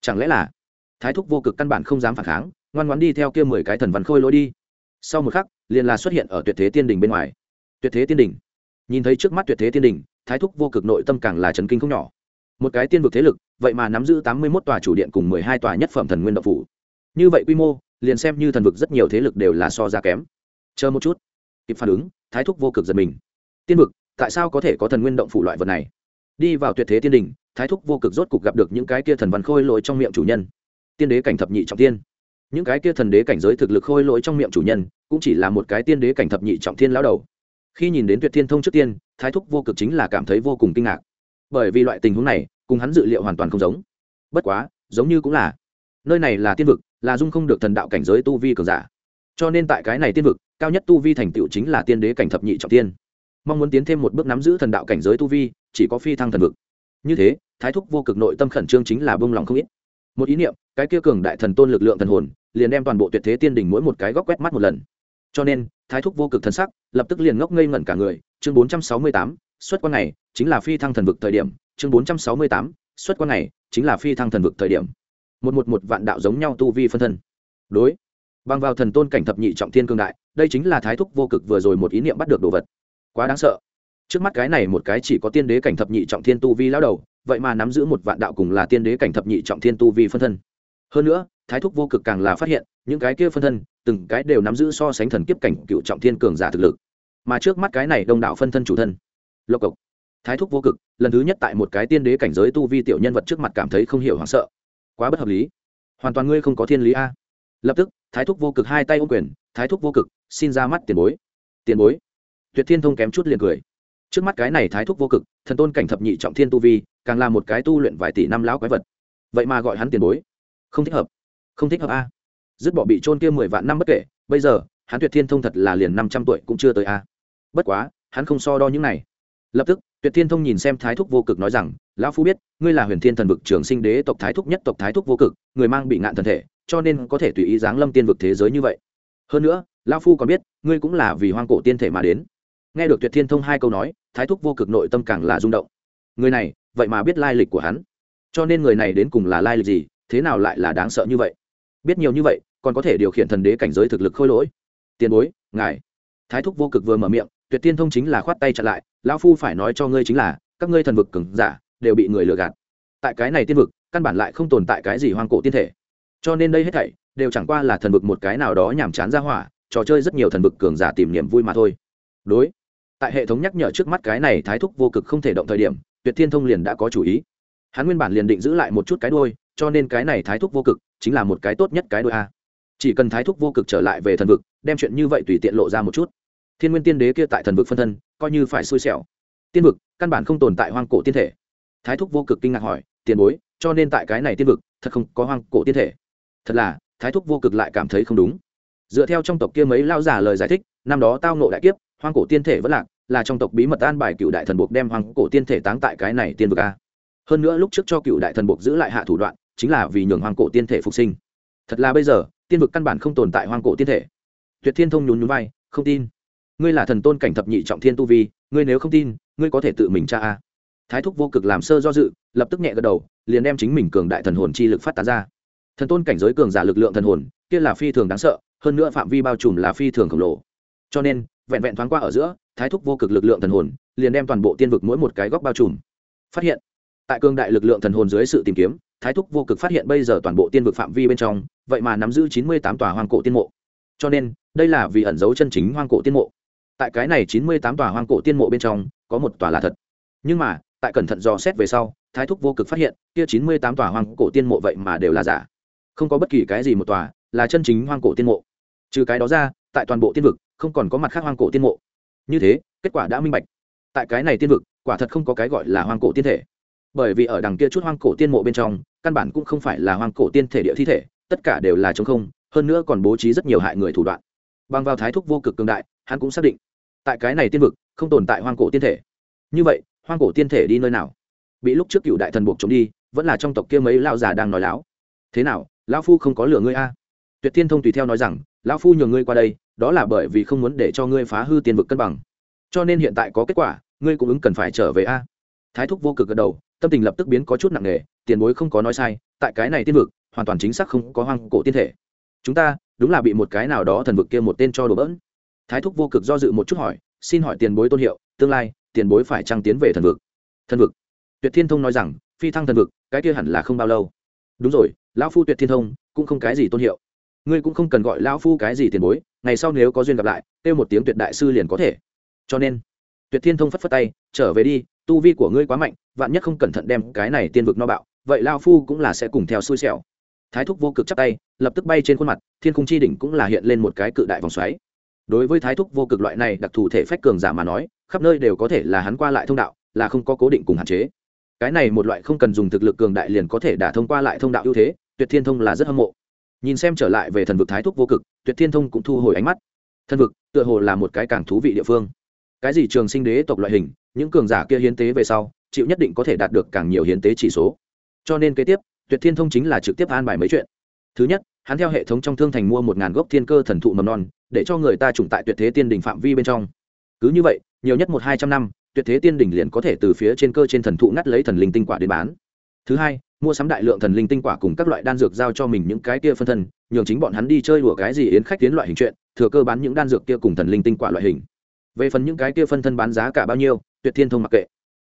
Chẳng lẽ là thái thúc vô cực căn bản không dám phản kháng, ngoan ngoan đi theo kia mười cái thần văn khôi lỗi đi. Sau một khắc, liền là xuất hiện ở tuyệt thế tiên đình bên ngoài tuyệt thế tiên đỉnh. Nhìn thấy trước mắt tuyệt thế tiên đỉnh, thái thúc vô cực nội tâm càng là trấn kinh không nhỏ. Một cái tiên vực thế lực, vậy mà nắm giữ tám mươi một tòa chủ điện cùng mười hai tòa nhất phẩm thần nguyên độc phủ. Như vậy quy mô, liền xem như thần vực rất nhiều thế lực đều là so ra kém. Chờ một chút. Kịp phản ứng, thái thúc vô cực giật mình. Tiên vực, tại sao có thể có thần nguyên động phủ loại vật này? Đi vào tuyệt thế tiên đình thái thúc vô cực rốt cục gặp được những cái kia thần văn khôi lỗi trong miệng chủ nhân. Tiên đế cảnh thập nhị trọng tiên những cái kia thần đế cảnh giới thực lực khôi lỗi trong miệng chủ nhân, cũng chỉ là một cái tiên đế cảnh thập nhị trọng thiên lão đầu khi nhìn đến tuyệt thiên thông trước tiên, thái thúc vô cực chính là cảm thấy vô cùng kinh ngạc. Bởi vì loại tình huống này, cùng hắn dự liệu hoàn toàn không giống. Bất quá, giống như cũng là. Nơi này là tiên vực, là dung không được thần đạo cảnh giới tu vi cường giả. Cho nên tại cái này tiên vực, cao nhất tu vi thành tựu chính là tiên đế cảnh thập nhị trọng tiên. Mong muốn tiến thêm một bước nắm giữ thần đạo cảnh giới tu vi, chỉ có phi thăng thần vực. Như thế, thái thúc vô cực nội tâm khẩn trương chính là bông lòng không ít. Một ý niệm, cái kia cường đại thần tôn lực lượng thần hồn, liền đem toàn bộ tuyệt thế tiên đỉnh mỗi một cái góc quét mắt một lần cho nên, thái thúc vô cực thần sắc, lập tức liền ngốc ngây ngẩn cả người. Chương bốn trăm sáu mươi tám, xuất quan này chính là phi thăng thần vực thời điểm. Chương bốn trăm sáu mươi tám, xuất quan này chính là phi thăng thần vực thời điểm. Một một một vạn đạo giống nhau tu vi phân thân. Đối, bằng vào thần tôn cảnh thập nhị trọng thiên cương đại, đây chính là thái thúc vô cực vừa rồi một ý niệm bắt được đồ vật. Quá đáng sợ. Trước mắt cái này một cái chỉ có tiên đế cảnh thập nhị trọng thiên tu vi lao đầu, vậy mà nắm giữ một vạn đạo cùng là tiên đế cảnh thập nhị trọng thiên tu vi phân thân hơn nữa, thái thúc vô cực càng là phát hiện, những cái kia phân thân, từng cái đều nắm giữ so sánh thần kiếp cảnh cựu trọng thiên cường giả thực lực. Mà trước mắt cái này đông đảo phân thân chủ thân. Lộc cộc. Thái thúc vô cực, lần thứ nhất tại một cái tiên đế cảnh giới tu vi tiểu nhân vật trước mặt cảm thấy không hiểu hoảng sợ. Quá bất hợp lý. Hoàn toàn ngươi không có thiên lý a. Lập tức, thái thúc vô cực hai tay ô quyền, thái thúc vô cực, xin ra mắt tiền bối. Tiền bối? Tuyệt thiên thông kém chút liền cười. Trước mắt cái này thái thúc vô cực, thần tôn cảnh thập nhị trọng thiên tu vi, càng là một cái tu luyện vài tỷ năm lão quái vật. Vậy mà gọi hắn tiền bối không thích hợp. Không thích hợp a. Dứt bỏ bị trôn kia mười vạn năm bất kể, bây giờ, hắn tuyệt thiên thông thật là liền năm trăm tuổi cũng chưa tới a. Bất quá, hắn không so đo những này. Lập tức, tuyệt thiên thông nhìn xem thái thúc vô cực nói rằng, lão phu biết, ngươi là huyền thiên thần vực trường sinh đế tộc thái thúc nhất tộc thái thúc vô cực, người mang bị ngạn thần thể, cho nên có thể tùy ý giáng lâm tiên vực thế giới như vậy. Hơn nữa, lão phu còn biết, ngươi cũng là vì hoang cổ tiên thể mà đến. Nghe được tuyệt thiên thông hai câu nói, thái thúc vô cực nội tâm càng là rung động. Người này, vậy mà biết lai lịch của hắn. Cho nên người này đến cùng là lai lịch gì? Thế nào lại là đáng sợ như vậy? Biết nhiều như vậy, còn có thể điều khiển thần đế cảnh giới thực lực khôi lỗi. Tiền bối, ngài. Thái thúc vô cực vừa mở miệng, tuyệt tiên thông chính là khoát tay chặn lại, lão phu phải nói cho ngươi chính là, các ngươi thần vực cứng giả đều bị người lừa gạt. Tại cái này tiên vực, căn bản lại không tồn tại cái gì hoang cổ tiên thể. Cho nên đây hết thảy đều chẳng qua là thần vực một cái nào đó nhàm chán ra hỏa, trò chơi rất nhiều thần vực cường giả tìm niềm vui mà thôi. Đối. Tại hệ thống nhắc nhở trước mắt cái này thái thúc vô cực không thể động thời điểm, tuyệt thiên thông liền đã có chủ ý. Hắn nguyên bản liền định giữ lại một chút cái đôi cho nên cái này thái thúc vô cực chính là một cái tốt nhất cái đôi a. Chỉ cần thái thúc vô cực trở lại về thần vực, đem chuyện như vậy tùy tiện lộ ra một chút. Thiên nguyên tiên đế kia tại thần vực phân thân, coi như phải xui xẻo. Tiên vực, căn bản không tồn tại hoang cổ tiên thể. Thái thúc vô cực kinh ngạc hỏi, tiền bối, cho nên tại cái này tiên vực, thật không có hoang cổ tiên thể? Thật là, thái thúc vô cực lại cảm thấy không đúng. Dựa theo trong tộc kia mấy lao giả lời giải thích, năm đó tao nộ đại kiếp, hoang cổ tiên thể vẫn lạc, là trong tộc bí mật an bài cựu đại thần buộc đem hoang cổ tiên thể táng tại cái này tiên vực a. Hơn nữa lúc trước cho cựu đại thần buộc giữ lại hạ thủ đoạn chính là vì nhường hoang cổ tiên thể phục sinh. Thật là bây giờ, tiên vực căn bản không tồn tại hoang cổ tiên thể. Tuyệt thiên thông nhún nhún vai, không tin. Ngươi là thần tôn cảnh thập nhị trọng thiên tu vi, ngươi nếu không tin, ngươi có thể tự mình tra a. Thái thúc vô cực làm sơ do dự, lập tức nhẹ gật đầu, liền đem chính mình cường đại thần hồn chi lực phát tán ra. Thần tôn cảnh giới cường giả lực lượng thần hồn, kia là phi thường đáng sợ, hơn nữa phạm vi bao trùm là phi thường khổng lồ. Cho nên, vẹn vẹn thoáng qua ở giữa, thái thúc vô cực lực lượng thần hồn, liền đem toàn bộ tiên vực mỗi một cái góc bao trùm. Phát hiện, tại cường đại lực lượng thần hồn dưới sự tìm kiếm thái thúc vô cực phát hiện bây giờ toàn bộ tiên vực phạm vi bên trong, vậy mà nắm giữ chín mươi tám tòa hoang cổ tiên mộ. Cho nên, đây là vì ẩn giấu chân chính hoang cổ tiên mộ. Tại cái này chín mươi tám tòa hoang cổ tiên mộ bên trong, có một tòa là thật. Nhưng mà, tại cẩn thận dò xét về sau, thái thúc vô cực phát hiện, kia chín mươi tám tòa hoang cổ tiên mộ vậy mà đều là giả. Không có bất kỳ cái gì một tòa là chân chính hoang cổ tiên mộ. Trừ cái đó ra, tại toàn bộ tiên vực, không còn có mặt khác hoang cổ tiên mộ. Như thế, kết quả đã minh bạch. Tại cái này tiên vực, quả thật không có cái gọi là hoang cổ tiên thể. Bởi vì ở đằng kia chút hoang cổ tiên mộ bên trong căn bản cũng không phải là hoang cổ tiên thể địa thi thể, tất cả đều là chống không, hơn nữa còn bố trí rất nhiều hại người thủ đoạn. Bằng vào thái thúc vô cực cường đại, hắn cũng xác định, tại cái này tiên vực, không tồn tại hoang cổ tiên thể. Như vậy, hoang cổ tiên thể đi nơi nào? Bị lúc trước cựu đại thần buộc chống đi, vẫn là trong tộc kia mấy lao già đang nói láo. Thế nào, lão phu không có lửa ngươi a? Tuyệt thiên thông tùy theo nói rằng, lão phu nhường ngươi qua đây, đó là bởi vì không muốn để cho ngươi phá hư tiên vực cân bằng. Cho nên hiện tại có kết quả, ngươi cũng ứng cần phải trở về a. Thái thúc vô cực gật đầu tâm tình lập tức biến có chút nặng nề, tiền bối không có nói sai, tại cái này tiên vực, hoàn toàn chính xác không có hoang cổ tiên thể. Chúng ta, đúng là bị một cái nào đó thần vực kia một tên cho đổ bỡn. Thái thúc vô cực do dự một chút hỏi, xin hỏi tiền bối tôn hiệu, tương lai, tiền bối phải trăng tiến về thần vực. Thần vực. Tuyệt thiên thông nói rằng, phi thăng thần vực, cái kia hẳn là không bao lâu. Đúng rồi, lão phu tuyệt thiên thông, cũng không cái gì tôn hiệu. Ngươi cũng không cần gọi lão phu cái gì tiền bối, ngày sau nếu có duyên gặp lại, kêu một tiếng tuyệt đại sư liền có thể. Cho nên, tuyệt thiên thông phất phất tay, trở về đi tu vi của ngươi quá mạnh, vạn nhất không cẩn thận đem cái này tiên vực no bạo, vậy lao phu cũng là sẽ cùng theo xui xẻo. Thái thúc vô cực chắp tay, lập tức bay trên khuôn mặt, thiên khung chi đỉnh cũng là hiện lên một cái cự đại vòng xoáy. Đối với thái thúc vô cực loại này đặc thù thể phách cường giả mà nói, khắp nơi đều có thể là hắn qua lại thông đạo, là không có cố định cùng hạn chế. Cái này một loại không cần dùng thực lực cường đại liền có thể đả thông qua lại thông đạo ưu thế, tuyệt thiên thông là rất hâm mộ. Nhìn xem trở lại về thần vực thái thúc vô cực, tuyệt thiên thông cũng thu hồi ánh mắt. Thần vực, tựa hồ là một cái càng thú vị địa phương cái gì trường sinh đế tộc loại hình, những cường giả kia hiến tế về sau, chịu nhất định có thể đạt được càng nhiều hiến tế chỉ số. Cho nên kế tiếp, tuyệt thiên thông chính là trực tiếp an bài mấy chuyện. Thứ nhất, hắn theo hệ thống trong thương thành mua một ngàn gốc thiên cơ thần thụ mầm non, để cho người ta trùng tại tuyệt thế tiên đình phạm vi bên trong. Cứ như vậy, nhiều nhất một hai trăm năm, tuyệt thế tiên đình liền có thể từ phía trên cơ trên thần thụ ngắt lấy thần linh tinh quả để bán. Thứ hai, mua sắm đại lượng thần linh tinh quả cùng các loại đan dược giao cho mình những cái kia phân thân, nhường chính bọn hắn đi chơi đùa cái gì yến khách tiến loại hình chuyện, thừa cơ bán những đan dược kia cùng thần linh tinh quả loại hình về phần những cái kia phân thân bán giá cả bao nhiêu, tuyệt thiên thông mặc kệ.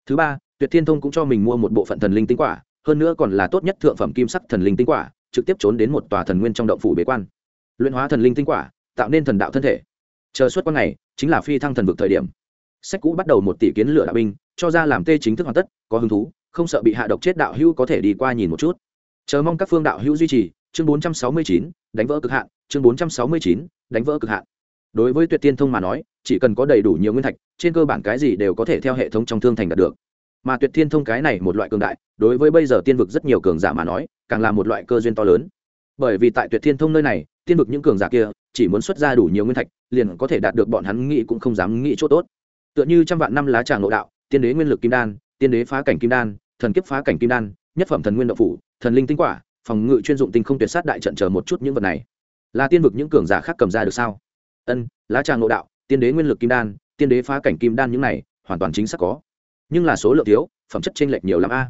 Thứ ba, tuyệt thiên thông cũng cho mình mua một bộ phận thần linh tinh quả, hơn nữa còn là tốt nhất thượng phẩm kim sắc thần linh tinh quả, trực tiếp trốn đến một tòa thần nguyên trong động phủ bế quan. Luyện hóa thần linh tinh quả, tạo nên thần đạo thân thể. Chờ suốt quan ngày, chính là phi thăng thần vực thời điểm. Sách cũ bắt đầu một tỷ kiến lửa đạo binh, cho ra làm tê chính thức hoàn tất, có hứng thú, không sợ bị hạ độc chết đạo hữu có thể đi qua nhìn một chút. Chờ mong các phương đạo hữu duy trì, chương bốn trăm sáu mươi chín, đánh vỡ cực hạn, chương bốn trăm sáu mươi chín, đánh vỡ cực hạn đối với tuyệt tiên thông mà nói, chỉ cần có đầy đủ nhiều nguyên thạch, trên cơ bản cái gì đều có thể theo hệ thống trong thương thành đạt được. Mà tuyệt thiên thông cái này một loại cường đại, đối với bây giờ tiên vực rất nhiều cường giả mà nói, càng là một loại cơ duyên to lớn. Bởi vì tại tuyệt thiên thông nơi này, tiên vực những cường giả kia, chỉ muốn xuất ra đủ nhiều nguyên thạch, liền có thể đạt được bọn hắn nghĩ cũng không dám nghĩ chỗ tốt. Tựa như trăm vạn năm lá trà ngộ đạo, tiên đế nguyên lực kim đan, tiên đế phá cảnh kim đan, thần kiếp phá cảnh kim đan, nhất phẩm thần nguyên đậu phủ, thần linh tinh quả, phòng ngự chuyên dụng tinh không tuyệt sát đại trận chờ một chút những vật này. Là tiên vực những cường giả khác cầm ra được sao? Ân, lá trà ngộ đạo, tiên đế nguyên lực kim đan, tiên đế phá cảnh kim đan những này, hoàn toàn chính xác có. Nhưng là số lượng thiếu, phẩm chất chênh lệch nhiều lắm a.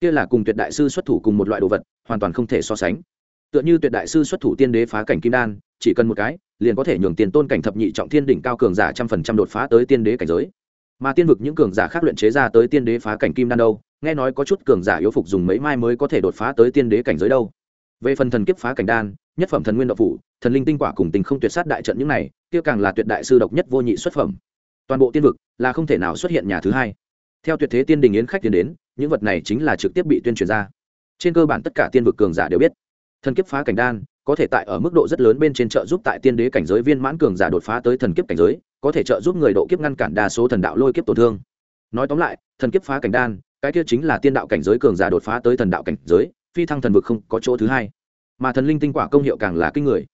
Kia là cùng tuyệt đại sư xuất thủ cùng một loại đồ vật, hoàn toàn không thể so sánh. Tựa như tuyệt đại sư xuất thủ tiên đế phá cảnh kim đan, chỉ cần một cái, liền có thể nhường tiền tôn cảnh thập nhị trọng thiên đỉnh cao cường giả trăm phần trăm đột phá tới tiên đế cảnh giới. Mà tiên vực những cường giả khác luyện chế ra tới tiên đế phá cảnh kim đan đâu, nghe nói có chút cường giả yếu phục dùng mấy mai mới có thể đột phá tới tiên đế cảnh giới đâu. Về phần thần kiếp phá cảnh đan, nhất phẩm thần nguyên độc phủ thần linh tinh quả cùng tình không tuyệt sát đại trận những này, kia càng là tuyệt đại sư độc nhất vô nhị xuất phẩm. Toàn bộ tiên vực là không thể nào xuất hiện nhà thứ hai. Theo tuyệt thế tiên đình yến khách tiến đến, những vật này chính là trực tiếp bị tuyên truyền ra. Trên cơ bản tất cả tiên vực cường giả đều biết, thần kiếp phá cảnh đan, có thể tại ở mức độ rất lớn bên trên trợ giúp tại tiên đế cảnh giới viên mãn cường giả đột phá tới thần kiếp cảnh giới, có thể trợ giúp người độ kiếp ngăn cản đa số thần đạo lôi kiếp tổn thương. Nói tóm lại, thần kiếp phá cảnh đan, cái kia chính là tiên đạo cảnh giới cường giả đột phá tới thần đạo cảnh giới, phi thăng thần vực không có chỗ thứ hai. Mà thần linh tinh quả công hiệu càng là kinh người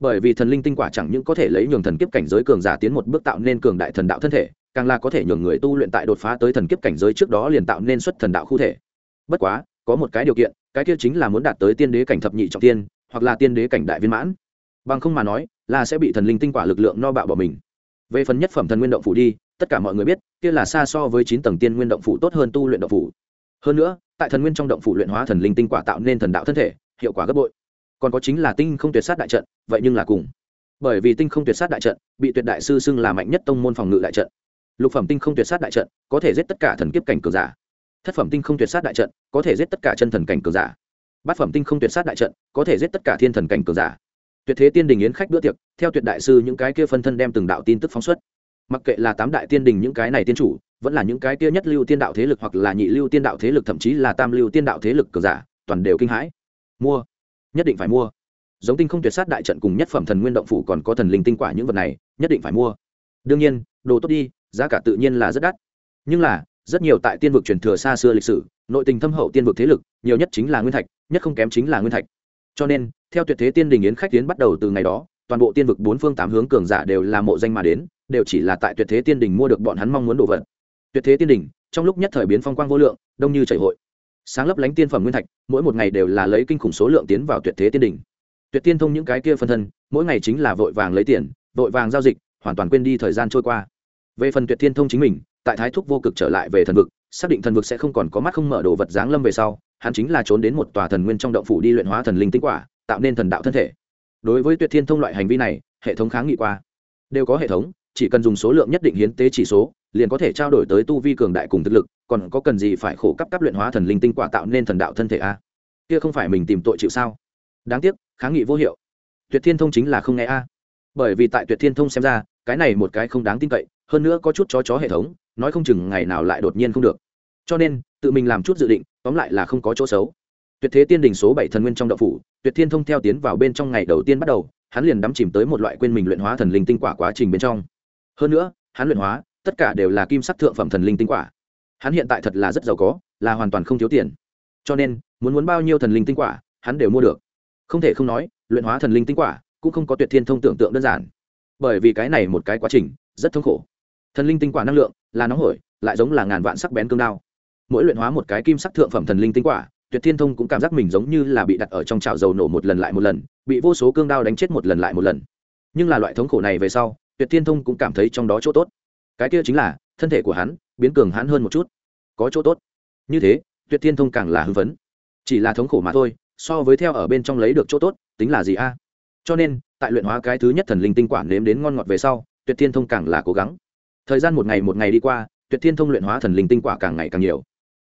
bởi vì thần linh tinh quả chẳng những có thể lấy nhường thần kiếp cảnh giới cường giả tiến một bước tạo nên cường đại thần đạo thân thể, càng là có thể nhường người tu luyện tại đột phá tới thần kiếp cảnh giới trước đó liền tạo nên xuất thần đạo khu thể. Bất quá, có một cái điều kiện, cái kia chính là muốn đạt tới tiên đế cảnh thập nhị trọng tiên, hoặc là tiên đế cảnh đại viên mãn. Bằng không mà nói, là sẽ bị thần linh tinh quả lực lượng no bạo bỏ mình. Về phần nhất phẩm thần nguyên động phủ đi, tất cả mọi người biết, kia là xa so với chín tầng tiên nguyên động phủ tốt hơn tu luyện động phủ. Hơn nữa, tại thần nguyên trong động phủ luyện hóa thần linh tinh quả tạo nên thần đạo thân thể, hiệu quả gấp bội còn có chính là tinh không tuyệt sát đại trận, vậy nhưng là cùng. Bởi vì tinh không tuyệt sát đại trận, bị tuyệt đại sư xưng là mạnh nhất tông môn phòng ngự đại trận. Lục phẩm tinh không tuyệt sát đại trận, có thể giết tất cả thần kiếp cảnh cường giả. Thất phẩm tinh không tuyệt sát đại trận, có thể giết tất cả chân thần cảnh cường giả. Bát phẩm tinh không tuyệt sát đại trận, có thể giết tất cả thiên thần cảnh cường giả. Tuyệt thế tiên đình yến khách bữa tiệc, theo tuyệt đại sư những cái kia phân thân đem từng đạo tin tức phóng xuất. Mặc kệ là tám đại tiên đình những cái này tiên chủ, vẫn là những cái kia nhất lưu tiên đạo thế lực hoặc là nhị lưu tiên đạo thế lực, thậm chí là tam lưu tiên đạo thế lực cường giả, toàn đều kinh hãi. Mua nhất định phải mua. Giống tinh không tuyệt sát đại trận cùng nhất phẩm thần nguyên động phủ còn có thần linh tinh quả những vật này, nhất định phải mua. Đương nhiên, đồ tốt đi, giá cả tự nhiên là rất đắt. Nhưng là, rất nhiều tại tiên vực truyền thừa xa xưa lịch sử, nội tình thâm hậu tiên vực thế lực, nhiều nhất chính là nguyên thạch, nhất không kém chính là nguyên thạch. Cho nên, theo tuyệt thế tiên đình yến khách tiến bắt đầu từ ngày đó, toàn bộ tiên vực bốn phương tám hướng cường giả đều là mộ danh mà đến, đều chỉ là tại tuyệt thế tiên đình mua được bọn hắn mong muốn đồ vật. Tuyệt thế tiên đình, trong lúc nhất thời biến phong quang vô lượng, đông như chảy hội sáng lấp lánh tiên phẩm nguyên thạch, mỗi một ngày đều là lấy kinh khủng số lượng tiến vào tuyệt thế tiên đỉnh. tuyệt tiên thông những cái kia phân thân, mỗi ngày chính là vội vàng lấy tiền, vội vàng giao dịch, hoàn toàn quên đi thời gian trôi qua. Về phần tuyệt tiên thông chính mình, tại thái thúc vô cực trở lại về thần vực, xác định thần vực sẽ không còn có mắt không mở đồ vật giáng lâm về sau, hắn chính là trốn đến một tòa thần nguyên trong động phủ đi luyện hóa thần linh tinh quả, tạo nên thần đạo thân thể. Đối với tuyệt thiên thông loại hành vi này, hệ thống kháng nghị qua. Đều có hệ thống chỉ cần dùng số lượng nhất định hiến tế chỉ số, liền có thể trao đổi tới tu vi cường đại cùng thực lực, còn có cần gì phải khổ cấp cấp luyện hóa thần linh tinh quả tạo nên thần đạo thân thể a? Kia không phải mình tìm tội chịu sao? Đáng tiếc, kháng nghị vô hiệu. Tuyệt thiên thông chính là không nghe a. Bởi vì tại tuyệt thiên thông xem ra, cái này một cái không đáng tin cậy, hơn nữa có chút chó chó hệ thống, nói không chừng ngày nào lại đột nhiên không được. Cho nên, tự mình làm chút dự định, tóm lại là không có chỗ xấu. Tuyệt thế tiên đình số bảy thần nguyên trong đậu phủ, tuyệt thiên thông theo tiến vào bên trong ngày đầu tiên bắt đầu, hắn liền đắm chìm tới một loại quên mình luyện hóa thần linh tinh quả quá trình bên trong hơn nữa, hắn luyện hóa, tất cả đều là kim sắc thượng phẩm thần linh tinh quả. Hắn hiện tại thật là rất giàu có, là hoàn toàn không thiếu tiền. Cho nên, muốn muốn bao nhiêu thần linh tinh quả, hắn đều mua được. Không thể không nói, luyện hóa thần linh tinh quả, cũng không có tuyệt thiên thông tưởng tượng đơn giản. Bởi vì cái này một cái quá trình, rất thống khổ. Thần linh tinh quả năng lượng, là nóng hổi, lại giống là ngàn vạn sắc bén cương đao. Mỗi luyện hóa một cái kim sắc thượng phẩm thần linh tinh quả, tuyệt thiên thông cũng cảm giác mình giống như là bị đặt ở trong chảo dầu nổ một lần lại một lần, bị vô số cương đao đánh chết một lần lại một lần. Nhưng là loại thống khổ này về sau tuyệt thiên thông cũng cảm thấy trong đó chỗ tốt. Cái kia chính là, thân thể của hắn, biến cường hắn hơn một chút. Có chỗ tốt. Như thế, tuyệt thiên thông càng là hưng phấn. Chỉ là thống khổ mà thôi, so với theo ở bên trong lấy được chỗ tốt, tính là gì a? Cho nên, tại luyện hóa cái thứ nhất thần linh tinh quản nếm đến ngon ngọt về sau, tuyệt thiên thông càng là cố gắng. Thời gian một ngày một ngày đi qua, tuyệt thiên thông luyện hóa thần linh tinh quả càng ngày càng nhiều.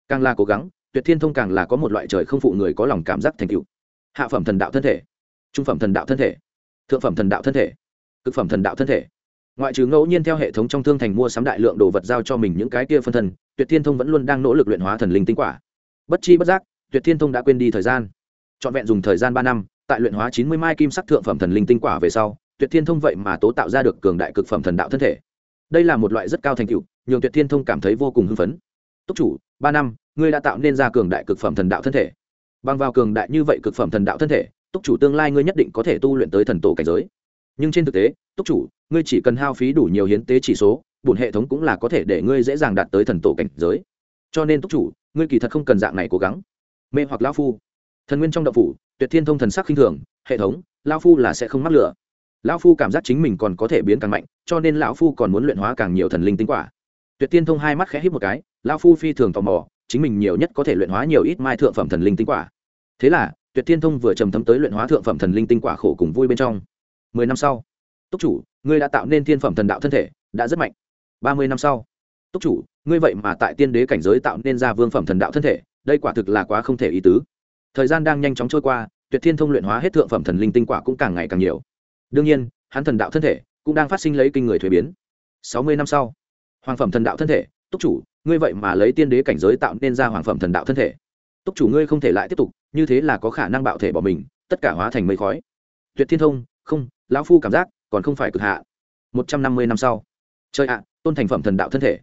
Càng là cố gắng, tuyệt thiên thông càng là có một loại trời không phụ người có lòng cảm giác thành cựu hạ phẩm thần đạo thân thể, trung phẩm thần đạo thân thể, thượng phẩm thần đạo thân thể, cực phẩm thần đạo thân thể ngoại trừ ngẫu nhiên theo hệ thống trong thương thành mua sắm đại lượng đồ vật giao cho mình những cái kia phân thân tuyệt thiên thông vẫn luôn đang nỗ lực luyện hóa thần linh tinh quả. Bất chi bất giác, tuyệt thiên thông đã quên đi thời gian. Trọn vẹn dùng thời gian ba năm, tại luyện hóa chín mươi mai kim sắc thượng phẩm thần linh tinh quả về sau, tuyệt thiên thông vậy mà tố tạo ra được cường đại cực phẩm thần đạo thân thể. Đây là một loại rất cao thành tựu, nhường tuyệt thiên thông cảm thấy vô cùng hưng phấn. Túc chủ, ba năm, ngươi đã tạo nên ra cường đại cực phẩm thần đạo thân thể. Bằng vào cường đại như vậy cực phẩm thần đạo thân thể, túc chủ tương lai ngươi nhất định có thể tu luyện tới thần tổ cảnh giới nhưng trên thực tế, túc chủ, ngươi chỉ cần hao phí đủ nhiều hiến tế chỉ số, bổn hệ thống cũng là có thể để ngươi dễ dàng đạt tới thần tổ cảnh giới. Cho nên túc chủ, ngươi kỳ thật không cần dạng này cố gắng. Mê hoặc lao phu. Thần nguyên trong đậu phủ, tuyệt thiên thông thần sắc khinh thường, hệ thống lao phu là sẽ không mắc lửa. Lão phu cảm giác chính mình còn có thể biến càng mạnh, cho nên lão phu còn muốn luyện hóa càng nhiều thần linh tinh quả. Tuyệt tiên thông hai mắt khẽ hít một cái, lão phu phi thường tò mò, chính mình nhiều nhất có thể luyện hóa nhiều ít mai thượng phẩm thần linh tinh quả. Thế là, tuyệt tiên thông vừa trầm thấm tới luyện hóa thượng phẩm thần linh tinh quả khổ cùng vui bên trong mười năm sau. Túc chủ, ngươi đã tạo nên thiên phẩm thần đạo thân thể, đã rất mạnh. Ba mươi năm sau. Túc chủ, ngươi vậy mà tại tiên đế cảnh giới tạo nên ra vương phẩm thần đạo thân thể, đây quả thực là quá không thể ý tứ. Thời gian đang nhanh chóng trôi qua, tuyệt thiên thông luyện hóa hết thượng phẩm thần linh tinh quả cũng càng ngày càng nhiều. Đương nhiên, hắn thần đạo thân thể cũng đang phát sinh lấy kinh người thuế biến. Sáu mươi năm sau. Hoàng phẩm thần đạo thân thể, túc chủ, ngươi vậy mà lấy tiên đế cảnh giới tạo nên ra hoàng phẩm thần đạo thân thể. Túc chủ ngươi không thể lại tiếp tục, như thế là có khả năng bạo thể bỏ mình, tất cả hóa thành mây khói. Tuyệt thiên thông không, lão phu cảm giác còn không phải cực hạ. Một trăm năm mươi năm sau. Chơi ạ, tôn thành phẩm thần đạo thân thể.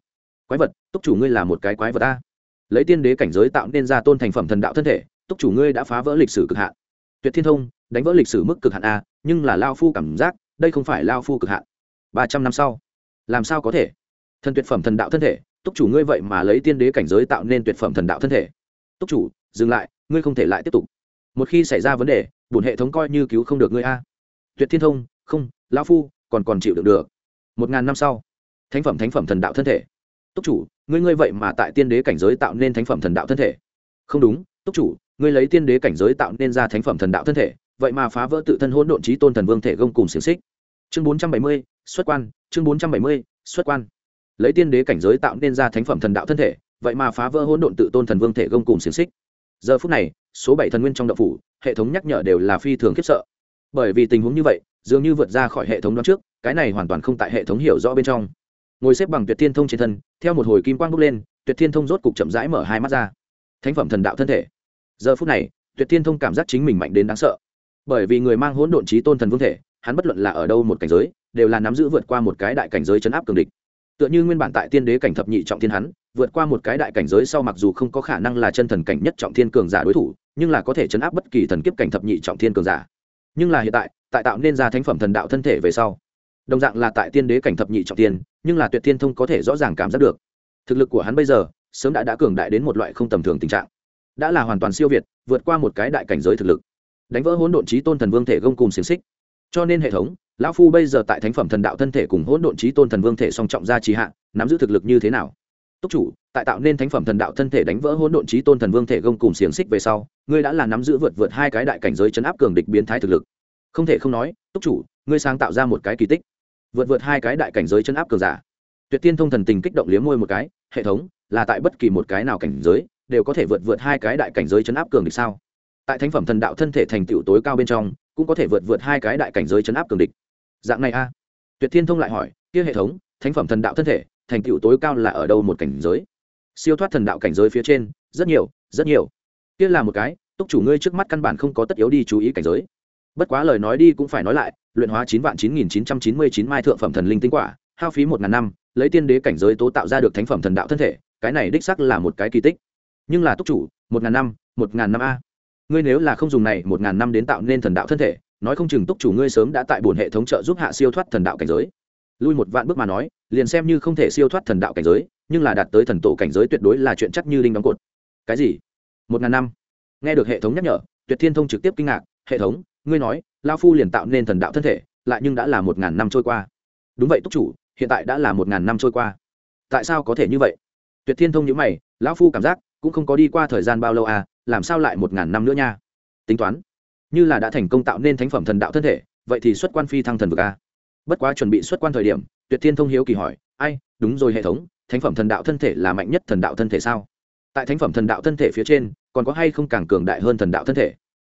Quái vật, túc chủ ngươi là một cái quái vật a. Lấy tiên đế cảnh giới tạo nên ra tôn thành phẩm thần đạo thân thể, túc chủ ngươi đã phá vỡ lịch sử cực hạn tuyệt thiên thông, đánh vỡ lịch sử mức cực hạn a, nhưng là lao phu cảm giác, đây không phải lao phu cực hạn. Ba trăm năm sau. Làm sao có thể? Thần tuyệt phẩm thần đạo thân thể, túc chủ ngươi vậy mà lấy tiên đế cảnh giới tạo nên tuyệt phẩm thần đạo thân thể. Túc chủ, dừng lại, ngươi không thể lại tiếp tục. Một khi xảy ra vấn đề, bổn hệ thống coi như cứu không được ngươi a tuyệt thiên thông, không, lão phu, còn còn chịu được được. Một ngàn năm sau, thánh phẩm thánh phẩm thần đạo thân thể. Túc chủ, ngươi ngươi vậy mà tại tiên đế cảnh giới tạo nên thánh phẩm thần đạo thân thể. Không đúng, túc chủ, ngươi lấy tiên đế cảnh giới tạo nên ra thánh phẩm thần đạo thân thể, vậy mà phá vỡ tự thân hỗn độn trí tôn thần vương thể gông cùng xiềng xích. Chương bốn trăm bảy mươi, xuất quan, chương bốn trăm bảy mươi, xuất quan. Lấy tiên đế cảnh giới tạo nên ra thánh phẩm thần đạo thân thể, vậy mà phá vỡ hỗn độn tự tôn thần vương thể gông cùng xiềng xích. Giờ phút này, số bảy thần nguyên trong đậu phủ, hệ thống nhắc nhở đều là phi thường khiếp sợ bởi vì tình huống như vậy, dường như vượt ra khỏi hệ thống đó trước, cái này hoàn toàn không tại hệ thống hiểu rõ bên trong. Ngồi xếp bằng tuyệt thiên thông trên thân, theo một hồi kim quang bốc lên, tuyệt thiên thông rốt cục chậm rãi mở hai mắt ra. Thánh phẩm thần đạo thân thể. Giờ phút này, tuyệt thiên thông cảm giác chính mình mạnh đến đáng sợ. Bởi vì người mang hỗn độn trí tôn thần vương thể, hắn bất luận là ở đâu một cảnh giới, đều là nắm giữ vượt qua một cái đại cảnh giới chấn áp cường địch. Tựa như nguyên bản tại tiên đế cảnh thập nhị trọng thiên hắn, vượt qua một cái đại cảnh giới sau mặc dù không có khả năng là chân thần cảnh nhất trọng thiên cường giả đối thủ, nhưng là có thể chấn áp bất kỳ thần kiếp cảnh thập nhị trọng thiên cường giả nhưng là hiện tại tại tạo nên ra thánh phẩm thần đạo thân thể về sau, đồng dạng là tại tiên đế cảnh thập nhị trọng tiên, nhưng là tuyệt thiên thông có thể rõ ràng cảm giác được. Thực lực của hắn bây giờ, sớm đã đã cường đại đến một loại không tầm thường tình trạng. Đã là hoàn toàn siêu việt, vượt qua một cái đại cảnh giới thực lực. Đánh vỡ hỗn độn trí tôn thần vương thể gông cùng xiềng xích. Cho nên hệ thống, lão phu bây giờ tại thánh phẩm thần đạo thân thể cùng hỗn độn trí tôn thần vương thể song trọng gia trì hạ, nắm giữ thực lực như thế nào? Túc chủ, tại tạo nên thánh phẩm thần đạo thân thể đánh vỡ hỗn độn trí tôn thần vương thể gông cùng xiềng xích về sau, ngươi đã là nắm giữ vượt vượt hai cái đại cảnh giới chấn áp cường địch biến thái thực lực. Không thể không nói, túc chủ, ngươi sáng tạo ra một cái kỳ tích. Vượt vượt hai cái đại cảnh giới chấn áp cường giả. Tuyệt tiên thông thần tình kích động liếm môi một cái, hệ thống, là tại bất kỳ một cái nào cảnh giới, đều có thể vượt vượt hai cái đại cảnh giới chấn áp cường địch sao? Tại thánh phẩm thần đạo thân thể thành tựu tối cao bên trong, cũng có thể vượt vượt hai cái đại cảnh giới chấn áp cường địch. Dạng này a. Tuyệt thiên thông lại hỏi, kia hệ thống, thánh phẩm thần đạo thân thể thành tựu tối cao là ở đâu một cảnh giới? Siêu thoát thần đạo cảnh giới phía trên, rất nhiều rất nhiều. Kia là một cái, túc chủ ngươi trước mắt căn bản không có tất yếu đi chú ý cảnh giới. Bất quá lời nói đi cũng phải nói lại, luyện hóa chín vạn chín nghìn chín trăm chín mươi chín mai thượng phẩm thần linh tinh quả, hao phí một ngàn năm, lấy tiên đế cảnh giới tố tạo ra được thánh phẩm thần đạo thân thể, cái này đích sắc là một cái kỳ tích. Nhưng là túc chủ, một ngàn năm, một ngàn năm a. Ngươi nếu là không dùng này một ngàn năm đến tạo nên thần đạo thân thể, nói không chừng túc chủ ngươi sớm đã tại bổn hệ thống trợ giúp hạ siêu thoát thần đạo cảnh giới lui một vạn bước mà nói, liền xem như không thể siêu thoát thần đạo cảnh giới, nhưng là đạt tới thần tổ cảnh giới tuyệt đối là chuyện chắc như đinh đóng cột. Cái gì? Một ngàn năm. Nghe được hệ thống nhắc nhở, tuyệt thiên thông trực tiếp kinh ngạc, hệ thống, ngươi nói lao phu liền tạo nên thần đạo thân thể, lại nhưng đã là một ngàn năm trôi qua. Đúng vậy, túc chủ, hiện tại đã là một ngàn năm trôi qua. Tại sao có thể như vậy? Tuyệt thiên thông nhữ mày, lão phu cảm giác cũng không có đi qua thời gian bao lâu à làm sao lại một ngàn năm nữa nha? Tính toán, như là đã thành công tạo nên thánh phẩm thần đạo thân thể, vậy thì xuất quan phi thăng thần vực a bất quá chuẩn bị xuất quan thời điểm, tuyệt thiên thông hiếu kỳ hỏi, ai, đúng rồi hệ thống, thánh phẩm thần đạo thân thể là mạnh nhất thần đạo thân thể sao? Tại thánh phẩm thần đạo thân thể phía trên, còn có hay không càng cường đại hơn thần đạo thân thể?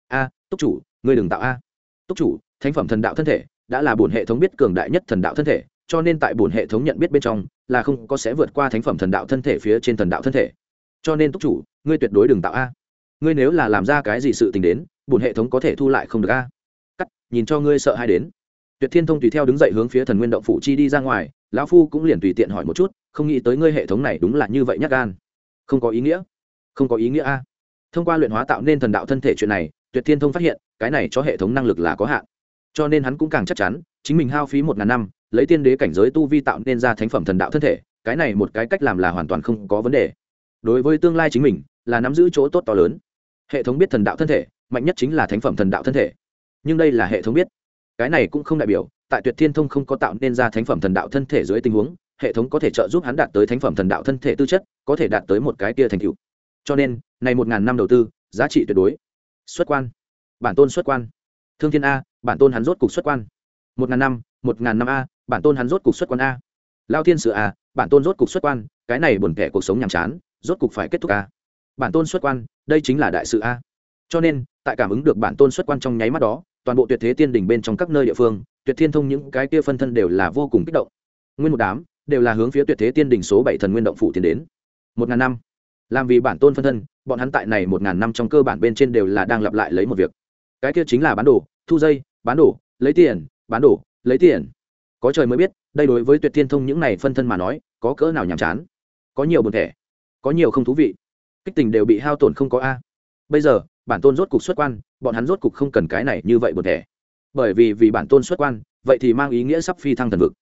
A, túc chủ, ngươi đừng tạo a. Túc chủ, thánh phẩm thần đạo thân thể đã là bổn hệ thống biết cường đại nhất thần đạo thân thể, cho nên tại bổn hệ thống nhận biết bên trong là không có sẽ vượt qua thánh phẩm thần đạo thân thể phía trên thần đạo thân thể. Cho nên túc chủ, ngươi tuyệt đối đừng tạo a. Ngươi nếu là làm ra cái gì sự tình đến, bổn hệ thống có thể thu lại không được a. Cắt, nhìn cho ngươi sợ hay đến tuyệt thiên thông tùy theo đứng dậy hướng phía thần nguyên động phủ chi đi ra ngoài, lão phu cũng liền tùy tiện hỏi một chút, không nghĩ tới ngươi hệ thống này đúng là như vậy nhắc gan. Không có ý nghĩa. Không có ý nghĩa a. Thông qua luyện hóa tạo nên thần đạo thân thể chuyện này, tuyệt thiên thông phát hiện, cái này cho hệ thống năng lực là có hạn. Cho nên hắn cũng càng chắc chắn, chính mình hao phí một ngàn năm, lấy tiên đế cảnh giới tu vi tạo nên ra thánh phẩm thần đạo thân thể, cái này một cái cách làm là hoàn toàn không có vấn đề. Đối với tương lai chính mình, là nắm giữ chỗ tốt to lớn. Hệ thống biết thần đạo thân thể, mạnh nhất chính là thánh phẩm thần đạo thân thể. Nhưng đây là hệ thống biết cái này cũng không đại biểu, tại tuyệt thiên thông không có tạo nên ra thánh phẩm thần đạo thân thể dưới tình huống, hệ thống có thể trợ giúp hắn đạt tới thánh phẩm thần đạo thân thể tư chất, có thể đạt tới một cái kia thành tựu. Cho nên, này một ngàn năm đầu tư, giá trị tuyệt đối. Xuất quan. Bản tôn xuất quan. Thương thiên a, bản tôn hắn rốt cục xuất quan. Một ngàn năm, một ngàn năm a, bản tôn hắn rốt cục xuất quan a. Lao thiên sự a, bản tôn rốt cục xuất quan, cái này buồn kẻ cuộc sống nhàm chán, rốt cục phải kết thúc a. Bản tôn xuất quan, đây chính là đại sự a. Cho nên, tại cảm ứng được bản tôn xuất quan trong nháy mắt đó toàn bộ tuyệt thế tiên đỉnh bên trong các nơi địa phương, tuyệt thiên thông những cái kia phân thân đều là vô cùng kích động. Nguyên một đám đều là hướng phía tuyệt thế tiên đỉnh số bảy thần nguyên động phủ tiến đến. Một ngàn năm. Làm vì bản tôn phân thân, bọn hắn tại này một ngàn năm trong cơ bản bên trên đều là đang lặp lại lấy một việc. Cái kia chính là bán đồ, thu dây, bán đồ, lấy tiền, bán đồ, lấy tiền. Có trời mới biết, đây đối với tuyệt thiên thông những này phân thân mà nói, có cỡ nào nhàm chán. Có nhiều buồn thẻ, có nhiều không thú vị. Kích tình đều bị hao tổn không có a. Bây giờ bản tôn rốt cục xuất quan, bọn hắn rốt cục không cần cái này như vậy buồn thẻ. Bởi vì vì bản tôn xuất quan, vậy thì mang ý nghĩa sắp phi thăng thần vực.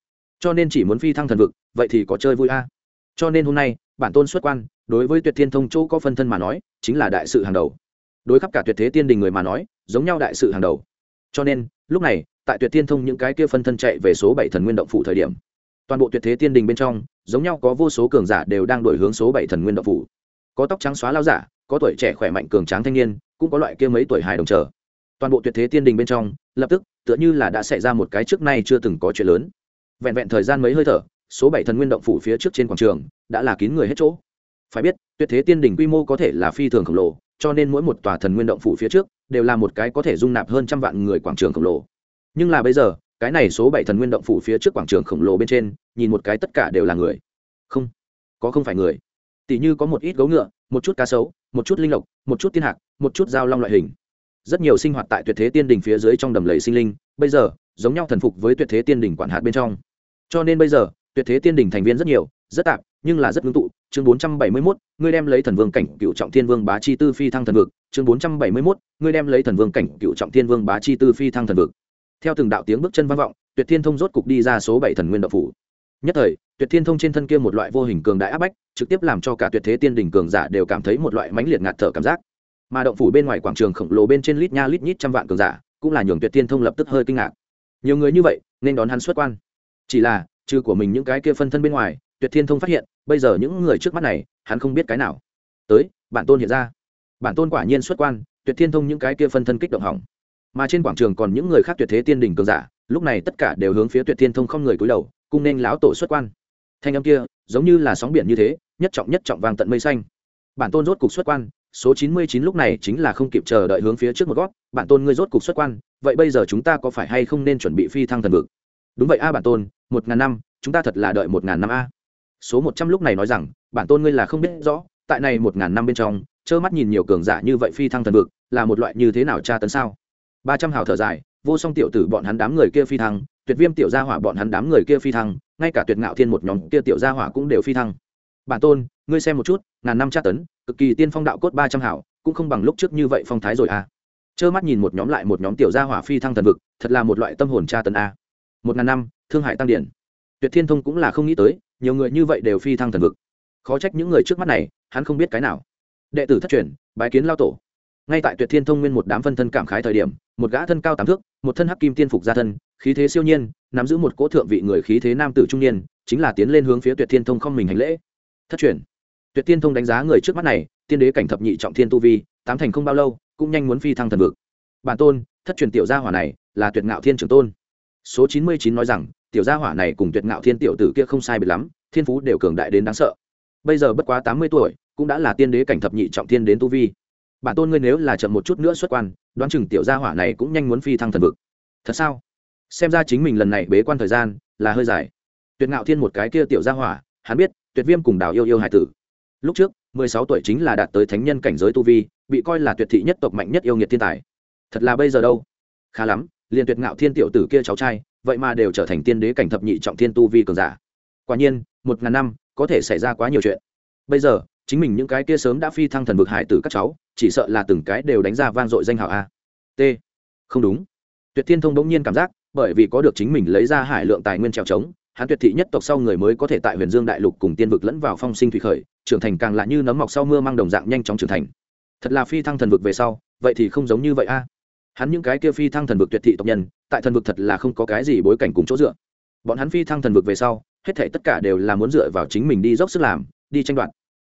Cho nên chỉ muốn phi thăng thần vực, vậy thì có chơi vui a. Cho nên hôm nay, bản tôn xuất quan, đối với tuyệt thiên thông chỗ có phân thân mà nói, chính là đại sự hàng đầu. Đối khắp cả tuyệt thế tiên đình người mà nói, giống nhau đại sự hàng đầu. Cho nên, lúc này, tại tuyệt thiên thông những cái kia phân thân chạy về số bảy thần nguyên động phủ thời điểm, toàn bộ tuyệt thế tiên đình bên trong, giống nhau có vô số cường giả đều đang đổi hướng số bảy thần nguyên động phủ. Có tóc trắng xóa lao giả, có tuổi trẻ khỏe mạnh cường tráng thanh niên cũng có loại kia mấy tuổi hài đồng chờ. Toàn bộ tuyệt thế tiên đình bên trong, lập tức, tựa như là đã xảy ra một cái trước nay chưa từng có chuyện lớn. Vẹn vẹn thời gian mấy hơi thở, số bảy thần nguyên động phủ phía trước trên quảng trường, đã là kín người hết chỗ. Phải biết, tuyệt thế tiên đình quy mô có thể là phi thường khổng lồ, cho nên mỗi một tòa thần nguyên động phủ phía trước, đều là một cái có thể dung nạp hơn trăm vạn người quảng trường khổng lồ. Nhưng là bây giờ, cái này số bảy thần nguyên động phủ phía trước quảng trường khổng lồ bên trên, nhìn một cái tất cả đều là người. Không, có không phải người. Tỷ như có một ít gấu ngựa, một chút cá sấu một chút linh lộc một chút tiên hạc một chút dao long loại hình. Rất nhiều sinh hoạt tại tuyệt thế tiên đỉnh phía dưới trong đầm lầy sinh linh bây giờ giống nhau thần phục với tuyệt thế tiên đỉnh quản hạt bên trong. Cho nên bây giờ tuyệt thế tiên đỉnh thành viên rất nhiều rất tạp nhưng là rất ngưng tụ. Chương bốn trăm bảy mươi 471, ngươi đem lấy thần vương cảnh cựu trọng thiên vương bá chi tư phi thăng thần vực. Chương bốn trăm bảy mươi 471, ngươi đem lấy thần vương cảnh cựu trọng thiên vương bá chi tư phi thăng thần vực. Theo từng đạo tiếng bước chân vang vọng tuyệt thiên thông rốt cục đi ra số bảy thần nguyên đạo phủ. Nhất thời tuyệt thiên thông trên thân kia một loại vô hình cường đại áp bách, trực tiếp làm cho cả tuyệt thế tiên đỉnh cường giả đều cảm thấy một loại mãnh liệt ngạt thở cảm giác. Mà động phủ bên ngoài quảng trường khổng lồ bên trên lít nha lít nhít trăm vạn cường giả, cũng là nhường tuyệt thiên thông lập tức hơi kinh ngạc. Nhiều người như vậy, nên đón hắn xuất quan. Chỉ là, trừ của mình những cái kia phân thân bên ngoài, tuyệt thiên thông phát hiện, bây giờ những người trước mắt này, hắn không biết cái nào. Tới, bản tôn hiện ra. Bản tôn quả nhiên xuất quan, tuyệt thiên thông những cái kia phân thân kích động hỏng. Mà trên quảng trường còn những người khác tuyệt thế tiên đỉnh cường giả, lúc này tất cả đều hướng phía tuyệt thiên thông không người cúi đầu cung nên lão tổ xuất quan thanh âm kia giống như là sóng biển như thế, nhất trọng nhất trọng vàng tận mây xanh. Bản tôn rốt cục xuất quan, số chín mươi chín lúc này chính là không kịp chờ đợi hướng phía trước một gót bản tôn ngươi rốt cục xuất quan, vậy bây giờ chúng ta có phải hay không nên chuẩn bị phi thăng thần vực? Đúng vậy a bản tôn, một ngàn năm, chúng ta thật là đợi một ngàn năm a. Số một trăm lúc này nói rằng, bản tôn ngươi là không biết rõ, tại này một ngàn năm bên trong, trơ mắt nhìn nhiều cường giả như vậy phi thăng thần vực, là một loại như thế nào tra tấn sao? Ba trăm hào thở dài, vô song tiểu tử bọn hắn đám người kia phi thăng, tuyệt viêm tiểu gia hỏa bọn hắn đám người kia phi thăng ngay cả tuyệt ngạo thiên một nhóm kia tiểu gia hỏa cũng đều phi thăng. Bản tôn, ngươi xem một chút, ngàn năm tra tấn, cực kỳ tiên phong đạo cốt ba trăm hảo, cũng không bằng lúc trước như vậy phong thái rồi à. Trơ mắt nhìn một nhóm lại một nhóm tiểu gia hỏa phi thăng thần vực, thật là một loại tâm hồn tra tấn a. Một ngàn năm, thương hại tăng điển. Tuyệt thiên thông cũng là không nghĩ tới, nhiều người như vậy đều phi thăng thần vực. Khó trách những người trước mắt này, hắn không biết cái nào. Đệ tử thất truyền, bái kiến lao tổ. Ngay tại tuyệt thiên thông nguyên một đám phân thân cảm khái thời điểm, một gã thân cao tám thước, một thân hắc kim tiên phục gia thân khí thế siêu nhiên, nắm giữ một cỗ thượng vị người khí thế nam tử trung niên, chính là tiến lên hướng phía tuyệt thiên thông không mình hành lễ. Thất truyền. Tuyệt thiên thông đánh giá người trước mắt này, tiên đế cảnh thập nhị trọng thiên tu vi, tám thành không bao lâu, cũng nhanh muốn phi thăng thần vực. Bản tôn, thất truyền tiểu gia hỏa này, là tuyệt ngạo thiên trưởng tôn. Số chín mươi chín nói rằng, tiểu gia hỏa này cùng tuyệt ngạo thiên tiểu tử kia không sai biệt lắm, thiên phú đều cường đại đến đáng sợ. Bây giờ bất quá tám mươi tuổi, cũng đã là tiên đế cảnh thập nhị trọng thiên đến tu vi. Bản tôn ngươi nếu là chậm một chút nữa xuất quan, đoán chừng tiểu gia hỏa này cũng nhanh muốn phi thăng thần vực. Thật sao? Xem ra chính mình lần này bế quan thời gian là hơi dài. Tuyệt ngạo thiên một cái kia tiểu gia hỏa, hắn biết, tuyệt viêm cùng đào yêu yêu hải tử. Lúc trước, mười sáu tuổi chính là đạt tới thánh nhân cảnh giới tu vi, bị coi là tuyệt thị nhất tộc mạnh nhất yêu nghiệt thiên tài. Thật là bây giờ đâu? Khá lắm, liền tuyệt ngạo thiên tiểu tử kia cháu trai, vậy mà đều trở thành tiên đế cảnh thập nhị trọng thiên tu vi cường giả. Quả nhiên, một ngàn năm, có thể xảy ra quá nhiều chuyện. Bây giờ, chính mình những cái kia sớm đã phi thăng thần vực hải tử các cháu, chỉ sợ là từng cái đều đánh ra vang dội danh hào a. T. Không đúng. Tuyệt thiên thông bỗng nhiên cảm giác bởi vì có được chính mình lấy ra hải lượng tài nguyên trèo trống, hắn tuyệt thị nhất tộc sau người mới có thể tại huyền dương đại lục cùng tiên vực lẫn vào phong sinh thủy khởi, trưởng thành càng lạ như nấm mọc sau mưa mang đồng dạng nhanh chóng trưởng thành. Thật là phi thăng thần vực về sau, vậy thì không giống như vậy a. Hắn những cái kia phi thăng thần vực tuyệt thị tộc nhân, tại thần vực thật là không có cái gì bối cảnh cùng chỗ dựa. Bọn hắn phi thăng thần vực về sau, hết thể tất cả đều là muốn dựa vào chính mình đi dốc sức làm, đi tranh đoạt.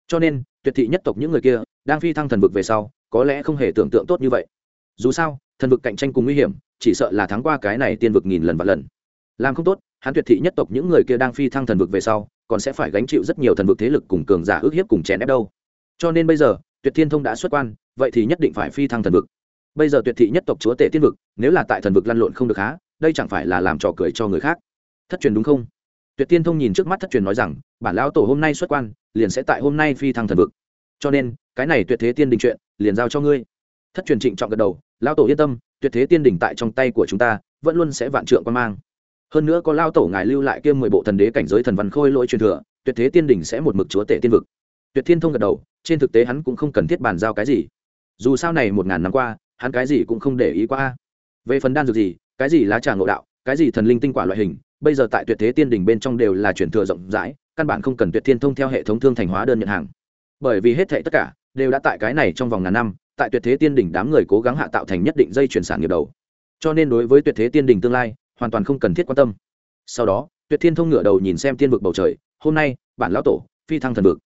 Cho nên, tuyệt thị nhất tộc những người kia, đang phi thăng thần vực về sau, có lẽ không hề tưởng tượng tốt như vậy. Dù sao, thần vực cạnh tranh cùng nguy hiểm chỉ sợ là thắng qua cái này tiên vực nghìn lần và lần. Làm không tốt, hắn tuyệt thị nhất tộc những người kia đang phi thăng thần vực về sau, còn sẽ phải gánh chịu rất nhiều thần vực thế lực cùng cường giả ước hiếp cùng chèn ép đâu. Cho nên bây giờ, tuyệt thiên thông đã xuất quan, vậy thì nhất định phải phi thăng thần vực. Bây giờ tuyệt thị nhất tộc chúa tể tiên vực, nếu là tại thần vực lăn lộn không được há, đây chẳng phải là làm trò cười cho người khác. Thất truyền đúng không? Tuyệt tiên thông nhìn trước mắt thất truyền nói rằng, bản lão tổ hôm nay xuất quan, liền sẽ tại hôm nay phi thăng thần vực. Cho nên, cái này tuyệt thế tiên đình chuyện, liền giao cho ngươi thất truyền trịnh trọng gật đầu, lão tổ yên tâm, tuyệt thế tiên đỉnh tại trong tay của chúng ta, vẫn luôn sẽ vạn trượng quan mang. Hơn nữa có lao tổ ngài lưu lại kiêm mười bộ thần đế cảnh giới thần văn khôi lỗi truyền thừa, tuyệt thế tiên đỉnh sẽ một mực chúa tể tiên vực. Tuyệt thiên thông gật đầu, trên thực tế hắn cũng không cần thiết bàn giao cái gì. Dù sao này một ngàn năm qua, hắn cái gì cũng không để ý qua. Về phần đan dược gì, cái gì lá trà ngộ đạo, cái gì thần linh tinh quả loại hình, bây giờ tại tuyệt thế tiên đỉnh bên trong đều là truyền thừa rộng rãi, căn bản không cần tuyệt thiên thông theo hệ thống thương thành hóa đơn nhận hàng. Bởi vì hết thệ tất cả đều đã tại cái này trong vòng ngàn năm tại tuyệt thế tiên đỉnh đám người cố gắng hạ tạo thành nhất định dây chuyển sản nghiệp đầu. Cho nên đối với tuyệt thế tiên đỉnh tương lai, hoàn toàn không cần thiết quan tâm. Sau đó, tuyệt thiên thông ngửa đầu nhìn xem tiên vực bầu trời, hôm nay, bản lão tổ, phi thăng thần vực.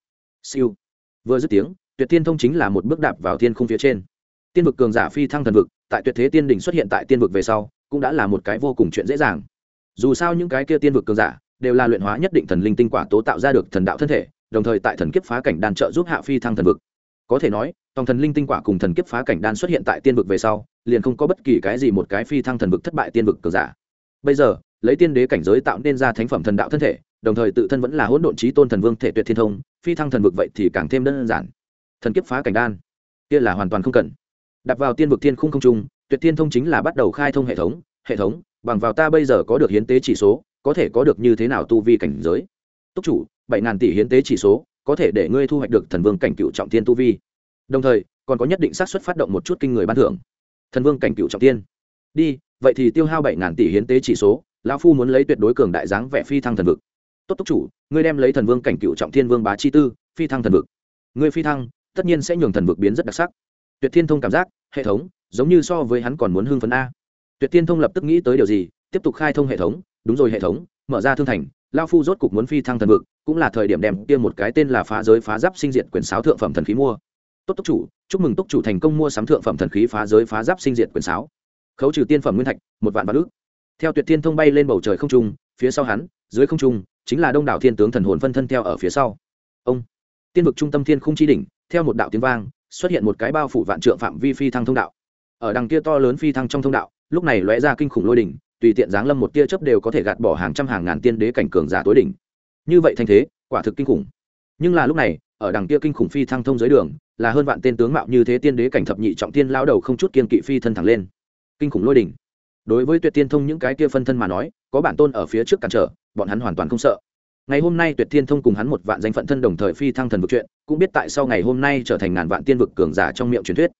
Siêu. Vừa dứt tiếng, tuyệt thiên thông chính là một bước đạp vào thiên khung phía trên. Tiên vực cường giả phi thăng thần vực, tại tuyệt thế tiên đỉnh xuất hiện tại tiên vực về sau, cũng đã là một cái vô cùng chuyện dễ dàng. Dù sao những cái kia tiên vực cường giả, đều là luyện hóa nhất định thần linh tinh quả tố tạo ra được thần đạo thân thể, đồng thời tại thần kiếp phá cảnh đàn trợ giúp hạ phi thăng thần vực có thể nói, tòng thần linh tinh quả cùng thần kiếp phá cảnh đan xuất hiện tại tiên vực về sau, liền không có bất kỳ cái gì một cái phi thăng thần vực thất bại tiên vực cờ giả. Bây giờ, lấy tiên đế cảnh giới tạo nên ra thánh phẩm thần đạo thân thể, đồng thời tự thân vẫn là hỗn độn trí tôn thần vương thể tuyệt thiên thông, phi thăng thần vực vậy thì càng thêm đơn giản. Thần kiếp phá cảnh đan, kia là hoàn toàn không cần. Đặt vào tiên vực thiên khung không trung, tuyệt thiên thông chính là bắt đầu khai thông hệ thống hệ thống, bằng vào ta bây giờ có được hiến tế chỉ số, có thể có được như thế nào tu vi cảnh giới? Túc chủ, bảy ngàn tỷ hiến tế chỉ số có thể để ngươi thu hoạch được thần vương cảnh cựu trọng thiên tu vi. Đồng thời, còn có nhất định xác suất phát động một chút kinh người ban thưởng. Thần vương cảnh cựu trọng thiên đi, vậy thì tiêu hao bảy ngàn tỷ hiến tế chỉ số, lão phu muốn lấy tuyệt đối cường đại dáng vẻ phi thăng thần vực. Tốt túc chủ, ngươi đem lấy thần vương cảnh cựu trọng thiên vương bá chi tư, phi thăng thần vực. Ngươi phi thăng, tất nhiên sẽ nhường thần vực biến rất đặc sắc. Tuyệt thiên thông cảm giác, hệ thống, giống như so với hắn còn muốn hưng phấn a. Tuyệt thiên thông lập tức nghĩ tới điều gì, tiếp tục khai thông hệ thống. Đúng rồi hệ thống, mở ra thương thành lao phu rốt cục muốn phi thăng thần vực cũng là thời điểm đem kia một cái tên là phá giới phá giáp sinh diệt quyền sáo thượng phẩm thần khí mua. Tốt túc chủ, chúc mừng túc chủ thành công mua sắm thượng phẩm thần khí phá giới phá giáp sinh diệt quyền sáo. Khấu trừ tiên phẩm nguyên thạch, một vạn vạn ước theo tuyệt thiên thông bay lên bầu trời không trung, phía sau hắn, dưới không trung, chính là đông đảo thiên tướng thần hồn phân thân theo ở phía sau. Ông, tiên vực trung tâm thiên khung chi đỉnh, theo một đạo tiếng vang, xuất hiện một cái bao phủ vạn trượng phạm vi phi thăng thông đạo. Ở đằng kia to lớn phi thăng trong thông đạo, lúc này lóe ra kinh khủng lôi đỉnh, tùy tiện giáng lâm một tia chớp đều có thể gạt bỏ hàng trăm hàng ngàn tiên đế cảnh cường giả tối đỉnh như vậy thanh thế, quả thực kinh khủng. Nhưng là lúc này, ở đằng kia kinh khủng phi thăng thông dưới đường, là hơn vạn tên tướng mạo như thế tiên đế cảnh thập nhị trọng tiên lao đầu không chút kiên kỵ phi thân thẳng lên. Kinh khủng lôi đỉnh. Đối với tuyệt tiên thông những cái kia phân thân mà nói, có bản tôn ở phía trước cản trở, bọn hắn hoàn toàn không sợ. Ngày hôm nay tuyệt thiên thông cùng hắn một vạn danh phận thân đồng thời phi thăng thần vực chuyện, cũng biết tại sau ngày hôm nay trở thành ngàn vạn tiên vực cường giả trong miệng truyền thuyết.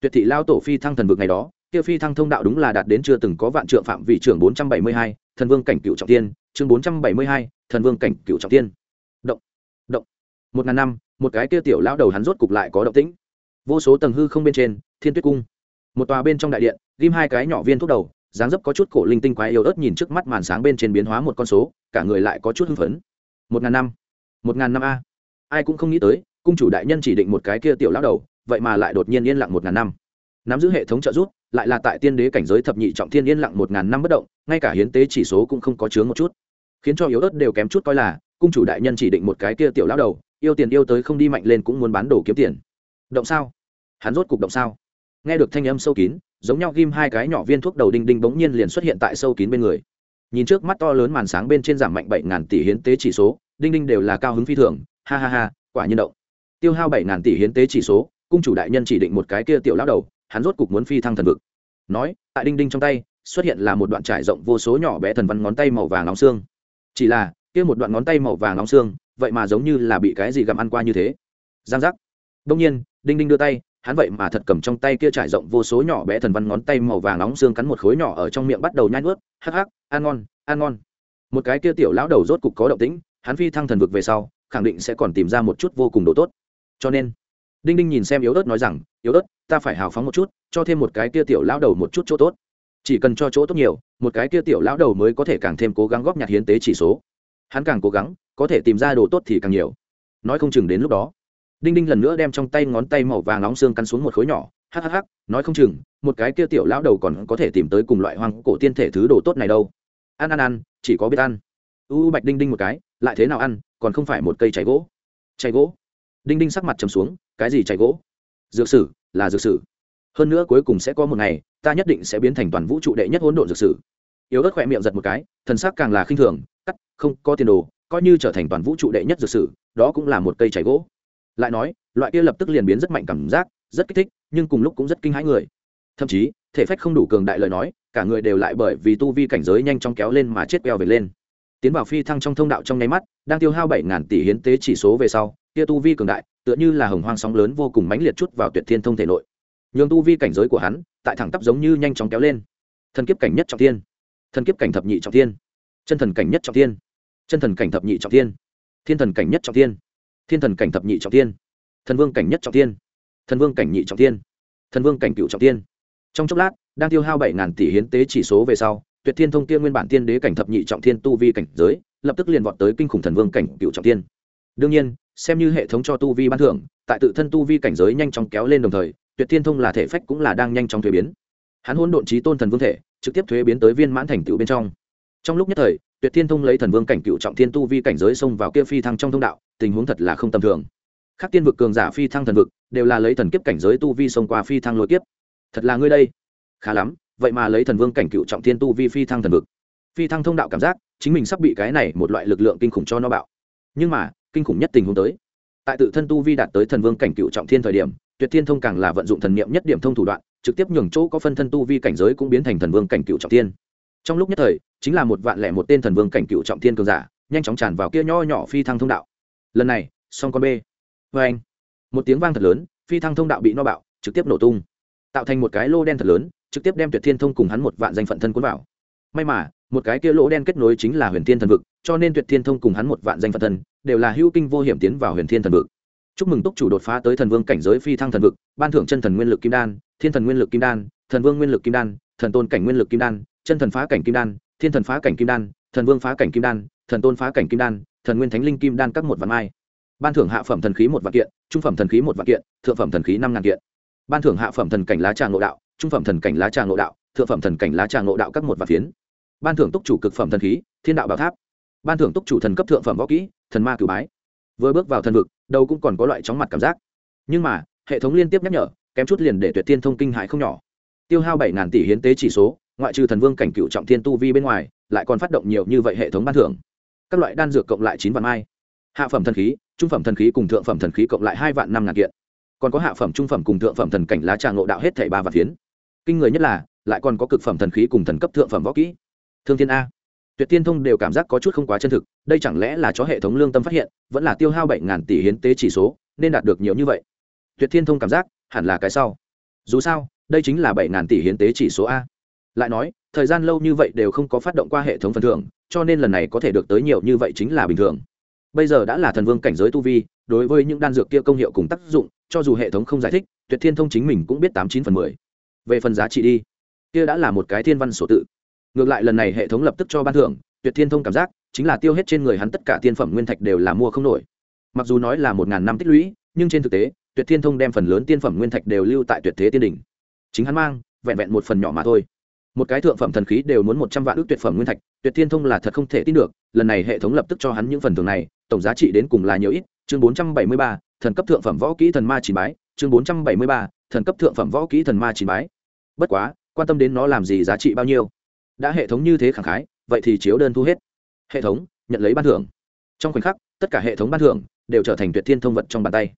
Tuyệt thị lao tổ phi thăng thần vực ngày đó, kia phi thăng thông đạo đúng là đạt đến chưa từng có vạn trượng phạm vị trưởng bốn trăm bảy mươi hai, thần vương cảnh cựu trọng tiên, chương bốn trăm bảy mươi hai thần vương cảnh cựu trọng tiên. Động động. Một ngàn năm, một cái kia tiểu lão đầu hắn rốt cục lại có động tĩnh. Vô số tầng hư không bên trên, thiên tuyết cung. Một tòa bên trong đại điện, ghim hai cái nhỏ viên thuốc đầu, dáng dấp có chút cổ linh tinh quái yêu ớt nhìn trước mắt màn sáng bên trên biến hóa một con số, cả người lại có chút hưng phấn. Một ngàn năm, một ngàn năm a. Ai cũng không nghĩ tới, cung chủ đại nhân chỉ định một cái kia tiểu lão đầu, vậy mà lại đột nhiên yên lặng một ngàn năm. Nắm giữ hệ thống trợ giúp, lại là tại tiên đế cảnh giới thập nhị trọng thiên yên lặng một ngàn năm bất động, ngay cả hiến tế chỉ số cũng không có chướng một chút khiến cho yếu ớt đều kém chút coi là, cung chủ đại nhân chỉ định một cái kia tiểu lão đầu, yêu tiền yêu tới không đi mạnh lên cũng muốn bán đồ kiếm tiền. Động sao? Hắn rốt cục động sao? Nghe được thanh âm sâu kín, giống nhau ghim hai cái nhỏ viên thuốc đầu đinh đinh bỗng nhiên liền xuất hiện tại sâu kín bên người. Nhìn trước mắt to lớn màn sáng bên trên giảm mạnh bảy ngàn tỷ hiến tế chỉ số, đinh đinh đều là cao hứng phi thường, ha ha ha, quả nhiên động. Tiêu hao bảy ngàn tỷ hiến tế chỉ số, cung chủ đại nhân chỉ định một cái kia tiểu lão đầu, hắn rốt cục muốn phi thăng thần vực. Nói, tại đinh đinh trong tay, xuất hiện là một đoạn trải rộng vô số nhỏ bé thần văn ngón tay màu vàng nóng xương chỉ là, kia một đoạn ngón tay màu vàng nóng xương, vậy mà giống như là bị cái gì gặm ăn qua như thế. Giang giác. Đông nhiên, đinh đinh đưa tay, hắn vậy mà thật cầm trong tay kia trải rộng vô số nhỏ bé thần văn ngón tay màu vàng nóng xương cắn một khối nhỏ ở trong miệng bắt đầu nhai nuốt. Hắc hắc, ăn ngon ăn ngon. Một cái kia tiểu lão đầu rốt cục có động tĩnh, hắn phi thăng thần vực về sau, khẳng định sẽ còn tìm ra một chút vô cùng độ tốt. Cho nên, đinh đinh nhìn xem yếu ớt nói rằng, yếu ớt, ta phải hào phóng một chút, cho thêm một cái kia tiểu lão đầu một chút chỗ tốt chỉ cần cho chỗ tốt nhiều, một cái kia tiểu lão đầu mới có thể càng thêm cố gắng góp nhặt hiến tế chỉ số. Hắn càng cố gắng, có thể tìm ra đồ tốt thì càng nhiều. Nói không chừng đến lúc đó, đinh đinh lần nữa đem trong tay ngón tay màu vàng nóng xương cắn xuống một khối nhỏ hhh nói không chừng, một cái kia tiểu lão đầu còn có thể tìm tới cùng loại hoang cổ tiên thể thứ đồ tốt này đâu. Ăn ăn ăn, chỉ có biết ăn. U u bạch đinh đinh một cái, lại thế nào ăn, còn không phải một cây cháy gỗ. Cháy gỗ? Đinh đinh sắc mặt trầm xuống, cái gì cháy gỗ? Dược sử, là dược sử hơn nữa cuối cùng sẽ có một ngày, ta nhất định sẽ biến thành toàn vũ trụ đệ nhất hỗn độn dược sử. Yếu ớt khỏe miệng giật một cái, thần sắc càng là khinh thường, cắt, không có tiền đồ, coi như trở thành toàn vũ trụ đệ nhất dược sử, đó cũng là một cây cháy gỗ. Lại nói, loại kia lập tức liền biến rất mạnh cảm giác, rất kích thích, nhưng cùng lúc cũng rất kinh hãi người. Thậm chí, thể phách không đủ cường đại lời nói, cả người đều lại bởi vì tu vi cảnh giới nhanh chóng kéo lên mà chết queo về lên. Tiến vào phi thăng trong thông đạo trong nháy mắt, đang tiêu hao bảy ngàn tỷ hiến tế chỉ số về sau kia tu vi cường đại, tựa như là hồng hoang sóng lớn vô cùng mãnh liệt chút vào tuyệt thiên thông thể nội nhường tu vi cảnh giới của hắn tại thẳng tắp giống như nhanh chóng kéo lên thần kiếp cảnh nhất trọng thiên thần kiếp cảnh thập nhị trọng thiên chân thần cảnh nhất trọng thiên chân thần cảnh thập nhị trọng thiên thiên thần cảnh nhất trọng thiên thiên thần cảnh thập nhị trọng thiên thần vương cảnh nhất trọng thiên thần vương cảnh nhị trọng thiên thần vương cảnh cựu trọng thiên trong chốc lát đang tiêu hao bảy ngàn tỷ hiến tế chỉ số về sau tuyệt thiên thông tiên nguyên bản tiên đế cảnh thập nhị trọng thiên tu vi cảnh giới lập tức liền vọt tới kinh khủng thần vương cảnh cựu trọng thiên đương nhiên xem như hệ thống cho tu vi ban thưởng tại tự thân tu vi cảnh giới nhanh chóng kéo lên đồng thời tuyệt thiên thông là thể phách cũng là đang nhanh chóng thuế biến. Hắn hôn độn trí tôn thần vương thể, trực tiếp thuế biến tới viên mãn thành tựu bên trong. Trong lúc nhất thời, tuyệt thiên thông lấy thần vương cảnh cựu trọng thiên tu vi cảnh giới xông vào kia phi thăng trong thông đạo, tình huống thật là không tầm thường. Khác tiên vực cường giả phi thăng thần vực, đều là lấy thần kiếp cảnh giới tu vi xông qua phi thăng lối kiếp. Thật là ngươi đây. Khá lắm, vậy mà lấy thần vương cảnh cựu trọng thiên tu vi phi thăng thần vực. Phi thăng thông đạo cảm giác, chính mình sắp bị cái này một loại lực lượng kinh khủng cho nó bạo. Nhưng mà, kinh khủng nhất tình huống tới. Tại tự thân tu vi đạt tới thần vương cảnh cựu trọng thiên thời điểm tuyệt thiên thông càng là vận dụng thần niệm nhất điểm thông thủ đoạn, trực tiếp nhường chỗ có phân thân tu vi cảnh giới cũng biến thành thần vương cảnh cựu trọng thiên. Trong lúc nhất thời, chính là một vạn lẻ một tên thần vương cảnh cựu trọng thiên cường giả, nhanh chóng tràn vào kia nho nhỏ phi thăng thông đạo. Lần này, song con b vê anh, một tiếng vang thật lớn, phi thăng thông đạo bị no bạo, trực tiếp nổ tung. Tạo thành một cái lô đen thật lớn, trực tiếp đem tuyệt thiên thông cùng hắn một vạn danh phận thân cuốn vào. May mà, một cái kia lỗ đen kết nối chính là huyền thiên thần vực, cho nên tuyệt thiên thông cùng hắn một vạn danh phận thân, đều là hữu kinh vô hiểm tiến vào huyền thiên thần vực chúc mừng túc chủ đột phá tới thần vương cảnh giới phi thăng thần vực, ban thưởng chân thần nguyên lực kim đan, thiên thần nguyên lực kim đan, thần vương nguyên lực kim đan, thần tôn cảnh nguyên lực kim đan, chân thần phá cảnh kim đan, thiên thần phá cảnh kim đan, thần vương phá cảnh kim đan, thần tôn phá cảnh kim đan, thần nguyên thánh linh kim đan các một vạn mai. Ban thưởng hạ phẩm thần khí một vạn kiện, trung phẩm thần khí một vạn kiện, thượng phẩm thần khí năm ngàn kiện. Ban thưởng hạ phẩm thần cảnh lá trà ngộ đạo, trung phẩm thần cảnh lá trà ngộ đạo, thượng phẩm thần cảnh lá trà ngộ đạo các một vạn phiến. Ban thưởng túc chủ cực phẩm thần khí, thiên đạo bảo tháp. Ban thưởng túc chủ thần cấp thượng phẩm võ kỹ, thần ma cử bái. Vừa bước vào thần vực đầu cũng còn có loại chóng mặt cảm giác. Nhưng mà, hệ thống liên tiếp nhắc nhở, kém chút liền để tuyệt tiên thông kinh hại không nhỏ. Tiêu hao bảy ngàn tỷ hiến tế chỉ số, ngoại trừ thần vương cảnh cựu trọng thiên tu vi bên ngoài, lại còn phát động nhiều như vậy hệ thống ban thưởng. Các loại đan dược cộng lại chín vạn mai. Hạ phẩm thần khí, trung phẩm thần khí cùng thượng phẩm thần khí cộng lại hai vạn năm ngàn kiện. Còn có hạ phẩm, trung phẩm cùng thượng phẩm thần cảnh lá trà ngộ đạo hết thảy ba vạn phiến. Kinh người nhất là, lại còn có cực phẩm thần khí cùng thần cấp thượng phẩm võ kỹ. Thương thiên a tuyệt tiên thông đều cảm giác có chút không quá chân thực, đây chẳng lẽ là cho hệ thống lương tâm phát hiện, vẫn là tiêu hao bảy ngàn tỷ hiến tế chỉ số, nên đạt được nhiều như vậy? Tuyệt thiên thông cảm giác, hẳn là cái sau. Dù sao, đây chính là bảy ngàn tỷ hiến tế chỉ số a. Lại nói, thời gian lâu như vậy đều không có phát động qua hệ thống phần thưởng, cho nên lần này có thể được tới nhiều như vậy chính là bình thường. Bây giờ đã là thần vương cảnh giới tu vi, đối với những đan dược kia công hiệu cùng tác dụng, cho dù hệ thống không giải thích, tuyệt thiên thông chính mình cũng biết tám chín phần mười. Về phần giá trị đi. Kia đã là một cái thiên văn sổ tự ngược lại lần này hệ thống lập tức cho ban thưởng, tuyệt thiên thông cảm giác, chính là tiêu hết trên người hắn tất cả tiên phẩm nguyên thạch đều là mua không nổi. Mặc dù nói là một ngàn năm tích lũy, nhưng trên thực tế, tuyệt thiên thông đem phần lớn tiên phẩm nguyên thạch đều lưu tại tuyệt thế tiên đỉnh. Chính hắn mang, vẹn vẹn một phần nhỏ mà thôi. Một cái thượng phẩm thần khí đều muốn một trăm vạn ước tuyệt phẩm nguyên thạch, tuyệt thiên thông là thật không thể tin được, lần này hệ thống lập tức cho hắn những phần thưởng này, tổng giá trị đến cùng là nhiều ít, chương bốn trăm bảy mươi ba, thần cấp thượng phẩm võ kỹ thần ma chỉ bái, chương bốn trăm bảy mươi ba, thần cấp thượng phẩm võ kỹ thần ma chỉ bái. Bất quá, quan tâm đến nó làm gì giá trị bao nhiêu đã hệ thống như thế khẳng khái, vậy thì chiếu đơn thu hết. Hệ thống, nhận lấy ban thưởng. Trong khoảnh khắc, tất cả hệ thống ban thưởng đều trở thành tuyệt thiên thông vật trong bàn tay.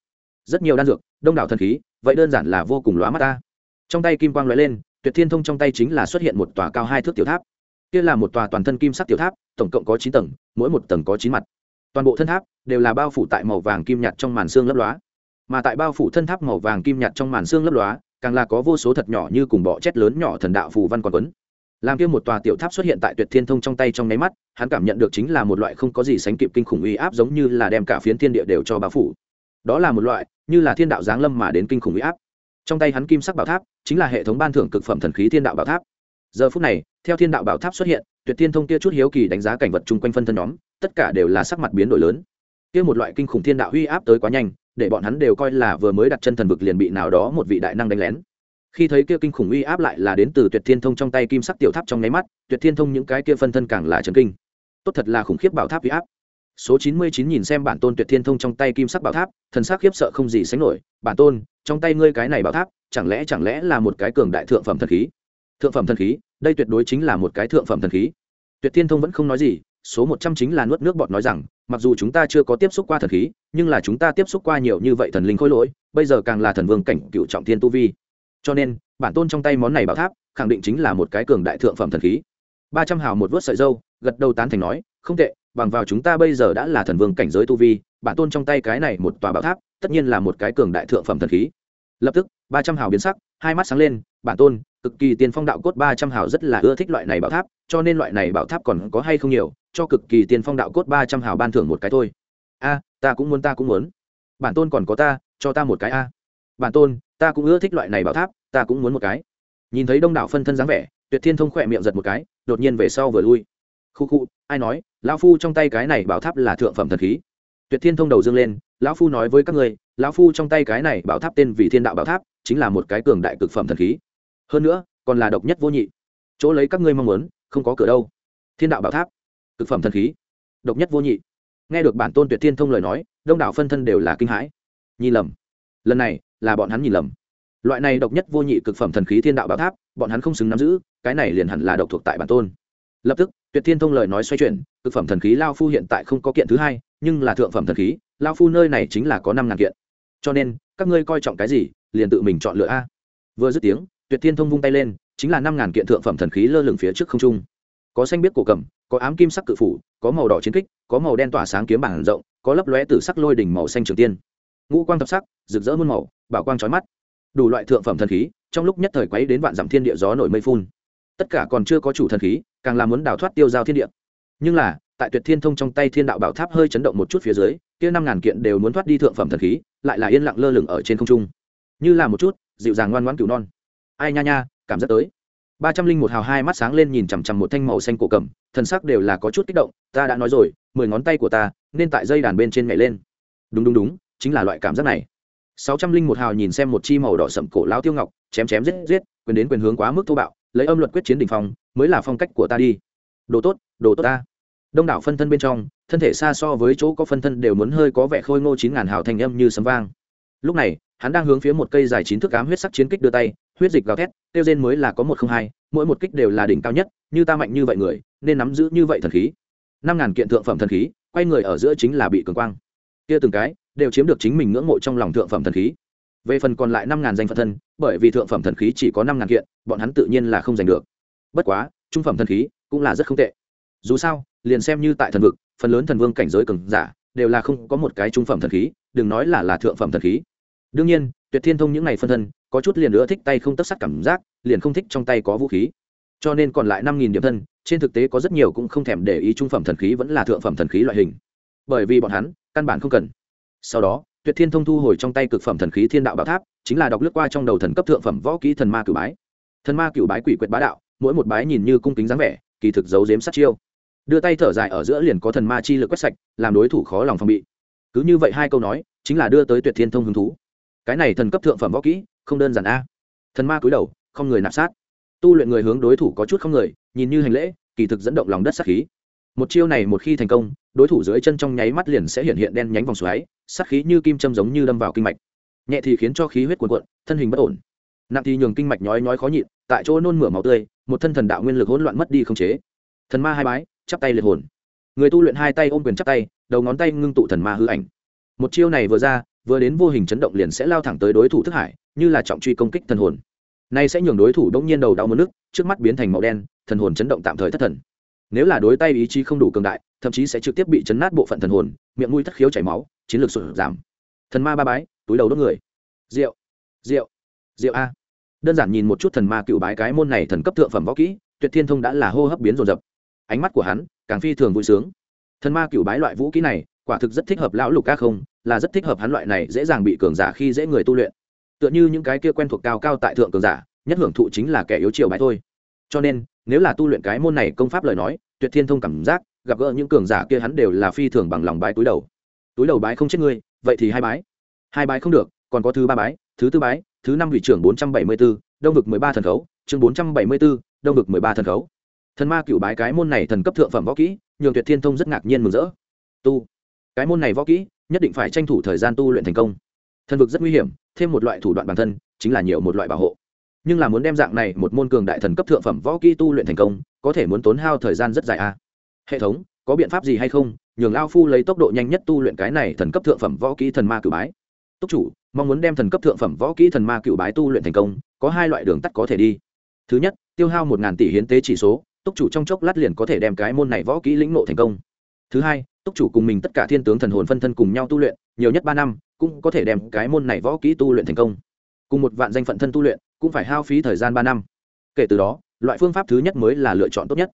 Rất nhiều đan dược, đông đảo thần khí, vậy đơn giản là vô cùng lóa mắt ta. Trong tay kim quang lóe lên, tuyệt thiên thông trong tay chính là xuất hiện một tòa cao hai thước tiểu tháp. Kia là một tòa toàn thân kim sắc tiểu tháp, tổng cộng có chín tầng, mỗi một tầng có chín mặt. Toàn bộ thân tháp đều là bao phủ tại màu vàng kim nhạt trong màn xương lấp lóa. Mà tại bao phủ thân tháp màu vàng kim nhạt trong màn xương lấp lóa, càng là có vô số thật nhỏ như cùng bọ chét lớn nhỏ thần đạo phù văn còn quấn làm kia một tòa tiểu tháp xuất hiện tại tuyệt thiên thông trong tay trong nháy mắt, hắn cảm nhận được chính là một loại không có gì sánh kịp kinh khủng uy áp giống như là đem cả phiến thiên địa đều cho bao phủ. Đó là một loại, như là thiên đạo giáng lâm mà đến kinh khủng uy áp. Trong tay hắn kim sắc bảo tháp, chính là hệ thống ban thưởng cực phẩm thần khí thiên đạo bảo tháp. Giờ phút này, theo thiên đạo bảo tháp xuất hiện, tuyệt thiên thông kia chút hiếu kỳ đánh giá cảnh vật chung quanh phân thân nhóm, tất cả đều là sắc mặt biến đổi lớn. Kia một loại kinh khủng thiên đạo uy áp tới quá nhanh, để bọn hắn đều coi là vừa mới đặt chân thần vực liền bị nào đó một vị đại năng đánh lén khi thấy kia kinh khủng uy áp lại là đến từ tuyệt thiên thông trong tay kim sắc tiểu tháp trong nháy mắt, tuyệt thiên thông những cái kia phân thân càng là trần kinh. Tốt thật là khủng khiếp bảo tháp uy áp. Số chín mươi chín nhìn xem bản tôn tuyệt thiên thông trong tay kim sắc bảo tháp, thần sắc khiếp sợ không gì sánh nổi. Bản tôn, trong tay ngươi cái này bảo tháp, chẳng lẽ chẳng lẽ là một cái cường đại thượng phẩm thần khí? Thượng phẩm thần khí? Đây tuyệt đối chính là một cái thượng phẩm thần khí. Tuyệt thiên thông vẫn không nói gì, số một trăm chính là nuốt nước bọt nói rằng, mặc dù chúng ta chưa có tiếp xúc qua thần khí, nhưng là chúng ta tiếp xúc qua nhiều như vậy thần linh khôi lỗi, bây giờ càng là thần vương cảnh cựu trọng thiên tu vi cho nên, bản tôn trong tay món này bảo tháp, khẳng định chính là một cái cường đại thượng phẩm thần khí. Ba trăm hào một vớt sợi dâu, gật đầu tán thành nói, không tệ, bằng vào chúng ta bây giờ đã là thần vương cảnh giới tu vi, bản tôn trong tay cái này một tòa bảo tháp, tất nhiên là một cái cường đại thượng phẩm thần khí. Lập tức, ba trăm hào biến sắc, hai mắt sáng lên, bản tôn, cực kỳ tiên phong đạo cốt ba trăm hào rất là ưa thích loại này bảo tháp, cho nên loại này bảo tháp còn có hay không nhiều, cho cực kỳ tiên phong đạo cốt ba trăm hào ban thưởng một cái thôi. A, ta cũng muốn, ta cũng muốn. Bản tôn còn có ta, cho ta một cái a. Bản tôn ta cũng ưa thích loại này bảo tháp, ta cũng muốn một cái. Nhìn thấy đông đảo phân thân dáng vẻ, tuyệt thiên thông khỏe miệng giật một cái, đột nhiên về sau vừa lui. Khu khu, ai nói, lão phu trong tay cái này bảo tháp là thượng phẩm thần khí. Tuyệt thiên thông đầu dương lên, lão phu nói với các người lão phu trong tay cái này bảo tháp tên vì thiên đạo bảo tháp, chính là một cái cường đại cực phẩm thần khí. Hơn nữa, còn là độc nhất vô nhị. Chỗ lấy các ngươi mong muốn, không có cửa đâu. Thiên đạo bảo tháp, cực phẩm thần khí, độc nhất vô nhị. Nghe được bản tôn tuyệt thiên thông lời nói, đông đảo phân thân đều là kinh hãi. Nhi lầm. Lần này là bọn hắn nhìn lầm. Loại này độc nhất vô nhị cực phẩm thần khí thiên đạo bảo tháp, bọn hắn không xứng nắm giữ, cái này liền hẳn là độc thuộc tại bản tôn. Lập tức, tuyệt thiên thông lời nói xoay chuyển, cực phẩm thần khí lao phu hiện tại không có kiện thứ hai, nhưng là thượng phẩm thần khí, lao phu nơi này chính là có năm ngàn kiện. Cho nên, các ngươi coi trọng cái gì, liền tự mình chọn lựa a. Vừa dứt tiếng, tuyệt thiên thông vung tay lên, chính là năm ngàn kiện thượng phẩm thần khí lơ lửng phía trước không trung. Có xanh biết cổ cầm, có ám kim sắc cự phủ, có màu đỏ chiến kích, có màu đen tỏa sáng kiếm bảng rộng, có lấp lóe từ sắc lôi đỉnh màu xanh trường tiên. Ngũ quang thập sắc, rực rỡ muôn màu bảo quang trói mắt. Đủ loại thượng phẩm thần khí, trong lúc nhất thời quấy đến vạn dặm thiên địa gió nổi mây phun. Tất cả còn chưa có chủ thần khí, càng là muốn đào thoát tiêu giao thiên địa. Nhưng là, tại tuyệt thiên thông trong tay thiên đạo bảo tháp hơi chấn động một chút phía dưới, kia năm ngàn kiện đều muốn thoát đi thượng phẩm thần khí, lại là yên lặng lơ lửng ở trên không trung. Như là một chút, dịu dàng ngoan ngoãn cửu non. Ai nha nha, cảm giác tới. Ba trăm linh một hào hai mắt sáng lên nhìn chằm chằm một thanh màu xanh cổ cầm, thần sắc đều là có chút kích động, ta đã nói rồi, mười ngón tay của ta, nên tại dây đàn bên trên nhảy lên. Đúng đúng đúng, chính là loại cảm giác này sáu trăm linh một hào nhìn xem một chi màu đỏ sậm cổ lão tiêu ngọc, chém chém giết giết, quyền đến quyền hướng quá mức thô bạo, lấy âm luật quyết chiến đỉnh phong, mới là phong cách của ta đi. Đồ tốt đồ tốt ta. Đông đảo phân thân bên trong, thân thể xa so với chỗ có phân thân đều muốn hơi có vẻ khôi ngô chín ngàn hào thành âm như sấm vang. Lúc này, hắn đang hướng phía một cây dài chín thước ám huyết sắc chiến kích đưa tay, huyết dịch gào thét, tiêu gen mới là có một không hai, mỗi một kích đều là đỉnh cao nhất, như ta mạnh như vậy người, nên nắm giữ như vậy thần khí. Năm ngàn kiện thượng phẩm thần khí, quay người ở giữa chính là bị cường quang kia từng cái đều chiếm được chính mình ngưỡng mộ trong lòng thượng phẩm thần khí. Về phần còn lại năm ngàn danh phận thân, bởi vì thượng phẩm thần khí chỉ có năm ngàn kiện, bọn hắn tự nhiên là không giành được. Bất quá, trung phẩm thần khí cũng là rất không tệ. Dù sao, liền xem như tại thần vực, phần lớn thần vương cảnh giới cường giả đều là không có một cái trung phẩm thần khí, đừng nói là là thượng phẩm thần khí. Đương nhiên, tuyệt thiên thông những ngày phân thân, có chút liền nữa thích tay không tất sắt cảm giác, liền không thích trong tay có vũ khí. Cho nên còn lại năm nghìn điểm thân, trên thực tế có rất nhiều cũng không thèm để ý trung phẩm thần khí vẫn là thượng phẩm thần khí loại hình. Bởi vì bọn hắn căn bản không cần. Sau đó, tuyệt thiên thông thu hồi trong tay cực phẩm thần khí thiên đạo bảo tháp, chính là đọc lướt qua trong đầu thần cấp thượng phẩm võ kỹ thần ma cửu bái. Thần ma cửu bái quỷ quyệt bá đạo, mỗi một bái nhìn như cung kính dáng vẻ, kỳ thực giấu giếm sát chiêu. Đưa tay thở dài ở giữa liền có thần ma chi lực quét sạch, làm đối thủ khó lòng phòng bị. Cứ như vậy hai câu nói, chính là đưa tới tuyệt thiên thông hứng thú. Cái này thần cấp thượng phẩm võ kỹ, không đơn giản a. Thần ma cúi đầu, không người nạp sát. Tu luyện người hướng đối thủ có chút không người, nhìn như hành lễ, kỳ thực dẫn động lòng đất sát khí một chiêu này một khi thành công, đối thủ dưới chân trong nháy mắt liền sẽ hiện hiện đen nhánh vòng xoáy, sát khí như kim châm giống như đâm vào kinh mạch. Nhẹ thì khiến cho khí huyết cuồn cuộn, thân hình bất ổn. Nặng thì nhường kinh mạch nhói nhói khó nhịn, tại chỗ nôn mửa máu tươi, một thân thần đạo nguyên lực hỗn loạn mất đi không chế. Thần ma hai bái, chắp tay liệt hồn. Người tu luyện hai tay ôm quyền chắp tay, đầu ngón tay ngưng tụ thần ma hư ảnh. Một chiêu này vừa ra, vừa đến vô hình chấn động liền sẽ lao thẳng tới đối thủ thức hải, như là trọng truy công kích thần hồn. Nay sẽ nhường đối thủ đống nhiên đầu đau mất nước, trước mắt biến thành màu đen, thần hồn chấn động tạm thời thất thần nếu là đối tay ý chí không đủ cường đại, thậm chí sẽ trực tiếp bị chấn nát bộ phận thần hồn, miệng mũi thất khiếu chảy máu, chiến lược sụt giảm. Thần ma ba bái, túi đầu đốt người. Rượu rượu rượu a. Đơn giản nhìn một chút thần ma cựu bái cái môn này thần cấp thượng phẩm võ kỹ, tuyệt thiên thông đã là hô hấp biến rồn rập ánh mắt của hắn càng phi thường vui sướng. Thần ma cựu bái loại vũ kỹ này, quả thực rất thích hợp lão lục ca không, là rất thích hợp hắn loại này dễ dàng bị cường giả khi dễ người tu luyện. Tựa như những cái kia quen thuộc cao cao tại thượng cường giả, nhất hưởng thụ chính là kẻ yếu chiều bái thôi cho nên nếu là tu luyện cái môn này công pháp lời nói tuyệt thiên thông cảm giác gặp gỡ những cường giả kia hắn đều là phi thường bằng lòng bái túi đầu. Túi đầu bái không chết ngươi vậy thì hai bái. Hai bái không được còn có thứ ba bái thứ tư bái thứ năm vị trưởng bốn trăm bảy mươi 474, đông vực mười ba thần khấu chương bốn trăm bảy mươi 474, đông vực mười ba thần khấu. Thần ma cựu bái cái môn này thần cấp thượng phẩm võ kỹ nhường tuyệt thiên thông rất ngạc nhiên mừng rỡ. Tu cái môn này võ kỹ nhất định phải tranh thủ thời gian tu luyện thành công. Thần vực rất nguy hiểm thêm một loại thủ đoạn bản thân chính là nhiều một loại bảo hộ nhưng là muốn đem dạng này một môn cường đại thần cấp thượng phẩm võ kỹ tu luyện thành công, có thể muốn tốn hao thời gian rất dài a hệ thống, có biện pháp gì hay không? Nhường lao phu lấy tốc độ nhanh nhất tu luyện cái này thần cấp thượng phẩm võ kỹ thần ma cửu bái. Túc chủ, mong muốn đem thần cấp thượng phẩm võ kỹ thần ma cửu bái tu luyện thành công, có hai loại đường tắt có thể đi. Thứ nhất, tiêu hao một ngàn tỷ hiến tế chỉ số, túc chủ trong chốc lát liền có thể đem cái môn này võ kỹ lĩnh nộ thành công. Thứ hai, túc chủ cùng mình tất cả thiên tướng thần hồn phân thân cùng nhau tu luyện, nhiều nhất ba năm, cũng có thể đem cái môn này võ kỹ tu luyện thành công. Cùng một vạn danh phận thân tu luyện cũng phải hao phí thời gian ba năm. Kể từ đó, loại phương pháp thứ nhất mới là lựa chọn tốt nhất.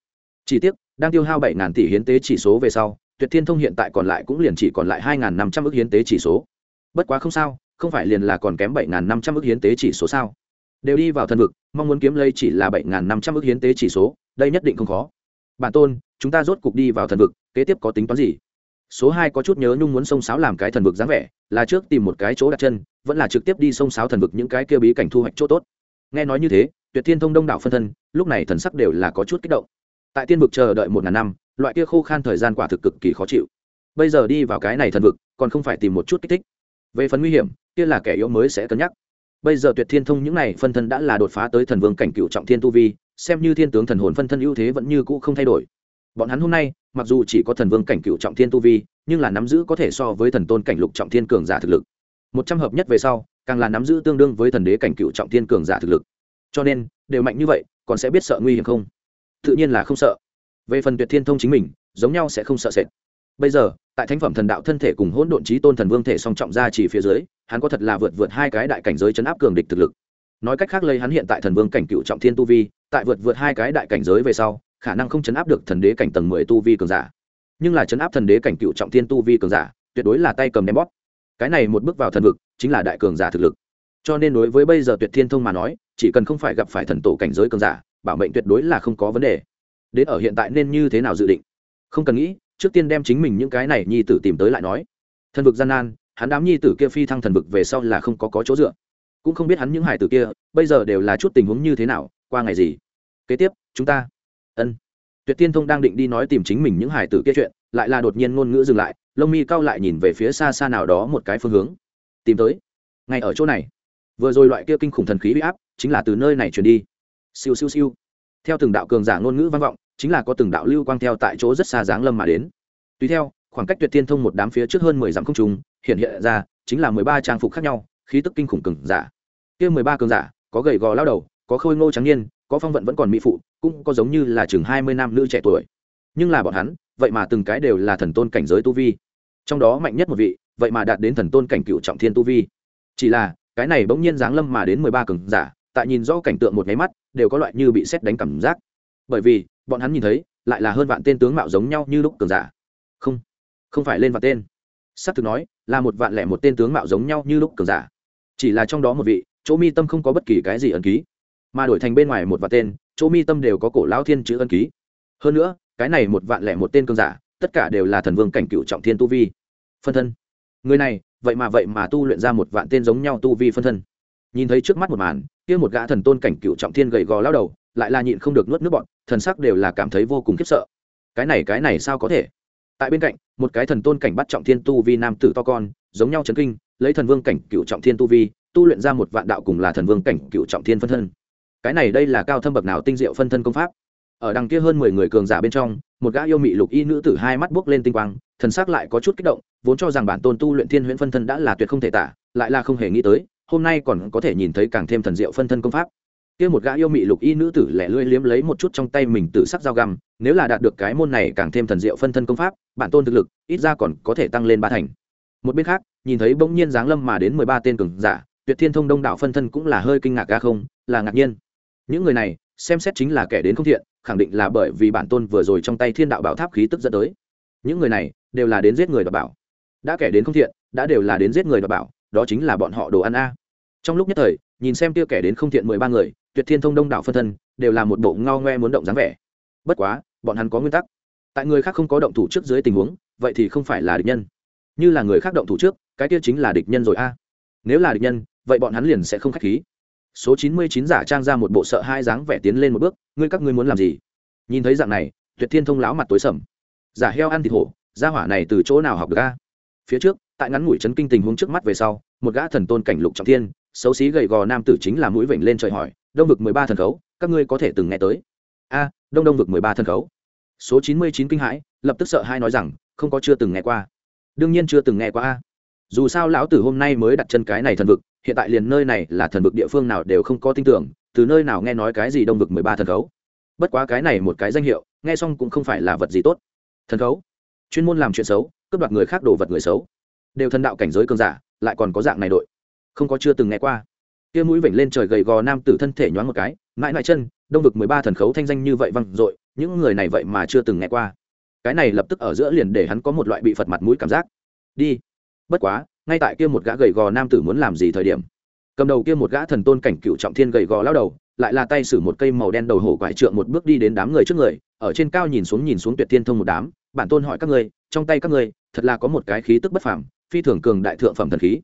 Chỉ tiếc, đang tiêu hao bảy tỷ hiến tế chỉ số về sau, tuyệt thiên thông hiện tại còn lại cũng liền chỉ còn lại hai năm trăm ước hiến tế chỉ số. Bất quá không sao, không phải liền là còn kém bảy năm trăm ước hiến tế chỉ số sao? Đều đi vào thần vực, mong muốn kiếm lấy chỉ là bảy năm trăm ước hiến tế chỉ số, đây nhất định không khó. Bản tôn, chúng ta rốt cục đi vào thần vực, kế tiếp có tính toán gì? Số hai có chút nhớ nhung muốn sông sáo làm cái thần vực dáng vẻ, là trước tìm một cái chỗ đặt chân, vẫn là trực tiếp đi sông sáo thần vực những cái kia bí cảnh thu hoạch chỗ tốt nghe nói như thế, tuyệt thiên thông đông đảo phân thân, lúc này thần sắc đều là có chút kích động. Tại tiên vực chờ đợi một ngàn năm, loại kia khô khan thời gian quả thực cực kỳ khó chịu. Bây giờ đi vào cái này thần vực, còn không phải tìm một chút kích thích. Về phần nguy hiểm, kia là kẻ yếu mới sẽ cân nhắc. Bây giờ tuyệt thiên thông những này phân thân đã là đột phá tới thần vương cảnh cựu trọng thiên tu vi, xem như thiên tướng thần hồn phân thân ưu thế vẫn như cũ không thay đổi. Bọn hắn hôm nay, mặc dù chỉ có thần vương cảnh cựu trọng thiên tu vi, nhưng là nắm giữ có thể so với thần tôn cảnh lục trọng thiên cường giả thực lực. Một trăm hợp nhất về sau càng là nắm giữ tương đương với thần đế cảnh cựu trọng thiên cường giả thực lực. Cho nên, đều mạnh như vậy, còn sẽ biết sợ nguy hiểm không? Tự nhiên là không sợ. Về phần tuyệt thiên thông chính mình, giống nhau sẽ không sợ sệt. Bây giờ, tại thánh phẩm thần đạo thân thể cùng hỗn độn trí tôn thần vương thể song trọng ra chỉ phía dưới, hắn có thật là vượt vượt hai cái đại cảnh giới chấn áp cường địch thực lực. Nói cách khác lấy hắn hiện tại thần vương cảnh cựu trọng thiên tu vi, tại vượt vượt hai cái đại cảnh giới về sau, khả năng không chấn áp được thần đế cảnh tầng mười tu vi cường giả. Nhưng là chấn áp thần đế cảnh cựu trọng thiên tu vi cường giả, tuyệt đối là tay cầm đem bóp. Cái này một bước vào thần vực chính là đại cường giả thực lực. Cho nên đối với bây giờ tuyệt thiên thông mà nói chỉ cần không phải gặp phải thần tổ cảnh giới cường giả bảo mệnh tuyệt đối là không có vấn đề. Đến ở hiện tại nên như thế nào dự định? Không cần nghĩ trước tiên đem chính mình những cái này nhi tử tìm tới lại nói. Thần vực gian nan hắn đám nhi tử kia phi thăng thần vực về sau là không có, có chỗ dựa. Cũng không biết hắn những hải tử kia bây giờ đều là chút tình huống như thế nào qua ngày gì. Kế tiếp chúng ta. Ân. Tuyệt tiên thông đang định đi nói tìm chính mình những hải tử kia chuyện lại là đột nhiên ngôn ngữ dừng lại lông mi cao lại nhìn về phía xa xa nào đó một cái phương hướng tìm tới. Ngay ở chỗ này, vừa rồi loại kia kinh khủng thần khí bị áp chính là từ nơi này chuyển đi. Siêu siêu siêu. Theo từng đạo cường giả ngôn ngữ vang vọng, chính là có từng đạo lưu quang theo tại chỗ rất xa dáng lâm mà đến. Tùy theo, khoảng cách tuyệt tiên thông một đám phía trước hơn mười dặm không trùng hiện hiện ra chính là mười ba trang phục khác nhau, khí tức kinh khủng cường giả. Kia mười ba cường giả, có gầy gò lao đầu, có khôi ngô trắng niên, có phong vận vẫn còn mỹ phụ, cũng có giống như là chừng hai mươi nam nữ trẻ tuổi. Nhưng là bọn hắn, vậy mà từng cái đều là thần tôn cảnh giới tu vi. Trong đó mạnh nhất một vị vậy mà đạt đến thần tôn cảnh cựu trọng thiên tu vi. Chỉ là, cái này bỗng nhiên giáng lâm mà đến mười ba cường giả, tại nhìn rõ cảnh tượng một máy mắt, đều có loại như bị xét đánh cảm giác. Bởi vì, bọn hắn nhìn thấy, lại là hơn vạn tên tướng mạo giống nhau như lúc cường giả. Không không phải lên vạn tên. S ắ c thực nói, là một vạn lẻ một tên tướng mạo giống nhau như lúc cường giả. Chỉ là trong đó một vị, chỗ mi tâm không có bất kỳ cái gì ẩn ký. Mà đổi thành bên ngoài một vạn tên, chỗ mi tâm đều có cổ lão thiên chữ ân ký. Hơn nữa, cái này một vạn lẻ một tên cường giả, tất cả đều là thần vương cảnh cựu trọng thiên tu vi. Phân thân người này, vậy mà vậy mà tu luyện ra một vạn tên giống nhau tu vi phân thân. Nhìn thấy trước mắt một màn, kia một gã thần tôn cảnh cựu trọng thiên gầy gò lao đầu, lại là nhịn không được nuốt nước bọn thần sắc đều là cảm thấy vô cùng khiếp sợ. Cái này cái này sao có thể? Tại bên cạnh, một cái thần tôn cảnh bắt trọng thiên tu vi nam tử to con, giống nhau chấn kinh, lấy thần vương cảnh cựu trọng thiên tu vi, tu luyện ra một vạn đạo cùng là thần vương cảnh cựu trọng thiên phân thân. Cái này đây là cao thâm bậc nào tinh diệu phân thân công pháp? Ở đằng kia hơn mười người cường giả bên trong, một gã yêu mị lục y nữ tử hai mắt buốc lên tinh quang thần sắc lại có chút kích động, vốn cho rằng bản tôn tu luyện thiên huyễn phân thân đã là tuyệt không thể tả, lại là không hề nghĩ tới, hôm nay còn có thể nhìn thấy càng thêm thần diệu phân thân công pháp. Kia một gã yêu mị lục y nữ tử lẻ lưỡi liếm lấy một chút trong tay mình tự sắc dao găm, nếu là đạt được cái môn này càng thêm thần diệu phân thân công pháp, bản tôn thực lực, ít ra còn có thể tăng lên ba thành. Một bên khác, nhìn thấy bỗng nhiên giáng lâm mà đến mười ba tên cường giả, tuyệt thiên thông đông đảo phân thân cũng là hơi kinh ngạc ga không, là ngạc nhiên. Những người này, xem xét chính là kẻ đến không thiện, khẳng định là bởi vì bản tôn vừa rồi trong tay thiên đạo bảo tháp khí tức dẫn tới những người này đều là đến giết người đ bảo. Đã kẻ đến không thiện, đã đều là đến giết người đ bảo, đó chính là bọn họ đồ ăn a. Trong lúc nhất thời, nhìn xem tia kẻ đến không thiện mười ba người, tuyệt thiên thông đông đảo phân thân, đều là một bộ ngao ngoe muốn động dáng vẻ. Bất quá, bọn hắn có nguyên tắc. Tại người khác không có động thủ trước dưới tình huống, vậy thì không phải là địch nhân. Như là người khác động thủ trước, cái kia chính là địch nhân rồi a. Nếu là địch nhân, vậy bọn hắn liền sẽ không k h á c h khí. Số chín mươi chín giả trang ra một bộ sợ hai dáng vẻ tiến lên một bước, ngươi các ngươi muốn làm gì? Nhìn thấy dạng này, tuyệt thiên thông láo mặt tối sầm giả heo ăn thịt hổ, gia hỏa này từ chỗ nào học được a? Phía trước, tại ngắn ngủi chấn kinh tình huống trước mắt về sau, một gã thần tôn cảnh lục trọng thiên, xấu xí gầy gò nam tử chính là mũi vểnh lên trời hỏi, đông vực mười ba thần khấu, các ngươi có thể từng nghe tới? A, đông đông vực mười ba thần khấu. Số chín mươi chín kinh hãi, lập tức sợ hai nói rằng, không có chưa từng nghe qua. Đương nhiên chưa từng nghe qua a. Dù sao lão tử hôm nay mới đặt chân cái này thần vực, hiện tại liền nơi này là thần vực địa phương nào đều không có tin tưởng, từ nơi nào nghe nói cái gì đông vực mười ba thần khấu? Bất quá cái này một cái danh hiệu, nghe xong cũng không phải là vật gì tốt thần khấu. Chuyên môn làm chuyện xấu, cướp đoạt người khác đồ vật người xấu. Đều thần đạo cảnh giới cường giả, lại còn có dạng này đội. Không có chưa từng nghe qua. Kia mũi vểnh lên trời gầy gò nam tử thân thể nhoáng một cái, mãi mãi chân, đông vực mười ba thần khấu thanh danh như vậy văng dội, những người này vậy mà chưa từng nghe qua. Cái này lập tức ở giữa liền để hắn có một loại bị phật mặt mũi cảm giác. Đi. Bất quá, ngay tại kia một gã gầy gò nam tử muốn làm gì thời điểm, cầm đầu kia một gã thần tôn cảnh cựu trọng thiên gầy gò lao đầu, lại là tay sử một cây màu đen đầu hổ quải trượng một bước đi đến đám người trước người ở trên cao nhìn xuống nhìn xuống tuyệt thiên thông một đám, bản tôn hỏi các ngươi, trong tay các ngươi, thật là có một cái khí tức bất phàm, phi thường cường đại thượng phẩm thần khí.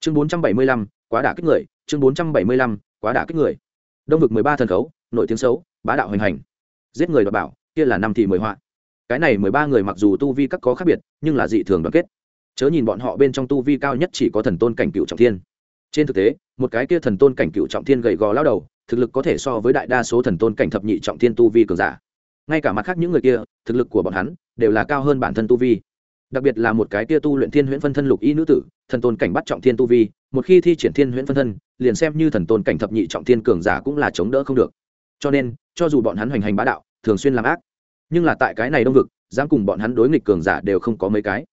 Chương bốn trăm bảy mươi lăm, quá đả kích người, chương bốn trăm bảy mươi lăm, quá đả kích người. Đông vực mười ba thần khấu, nội tiếng xấu, bá đạo hoành hành. Giết người đ bảo, kia là năm thì mười họa. Cái này mười ba người mặc dù tu vi các có khác biệt, nhưng là dị thường đoàn kết. Chớ nhìn bọn họ bên trong tu vi cao nhất chỉ có thần tôn cảnh cựu trọng thiên. Trên thực tế, một cái kia thần tôn cảnh cựu trọng thiên gầy gò lao đầu, thực lực có thể so với đại đa số thần tôn cảnh thập nhị trọng thiên tu vi cường giả ngay cả mặt khác những người kia, thực lực của bọn hắn đều là cao hơn bản thân tu vi. Đặc biệt là một cái kia tu luyện thiên huyễn phân thân lục y nữ tử, thần tôn cảnh bắt trọng thiên tu vi, một khi thi triển thiên huyễn phân thân, liền xem như thần tôn cảnh thập nhị trọng thiên cường giả cũng là chống đỡ không được. Cho nên, cho dù bọn hắn hoành hành bá đạo, thường xuyên làm ác, nhưng là tại cái này đông vực, dám cùng bọn hắn đối nghịch cường giả đều không có mấy cái.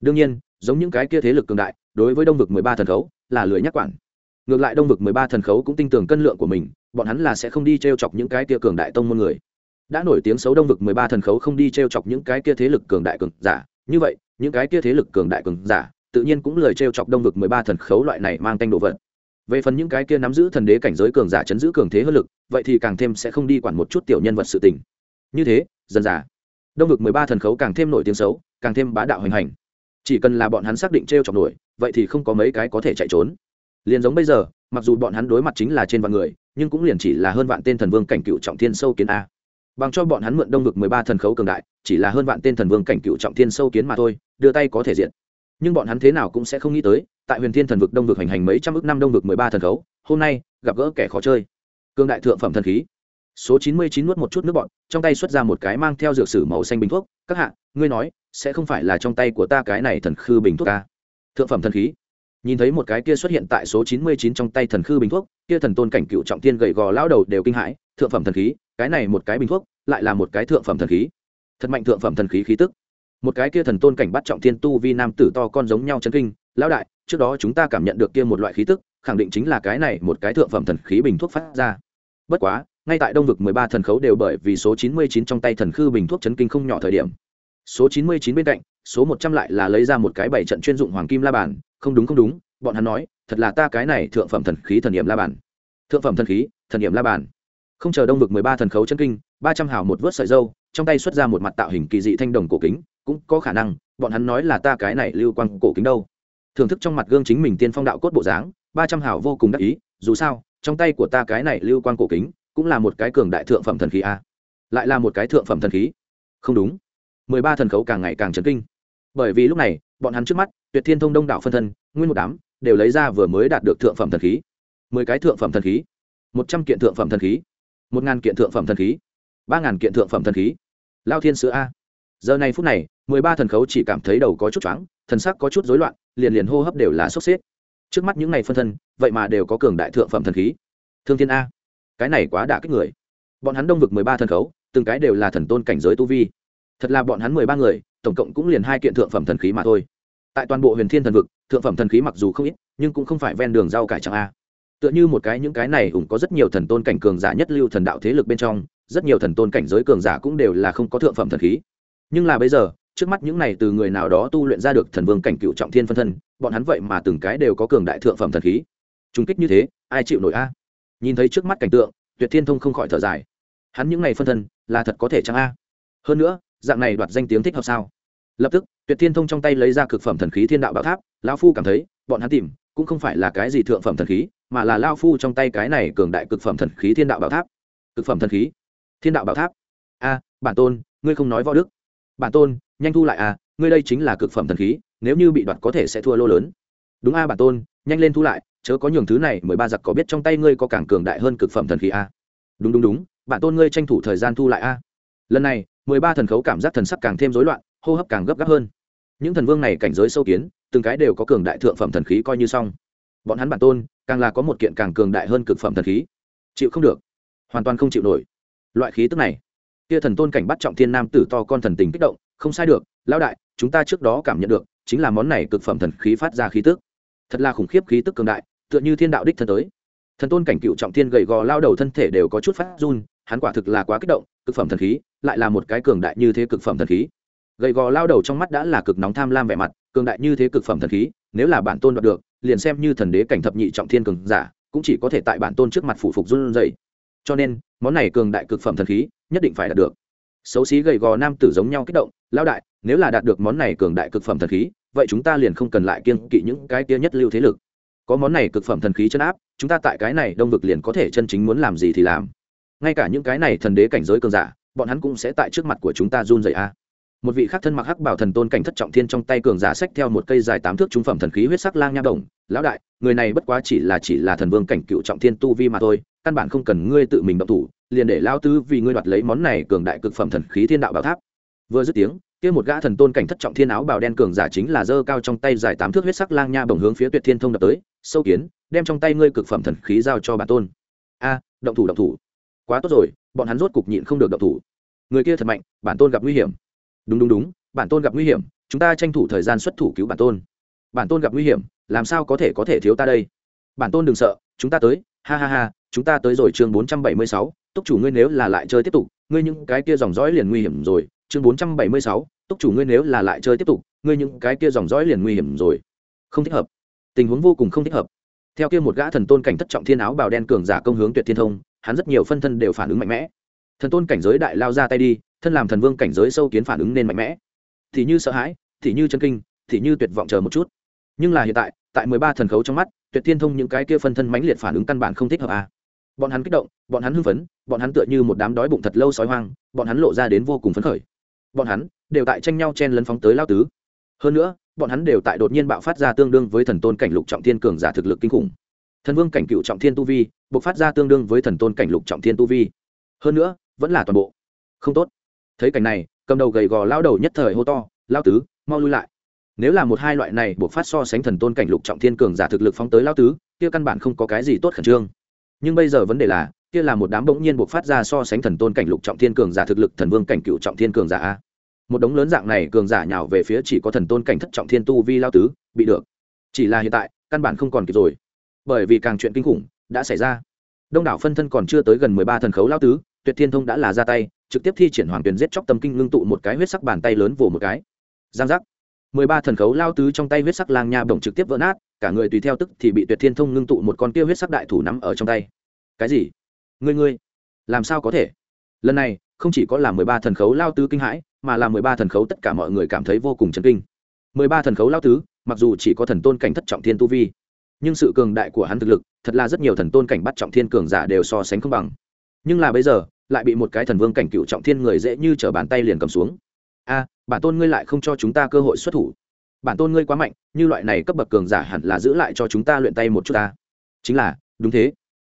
Đương nhiên, giống những cái kia thế lực cường đại, đối với đông vực mười ba thần khấu là lười nhắc quản. Ngược lại đông vực mười ba thần khấu cũng tin tưởng cân lượng của mình, bọn hắn là sẽ không đi t r e o chọc những cái kia cường đại tông môn người đã nổi tiếng xấu đông vực mười ba thần khấu không đi t r e o chọc những cái kia thế lực cường đại cường giả. Như vậy, những cái kia thế lực cường đại cường giả tự nhiên cũng lời t r e o chọc đông vực mười ba thần khấu loại này mang tanh đồ vật. Về phần những cái kia nắm giữ thần đế cảnh giới cường giả chấn giữ cường thế hơn lực, vậy thì càng thêm sẽ không đi quản một chút tiểu nhân vật sự tình. Như thế, dần giả đông vực mười ba thần khấu càng thêm nổi tiếng xấu, càng thêm bá đạo hoành hành. Chỉ cần là bọn hắn xác định t r e o chọc nổi, vậy thì không có mấy cái có thể chạy trốn. Liền giống bây giờ, mặc dù bọn hắn đối mặt chính là trên vạn người, nhưng cũng liền chỉ là hơn vạn tên thần vương cảnh cựu trọng thiên sâu kiến a bằng cho bọn hắn mượn đông vực mười ba thần khấu cường đại, chỉ là hơn vạn tên thần vương cảnh cựu trọng thiên sâu kiến mà thôi, đưa tay có thể diện nhưng bọn hắn thế nào cũng sẽ không nghĩ tới, tại huyền thiên thần vực đông vực hành hành mấy trăm ước năm đông vực mười ba thần khấu, hôm nay, gặp gỡ kẻ khó chơi. Cương đại thượng phẩm thần khí. Số chín mươi chín nuốt một chút nước bọn trong tay xuất ra một cái mang theo dược sử màu xanh bình thuốc, các hạ, ngươi nói, sẽ không phải là trong tay của ta cái này thần khư bình thuốc ca thượng phẩm thần khí. Nhìn thấy một cái kia xuất hiện tại số chín mươi chín trong tay thần khư bình thuốc, kia thần tôn cảnh cựu trọng tiên gầy gò lão đầu đều kinh hãi, thượng phẩm thần khí, cái này một cái bình thuốc lại là một cái thượng phẩm thần khí. Thật mạnh thượng phẩm thần khí khí tức. Một cái kia thần tôn cảnh bắt trọng thiên tu vi nam tử to con giống nhau chân kinh, lão đại, trước đó chúng ta cảm nhận được kia một loại khí tức, khẳng định chính là cái này một cái thượng phẩm thần khí bình thuốc phát ra. Bất quá, ngay tại đông vực mười ba thần khấu đều bởi vì số chín mươi chín trong tay thần khư bình thuốc chấn kinh không nhỏ thời điểm. Số chín mươi chín bên cạnh, số một trăm lại là lấy ra một cái bảy trận chuyên dụng hoàng kim la bàn, không đúng không đúng, bọn hắn nói, thật là ta cái này thượng phẩm thần khí thần nghiệm la bàn. Thượng phẩm thần khí, thần nghiệm la bàn. Không chờ đông vực mười ba thần khấu chân kinh ba trăm hào một vớt sợi dâu, trong tay xuất ra một mặt tạo hình kỳ dị thanh đồng cổ kính, cũng có khả năng, bọn hắn nói là ta cái này lưu quang cổ kính đâu. Thưởng thức trong mặt gương chính mình tiên phong đạo cốt bộ dáng, ba trăm hào vô cùng đắc ý, dù sao, trong tay của ta cái này lưu quang cổ kính, cũng là một cái cường đại thượng phẩm thần khí a. Lại là một cái thượng phẩm thần khí. Không đúng. Mười ba thần khấu càng ngày càng chấn kinh. Bởi vì lúc này, bọn hắn trước mắt, tuyệt thiên thông đông đảo phân thân, nguyên một đám, đều lấy ra vừa mới đạt được thượng phẩm thần khí. Mười cái thượng phẩm thần khí. Một trăm kiện thượng phẩm thần khí. Một ngàn kiện thượng phẩm thần khí ba ngàn kiện thượng phẩm thần khí. Lao thiên sữa a. Giờ này phút này, mười ba thần khấu chỉ cảm thấy đầu có chút choáng, thần sắc có chút rối loạn, liền liền hô hấp đều là sốc xếp. Trước mắt những ngày phân thân, vậy mà đều có cường đại thượng phẩm thần khí. Thương thiên a. Cái này quá đả kích người. Bọn hắn đông vực mười ba thần khấu, từng cái đều là thần tôn cảnh giới tu vi. Thật là bọn hắn mười ba người, tổng cộng cũng liền hai kiện thượng phẩm thần khí mà thôi. Tại toàn bộ huyền thiên thần vực, thượng phẩm thần khí mặc dù không ít, nhưng cũng không phải ven đường rau cải chẳng a. Tựa như một cái những cái này ủng có rất nhiều thần tôn cảnh cường giả nhất lưu thần đạo thế lực bên trong rất nhiều thần tôn cảnh giới cường giả cũng đều là không có thượng phẩm thần khí. Nhưng là bây giờ, trước mắt những này từ người nào đó tu luyện ra được thần vương cảnh cựu trọng thiên phân thân, bọn hắn vậy mà từng cái đều có cường đại thượng phẩm thần khí. Trung kích như thế, ai chịu nổi a? Nhìn thấy trước mắt cảnh tượng, tuyệt thiên thông không khỏi thở dài. Hắn những này phân thân, là thật có thể chăng a? Hơn nữa, dạng này đoạt danh tiếng thích hợp sao? Lập tức, tuyệt thiên thông trong tay lấy ra cực phẩm thần khí thiên đạo bảo tháp, lão phu cảm thấy, bọn hắn tìm, cũng không phải là cái gì thượng phẩm thần khí, mà là lao phu trong tay cái này cường đại cực phẩm thần khí thiên đạo bảo tháp. Cực phẩm thần khí? Thiên đạo bảo tháp. A, bản tôn, ngươi không nói võ đức. Bản tôn, nhanh thu lại a ngươi đây chính là cực phẩm thần khí, nếu như bị đoạt có thể sẽ thua lô lớn. Đúng a, bản tôn, nhanh lên thu lại, chớ có nhường thứ này mười ba giặc có biết trong tay ngươi có càng cường đại hơn cực phẩm thần khí a. Đúng đúng đúng, bản tôn ngươi tranh thủ thời gian thu lại a. Lần này, mười ba thần khấu cảm giác thần sắc càng thêm rối loạn, hô hấp càng gấp gáp hơn. Những thần vương này cảnh giới sâu kiến, từng cái đều có cường đại thượng phẩm thần khí coi như xong. Bọn hắn bản tôn, càng là có một kiện càng cường đại hơn cực phẩm thần khí. Chịu không được. Hoàn toàn không chịu nổi loại khí tức này. Kia thần tôn cảnh bắt trọng thiên nam tử to con thần tình kích động, không sai được, lão đại, chúng ta trước đó cảm nhận được, chính là món này cực phẩm thần khí phát ra khí tức. Thật là khủng khiếp khí tức cường đại, tựa như thiên đạo đích thân tới. Thần tôn cảnh cựu trọng thiên gầy gò lao đầu thân thể đều có chút phát run, hắn quả thực là quá kích động, cực phẩm thần khí, lại là một cái cường đại như thế cực phẩm thần khí. Gầy gò lao đầu trong mắt đã là cực nóng tham lam vẻ mặt, cường đại như thế cực phẩm thần khí, nếu là bản tôn đoạt được, liền xem như thần đế cảnh thập nhị trọng thiên cường giả, cũng chỉ có thể tại bản tôn trước mặt phủ phục run dậy cho nên, món này cường đại cực phẩm thần khí, nhất định phải đạt được. Xấu xí gầy gò nam tử giống nhau kích động lao đại, nếu là đạt được món này cường đại cực phẩm thần khí, vậy chúng ta liền không cần lại kiên kỵ những cái kia nhất lưu thế lực. Có món này cực phẩm thần khí chân áp, chúng ta tại cái này đông vực liền có thể chân chính muốn làm gì thì làm. Ngay cả những cái này thần đế cảnh giới cường giả, bọn hắn cũng sẽ tại trước mặt của chúng ta run dậy a. Một vị khác thân mặc hắc bảo thần tôn cảnh thất trọng thiên trong tay cường giả xách theo một cây dài tám thước trung phẩm thần khí huyết sắc lang nha đồng, lão đại, người này bất quá chỉ là chỉ là thần vương cảnh cựu trọng thiên tu vi mà thôi căn bản không cần ngươi tự mình động thủ, liền để lao tư vì ngươi đoạt lấy món này cường đại cực phẩm thần khí thiên đạo bảo tháp. Vừa dứt tiếng, kia một gã thần tôn cảnh thất trọng thiên áo bào đen cường giả chính là giơ cao trong tay dài tám thước huyết sắc lang nha bồng hướng phía tuyệt thiên thông đập tới, sâu kiến, đem trong tay ngươi cực phẩm thần khí giao cho bản tôn. A, động thủ động thủ. Quá tốt rồi, bọn hắn rốt cục nhịn không được động thủ. Người kia thật mạnh, bản tôn gặp nguy hiểm. Đúng đúng đúng, bản tôn gặp nguy hiểm, chúng ta tranh thủ thời gian xuất thủ cứu bản tôn. Bản tôn gặp nguy hiểm, làm sao có thể có thể thiếu ta đây? Bản tôn đừng sợ, chúng ta tới ha ha ha, chúng ta tới rồi chương bốn trăm bảy mươi sáu, túc chủ ngươi nếu là lại chơi tiếp tục, ngươi những cái kia dòng dõi liền nguy hiểm rồi. Chương bốn trăm bảy mươi sáu, túc chủ ngươi nếu là lại chơi tiếp tục, ngươi những cái kia dòng dõi liền nguy hiểm rồi. Không thích hợp. Tình huống vô cùng không thích hợp. Theo kia một gã thần tôn cảnh thất trọng thiên áo bào đen cường giả công hướng tuyệt thiên thông, hắn rất nhiều phân thân đều phản ứng mạnh mẽ. Thần tôn cảnh giới đại lao ra tay đi, thân làm thần vương cảnh giới sâu kiến phản ứng nên mạnh mẽ. Thì như sợ hãi, thì như chân kinh, thì như tuyệt vọng chờ một chút nhưng là hiện tại tại mười ba thần khấu trong mắt, tuyệt thiên thông những cái kia phân thân mãnh liệt phản ứng căn bản không thích hợp à. bọn hắn kích động, bọn hắn hưng phấn, bọn hắn tựa như một đám đói bụng thật lâu sói hoang, bọn hắn lộ ra đến vô cùng phấn khởi. Bọn hắn đều tại tranh nhau chen lấn phóng tới lao tứ. Hơn nữa, bọn hắn đều tại đột nhiên bạo phát ra tương đương với thần tôn cảnh lục trọng thiên cường giả thực lực kinh khủng. Thần vương cảnh cựu trọng thiên tu vi, bộc phát ra tương đương với thần tôn cảnh lục trọng thiên tu vi. Hơn nữa, vẫn là toàn bộ. Không tốt. Thấy cảnh này, cầm đầu gầy gò lao đầu nhất thời hô to, lao tứ, mau lui lại nếu là một hai loại này buộc phát so sánh thần tôn cảnh lục trọng thiên cường giả thực lực phóng tới lao tứ, kia căn bản không có cái gì tốt khẩn trương. Nhưng bây giờ vấn đề là, kia là một đám bỗng nhiên buộc phát ra so sánh thần tôn cảnh lục trọng thiên cường giả thực lực thần vương cảnh cựu trọng thiên cường giả a. Một đống lớn dạng này cường giả nhào về phía chỉ có thần tôn cảnh thất trọng thiên tu vi lao tứ, bị được. Chỉ là hiện tại, căn bản không còn kịp rồi. Bởi vì càng chuyện kinh khủng đã xảy ra. Đông đảo phân thân còn chưa tới gần mười ba thần khấu lao tứ, tuyệt thiên thông đã là ra tay, trực tiếp thi triển hoàng tuyền giết chóc tâm kinh ngưng tụ một cái huyết sắc bàn tay lớn vồ một cái. Giang giác mười ba thần khấu lao tứ trong tay huyết sắc lang nha bổng trực tiếp vỡ nát, cả người tùy theo tức thì bị tuyệt thiên thông ngưng tụ một con kia huyết sắc đại thủ nắm ở trong tay. Cái gì? Ngươi ngươi, làm sao có thể? Lần này, không chỉ có là mười ba thần khấu lao tứ kinh hãi, mà là mười ba thần khấu tất cả mọi người cảm thấy vô cùng chấn kinh. Mười ba thần khấu lao tứ, mặc dù chỉ có thần tôn cảnh thất trọng thiên tu vi, nhưng sự cường đại của hắn thực lực, thật là rất nhiều thần tôn cảnh bắt trọng thiên cường giả đều so sánh không bằng. Nhưng là bây giờ, lại bị một cái thần vương cảnh cựu trọng thiên người dễ như t r ở bàn tay liền cầm xuống a bản tôn ngươi lại không cho chúng ta cơ hội xuất thủ. Bản tôn ngươi quá mạnh, như loại này cấp bậc cường giả hẳn là giữ lại cho chúng ta luyện tay một chút ta. Chính là, đúng thế.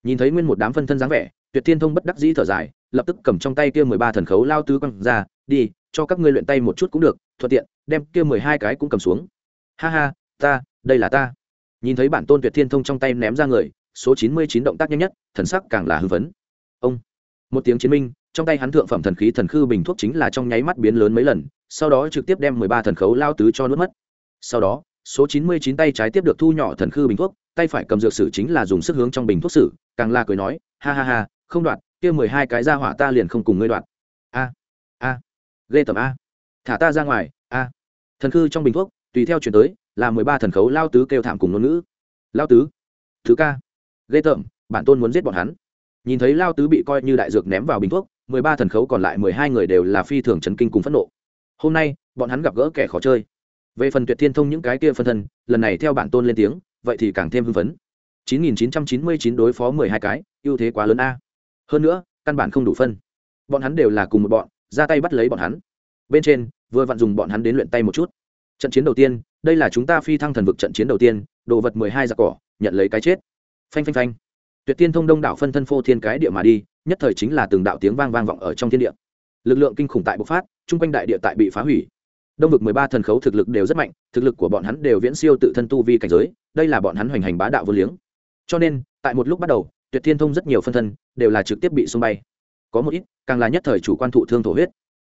Nhìn thấy nguyên một đám phân thân dáng vẻ, tuyệt thiên thông bất đắc dĩ thở dài, lập tức cầm trong tay kia mười ba thần khấu lao tứ quăng ra, đi, cho các ngươi luyện tay một chút cũng được, thuận tiện, đem kia mười hai cái cũng cầm xuống. Ha ha, ta, đây là ta. Nhìn thấy bản tôn tuyệt thiên thông trong tay ném ra người, số chín mươi chín động tác nhanh nhất, thần sắc càng là hưng phấn. Ông, một tiếng chiến minh trong tay hắn thượng phẩm thần khí thần khư bình thuốc chính là trong nháy mắt biến lớn mấy lần, sau đó trực tiếp đem mười ba thần khấu lao tứ cho nuốt mất. Sau đó, số chín mươi chín tay trái tiếp được thu nhỏ thần khư bình thuốc, tay phải cầm dược sử chính là dùng sức hướng trong bình thuốc sử, càng la cười nói, ha ha ha, không đoạt, kia mười hai cái ra hỏa ta liền không cùng ngươi đoạt. A a, ghê tầm a, thả ta ra ngoài, a. Thần khư trong bình thuốc, tùy theo chuyển tới, là mười ba thần khấu lao tứ kêu thảm cùng ngôn ngữ. Lao tứ, thứ ca, ghê tởm, bản tôn muốn giết bọn hắn. Nhìn thấy lao tứ bị coi như đại dược ném vào bình thuốc mười ba thần khấu còn lại mười hai người đều là phi thường chấn kinh cùng phẫn nộ. Hôm nay, bọn hắn gặp gỡ kẻ khó chơi. Về phần tuyệt thiên thông những cái kia phân thân, lần này theo bản tôn lên tiếng, vậy thì càng thêm hưng phấn. chín nghìn chín trăm chín mươi chín đối phó mười hai cái, ưu thế quá lớn a. Hơn nữa, căn bản không đủ phân. Bọn hắn đều là cùng một bọn, ra tay bắt lấy bọn hắn. Bên trên, vừa vặn dùng bọn hắn đến luyện tay một chút. Trận chiến đầu tiên, đây là chúng ta phi thăng thần vực trận chiến đầu tiên, đồ vật mười hai giặc cỏ, nhận lấy cái chết. Phanh phanh phanh. Tuyệt tiên thông đông đảo phân thân phô thiên cái địa mà đi nhất thời chính là từng đạo tiếng vang vang vọng ở trong thiên địa. Lực lượng kinh khủng tại bộc phát, chung quanh đại địa tại bị phá hủy. Đông vực mười ba thần khấu thực lực đều rất mạnh, thực lực của bọn hắn đều viễn siêu tự thân tu vi cảnh giới, đây là bọn hắn hoành hành bá đạo vô liếng. Cho nên, tại một lúc bắt đầu, tuyệt thiên thông rất nhiều phân thân đều là trực tiếp bị xung bay. Có một ít, càng là nhất thời chủ quan thụ thương thổ huyết.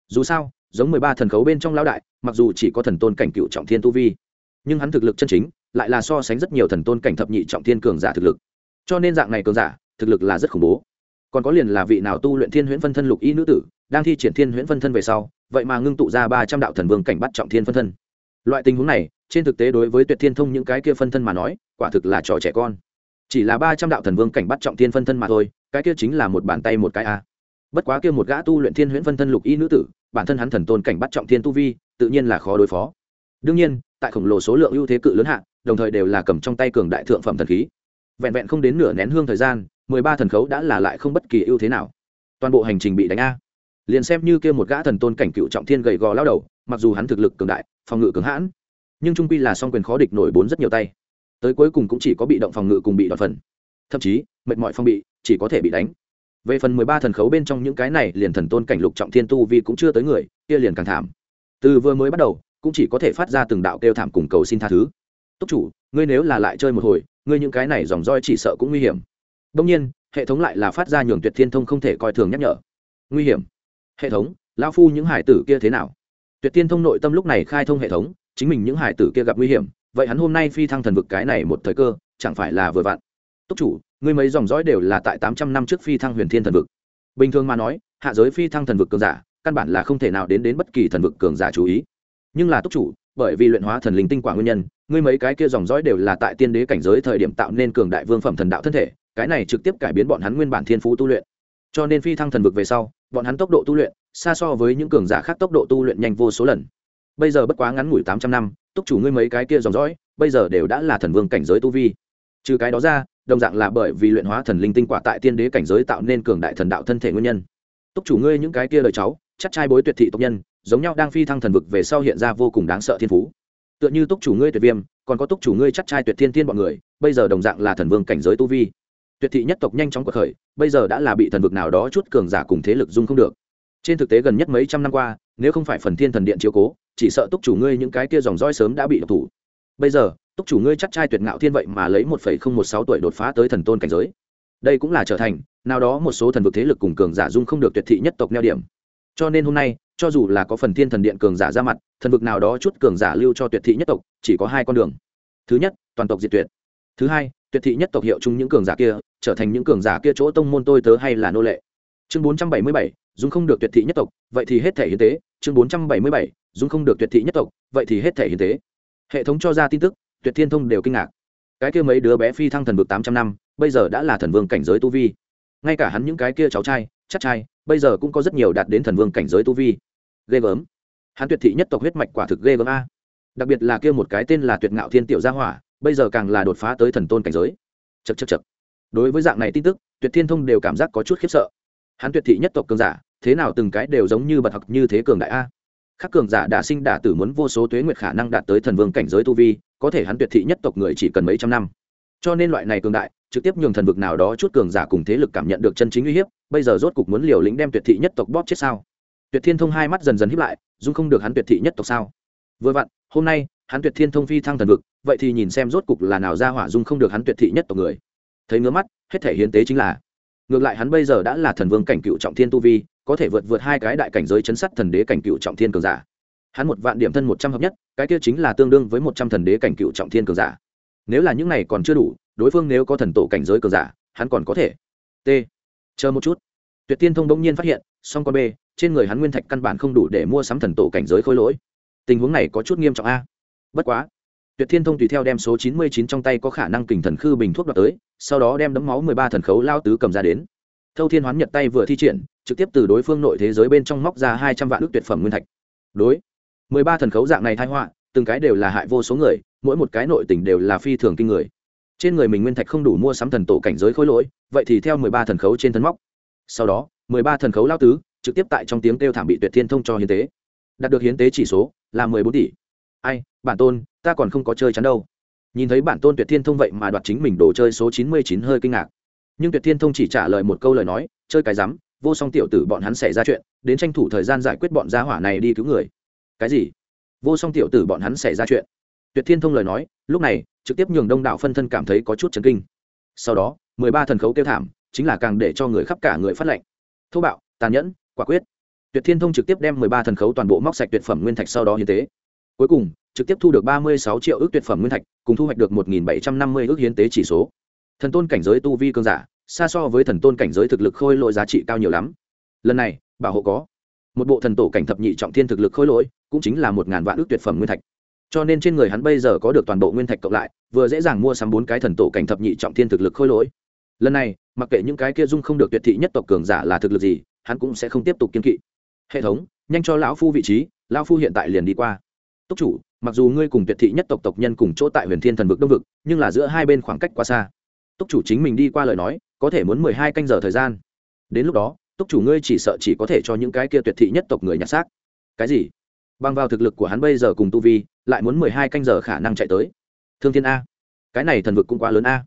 Dù sao, giống mười ba thần khấu bên trong lão đại, mặc dù chỉ có thần tôn cảnh cựu trọng thiên tu vi, nhưng hắn thực lực chân chính lại là so sánh rất nhiều thần tôn cảnh thập nhị trọng thiên cường giả thực lực. Cho nên dạng này cường giả, thực lực là rất khủng bố còn có liền là vị nào tu luyện thiên huyễn phân thân lục y nữ tử, đang thi triển thiên huyễn phân thân về sau, vậy mà ngưng tụ ra ba trăm đạo thần vương cảnh bắt trọng thiên phân thân. Loại tình huống này, trên thực tế đối với tuyệt thiên thông những cái kia phân thân mà nói, quả thực là trò trẻ con. Chỉ là ba trăm đạo thần vương cảnh bắt trọng thiên phân thân mà thôi, cái kia chính là một bàn tay một cái a. Bất quá kia một gã tu luyện thiên huyễn phân thân lục y nữ tử, bản thân hắn thần tôn cảnh bắt trọng thiên tu vi, tự nhiên là khó đối phó. Đương nhiên, tại khổng lồ số lượng ưu thế cự lớn hạ, đồng thời đều là cầm trong tay cường đại thượng phẩm thần khí. Vẹn vẹn không đến nửa nén hương thời gian mười ba thần khấu đã là lại không bất kỳ ưu thế nào. Toàn bộ hành trình bị đánh a. Liền xem như kia một gã thần tôn cảnh cựu trọng thiên gầy gò lao đầu, mặc dù hắn thực lực cường đại, phòng ngự cường hãn, nhưng trung quy là song quyền khó địch nổi bốn rất nhiều tay. Tới cuối cùng cũng chỉ có bị động phòng ngự cùng bị đoạt phần. Thậm chí, mệt mỏi phong bị, chỉ có thể bị đánh. Về phần mười ba thần khấu bên trong những cái này liền thần tôn cảnh lục trọng thiên tu vì cũng chưa tới người, kia liền càng thảm. Từ vừa mới bắt đầu, cũng chỉ có thể phát ra từng đạo kêu thảm cùng cầu xin tha thứ. Túc chủ, ngươi nếu là lại chơi một hồi, ngươi những cái này dòng roi chỉ sợ cũng nguy hiểm đông nhiên, hệ thống lại là phát ra nhường tuyệt thiên thông không thể coi thường nhắc nhở. Nguy hiểm. Hệ thống lao phu những hải tử kia thế nào? Tuyệt thiên thông nội tâm lúc này khai thông hệ thống, chính mình những hải tử kia gặp nguy hiểm, vậy hắn hôm nay phi thăng thần vực cái này một thời cơ, chẳng phải là vừa vặn? Túc chủ, ngươi mấy dòng dõi đều là tại tám trăm năm trước phi thăng huyền thiên thần vực. Bình thường mà nói, hạ giới phi thăng thần vực cường giả, căn bản là không thể nào đến đến bất kỳ thần vực cường giả chú ý. Nhưng là túc chủ, bởi vì luyện hóa thần linh tinh quả nguyên nhân, ngươi mấy cái kia dòng dõi đều là tại tiên đế cảnh giới thời điểm tạo nên cường đại vương phẩm thần đạo thân thể cái này trực tiếp cải biến bọn hắn nguyên bản thiên phú tu luyện. Cho nên phi thăng thần vực về sau, bọn hắn tốc độ tu luyện, xa so với những cường giả khác tốc độ tu luyện nhanh vô số lần. Bây giờ bất quá ngắn ngủi tám trăm năm, túc chủ ngươi mấy cái kia dòng dõi, bây giờ đều đã là thần vương cảnh giới tu vi. Trừ cái đó ra, đồng dạng là bởi vì luyện hóa thần linh tinh quả tại tiên đế cảnh giới tạo nên cường đại thần đạo thân thể nguyên nhân. Túc chủ ngươi những cái kia lời cháu, chắc trai bối tuyệt thị tộc nhân, giống nhau đang phi thăng thần vực về sau hiện ra vô cùng đáng sợ thiên phú. Tựa như túc chủ ngươi tuyệt viêm, còn có túc chủ ngươi chắc trai tuyệt thiên tiên bọn người, bây giờ đồng dạng là thần vương cảnh giới tu vi tuyệt thị nhất tộc nhanh chóng cuộc khởi, bây giờ đã là bị thần vực nào đó chút cường giả cùng thế lực dung không được. Trên thực tế gần nhất mấy trăm năm qua, nếu không phải phần thiên thần điện chiếu cố, chỉ sợ túc chủ ngươi những cái kia dòng roi sớm đã bị độc thủ. Bây giờ, túc chủ ngươi chắc trai tuyệt ngạo thiên vậy mà lấy một phẩy không một sáu tuổi đột phá tới thần tôn cảnh giới. Đây cũng là trở thành, nào đó một số thần vực thế lực cùng cường giả dung không được tuyệt thị nhất tộc neo điểm. Cho nên hôm nay, cho dù là có phần thiên thần điện cường giả ra mặt, thần vực nào đó chút cường giả lưu cho tuyệt thị nhất tộc, chỉ có hai con đường. Thứ nhất, toàn tộc diệt tuyệt. Thứ hai, tuyệt thị nhất tộc hiệu chung những cường giả kia trở thành những cường giả kia chỗ tông môn tôi tớ hay là nô lệ. Chương bốn trăm bảy mươi bảy dung không được tuyệt thị nhất tộc, vậy thì hết thể hiến tế. Chương bốn trăm bảy mươi bảy dung không được tuyệt thị nhất tộc, vậy thì hết thể hiến tế. Hệ thống cho ra tin tức, tuyệt thiên thông đều kinh ngạc. Cái kia mấy đứa bé phi thăng thần vực tám trăm năm, bây giờ đã là thần vương cảnh giới tu vi. Ngay cả hắn những cái kia cháu trai, chắc trai, bây giờ cũng có rất nhiều đạt đến thần vương cảnh giới tu vi. Ghê gớm. Hắn tuyệt thị nhất tộc huyết mạch quả thực ghê gớm a. Đặc biệt là kia một cái tên là tuyệt ngạo thiên tiểu gia hỏa, bây giờ càng là đột phá tới thần tôn cảnh giới. Chật chật chật đối với dạng này tin tức, tuyệt thiên thông đều cảm giác có chút khiếp sợ. Hắn tuyệt thị nhất tộc cường giả, thế nào từng cái đều giống như bật học như thế cường đại a. Khắc cường giả đả sinh đả tử muốn vô số tuế nguyệt khả năng đạt tới thần vương cảnh giới tu vi, có thể hắn tuyệt thị nhất tộc người chỉ cần mấy trăm năm. Cho nên loại này cường đại, trực tiếp nhường thần vực nào đó chút cường giả cùng thế lực cảm nhận được chân chính uy hiếp, bây giờ rốt cục muốn liều lĩnh đem tuyệt thị nhất tộc bóp chết sao? Tuyệt thiên thông hai mắt dần dần hiếp lại dung không được hắn tuyệt thị nhất tộc sao? Vừa vặn, hôm nay, hắn tuyệt thiên thông phi thăng thần vực, vậy thì nhìn xem rốt cục là nào ra hỏa dung không được hắn tuyệt thị nhất tộc người thấy ngứa mắt, hết thể hiến tế chính là. Ngược lại hắn bây giờ đã là thần vương cảnh cựu trọng thiên tu vi, có thể vượt vượt hai cái đại cảnh giới chấn sắt thần đế cảnh cựu trọng thiên cường giả. Hắn một vạn điểm thân một trăm hợp nhất, cái kia chính là tương đương với một trăm thần đế cảnh cựu trọng thiên cường giả. Nếu là những này còn chưa đủ, đối phương nếu có thần tổ cảnh giới cường giả, hắn còn có thể. T. Chờ một chút. Tuyệt tiên thông đông nhiên phát hiện, song con b trên người hắn nguyên thạch căn bản không đủ để mua sắm thần tổ cảnh giới khôi lỗi. Tình huống này có chút nghiêm trọng a. Bất quá tuyệt thiên thông tùy theo đem số chín mươi chín trong tay có khả năng kình thần khư bình thuốc đoạt tới, sau đó đem đấm máu mười ba thần khấu lao tứ cầm ra đến. Thâu thiên hoán nhật tay vừa thi triển, trực tiếp từ đối phương nội thế giới bên trong móc ra hai trăm vạn ước tuyệt phẩm nguyên thạch. Đối, mười ba thần khấu dạng này thai họa, từng cái đều là hại vô số người, mỗi một cái nội tình đều là phi thường kinh người. Trên người mình nguyên thạch không đủ mua sắm thần tổ cảnh giới khối lỗi, vậy thì theo mười ba thần khấu trên thân móc. Sau đó, mười ba thần khấu lao tứ, trực tiếp tại trong tiếng kêu thảm bị tuyệt thiên thông cho hiến tế. Đạt được hiến tế chỉ số là mười bốn tỷ. Ai, bản tôn ta còn không có chơi chắn đâu. Nhìn thấy bản tôn tuyệt thiên thông vậy mà đoạt chính mình đồ chơi số chín mươi chín hơi kinh ngạc. Nhưng tuyệt thiên thông chỉ trả lời một câu lời nói, chơi cái rắm, vô song tiểu tử bọn hắn xảy ra chuyện, đến tranh thủ thời gian giải quyết bọn gia hỏa này đi cứu người. Cái gì? Vô song tiểu tử bọn hắn xảy ra chuyện? Tuyệt thiên thông lời nói, lúc này, trực tiếp nhường đông đảo phân thân cảm thấy có chút chấn kinh. Sau đó, mười ba thần khấu kêu thảm, chính là càng để cho người khắp cả người phát lệnh. Thô bạo, tàn nhẫn, quả quyết. Tuyệt thiên thông trực tiếp đem mười ba thần khấu toàn bộ móc sạch tuyệt phẩm nguyên thạch sau đó hiến tế cuối cùng, trực tiếp thu được ba mươi sáu triệu ước tuyệt phẩm nguyên thạch, cùng thu hoạch được một nghìn bảy trăm năm mươi ước hiến tế chỉ số. Thần tôn cảnh giới tu vi cơn giả, xa so với thần tôn cảnh giới thực lực khôi lỗi giá trị cao nhiều lắm. Lần này, bảo hộ có. Một bộ thần tổ cảnh thập nhị trọng thiên thực lực khôi lỗi, cũng chính là một ngàn vạn ước tuyệt phẩm nguyên thạch. Cho nên trên người hắn bây giờ có được toàn bộ nguyên thạch cộng lại, vừa dễ dàng mua sắm bốn cái thần tổ cảnh thập nhị trọng thiên thực lực khôi lỗi. Lần này, mặc kệ những cái kia dung không được tuyệt thị nhất tộc cường giả là thực lực gì, hắn cũng sẽ không tiếp tục kiên kỵ. Hệ thống, nhanh cho lão phu vị trí, lão phu hiện tại liền đi qua túc chủ, mặc dù ngươi cùng tuyệt thị nhất tộc tộc nhân cùng chỗ tại huyền thiên thần vực đông vực, nhưng là giữa hai bên khoảng cách quá xa. Túc chủ chính mình đi qua lời nói, có thể muốn mười hai canh giờ thời gian. Đến lúc đó, túc chủ ngươi chỉ sợ chỉ có thể cho những cái kia tuyệt thị nhất tộc người nhặt xác. Cái gì? Bằng vào thực lực của hắn bây giờ cùng tu vi, lại muốn mười hai canh giờ khả năng chạy tới. Thương thiên a. Cái này thần vực cũng quá lớn a.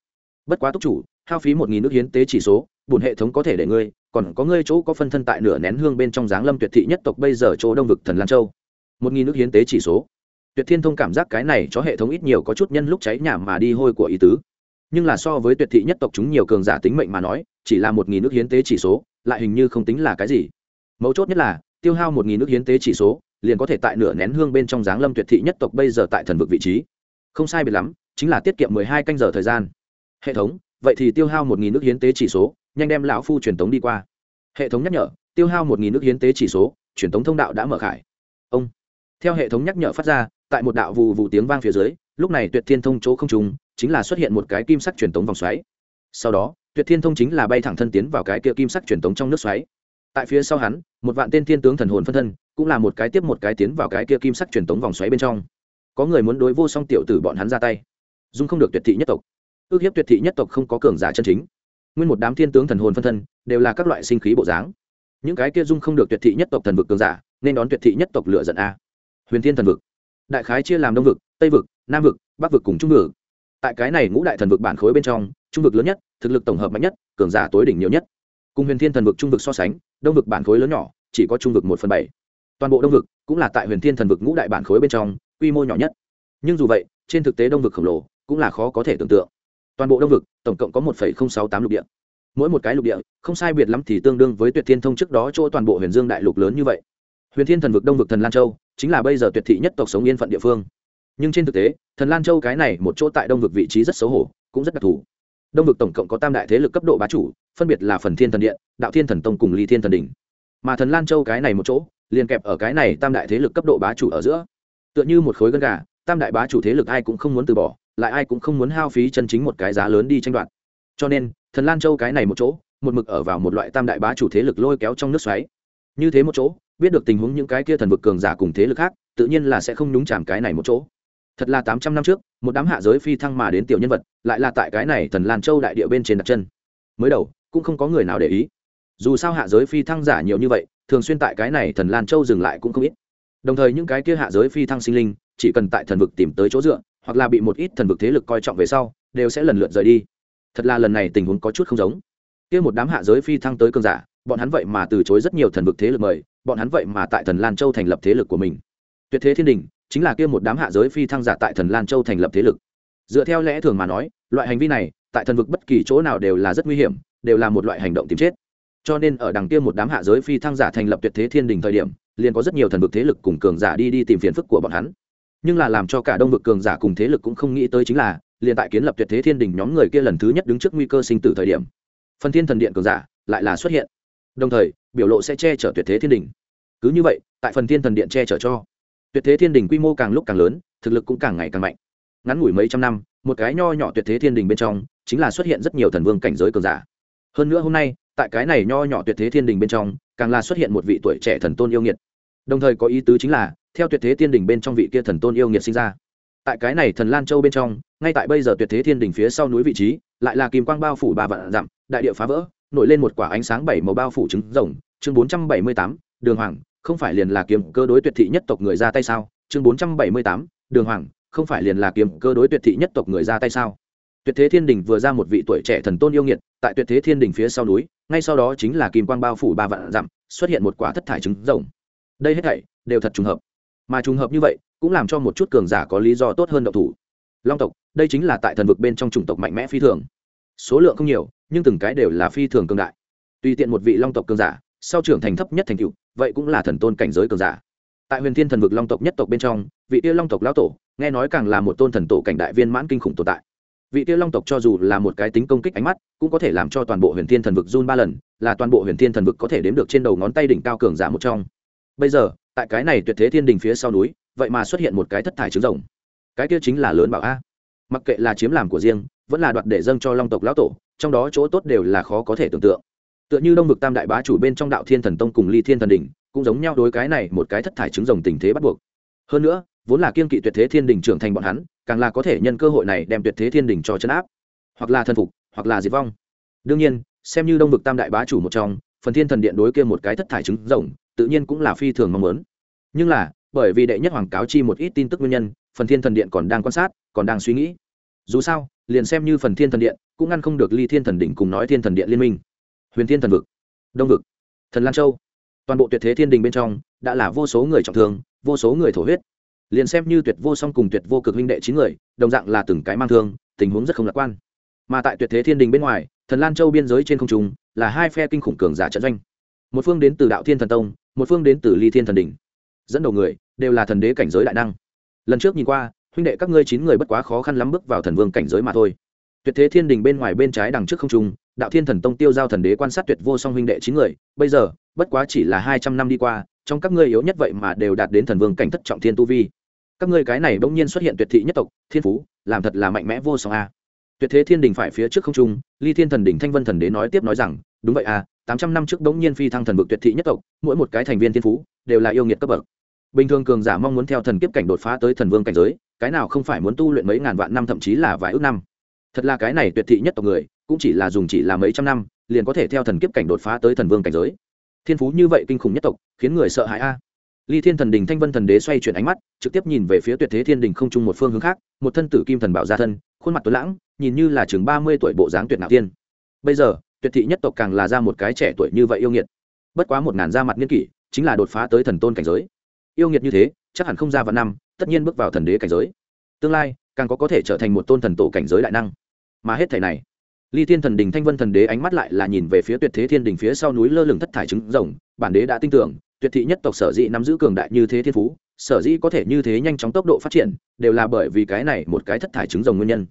Bất quá túc chủ, hao phí một nghìn nước hiến tế chỉ số bùn hệ thống có thể để ngươi, còn có ngươi chỗ có phân thân tại nửa nén hương bên trong giáng lâm tuyệt thị nhất tộc bây giờ chỗ đông vực thần lan châu một nghìn nước hiến tế chỉ số. Tuyệt thiên thông cảm giác cái này cho hệ thống ít nhiều có chút nhân lúc cháy nhà mà đi hôi của ý tứ. Nhưng là so với tuyệt thị nhất tộc chúng nhiều cường giả tính mệnh mà nói, chỉ là một nghìn nước hiến tế chỉ số, lại hình như không tính là cái gì. Mấu chốt nhất là, tiêu hao một nghìn nước hiến tế chỉ số, liền có thể tại nửa nén hương bên trong giáng lâm tuyệt thị nhất tộc bây giờ tại thần vực vị trí. Không sai biệt lắm, chính là tiết kiệm mười hai canh giờ thời gian. Hệ thống, vậy thì tiêu hao một nghìn nước hiến tế chỉ số, nhanh đem lão phu truyền tống đi qua. Hệ thống nhắc nhở, tiêu hao một nghìn nước hiến tế chỉ số, truyền tống thông đạo đã mở khải. Ông theo hệ thống nhắc nhở phát ra, tại một đạo vụ vụ tiếng vang phía dưới, lúc này tuyệt thiên thông chỗ không trùng chính là xuất hiện một cái kim sắc truyền tống vòng xoáy. Sau đó, tuyệt thiên thông chính là bay thẳng thân tiến vào cái kia kim sắc truyền tống trong nước xoáy. Tại phía sau hắn, một vạn tên thiên tướng thần hồn phân thân, cũng là một cái tiếp một cái tiến vào cái kia kim sắc truyền tống vòng xoáy bên trong. Có người muốn đối vô song tiểu tử bọn hắn ra tay. Dung không được tuyệt thị nhất tộc. Ước hiếp tuyệt thị nhất tộc không có cường giả chân chính. Nguyên một đám thiên tướng thần hồn phân thân, đều là các loại sinh khí bộ dáng. Những cái kia dung không được tuyệt thị nhất tộc thần vực cường giả, nên đón tuyệt thị nhất tộc lựa giận a huyền thiên thần vực, đại khái chia làm đông vực, tây vực, nam vực, bắc vực cùng trung vực. Tại cái này ngũ đại thần vực bản khối bên trong, trung vực lớn nhất, thực lực tổng hợp mạnh nhất, cường giả tối đỉnh nhiều nhất. Cùng huyền thiên thần vực trung vực so sánh, đông vực bản khối lớn nhỏ, chỉ có trung vực một phần bảy. Toàn bộ đông vực cũng là tại huyền thiên thần vực ngũ đại bản khối bên trong, quy mô nhỏ nhất. Nhưng dù vậy, trên thực tế đông vực khổng lồ cũng là khó có thể tưởng tượng. Toàn bộ đông vực, tổng cộng có một sáu tám lục địa. Mỗi một cái lục địa, không sai biệt lắm thì tương đương với tuyệt thiên thông trước đó chỗ toàn bộ huyền dương đại lục lớn như vậy huyền thiên thần vực đông vực thần lan châu chính là bây giờ tuyệt thị nhất tộc sống yên phận địa phương. Nhưng trên thực tế, thần lan châu cái này một chỗ tại đông vực vị trí rất xấu hổ, cũng rất đặc thù. Đông vực tổng cộng có tam đại thế lực cấp độ bá chủ, phân biệt là phần thiên thần điện, đạo thiên thần tông cùng ly thiên thần đình mà thần lan châu cái này một chỗ, liền kẹp ở cái này tam đại thế lực cấp độ bá chủ ở giữa. Tựa như một khối gân gà, tam đại bá chủ thế lực ai cũng không muốn từ bỏ, lại ai cũng không muốn hao phí chân chính một cái giá lớn đi tranh đoạt. Cho nên, thần lan châu cái này một chỗ, một mực ở vào một loại tam đại bá chủ thế lực lôi kéo trong nước xoáy. Như thế một chỗ biết được tình huống những cái kia thần vực cường giả cùng thế lực khác, tự nhiên là sẽ không nhúng chạm cái này một chỗ. Thật là tám trăm năm trước, một đám hạ giới phi thăng mà đến tiểu nhân vật, lại là tại cái này thần lan châu đại địa bên trên đặt chân. Mới đầu, cũng không có người nào để ý. Dù sao hạ giới phi thăng giả nhiều như vậy, thường xuyên tại cái này thần lan châu dừng lại cũng không ít. Đồng thời những cái kia hạ giới phi thăng sinh linh, chỉ cần tại thần vực tìm tới chỗ dựa, hoặc là bị một ít thần vực thế lực coi trọng về sau, đều sẽ lần lượt rời đi. Thật là lần này tình huống có chút không giống. Kia một đám hạ giới phi thăng tới cơn giả, bọn hắn vậy mà từ chối rất nhiều thần vực thế lực mời bọn hắn vậy mà tại thần lan châu thành lập thế lực của mình. Tuyệt thế thiên đình chính là kia một đám hạ giới phi thăng giả tại thần lan châu thành lập thế lực. Dựa theo lẽ thường mà nói, loại hành vi này tại thần vực bất kỳ chỗ nào đều là rất nguy hiểm, đều là một loại hành động tìm chết. Cho nên ở đằng kia một đám hạ giới phi thăng giả thành lập tuyệt thế thiên đình thời điểm, liền có rất nhiều thần vực thế lực cùng cường giả đi đi tìm phiền phức của bọn hắn. Nhưng là làm cho cả đông vực cường giả cùng thế lực cũng không nghĩ tới chính là, liền tại kiến lập tuyệt thế thiên đình nhóm người kia lần thứ nhất đứng trước nguy cơ sinh tử thời điểm phần thiên thần điện cường giả lại là xuất hiện. Đồng thời biểu lộ sẽ che chở tuyệt thế thiên đình. Cứ như vậy, tại phần thiên thần điện che chở cho, tuyệt thế thiên đình quy mô càng lúc càng lớn, thực lực cũng càng ngày càng mạnh. Ngắn ngủi mấy trăm năm, một cái nho nhỏ tuyệt thế thiên đình bên trong, chính là xuất hiện rất nhiều thần vương cảnh giới cường giả. Hơn nữa hôm nay, tại cái này nho nhỏ tuyệt thế thiên đình bên trong, càng là xuất hiện một vị tuổi trẻ thần tôn yêu nghiệt. Đồng thời có ý tứ chính là, theo tuyệt thế thiên đình bên trong vị kia thần tôn yêu nghiệt sinh ra. Tại cái này thần lan châu bên trong, ngay tại bây giờ tuyệt thế thiên đình phía sau núi vị trí, lại là kim quang bao phủ ba vạn dặm, đại địa phá vỡ nổi lên một quả ánh sáng bảy màu bao phủ trứng rồng, chương bốn trăm bảy mươi tám, đường hoàng, không phải liền là kiếm cơ đối tuyệt thị nhất tộc người ra tay sao? Chương bốn trăm bảy mươi tám, đường hoàng, không phải liền là kiếm cơ đối tuyệt thị nhất tộc người ra tay sao? Tuyệt thế thiên đình vừa ra một vị tuổi trẻ thần tôn yêu nghiệt, tại tuyệt thế thiên đình phía sau núi, ngay sau đó chính là kim quang bao phủ ba vạn dặm, xuất hiện một quả thất thải trứng rồng. Đây hết thảy đều thật trùng hợp. Mà trùng hợp như vậy, cũng làm cho một chút cường giả có lý do tốt hơn độc thủ. Long tộc, đây chính là tại thần vực bên trong chủng tộc mạnh mẽ phi thường số lượng không nhiều, nhưng từng cái đều là phi thường cường đại. Tùy tiện một vị long tộc cường giả, sau trưởng thành thấp nhất thành cựu vậy cũng là thần tôn cảnh giới cường giả. Tại huyền thiên thần vực long tộc nhất tộc bên trong, vị tiêu long tộc lão tổ, nghe nói càng là một tôn thần tổ cảnh đại viên mãn kinh khủng tồn tại. Vị tiêu long tộc cho dù là một cái tính công kích ánh mắt, cũng có thể làm cho toàn bộ huyền thiên thần vực run ba lần, là toàn bộ huyền thiên thần vực có thể đếm được trên đầu ngón tay đỉnh cao cường giả một trong. Bây giờ, tại cái này tuyệt thế thiên đình phía sau núi, vậy mà xuất hiện một cái thất thải trứng rồng. Cái kia chính là lớn bảo a. Mặc kệ là chiếm làm của riêng vẫn là đoạt để dâng cho long tộc lão tổ, trong đó chỗ tốt đều là khó có thể tưởng tượng. Tựa như đông vực tam đại bá chủ bên trong đạo thiên thần tông cùng ly thiên thần đình cũng giống nhau đối cái này một cái thất thải trứng rồng tình thế bắt buộc. Hơn nữa, vốn là kiên kỵ tuyệt thế thiên đình trưởng thành bọn hắn, càng là có thể nhân cơ hội này đem tuyệt thế thiên đình cho chấn áp. Hoặc là thần phục, hoặc là diệt vong. Đương nhiên, xem như đông vực tam đại bá chủ một trong, phần thiên thần điện đối kia một cái thất thải trứng rồng, tự nhiên cũng là phi thường mong muốn. Nhưng là, bởi vì đệ nhất hoàng cáo chi một ít tin tức nguyên nhân, phần thiên thần điện còn đang quan sát, còn đang suy nghĩ. Dù sao liền xem như phần thiên thần điện, cũng ngăn không được ly thiên thần đỉnh cùng nói thiên thần điện liên minh. Huyền thiên thần vực, đông vực, thần lan châu. Toàn bộ tuyệt thế thiên đình bên trong, đã là vô số người trọng thương, vô số người thổ huyết. Liền xem như tuyệt vô song cùng tuyệt vô cực huynh đệ chín người, đồng dạng là từng cái mang thương, tình huống rất không lạc quan. Mà tại tuyệt thế thiên đình bên ngoài, thần lan châu biên giới trên không trung, là hai phe kinh khủng cường giả trận doanh. Một phương đến từ đạo thiên thần tông, một phương đến từ ly thiên thần đình dẫn đầu người, đều là thần đế cảnh giới đại năng. Lần trước nhìn qua huynh đệ các ngươi chín người bất quá khó khăn lắm bước vào thần vương cảnh giới mà thôi. Tuyệt thế thiên đình bên ngoài bên trái đằng trước không trung, đạo thiên thần tông tiêu giao thần đế quan sát tuyệt vô song huynh đệ chín người, bây giờ, bất quá chỉ là hai trăm năm đi qua, trong các ngươi yếu nhất vậy mà đều đạt đến thần vương cảnh thất trọng thiên tu vi. Các ngươi cái này bỗng nhiên xuất hiện tuyệt thị nhất tộc, thiên phú, làm thật là mạnh mẽ vô song a. Tuyệt thế thiên đình phải phía trước không trung, ly thiên thần đỉnh thanh vân thần đế nói tiếp nói rằng, đúng vậy a, tám trăm năm trước bỗng nhiên phi thăng thần vực tuyệt thị nhất tộc, mỗi một cái thành viên thiên phú, đều là yêu nghiệt cấp bậc. Bình thường cường giả mong muốn theo thần kiếp cảnh đột phá tới thần vương cảnh giới cái nào không phải muốn tu luyện mấy ngàn vạn năm, thậm chí là vài ước năm. Thật là cái này tuyệt thị nhất tộc người, cũng chỉ là dùng chỉ là mấy trăm năm, liền có thể theo thần kiếp cảnh đột phá tới thần vương cảnh giới. Thiên phú như vậy kinh khủng nhất tộc, khiến người sợ hãi a. Ly thiên thần đình thanh vân thần đế xoay chuyển ánh mắt, trực tiếp nhìn về phía tuyệt thế thiên đình không chung một phương hướng khác, một thân tử kim thần bảo gia thân, khuôn mặt tuấn lãng, nhìn như là chừng ba mươi tuổi bộ dáng tuyệt nạo tiên bây giờ, tuyệt thị nhất tộc càng là ra một cái trẻ tuổi như vậy yêu nghiệt. Bất quá một ngàn da mặt niên kỷ, chính là đột phá tới thần tôn cảnh giới. Yêu nghiệt như thế, chắc hẳn không ra vào năm tất nhiên bước vào thần đế cảnh giới. Tương lai, càng có có thể trở thành một tôn thần tổ cảnh giới đại năng. Mà hết thảy này, ly thiên thần đình thanh vân thần đế ánh mắt lại là nhìn về phía tuyệt thế thiên đình phía sau núi lơ lửng thất thải trứng rồng, bản đế đã tin tưởng, tuyệt thị nhất tộc sở dĩ nắm giữ cường đại như thế thiên phú, sở dĩ có thể như thế nhanh chóng tốc độ phát triển, đều là bởi vì cái này một cái thất thải trứng rồng nguyên nhân.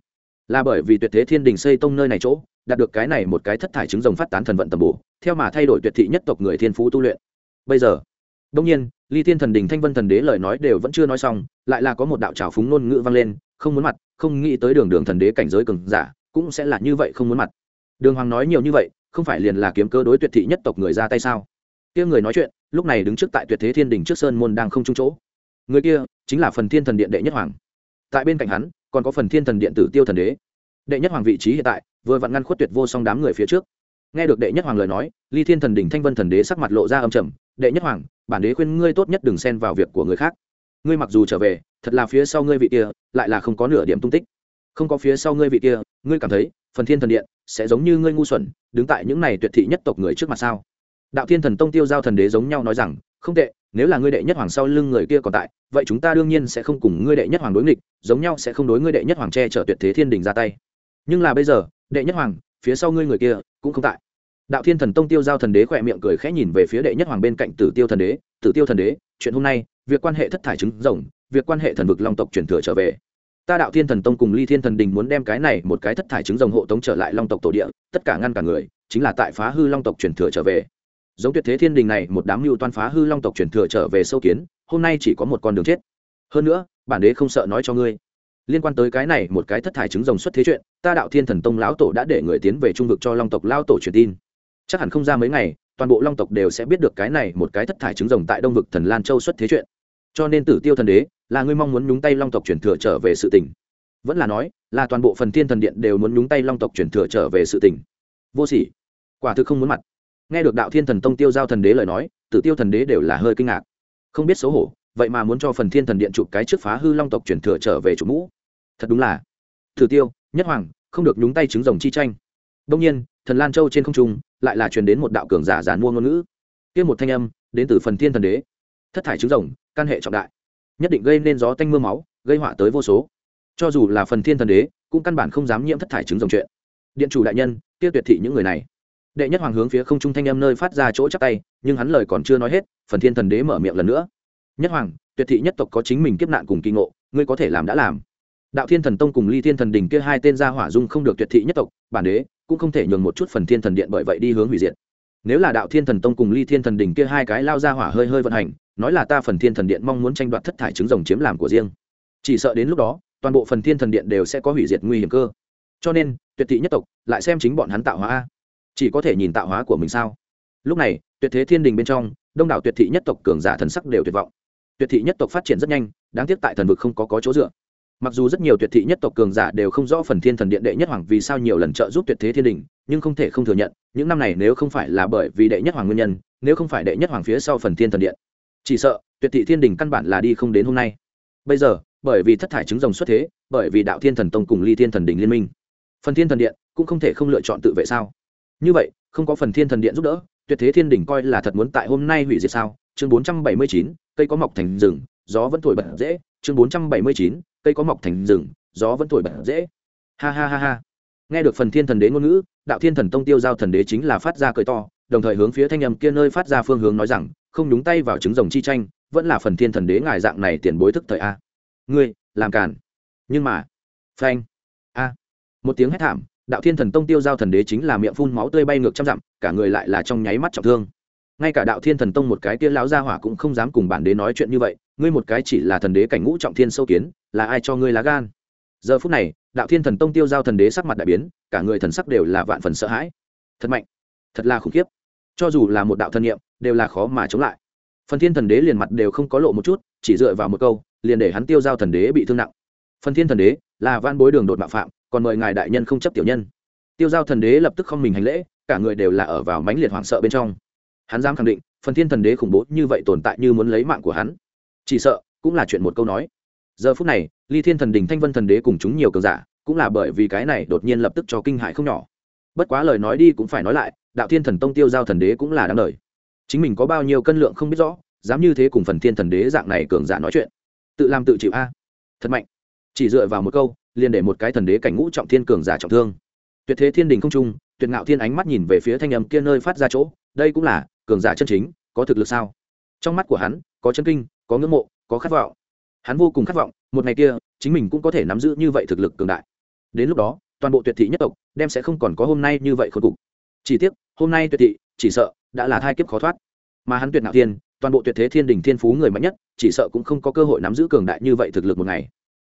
Là bởi vì tuyệt thế thiên đình xây tông nơi này chỗ, đạt được cái này một cái thất thải trứng rồng phát tán thần vận tầm bổ, theo mà thay đổi tuyệt thị nhất tộc người thiên phú tu luyện. Bây giờ đông nhiên ly thiên thần đình thanh vân thần đế lời nói đều vẫn chưa nói xong, lại là có một đạo trào phúng ngôn ngữ vang lên, không muốn mặt, không nghĩ tới đường đường thần đế cảnh giới cường giả, cũng sẽ là như vậy không muốn mặt. Đường hoàng nói nhiều như vậy, không phải liền là kiếm cơ đối tuyệt thị nhất tộc người ra tay sao? Kia người nói chuyện, lúc này đứng trước tại tuyệt thế thiên đình trước sơn môn đang không trung chỗ. Người kia, chính là phần thiên thần điện đệ nhất hoàng. Tại bên cạnh hắn, còn có phần thiên thần điện tử tiêu thần đế. Đệ nhất hoàng vị trí hiện tại, vừa vặn ngăn khuất tuyệt vô song đám người phía trước. Nghe được đệ nhất hoàng lời nói, ly thiên thần đình thanh vân thần đế sắc mặt lộ ra âm trầm đệ nhất hoàng, bản đế khuyên ngươi tốt nhất đừng xen vào việc của người khác. Ngươi mặc dù trở về, thật là phía sau ngươi vị kia, lại là không có nửa điểm tung tích. Không có phía sau ngươi vị kia, ngươi cảm thấy, phần thiên thần điện sẽ giống như ngươi ngu xuẩn, đứng tại những này tuyệt thị nhất tộc người trước mặt sao? Đạo thiên thần tông tiêu giao thần đế giống nhau nói rằng, không tệ, nếu là ngươi đệ nhất hoàng sau lưng người kia còn tại, vậy chúng ta đương nhiên sẽ không cùng ngươi đệ nhất hoàng đối nghịch, giống nhau sẽ không đối ngươi đệ nhất hoàng che chở tuyệt thế thiên đình ra tay. Nhưng là bây giờ, đệ nhất hoàng, phía sau ngươi người kia cũng không tại đạo thiên thần tông tiêu giao thần đế khỏe miệng cười khẽ nhìn về phía đệ nhất hoàng bên cạnh tử tiêu thần đế. Tử tiêu thần đế, chuyện hôm nay, việc quan hệ thất thải trứng rồng, việc quan hệ thần vực long tộc chuyển thừa trở về. Ta đạo thiên thần tông cùng ly thiên thần đình muốn đem cái này một cái thất thải trứng rồng hộ tống trở lại long tộc tổ địa, tất cả ngăn cả người, chính là tại phá hư long tộc chuyển thừa trở về. Giống tuyệt thế thiên đình này, một đám mưu toan phá hư long tộc chuyển thừa trở về sâu kiến, hôm nay chỉ có một con đường chết. Hơn nữa, bản đế không sợ nói cho ngươi. Liên quan tới cái này, một cái thất thải trứng rồng xuất thế chuyện, ta đạo thiên thần tông lão tổ đã để người tiến về trung vực cho long tộc lao tổ truyền tin chắc hẳn không ra mấy ngày, toàn bộ long tộc đều sẽ biết được cái này một cái thất thải trứng rồng tại đông vực thần lan châu xuất thế chuyện. Cho nên tử tiêu thần đế, là ngươi mong muốn nhúng tay long tộc chuyển thừa trở về sự tình. Vẫn là nói, là toàn bộ phần thiên thần điện đều muốn nhúng tay long tộc chuyển thừa trở về sự tình. Vô sỉ. Quả thực không muốn mặt. Nghe được đạo thiên thần tông tiêu giao thần đế lời nói, tử tiêu thần đế đều là hơi kinh ngạc. Không biết xấu hổ, vậy mà muốn cho phần thiên thần điện chụp cái trước phá hư long tộc chuyển thừa trở về chủ mũ. Thật đúng là. Tử tiêu, nhất hoàng, không được nhúng tay trứng rồng chi tranh. Đông nhiên, thần lan châu trên không trung lại là truyền đến một đạo cường giả giàn mua ngôn ngữ. Kia một thanh âm, đến từ phần thiên thần đế. Thất thải trứng rồng căn hệ trọng đại. Nhất định gây nên gió tanh mưa máu, gây họa tới vô số. Cho dù là phần thiên thần đế, cũng căn bản không dám nhiễm thất thải trứng rồng chuyện. Điện chủ đại nhân, kia tuyệt thị những người này. Đệ nhất hoàng hướng phía không trung thanh âm nơi phát ra chỗ chắc tay, nhưng hắn lời còn chưa nói hết, phần thiên thần đế mở miệng lần nữa. Nhất hoàng, tuyệt thị nhất tộc có chính mình kiếp nạn cùng kỳ ngộ, ngươi có thể làm đã làm. Đạo thiên thần tông cùng ly thiên thần đình kia hai tên gia hỏa dung không được tuyệt thị nhất tộc, bản đế cũng không thể nhường một chút phần thiên thần điện bởi vậy đi hướng hủy diệt. Nếu là đạo thiên thần tông cùng ly thiên thần đình kia hai cái lao ra hỏa hơi hơi vận hành, nói là ta phần thiên thần điện mong muốn tranh đoạt thất thải trứng rồng chiếm làm của riêng. Chỉ sợ đến lúc đó, toàn bộ phần thiên thần điện đều sẽ có hủy diệt nguy hiểm cơ. Cho nên, tuyệt thị nhất tộc, lại xem chính bọn hắn tạo hóa chỉ có thể nhìn tạo hóa của mình sao? Lúc này, tuyệt thế thiên đình bên trong, đông đảo tuyệt thị nhất tộc cường giả thần sắc đều tuyệt vọng. Tuyệt thị nhất tộc phát triển rất nhanh, đáng tiếc tại thần vực không có có chỗ dựa mặc dù rất nhiều tuyệt thị nhất tộc cường giả đều không rõ phần thiên thần điện đệ nhất hoàng vì sao nhiều lần trợ giúp tuyệt thế thiên đình, nhưng không thể không thừa nhận, những năm này nếu không phải là bởi vì đệ nhất hoàng nguyên nhân, nếu không phải đệ nhất hoàng phía sau phần thiên thần điện. Chỉ sợ, tuyệt thị thiên đình căn bản là đi không đến hôm nay. Bây giờ, bởi vì thất thải trứng rồng xuất thế, bởi vì đạo thiên thần tông cùng ly thiên thần đình liên minh, phần thiên thần điện cũng không thể không lựa chọn tự vệ sao? Như vậy, không có phần thiên thần điện giúp đỡ, tuyệt thế thiên đình coi là thật muốn tại hôm nay hủy diệt sao? Chương bốn trăm bảy mươi chín, cây có mọc thành rừng, gió vẫn thổi bật dễ. Chương bốn trăm bảy mươi chín cây có mọc thành rừng, gió vẫn thổi bật dễ. Ha ha ha ha. Nghe được phần thiên thần đế ngôn ngữ, đạo thiên thần tông tiêu giao thần đế chính là phát ra cười to, đồng thời hướng phía thanh âm kia nơi phát ra phương hướng nói rằng, không nhúng tay vào trứng rồng chi tranh, vẫn là phần thiên thần đế ngài dạng này tiền bối thức thời a. Ngươi, làm cản nhưng mà, phanh. A. Một tiếng hét thảm, đạo thiên thần tông tiêu giao thần đế chính là miệng phun máu tươi bay ngược trăm dặm, cả người lại là trong nháy mắt trọng thương. Ngay cả đạo thiên thần tông một cái kia lão gia hỏa cũng không dám cùng bản đế nói chuyện như vậy ngươi một cái chỉ là thần đế cảnh ngũ trọng thiên sâu kiến, là ai cho ngươi lá gan? Giờ phút này, đạo thiên thần tông tiêu giao thần đế sắc mặt đại biến, cả người thần sắc đều là vạn phần sợ hãi. Thật mạnh, thật là khủng khiếp. Cho dù là một đạo thân nhiệm, đều là khó mà chống lại. Phần thiên thần đế liền mặt đều không có lộ một chút, chỉ dựa vào một câu, liền để hắn tiêu giao thần đế bị thương nặng. Phần thiên thần đế, là van bối đường đột mạo phạm, còn mời ngài đại nhân không chấp tiểu nhân. Tiêu giao thần đế lập tức không mình hành lễ, cả người đều là ở vào mãnh liệt hoảng sợ bên trong. Hắn dám khẳng định, phần thiên thần đế khủng bố như vậy tồn tại như muốn lấy mạng của hắn chỉ sợ, cũng là chuyện một câu nói. Giờ phút này, ly thiên thần đình thanh vân thần đế cùng chúng nhiều cường giả, cũng là bởi vì cái này đột nhiên lập tức cho kinh hại không nhỏ. Bất quá lời nói đi cũng phải nói lại, đạo thiên thần tông tiêu giao thần đế cũng là đáng lời. Chính mình có bao nhiêu cân lượng không biết rõ, dám như thế cùng phần thiên thần đế dạng này cường giả nói chuyện. Tự làm tự chịu a. Thật mạnh. Chỉ dựa vào một câu, liền để một cái thần đế cảnh ngũ trọng thiên cường giả trọng thương. Tuyệt thế thiên đình không trung, tuyệt ngạo thiên ánh mắt nhìn về phía thanh âm kia nơi phát ra chỗ, đây cũng là cường giả chân chính, có thực lực sao? Trong mắt của hắn có chân kinh, có ngưỡng mộ, có khát vọng. Hắn vô cùng khát vọng, một ngày kia, chính mình cũng có thể nắm giữ như vậy thực lực cường đại. Đến lúc đó, toàn bộ tuyệt thị nhất tộc đem sẽ không còn có hôm nay như vậy khôi cục. Chỉ tiếc, hôm nay tuyệt thị, chỉ sợ đã là thai kiếp khó thoát. Mà hắn tuyệt nạo thiên, toàn bộ tuyệt thế thiên đình thiên phú người mạnh nhất, chỉ sợ cũng không có cơ hội nắm giữ cường đại như vậy thực lực một ngày.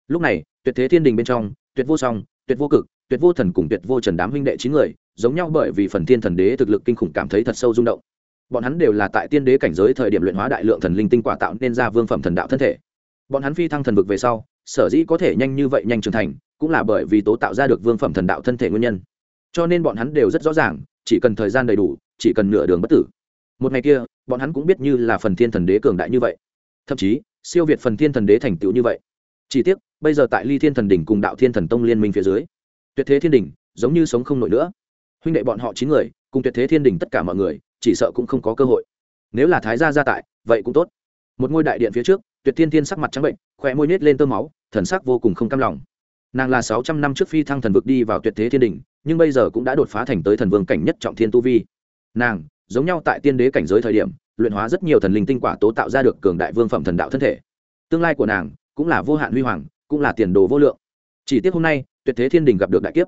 Lúc này, tuyệt thế thiên đình bên trong, tuyệt vô song, tuyệt vô cực, tuyệt vô thần cùng tuyệt vô trần đám huynh đệ chín người, giống nhau bởi vì phần thiên thần đế thực lực kinh khủng cảm thấy thật sâu rung động bọn hắn đều là tại tiên đế cảnh giới thời điểm luyện hóa đại lượng thần linh tinh quả tạo nên ra vương phẩm thần đạo thân thể. Bọn hắn phi thăng thần vực về sau, sở dĩ có thể nhanh như vậy nhanh trưởng thành, cũng là bởi vì tố tạo ra được vương phẩm thần đạo thân thể nguyên nhân. Cho nên bọn hắn đều rất rõ ràng, chỉ cần thời gian đầy đủ, chỉ cần nửa đường bất tử. Một ngày kia, bọn hắn cũng biết như là phần thiên thần đế cường đại như vậy. Thậm chí, siêu việt phần thiên thần đế thành tựu như vậy. Chỉ tiếc, bây giờ tại ly thiên thần đỉnh cùng đạo thiên thần tông liên minh phía dưới, tuyệt thế thiên đỉnh giống như sống không nổi nữa. Huynh đệ bọn họ chín người, cùng tuyệt thế thiên đỉnh tất cả mọi người chỉ sợ cũng không có cơ hội. Nếu là thái gia gia tại, vậy cũng tốt. Một ngôi đại điện phía trước, tuyệt thiên thiên sắc mặt trắng bệnh khỏe môi nết lên tơ máu, thần sắc vô cùng không cam lòng. Nàng là sáu trăm năm trước phi thăng thần vực đi vào tuyệt thế thiên đỉnh nhưng bây giờ cũng đã đột phá thành tới thần vương cảnh nhất trọng thiên tu vi. Nàng, giống nhau tại tiên đế cảnh giới thời điểm, luyện hóa rất nhiều thần linh tinh quả tố tạo ra được cường đại vương phẩm thần đạo thân thể. Tương lai của nàng, cũng là vô hạn huy hoàng, cũng là tiền đồ vô lượng. Chỉ tiếc hôm nay, tuyệt thế thiên đình gặp được đại kiếp.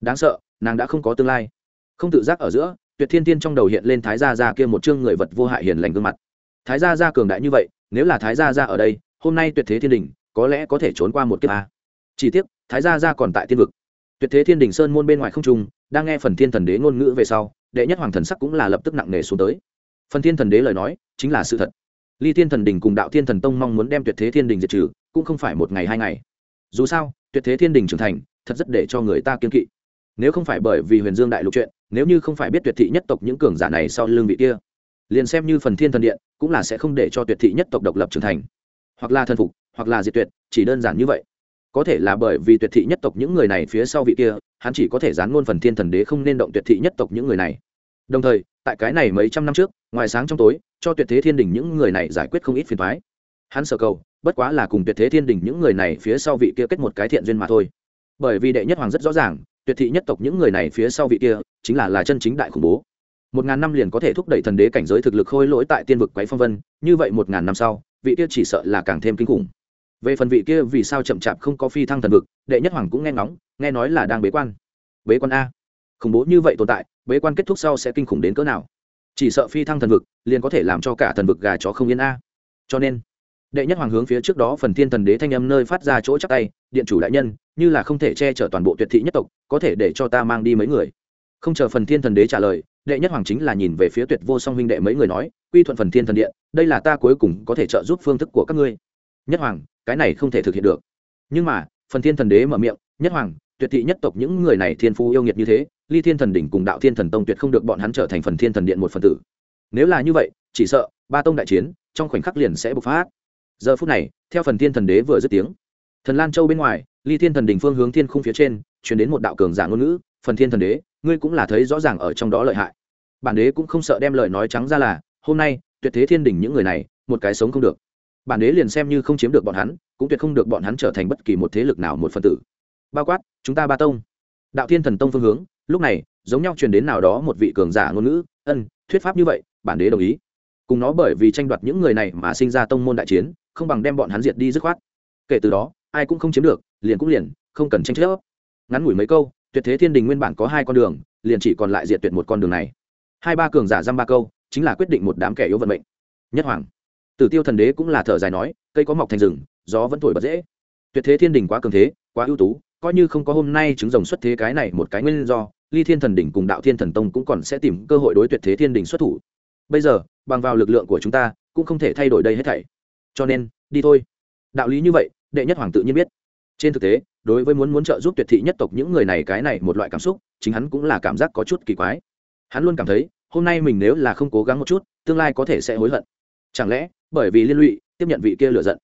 Đáng sợ, nàng đã không có tương lai. Không tự giác ở giữa tuyệt thiên tiên trong đầu hiện lên thái gia gia kia một chương người vật vô hại hiền lành gương mặt. Thái gia gia cường đại như vậy, nếu là thái gia gia ở đây, hôm nay tuyệt thế thiên đình có lẽ có thể trốn qua một kiếp a. Chỉ tiếc, thái gia gia còn tại tiên vực. Tuyệt thế thiên đình sơn môn bên ngoài không trung, đang nghe phần thiên thần đế ngôn ngữ về sau, đệ nhất hoàng thần sắc cũng là lập tức nặng nề xuống tới. Phần thiên thần đế lời nói, chính là sự thật. Ly thiên thần đình cùng đạo thiên thần tông mong muốn đem tuyệt thế thiên đình diệt trừ, cũng không phải một ngày hai ngày. Dù sao, tuyệt thế thiên đình trưởng thành, thật rất để cho người ta kiên kỵ. Nếu không phải bởi vì huyền dương đại lục chuyện nếu như không phải biết tuyệt thị nhất tộc những cường giả này sau lương vị kia, liền xem như phần thiên thần điện cũng là sẽ không để cho tuyệt thị nhất tộc độc lập trưởng thành. Hoặc là thần phục, hoặc là diệt tuyệt, chỉ đơn giản như vậy. Có thể là bởi vì tuyệt thị nhất tộc những người này phía sau vị kia, hắn chỉ có thể dán ngôn phần thiên thần đế không nên động tuyệt thị nhất tộc những người này. Đồng thời, tại cái này mấy trăm năm trước, ngoài sáng trong tối, cho tuyệt thế thiên đình những người này giải quyết không ít phiền thoái hắn sở cầu, bất quá là cùng tuyệt thế thiên đình những người này phía sau vị kia kết một cái thiện duyên mà thôi. Bởi vì đệ nhất hoàng rất rõ ràng tuyệt thị nhất tộc những người này phía sau vị kia, chính là là chân chính đại khủng bố. Một ngàn năm liền có thể thúc đẩy thần đế cảnh giới thực lực khôi lỗi tại tiên vực quấy phong vân, như vậy một ngàn năm sau, vị kia chỉ sợ là càng thêm kinh khủng. Về phần vị kia vì sao chậm chạp không có phi thăng thần vực, đệ nhất hoàng cũng nghe ngóng, nghe nói là đang bế quan. Bế quan a. Khủng bố như vậy tồn tại, bế quan kết thúc sau sẽ kinh khủng đến cỡ nào? Chỉ sợ phi thăng thần vực, liền có thể làm cho cả thần vực gà chó không yên a. Cho nên đệ nhất hoàng hướng phía trước đó phần thiên thần đế thanh âm nơi phát ra chỗ chắc tay, điện chủ đại nhân, như là không thể che chở toàn bộ tuyệt thị nhất tộc, có thể để cho ta mang đi mấy người? Không chờ phần thiên thần đế trả lời, đệ nhất hoàng chính là nhìn về phía tuyệt vô song huynh đệ mấy người nói, quy thuận phần thiên thần điện, đây là ta cuối cùng có thể trợ giúp phương thức của các ngươi. Nhất hoàng, cái này không thể thực hiện được. Nhưng mà, phần thiên thần đế mở miệng, nhất hoàng, tuyệt thị nhất tộc những người này thiên phú yêu nghiệt như thế, ly thiên thần đỉnh cùng đạo thiên thần tông tuyệt không được bọn hắn trở thành phần thiên thần điện một phần tử. Nếu là như vậy, chỉ sợ ba tông đại chiến, trong khoảnh khắc liền sẽ bộc phát giờ phút này, theo phần thiên thần đế vừa dứt tiếng, thần lan châu bên ngoài, ly thiên thần đỉnh phương hướng thiên khung phía trên chuyển đến một đạo cường giả ngôn ngữ, phần thiên thần đế, ngươi cũng là thấy rõ ràng ở trong đó lợi hại. Bản đế cũng không sợ đem lời nói trắng ra là, hôm nay, tuyệt thế thiên đỉnh những người này, một cái sống không được. Bản đế liền xem như không chiếm được bọn hắn, cũng tuyệt không được bọn hắn trở thành bất kỳ một thế lực nào một phần tử. Bao quát, chúng ta ba tông. Đạo thiên thần tông phương hướng, lúc này, giống nhau truyền đến nào đó một vị cường giả ngôn ngữ, ân, thuyết pháp như vậy, bản đế đồng ý. Cùng nó bởi vì tranh đoạt những người này mà sinh ra tông môn đại chiến không bằng đem bọn hắn diệt đi dứt khoát. Kể từ đó, ai cũng không chiếm được, liền cũng liền, không cần tranh chấp. Ngắn ngủi mấy câu, tuyệt thế thiên đình nguyên bản có hai con đường, liền chỉ còn lại diệt tuyệt một con đường này. Hai ba cường giả dăm ba câu, chính là quyết định một đám kẻ yếu vận mệnh. Nhất hoàng. Tử tiêu thần đế cũng là thở dài nói, cây có mọc thành rừng, gió vẫn thổi bật dễ. Tuyệt thế thiên đình quá cường thế, quá ưu tú, coi như không có hôm nay chứng rồng xuất thế cái này một cái nguyên do, ly thiên thần đỉnh cùng đạo thiên thần tông cũng còn sẽ tìm cơ hội đối tuyệt thế thiên đình xuất thủ. Bây giờ, bằng vào lực lượng của chúng ta, cũng không thể thay đổi đây hết thảy cho nên, đi thôi. Đạo lý như vậy, đệ nhất hoàng tự nhiên biết. Trên thực tế, đối với muốn muốn trợ giúp tuyệt thị nhất tộc những người này cái này một loại cảm xúc, chính hắn cũng là cảm giác có chút kỳ quái. Hắn luôn cảm thấy, hôm nay mình nếu là không cố gắng một chút, tương lai có thể sẽ hối hận. Chẳng lẽ, bởi vì liên lụy, tiếp nhận vị kia lựa giận.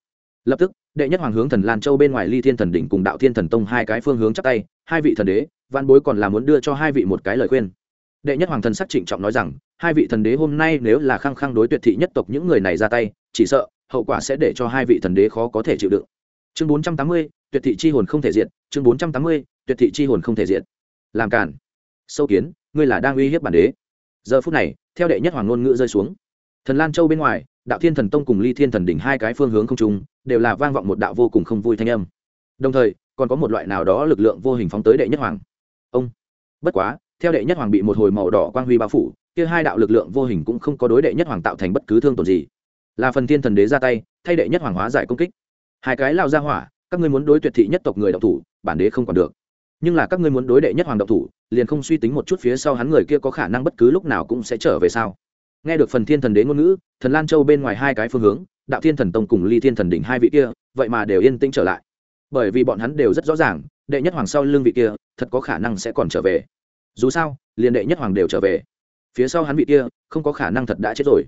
Lập tức, đệ nhất hoàng hướng thần lan châu bên ngoài ly thiên thần đỉnh cùng đạo thiên thần tông hai cái phương hướng chắc tay, hai vị thần đế văn bối còn là muốn đưa cho hai vị một cái lời khuyên. Đệ nhất hoàng thần sắc trịnh trọng nói rằng, hai vị thần đế hôm nay nếu là khăng khăng đối tuyệt thị nhất tộc những người này ra tay, chỉ sợ hậu quả sẽ để cho hai vị thần đế khó có thể chịu đựng. Chương bốn trăm tám mươi, tuyệt thị chi hồn không thể diện chương bốn trăm tám mươi, tuyệt thị chi hồn không thể diện làm cản sâu kiến, ngươi là đang uy hiếp bản đế. Giờ phút này, theo đệ nhất hoàng ngôn ngữ rơi xuống. Thần lan châu bên ngoài, đạo thiên thần tông cùng ly thiên thần đỉnh hai cái phương hướng không trung, đều là vang vọng một đạo vô cùng không vui thanh âm. Đồng thời, còn có một loại nào đó lực lượng vô hình phóng tới đệ nhất hoàng. Ông. Bất quá, theo đệ nhất hoàng bị một hồi màu đỏ quang huy bao phủ, kia hai đạo lực lượng vô hình cũng không có đối đệ nhất hoàng tạo thành bất cứ thương tổn gì là phần thiên thần đế ra tay, thay đệ nhất hoàng hóa giải công kích. Hai cái lao ra hỏa, các ngươi muốn đối tuyệt thị nhất tộc người độc thủ, bản đế không còn được. Nhưng là các ngươi muốn đối đệ nhất hoàng độc thủ, liền không suy tính một chút phía sau hắn người kia có khả năng bất cứ lúc nào cũng sẽ trở về sao? Nghe được phần thiên thần đế ngôn ngữ, thần lan châu bên ngoài hai cái phương hướng, đạo thiên thần tông cùng ly thiên thần đỉnh hai vị kia, vậy mà đều yên tĩnh trở lại. Bởi vì bọn hắn đều rất rõ ràng, đệ nhất hoàng sau lưng vị kia, thật có khả năng sẽ còn trở về. Dù sao, liền đệ nhất hoàng đều trở về. Phía sau hắn vị kia, không có khả năng thật đã chết rồi.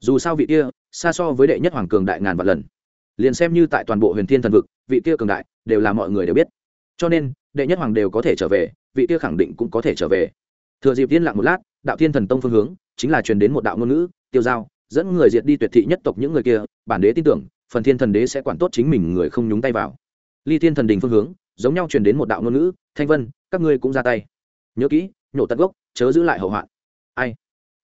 Dù sao vị kia xa so với đệ nhất hoàng cường đại ngàn vạn lần. Liền xem như tại toàn bộ huyền thiên thần vực, vị kia cường đại đều là mọi người đều biết. Cho nên, đệ nhất hoàng đều có thể trở về, vị kia khẳng định cũng có thể trở về. Thừa dịp yên lặng một lát, đạo thiên thần tông phương hướng chính là truyền đến một đạo ngôn ngữ, tiêu giao, dẫn người diệt đi tuyệt thị nhất tộc những người kia, bản đế tin tưởng, phần thiên thần đế sẽ quản tốt chính mình người không nhúng tay vào. Ly thiên thần đình phương hướng, giống nhau truyền đến một đạo ngôn ngữ, thanh vân, các ngươi cũng ra tay. Nhớ kỹ, nhổ tận gốc, chớ giữ lại hậu hoạn. Ai?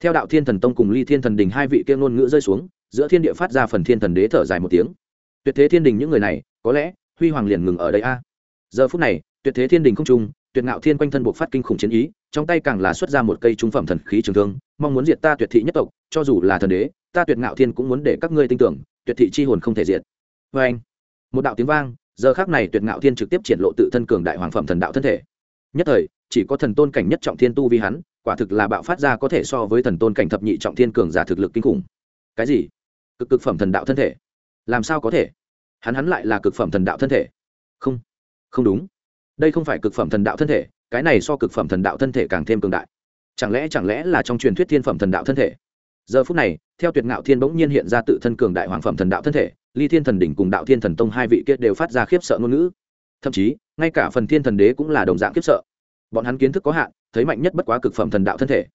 Theo đạo thiên thần tông cùng ly thiên thần đình hai vị kia ngôn ngữ rơi xuống giữa thiên địa phát ra phần thiên thần đế thở dài một tiếng. Tuyệt thế thiên đình những người này, có lẽ, huy hoàng liền ngừng ở đây a. Giờ phút này, tuyệt thế thiên đình không trung, tuyệt ngạo thiên quanh thân buộc phát kinh khủng chiến ý, trong tay càng là xuất ra một cây trung phẩm thần khí trường thương, mong muốn diệt ta tuyệt thị nhất tộc, cho dù là thần đế, ta tuyệt ngạo thiên cũng muốn để các ngươi tin tưởng, tuyệt thị chi hồn không thể diệt. Vê anh, một đạo tiếng vang, giờ khác này tuyệt ngạo thiên trực tiếp triển lộ tự thân cường đại hoàng phẩm thần đạo thân thể. Nhất thời, chỉ có thần tôn cảnh nhất trọng thiên tu vi hắn, quả thực là bạo phát ra có thể so với thần tôn cảnh thập nhị trọng thiên cường giả thực lực kinh khủng. Cái gì? Cực cực phẩm thần đạo thân thể. Làm sao có thể? Hắn hắn lại là cực phẩm thần đạo thân thể. Không không đúng. Đây không phải cực phẩm thần đạo thân thể, cái này so cực phẩm thần đạo thân thể càng thêm cường đại. Chẳng lẽ chẳng lẽ là trong truyền thuyết thiên phẩm thần đạo thân thể? Giờ phút này, theo tuyệt ngạo thiên bỗng nhiên hiện ra tự thân cường đại hoàng phẩm thần đạo thân thể, ly thiên thần đỉnh cùng đạo thiên thần tông hai vị kia đều phát ra khiếp sợ ngôn ngữ. Thậm chí, ngay cả phần thiên thần đế cũng là đồng dạng khiếp sợ. Bọn hắn kiến thức có hạn, thấy mạnh nhất bất quá cực phẩm thần đạo thân thể.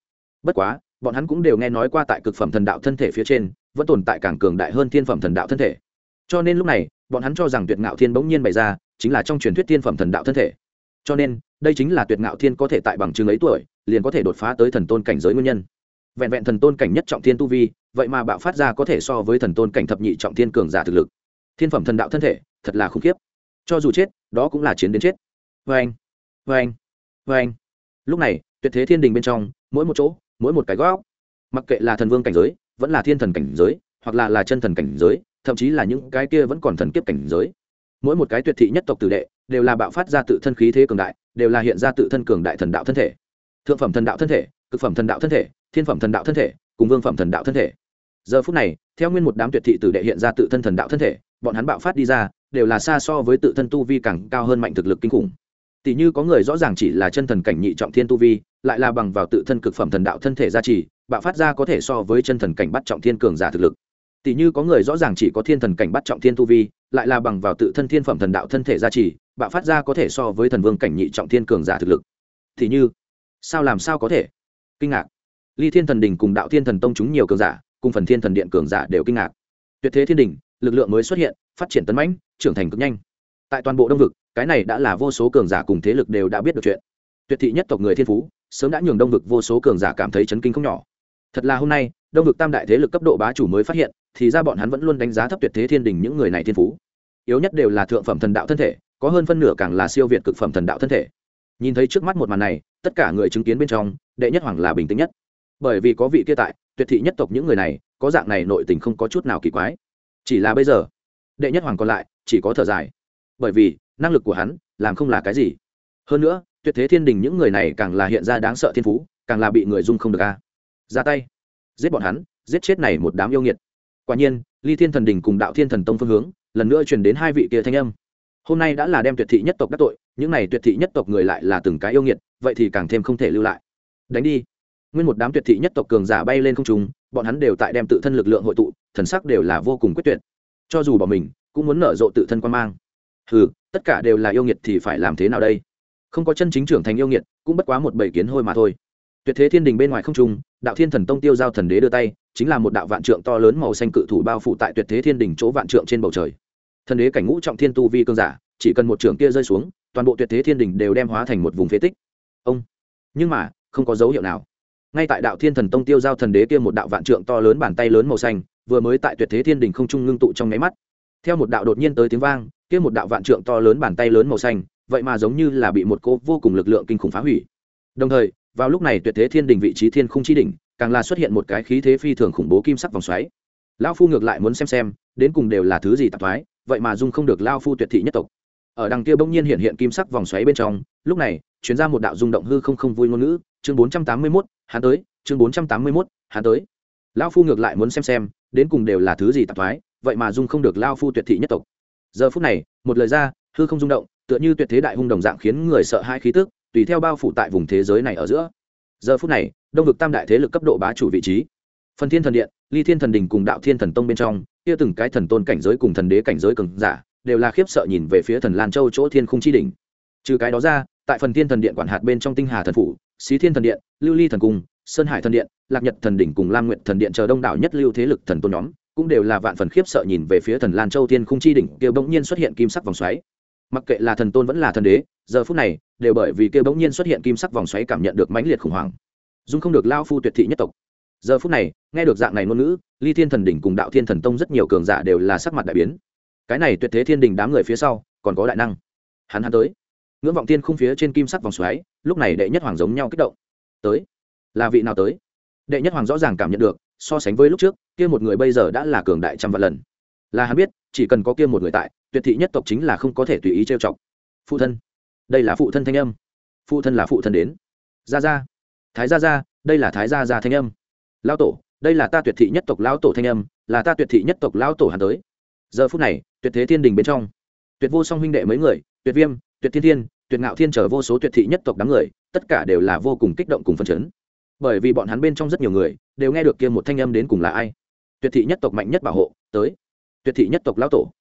Bất quá, bọn hắn cũng đều nghe nói qua tại cực phẩm thần đạo thân thể phía trên vẫn tồn tại càng cường đại hơn thiên phẩm thần đạo thân thể. Cho nên lúc này, bọn hắn cho rằng tuyệt ngạo thiên bỗng nhiên bày ra, chính là trong truyền thuyết thiên phẩm thần đạo thân thể. Cho nên, đây chính là tuyệt ngạo thiên có thể tại bằng chứng ấy tuổi, liền có thể đột phá tới thần tôn cảnh giới nguyên nhân. Vẹn vẹn thần tôn cảnh nhất trọng thiên tu vi, vậy mà bạo phát ra có thể so với thần tôn cảnh thập nhị trọng thiên cường giả thực lực. Thiên phẩm thần đạo thân thể, thật là khủng khiếp. Cho dù chết, đó cũng là chiến đến chết. Vê anh vê anh vê anh lúc này, tuyệt thế thiên đình bên trong, mỗi một chỗ, mỗi một cái góc, mặc kệ là thần vương cảnh giới vẫn là thiên thần cảnh giới, hoặc là là chân thần cảnh giới, thậm chí là những cái kia vẫn còn thần kiếp cảnh giới. Mỗi một cái tuyệt thị nhất tộc tử đệ, đều là bạo phát ra tự thân khí thế cường đại, đều là hiện ra tự thân cường đại thần đạo thân thể. Thượng phẩm thần đạo thân thể, cực phẩm thần đạo thân thể, thiên phẩm thần đạo thân thể, cùng vương phẩm thần đạo thân thể. Giờ phút này, theo nguyên một đám tuyệt thị tử đệ hiện ra tự thân thần đạo thân thể, bọn hắn bạo phát đi ra, đều là xa so với tự thân tu vi càng cao hơn mạnh thực lực kinh khủng. Tỷ như có người rõ ràng chỉ là chân thần cảnh nhị trọng thiên tu vi lại là bằng vào tự thân cực phẩm thần đạo thân thể gia trì, bạo phát ra có thể so với chân thần cảnh bắt trọng thiên cường giả thực lực. Tỷ như có người rõ ràng chỉ có thiên thần cảnh bắt trọng thiên tu vi, lại là bằng vào tự thân thiên phẩm thần đạo thân thể gia trì, bạo phát ra có thể so với thần vương cảnh nhị trọng thiên cường giả thực lực. Thì như, sao làm sao có thể? Kinh ngạc. Ly thiên thần đình cùng đạo thiên thần tông chúng nhiều cường giả, cùng phần thiên thần điện cường giả đều kinh ngạc. Tuyệt thế thiên đình lực lượng mới xuất hiện, phát triển tấn mãnh, trưởng thành cực nhanh. Tại toàn bộ đông vực, cái này đã là vô số cường giả cùng thế lực đều đã biết được chuyện. Tuyệt thị nhất tộc người thiên phú sớm đã nhường đông vực vô số cường giả cảm thấy chấn kinh không nhỏ. Thật là hôm nay, đông vực tam đại thế lực cấp độ bá chủ mới phát hiện, thì ra bọn hắn vẫn luôn đánh giá thấp tuyệt thế thiên đình những người này thiên phú. Yếu nhất đều là thượng phẩm thần đạo thân thể, có hơn phân nửa càng là siêu việt cực phẩm thần đạo thân thể. Nhìn thấy trước mắt một màn này, tất cả người chứng kiến bên trong, đệ nhất hoàng là bình tĩnh nhất. Bởi vì có vị kia tại, tuyệt thị nhất tộc những người này, có dạng này nội tình không có chút nào kỳ quái. Chỉ là bây giờ, đệ nhất hoàng còn lại, chỉ có thở dài. Bởi vì, năng lực của hắn, làm không là cái gì. Hơn nữa tuyệt thế thiên đình những người này càng là hiện ra đáng sợ thiên phú, càng là bị người dung không được a. Ra tay. Giết bọn hắn, giết chết này một đám yêu nghiệt. Quả nhiên, ly thiên thần đình cùng đạo thiên thần tông phương hướng, lần nữa truyền đến hai vị kia thanh âm. Hôm nay đã là đem tuyệt thị nhất tộc đắc tội, những này tuyệt thị nhất tộc người lại là từng cái yêu nghiệt, vậy thì càng thêm không thể lưu lại. Đánh đi. Nguyên một đám tuyệt thị nhất tộc cường giả bay lên không trung, bọn hắn đều tại đem tự thân lực lượng hội tụ, thần sắc đều là vô cùng quyết tuyệt. Cho dù bỏ mình, cũng muốn nở rộ tự thân quan mang. Ừ tất cả đều là yêu nghiệt thì phải làm thế nào đây? Không có chân chính trưởng thành yêu nghiệt, cũng bất quá một bảy kiến hôi mà thôi. Tuyệt thế thiên đình bên ngoài không trung, đạo thiên thần tông tiêu giao thần đế đưa tay, chính là một đạo vạn trượng to lớn màu xanh cự thủ bao phủ tại tuyệt thế thiên đình chỗ vạn trượng trên bầu trời. Thần đế cảnh ngũ trọng thiên tu vi cương giả, chỉ cần một trưởng kia rơi xuống, toàn bộ tuyệt thế thiên đình đều đem hóa thành một vùng phế tích. Ông! Nhưng mà, không có dấu hiệu nào. Ngay tại đạo thiên thần tông tiêu giao thần đế kia một đạo vạn trượng to lớn bàn tay lớn màu xanh, vừa mới tại tuyệt thế thiên đình không trung ngưng tụ trong nháy mắt. Theo một đạo đột nhiên tới tiếng vang, kia một đạo vạn trượng to lớn bàn tay lớn màu xanh vậy mà giống như là bị một cô vô cùng lực lượng kinh khủng phá hủy. Đồng thời, vào lúc này tuyệt thế thiên đình vị trí thiên không chi đỉnh, càng là xuất hiện một cái khí thế phi thường khủng bố kim sắc vòng xoáy. Lão phu ngược lại muốn xem xem, đến cùng đều là thứ gì tạp thoái, vậy mà dung không được lao phu tuyệt thị nhất tộc. Ở đằng kia bỗng nhiên hiện hiện kim sắc vòng xoáy bên trong, lúc này, truyền ra một đạo rung động hư không không vui ngôn ngữ, chương bốn trăm tám mươi mốt, hắn tới, chương bốn trăm tám mươi mốt, hắn tới. Lao phu ngược lại muốn xem xem, đến cùng đều là thứ gì tạp thoái, vậy mà dung không được lao phu tuyệt thị nhất tộc. Giờ phút này, một lời ra, hư không rung động tựa như tuyệt thế đại hung đồng dạng khiến người sợ hai khí tức, tùy theo bao phủ tại vùng thế giới này ở giữa. Giờ phút này, đông vực tam đại thế lực cấp độ bá chủ vị trí. Phần thiên thần điện, ly thiên thần đình cùng đạo thiên thần tông bên trong, kia từng cái thần tôn cảnh giới cùng thần đế cảnh giới cường giả, đều là khiếp sợ nhìn về phía thần lan châu chỗ thiên khung chi đỉnh. Trừ cái đó ra, tại phần thiên thần điện quản hạt bên trong tinh hà thần phủ, xí thiên thần điện, lưu ly thần cung, sơn hải thần điện, lạc nhật thần đỉnh cùng lam nguyện thần điện chờ đông đảo nhất lưu thế lực thần tôn nhóm, cũng đều là vạn phần khiếp sợ nhìn về phía thần lan châu thiên khung chi đỉnh kia bỗng nhiên xuất hiện kim sắc vòng xoáy mặc kệ là thần tôn vẫn là thần đế, giờ phút này, đều bởi vì kêu bỗng nhiên xuất hiện kim sắc vòng xoáy cảm nhận được mãnh liệt khủng hoảng. Dung không được lao phu tuyệt thị nhất tộc. Giờ phút này, nghe được dạng này ngôn ngữ, ly thiên thần đỉnh cùng đạo thiên thần tông rất nhiều cường giả đều là sắc mặt đại biến. Cái này tuyệt thế thiên đình đám người phía sau, còn có đại năng. Hắn hắn tới. Ngưỡng vọng tiên không phía trên kim sắc vòng xoáy, lúc này đệ nhất hoàng giống nhau kích động. Tới. Là vị nào tới? Đệ nhất hoàng rõ ràng cảm nhận được, so sánh với lúc trước, kia một người bây giờ đã là cường đại trăm vạn lần. Là hắn biết, chỉ cần có kia một người tại tuyệt thị nhất tộc chính là không có thể tùy ý trêu chọc. Phụ thân. Đây là phụ thân thanh âm. Phụ thân là phụ thân đến. Gia gia. Thái gia gia, đây là thái gia gia thanh âm. Lão tổ, đây là ta tuyệt thị nhất tộc lão tổ thanh âm, là ta tuyệt thị nhất tộc lão tổ hắn tới. Giờ phút này, tuyệt thế thiên đình bên trong. Tuyệt vô song huynh đệ mấy người, tuyệt viêm, tuyệt thiên thiên, tuyệt ngạo thiên trở vô số tuyệt thị nhất tộc đám người, tất cả đều là vô cùng kích động cùng phân chấn. Bởi vì bọn hắn bên trong rất nhiều người, đều nghe được kia một thanh âm đến cùng là ai. Tuyệt thị nhất tộc mạnh nhất bảo hộ, tới. Tuyệt thị nhất tộc lão tổ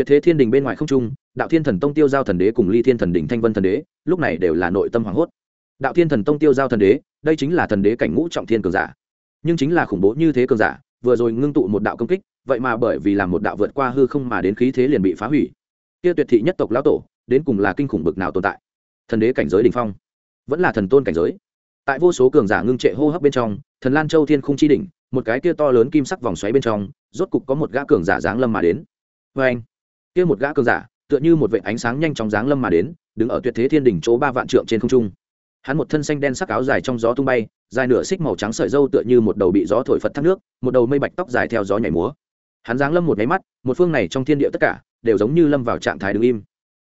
tuyệt thế thiên đình bên ngoài không trung, đạo thiên thần tông tiêu giao thần đế cùng ly thiên thần đình thanh vân thần đế, lúc này đều là nội tâm hoảng hốt. Đạo thiên thần tông tiêu giao thần đế, đây chính là thần đế cảnh ngũ trọng thiên cường giả. Nhưng chính là khủng bố như thế cường giả, vừa rồi ngưng tụ một đạo công kích, vậy mà bởi vì làm một đạo vượt qua hư không mà đến khí thế liền bị phá hủy. Kia tuyệt thị nhất tộc lão tổ, đến cùng là kinh khủng bực nào tồn tại? Thần đế cảnh giới đỉnh phong, vẫn là thần tôn cảnh giới. Tại vô số cường giả ngưng trệ hô hấp bên trong, thần lan châu thiên khung chi đỉnh, một cái kia to lớn kim sắc vòng xoáy bên trong, rốt cục có một gã cường giả giáng lâm mà đến. Vê anh kia một gã cường giả, tựa như một vệ ánh sáng nhanh chóng giáng lâm mà đến, đứng ở tuyệt thế thiên đỉnh chỗ ba vạn trượng trên không trung. Hắn một thân xanh đen sắc áo dài trong gió tung bay, dài nửa xích màu trắng sợi dâu tựa như một đầu bị gió thổi phật thác nước, một đầu mây bạch tóc dài theo gió nhảy múa. Hắn giáng lâm một máy mắt, một phương này trong thiên địa tất cả, đều giống như lâm vào trạng thái đứng im.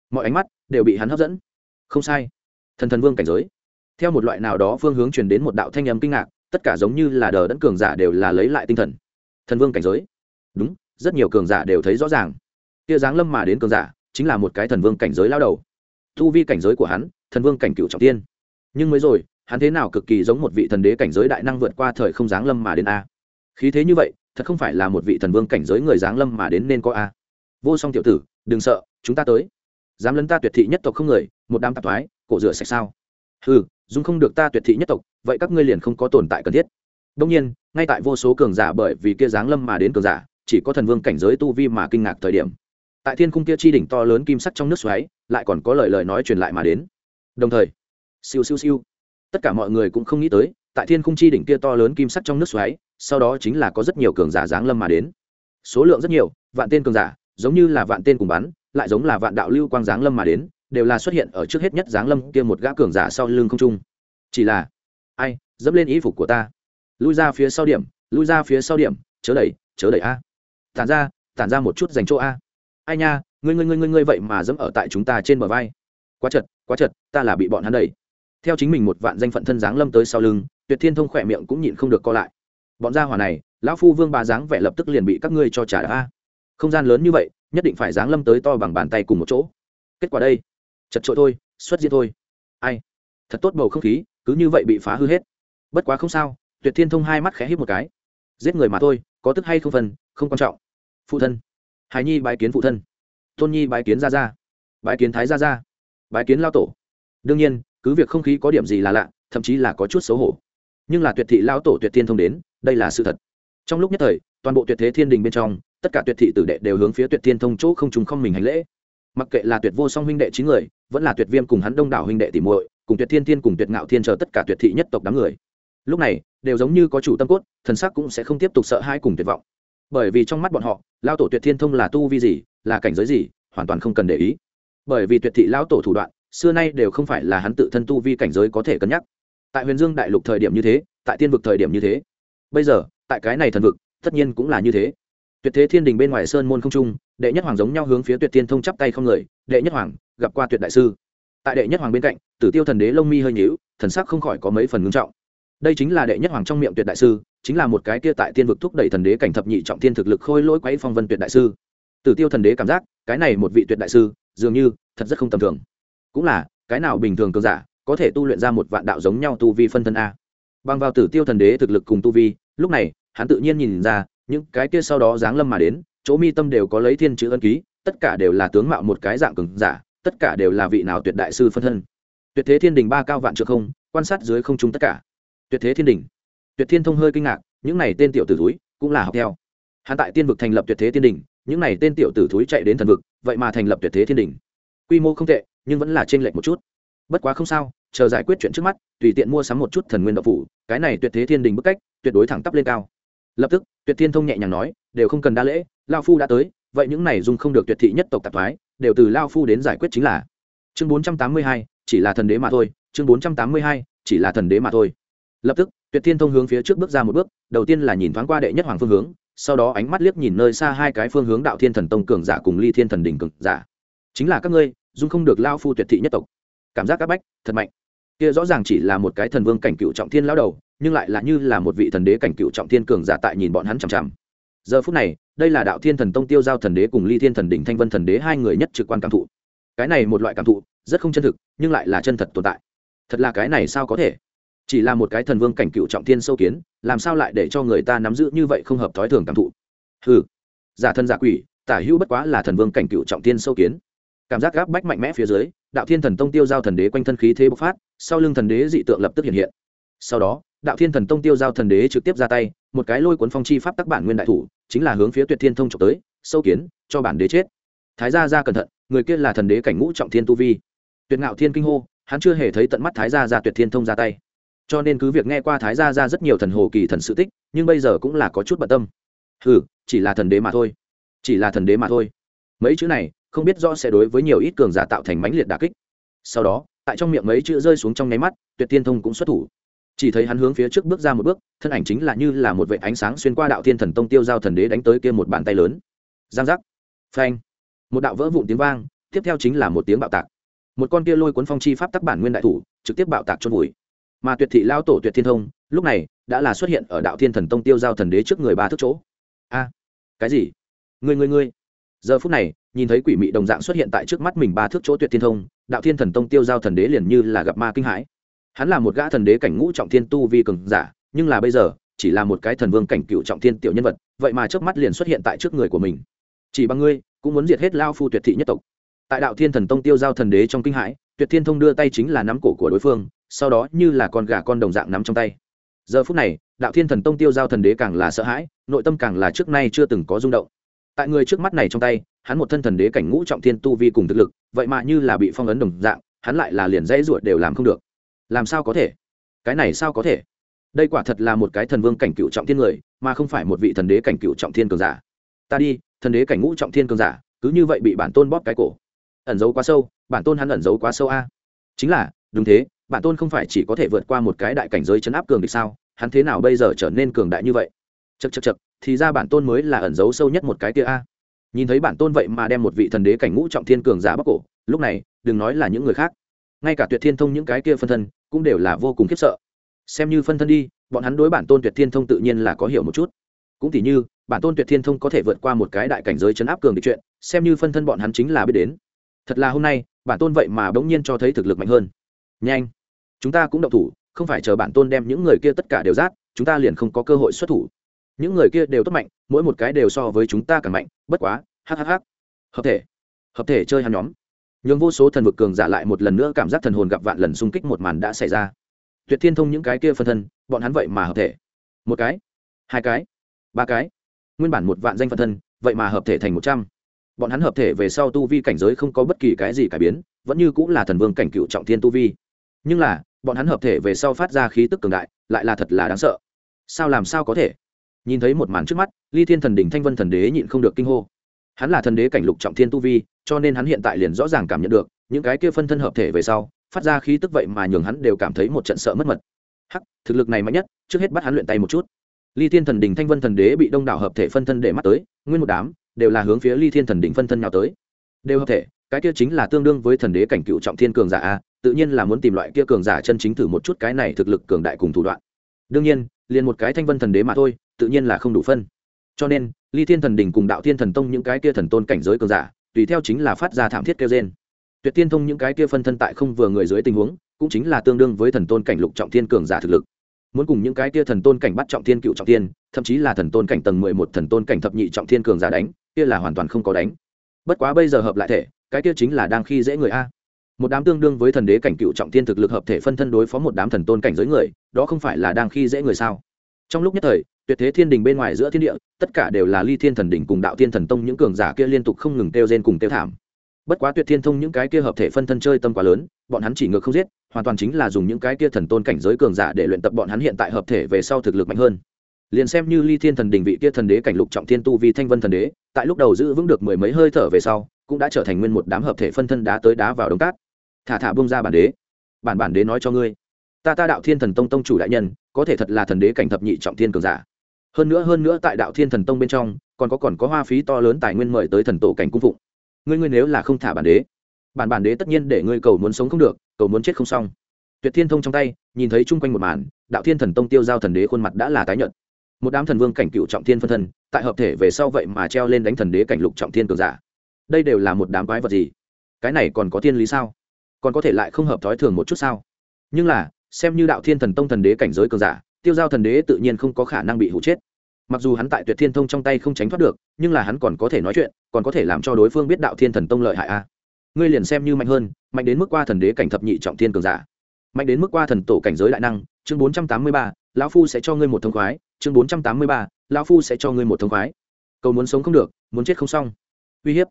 Mọi ánh mắt đều bị hắn hấp dẫn. Không sai. Thần thần vương cảnh giới. Theo một loại nào đó phương hướng truyền đến một đạo thanh âm kinh ngạc, tất cả giống như là đờ đẫn cường giả đều là lấy lại tinh thần. Thần vương cảnh giới. Đúng, rất nhiều cường giả đều thấy rõ ràng kia giáng lâm mà đến cường giả, chính là một cái thần vương cảnh giới lao đầu. Thu vi cảnh giới của hắn, thần vương cảnh cựu trọng tiên. Nhưng mới rồi, hắn thế nào cực kỳ giống một vị thần đế cảnh giới đại năng vượt qua thời không giáng lâm mà đến a. Khí thế như vậy, thật không phải là một vị thần vương cảnh giới người giáng lâm mà đến nên có a. Vô song tiểu tử, đừng sợ, chúng ta tới. Dám lấn ta tuyệt thị nhất tộc không người, một đám tạp thoái, cổ rửa sạch sao? Ừ dung không được ta tuyệt thị nhất tộc, vậy các ngươi liền không có tồn tại cần thiết. Đông nhiên, ngay tại vô số cường giả bởi vì kia giáng lâm mà đến cường giả, chỉ có thần vương cảnh giới tu vi mà kinh ngạc thời điểm tại thiên khung kia chi đỉnh to lớn kim sắc trong nước xoáy, lại còn có lời lời nói truyền lại mà đến. Đồng thời, siêu siêu siêu, tất cả mọi người cũng không nghĩ tới, tại thiên khung chi đỉnh kia to lớn kim sắc trong nước xoáy, sau đó chính là có rất nhiều cường giả giáng lâm mà đến. Số lượng rất nhiều, vạn tên cường giả, giống như là vạn tên cùng bắn, lại giống là vạn đạo lưu quang giáng lâm mà đến, đều là xuất hiện ở trước hết nhất giáng lâm kia một gã cường giả sau lưng không trung. Chỉ là, ai, dẫm lên ý phục của ta. Lui ra phía sau điểm, lui ra phía sau điểm, chớ đẩy chớ đẩy a. Tản ra tản ra một chút dành chỗ a ai nha, ngươi ngươi ngươi ngươi ngươi vậy mà dẫm ở tại chúng ta trên bờ vai. Quá chật quá chật, ta là bị bọn hắn đẩy. Theo chính mình một vạn danh phận thân dáng lâm tới sau lưng, tuyệt thiên thông khỏe miệng cũng nhịn không được co lại. Bọn gia hỏa này, lão phu vương bà dáng vẻ lập tức liền bị các ngươi cho trả a không gian lớn như vậy, nhất định phải dáng lâm tới to bằng bàn tay cùng một chỗ. Kết quả đây, chật trội thôi, xuất diễn thôi. Ai? Thật tốt bầu không khí, cứ như vậy bị phá hư hết. Bất quá không sao, tuyệt thiên thông hai mắt khẽ hít một cái. Giết người mà thôi, có tức hay không phần không quan trọng. Phụ thân. Hải nhi bái kiến phụ thân. Tôn nhi bái kiến ra ra bái kiến thái ra ra bái kiến lao tổ. Đương nhiên, cứ việc không khí có điểm gì là lạ, thậm chí là có chút xấu hổ. Nhưng là tuyệt thị lao tổ tuyệt thiên thông đến, đây là sự thật. Trong lúc nhất thời, toàn bộ tuyệt thế thiên đình bên trong, tất cả tuyệt thị tử đệ đều hướng phía tuyệt thiên thông chỗ không trùng không mình hành lễ. Mặc kệ là tuyệt vô song huynh đệ chín người, vẫn là tuyệt viêm cùng hắn đông đảo huynh đệ tỉ muội, cùng tuyệt thiên thiên cùng tuyệt ngạo thiên chờ tất cả tuyệt thị nhất tộc đám người. Lúc này, đều giống như có chủ tâm cốt, thần sắc cũng sẽ không tiếp tục sợ hãi cùng tuyệt vọng bởi vì trong mắt bọn họ lao tổ tuyệt thiên thông là tu vi gì, là cảnh giới gì, hoàn toàn không cần để ý. Bởi vì tuyệt thị lão tổ thủ đoạn, xưa nay đều không phải là hắn tự thân tu vi cảnh giới có thể cân nhắc. Tại huyền dương đại lục thời điểm như thế, tại tiên vực thời điểm như thế. Bây giờ, tại cái này thần vực, tất nhiên cũng là như thế. Tuyệt thế thiên đình bên ngoài sơn môn không trung, đệ nhất hoàng giống nhau hướng phía tuyệt thiên thông chắp tay không người, đệ nhất hoàng, gặp qua tuyệt đại sư. Tại đệ nhất hoàng bên cạnh, tử tiêu thần đế lông mi hơi nhíu, thần sắc không khỏi có mấy phần ngưng trọng. Đây chính là đệ nhất hoàng trong miệng tuyệt đại sư chính là một cái kia tại tiên vực thúc đẩy thần đế cảnh thập nhị trọng thiên thực lực khôi lỗi quấy phong vân tuyệt đại sư. Tử tiêu thần đế cảm giác, cái này một vị tuyệt đại sư, dường như, thật rất không tầm thường. Cũng là, cái nào bình thường cường giả, có thể tu luyện ra một vạn đạo giống nhau tu vi phân thân a. Bằng vào tử tiêu thần đế thực lực cùng tu vi, lúc này, hắn tự nhiên nhìn ra, những cái kia sau đó giáng lâm mà đến, chỗ mi tâm đều có lấy thiên chữ ân ký, tất cả đều là tướng mạo một cái dạng cường giả, tất cả đều là vị nào tuyệt đại sư phân thân. Tuyệt thế thiên đình ba cao vạn trượng không, quan sát dưới không trung tất cả. Tuyệt thế thiên đình tuyệt thiên thông hơi kinh ngạc, những này tên tiểu tử túi cũng là học theo. Hắn tại tiên vực thành lập tuyệt thế thiên đình, những này tên tiểu tử túi chạy đến thần vực, vậy mà thành lập tuyệt thế thiên đình. Quy mô không tệ, nhưng vẫn là t r ê n lệch một chút. Bất quá không sao, chờ giải quyết chuyện trước mắt, tùy tiện mua sắm một chút thần nguyên đậu phủ, cái này tuyệt thế thiên đình bức cách tuyệt đối thẳng tắp lên cao. Lập tức, tuyệt thiên thông nhẹ nhàng nói, đều không cần đa lễ, lao phu đã tới, vậy những này dùng không được tuyệt thị nhất tộc tạp thoái, đều từ lao phu đến giải quyết chính là. Chương bốn trăm tám mươi hai, chỉ là thần đế mà thôi, chương bốn trăm tám mươi hai, chỉ là thần đế mà thôi. Lập tức tuyệt thiên thông hướng phía trước bước ra một bước, đầu tiên là nhìn thoáng qua đệ nhất hoàng phương hướng, sau đó ánh mắt liếc nhìn nơi xa hai cái phương hướng đạo thiên thần tông cường giả cùng ly thiên thần đình cường giả. Chính là các ngươi, dung không được lao phu tuyệt thị nhất tộc. Cảm giác các bách, thật mạnh. Kia rõ ràng chỉ là một cái thần vương cảnh cựu trọng thiên lao đầu, nhưng lại là như là một vị thần đế cảnh cựu trọng thiên cường giả tại nhìn bọn hắn chằm chằm. Giờ phút này, đây là đạo thiên thần tông tiêu giao thần đế cùng ly thiên thần đỉnh thanh vân thần đế hai người nhất trực quan cảm thụ. Cái này một loại cảm thụ, rất không chân thực, nhưng lại là chân thật tồn tại. Thật là cái này sao có thể? Chỉ là một cái thần vương cảnh cựu trọng thiên sâu kiến, làm sao lại để cho người ta nắm giữ như vậy không hợp thói thường cảm thụ? Ừ giả thân giả quỷ, tả hữu bất quá là thần vương cảnh cựu trọng thiên sâu kiến. Cảm giác gáp bách mạnh mẽ phía dưới, đạo thiên thần tông tiêu giao thần đế quanh thân khí thế bộc phát, sau lưng thần đế dị tượng lập tức hiện hiện. Sau đó, đạo thiên thần tông tiêu giao thần đế trực tiếp ra tay, một cái lôi cuốn phong chi pháp tắc bản nguyên đại thủ, chính là hướng phía tuyệt thiên thông trộm tới, sâu kiến, cho bản đế chết. Thái gia ra cẩn thận, người kia là thần đế cảnh ngũ trọng thiên tu vi. Tuyệt ngạo thiên kinh hô, hắn chưa hề thấy tận mắt thái gia ra tuyệt thiên thông ra tay cho nên cứ việc nghe qua thái gia ra rất nhiều thần hồ kỳ thần sự tích, nhưng bây giờ cũng là có chút bận tâm. Ừ chỉ là thần đế mà thôi. Chỉ là thần đế mà thôi. Mấy chữ này, không biết rõ sẽ đối với nhiều ít cường giả tạo thành mãnh liệt đà kích. Sau đó, tại trong miệng mấy chữ rơi xuống trong nháy mắt, tuyệt tiên thông cũng xuất thủ. Chỉ thấy hắn hướng phía trước bước ra một bước, thân ảnh chính là như là một vệ ánh sáng xuyên qua đạo thiên thần tông tiêu giao thần đế đánh tới kia một bàn tay lớn. Giang giác. Phanh. Một đạo vỡ vụn tiếng vang, tiếp theo chính là một tiếng bạo tạc. Một con kia lôi cuốn phong chi pháp tắc bản nguyên đại thủ, trực tiếp bạo tạc chôn vùi mà tuyệt thị lao tổ tuyệt thiên thông, lúc này, đã là xuất hiện ở đạo thiên thần tông tiêu giao thần đế trước người ba thước chỗ. A, cái gì? Người người người giờ phút này, nhìn thấy quỷ mị đồng dạng xuất hiện tại trước mắt mình ba thước chỗ tuyệt thiên thông, đạo thiên thần tông tiêu giao thần đế liền như là gặp ma kinh hãi. Hắn là một gã thần đế cảnh ngũ trọng thiên tu vi cường giả, nhưng là bây giờ, chỉ là một cái thần vương cảnh cựu trọng thiên tiểu nhân vật, vậy mà trước mắt liền xuất hiện tại trước người của mình. Chỉ bằng ngươi, cũng muốn diệt hết lao phu tuyệt thị nhất tộc. Tại đạo thiên thần tông tiêu giao thần đế trong kinh hãi, tuyệt thiên thông đưa tay chính là nắm cổ của đối phương sau đó như là con gà con đồng dạng nắm trong tay. Giờ phút này, đạo thiên thần tông tiêu giao thần đế càng là sợ hãi, nội tâm càng là trước nay chưa từng có rung động. Tại người trước mắt này trong tay, hắn một thân thần đế cảnh ngũ trọng thiên tu vi cùng thực lực, vậy mà như là bị phong ấn đồng dạng, hắn lại là liền dãy ruột đều làm không được. Làm sao có thể? Cái này sao có thể? Đây quả thật là một cái thần vương cảnh cựu trọng thiên người, mà không phải một vị thần đế cảnh cựu trọng thiên cường giả. Ta đi, thần đế cảnh ngũ trọng thiên cường giả, cứ như vậy bị bản tôn bóp cái cổ. Ẩn giấu quá sâu, bản tôn hắn ẩn giấu quá sâu a. Chính là, đúng thế bản tôn không phải chỉ có thể vượt qua một cái đại cảnh giới chấn áp cường địch sao? Hắn thế nào bây giờ trở nên cường đại như vậy? Chật chật chật thì ra bản tôn mới là ẩn giấu sâu nhất một cái kia a. Nhìn thấy bản tôn vậy mà đem một vị thần đế cảnh ngũ trọng thiên cường giả bóc cổ, lúc này, đừng nói là những người khác, ngay cả tuyệt thiên thông những cái kia phân thân, cũng đều là vô cùng khiếp sợ. Xem như phân thân đi, bọn hắn đối bản tôn tuyệt thiên thông tự nhiên là có hiểu một chút. Cũng tỉ như, bản tôn tuyệt thiên thông có thể vượt qua một cái đại cảnh giới chấn áp cường địch chuyện, xem như phân thân bọn hắn chính là biết đến. Thật là hôm nay, bản tôn vậy mà bỗng nhiên cho thấy thực lực mạnh hơn. Nhanh! Chúng ta cũng động thủ, không phải chờ bản tôn đem những người kia tất cả đều rát chúng ta liền không có cơ hội xuất thủ. Những người kia đều tốt mạnh, mỗi một cái đều so với chúng ta càng mạnh, bất quá hhh hợp thể hợp thể chơi hắn nhóm. Nhường vô số thần vực cường giả lại một lần nữa cảm giác thần hồn gặp vạn lần xung kích một màn đã xảy ra. Tuyệt thiên thông những cái kia phân thân, bọn hắn vậy mà hợp thể. Một cái, hai cái, ba cái. Nguyên bản một vạn danh phân thân, vậy mà hợp thể thành một trăm. Bọn hắn hợp thể về sau tu vi cảnh giới không có bất kỳ cái gì cải biến, vẫn như cũng là thần vương cảnh cựu trọng thiên tu vi. Nhưng là bọn hắn hợp thể về sau phát ra khí tức cường đại, lại là thật là đáng sợ. Sao làm sao có thể? Nhìn thấy một màn trước mắt, ly thiên thần đỉnh thanh vân thần đế nhịn không được kinh hô. Hắn là thần đế cảnh lục trọng thiên tu vi, cho nên hắn hiện tại liền rõ ràng cảm nhận được, những cái kia phân thân hợp thể về sau, phát ra khí tức vậy mà nhường hắn đều cảm thấy một trận sợ mất mật. Hắc, thực lực này mạnh nhất, trước hết bắt hắn luyện tay một chút. Ly thiên thần Đỉnh thanh vân thần đế bị đông đảo hợp thể phân thân để mắt tới, nguyên một đám, đều là hướng phía ly thiên thần Đỉnh phân thân nào tới. Đều hợp thể cái kia chính là tương đương với thần đế cảnh cựu trọng thiên cường giả a, tự nhiên là muốn tìm loại kia cường giả chân chính thử một chút cái này thực lực cường đại cùng thủ đoạn. Đương nhiên, liền một cái thanh vân thần đế mà thôi, tự nhiên là không đủ phân. Cho nên, ly thiên thần đình cùng đạo thiên thần tông những cái kia thần tôn cảnh giới cường giả, tùy theo chính là phát ra thảm thiết kêu trên tuyệt tiên thông những cái kia phân thân tại không vừa người dưới tình huống, cũng chính là tương đương với thần tôn cảnh lục trọng thiên cường giả thực lực. Muốn cùng những cái kia thần tôn cảnh bắt trọng thiên cựu trọng thiên, thậm chí là thần tôn cảnh tầng mười một, thần tôn cảnh thập nhị trọng thiên cường giả đánh, kia là hoàn toàn không có đánh. Bất quá bây giờ hợp lại thể cái kia chính là đang khi dễ người a. Một đám tương đương với thần đế cảnh cựu trọng thiên thực lực hợp thể phân thân đối phó một đám thần tôn cảnh giới người, đó không phải là đang khi dễ người sao? Trong lúc nhất thời, tuyệt thế thiên đình bên ngoài giữa thiên địa, tất cả đều là ly thiên thần đỉnh cùng đạo thiên thần tông những cường giả kia liên tục không ngừng kêu rên cùng kêu thảm. Bất quá tuyệt thiên thông những cái kia hợp thể phân thân chơi tâm quá lớn, bọn hắn chỉ ngược không giết, hoàn toàn chính là dùng những cái kia thần tôn cảnh giới cường giả để luyện tập bọn hắn hiện tại hợp thể về sau thực lực mạnh hơn. Liền xem như ly thiên thần đình vị kia thần đế cảnh lục trọng thiên tu vì thanh vân thần đế, tại lúc đầu giữ vững được mười mấy hơi thở về sau cũng đã trở thành nguyên một đám hợp thể phân thân đá tới đá vào đống cát. Thả thả bông ra bản đế. Bản bản đế nói cho ngươi, ta ta đạo thiên thần tông tông chủ đại nhân, có thể thật là thần đế cảnh thập nhị trọng thiên cường giả. Hơn nữa hơn nữa tại đạo thiên thần tông bên trong, còn có còn có hoa phí to lớn tài nguyên mời tới thần tổ cảnh cung phụng. Ngươi ngươi nếu là không thả bản đế, bản bản đế tất nhiên để ngươi cầu muốn sống không được, cầu muốn chết không xong. Tuyệt thiên thông trong tay, nhìn thấy chung quanh một màn, đạo thiên thần tông tiêu giao thần đế khuôn mặt đã là tái nhợt. Một đám thần vương cảnh cựu trọng thiên phân thân, tại hợp thể về sau vậy mà treo lên đánh thần đế cảnh lục trọng thiên cường giả đây đều là một đám quái vật gì? Cái này còn có thiên lý sao? Còn có thể lại không hợp thói thường một chút sao? Nhưng là, xem như đạo thiên thần tông thần đế cảnh giới cường giả, tiêu giao thần đế tự nhiên không có khả năng bị hụ chết. Mặc dù hắn tại tuyệt thiên thông trong tay không tránh thoát được, nhưng là hắn còn có thể nói chuyện, còn có thể làm cho đối phương biết đạo thiên thần tông lợi hại a. Ngươi liền xem như mạnh hơn, mạnh đến mức qua thần đế cảnh thập nhị trọng thiên cường giả. Mạnh đến mức qua thần tổ cảnh giới đại năng, chương bốn trăm tám mươi ba, lão phu sẽ cho ngươi một thông khoái, chương bốn trăm tám mươi ba, lão phu sẽ cho ngươi một thông khoái. Cầu muốn sống không được, muốn chết không xong. Uy hiếp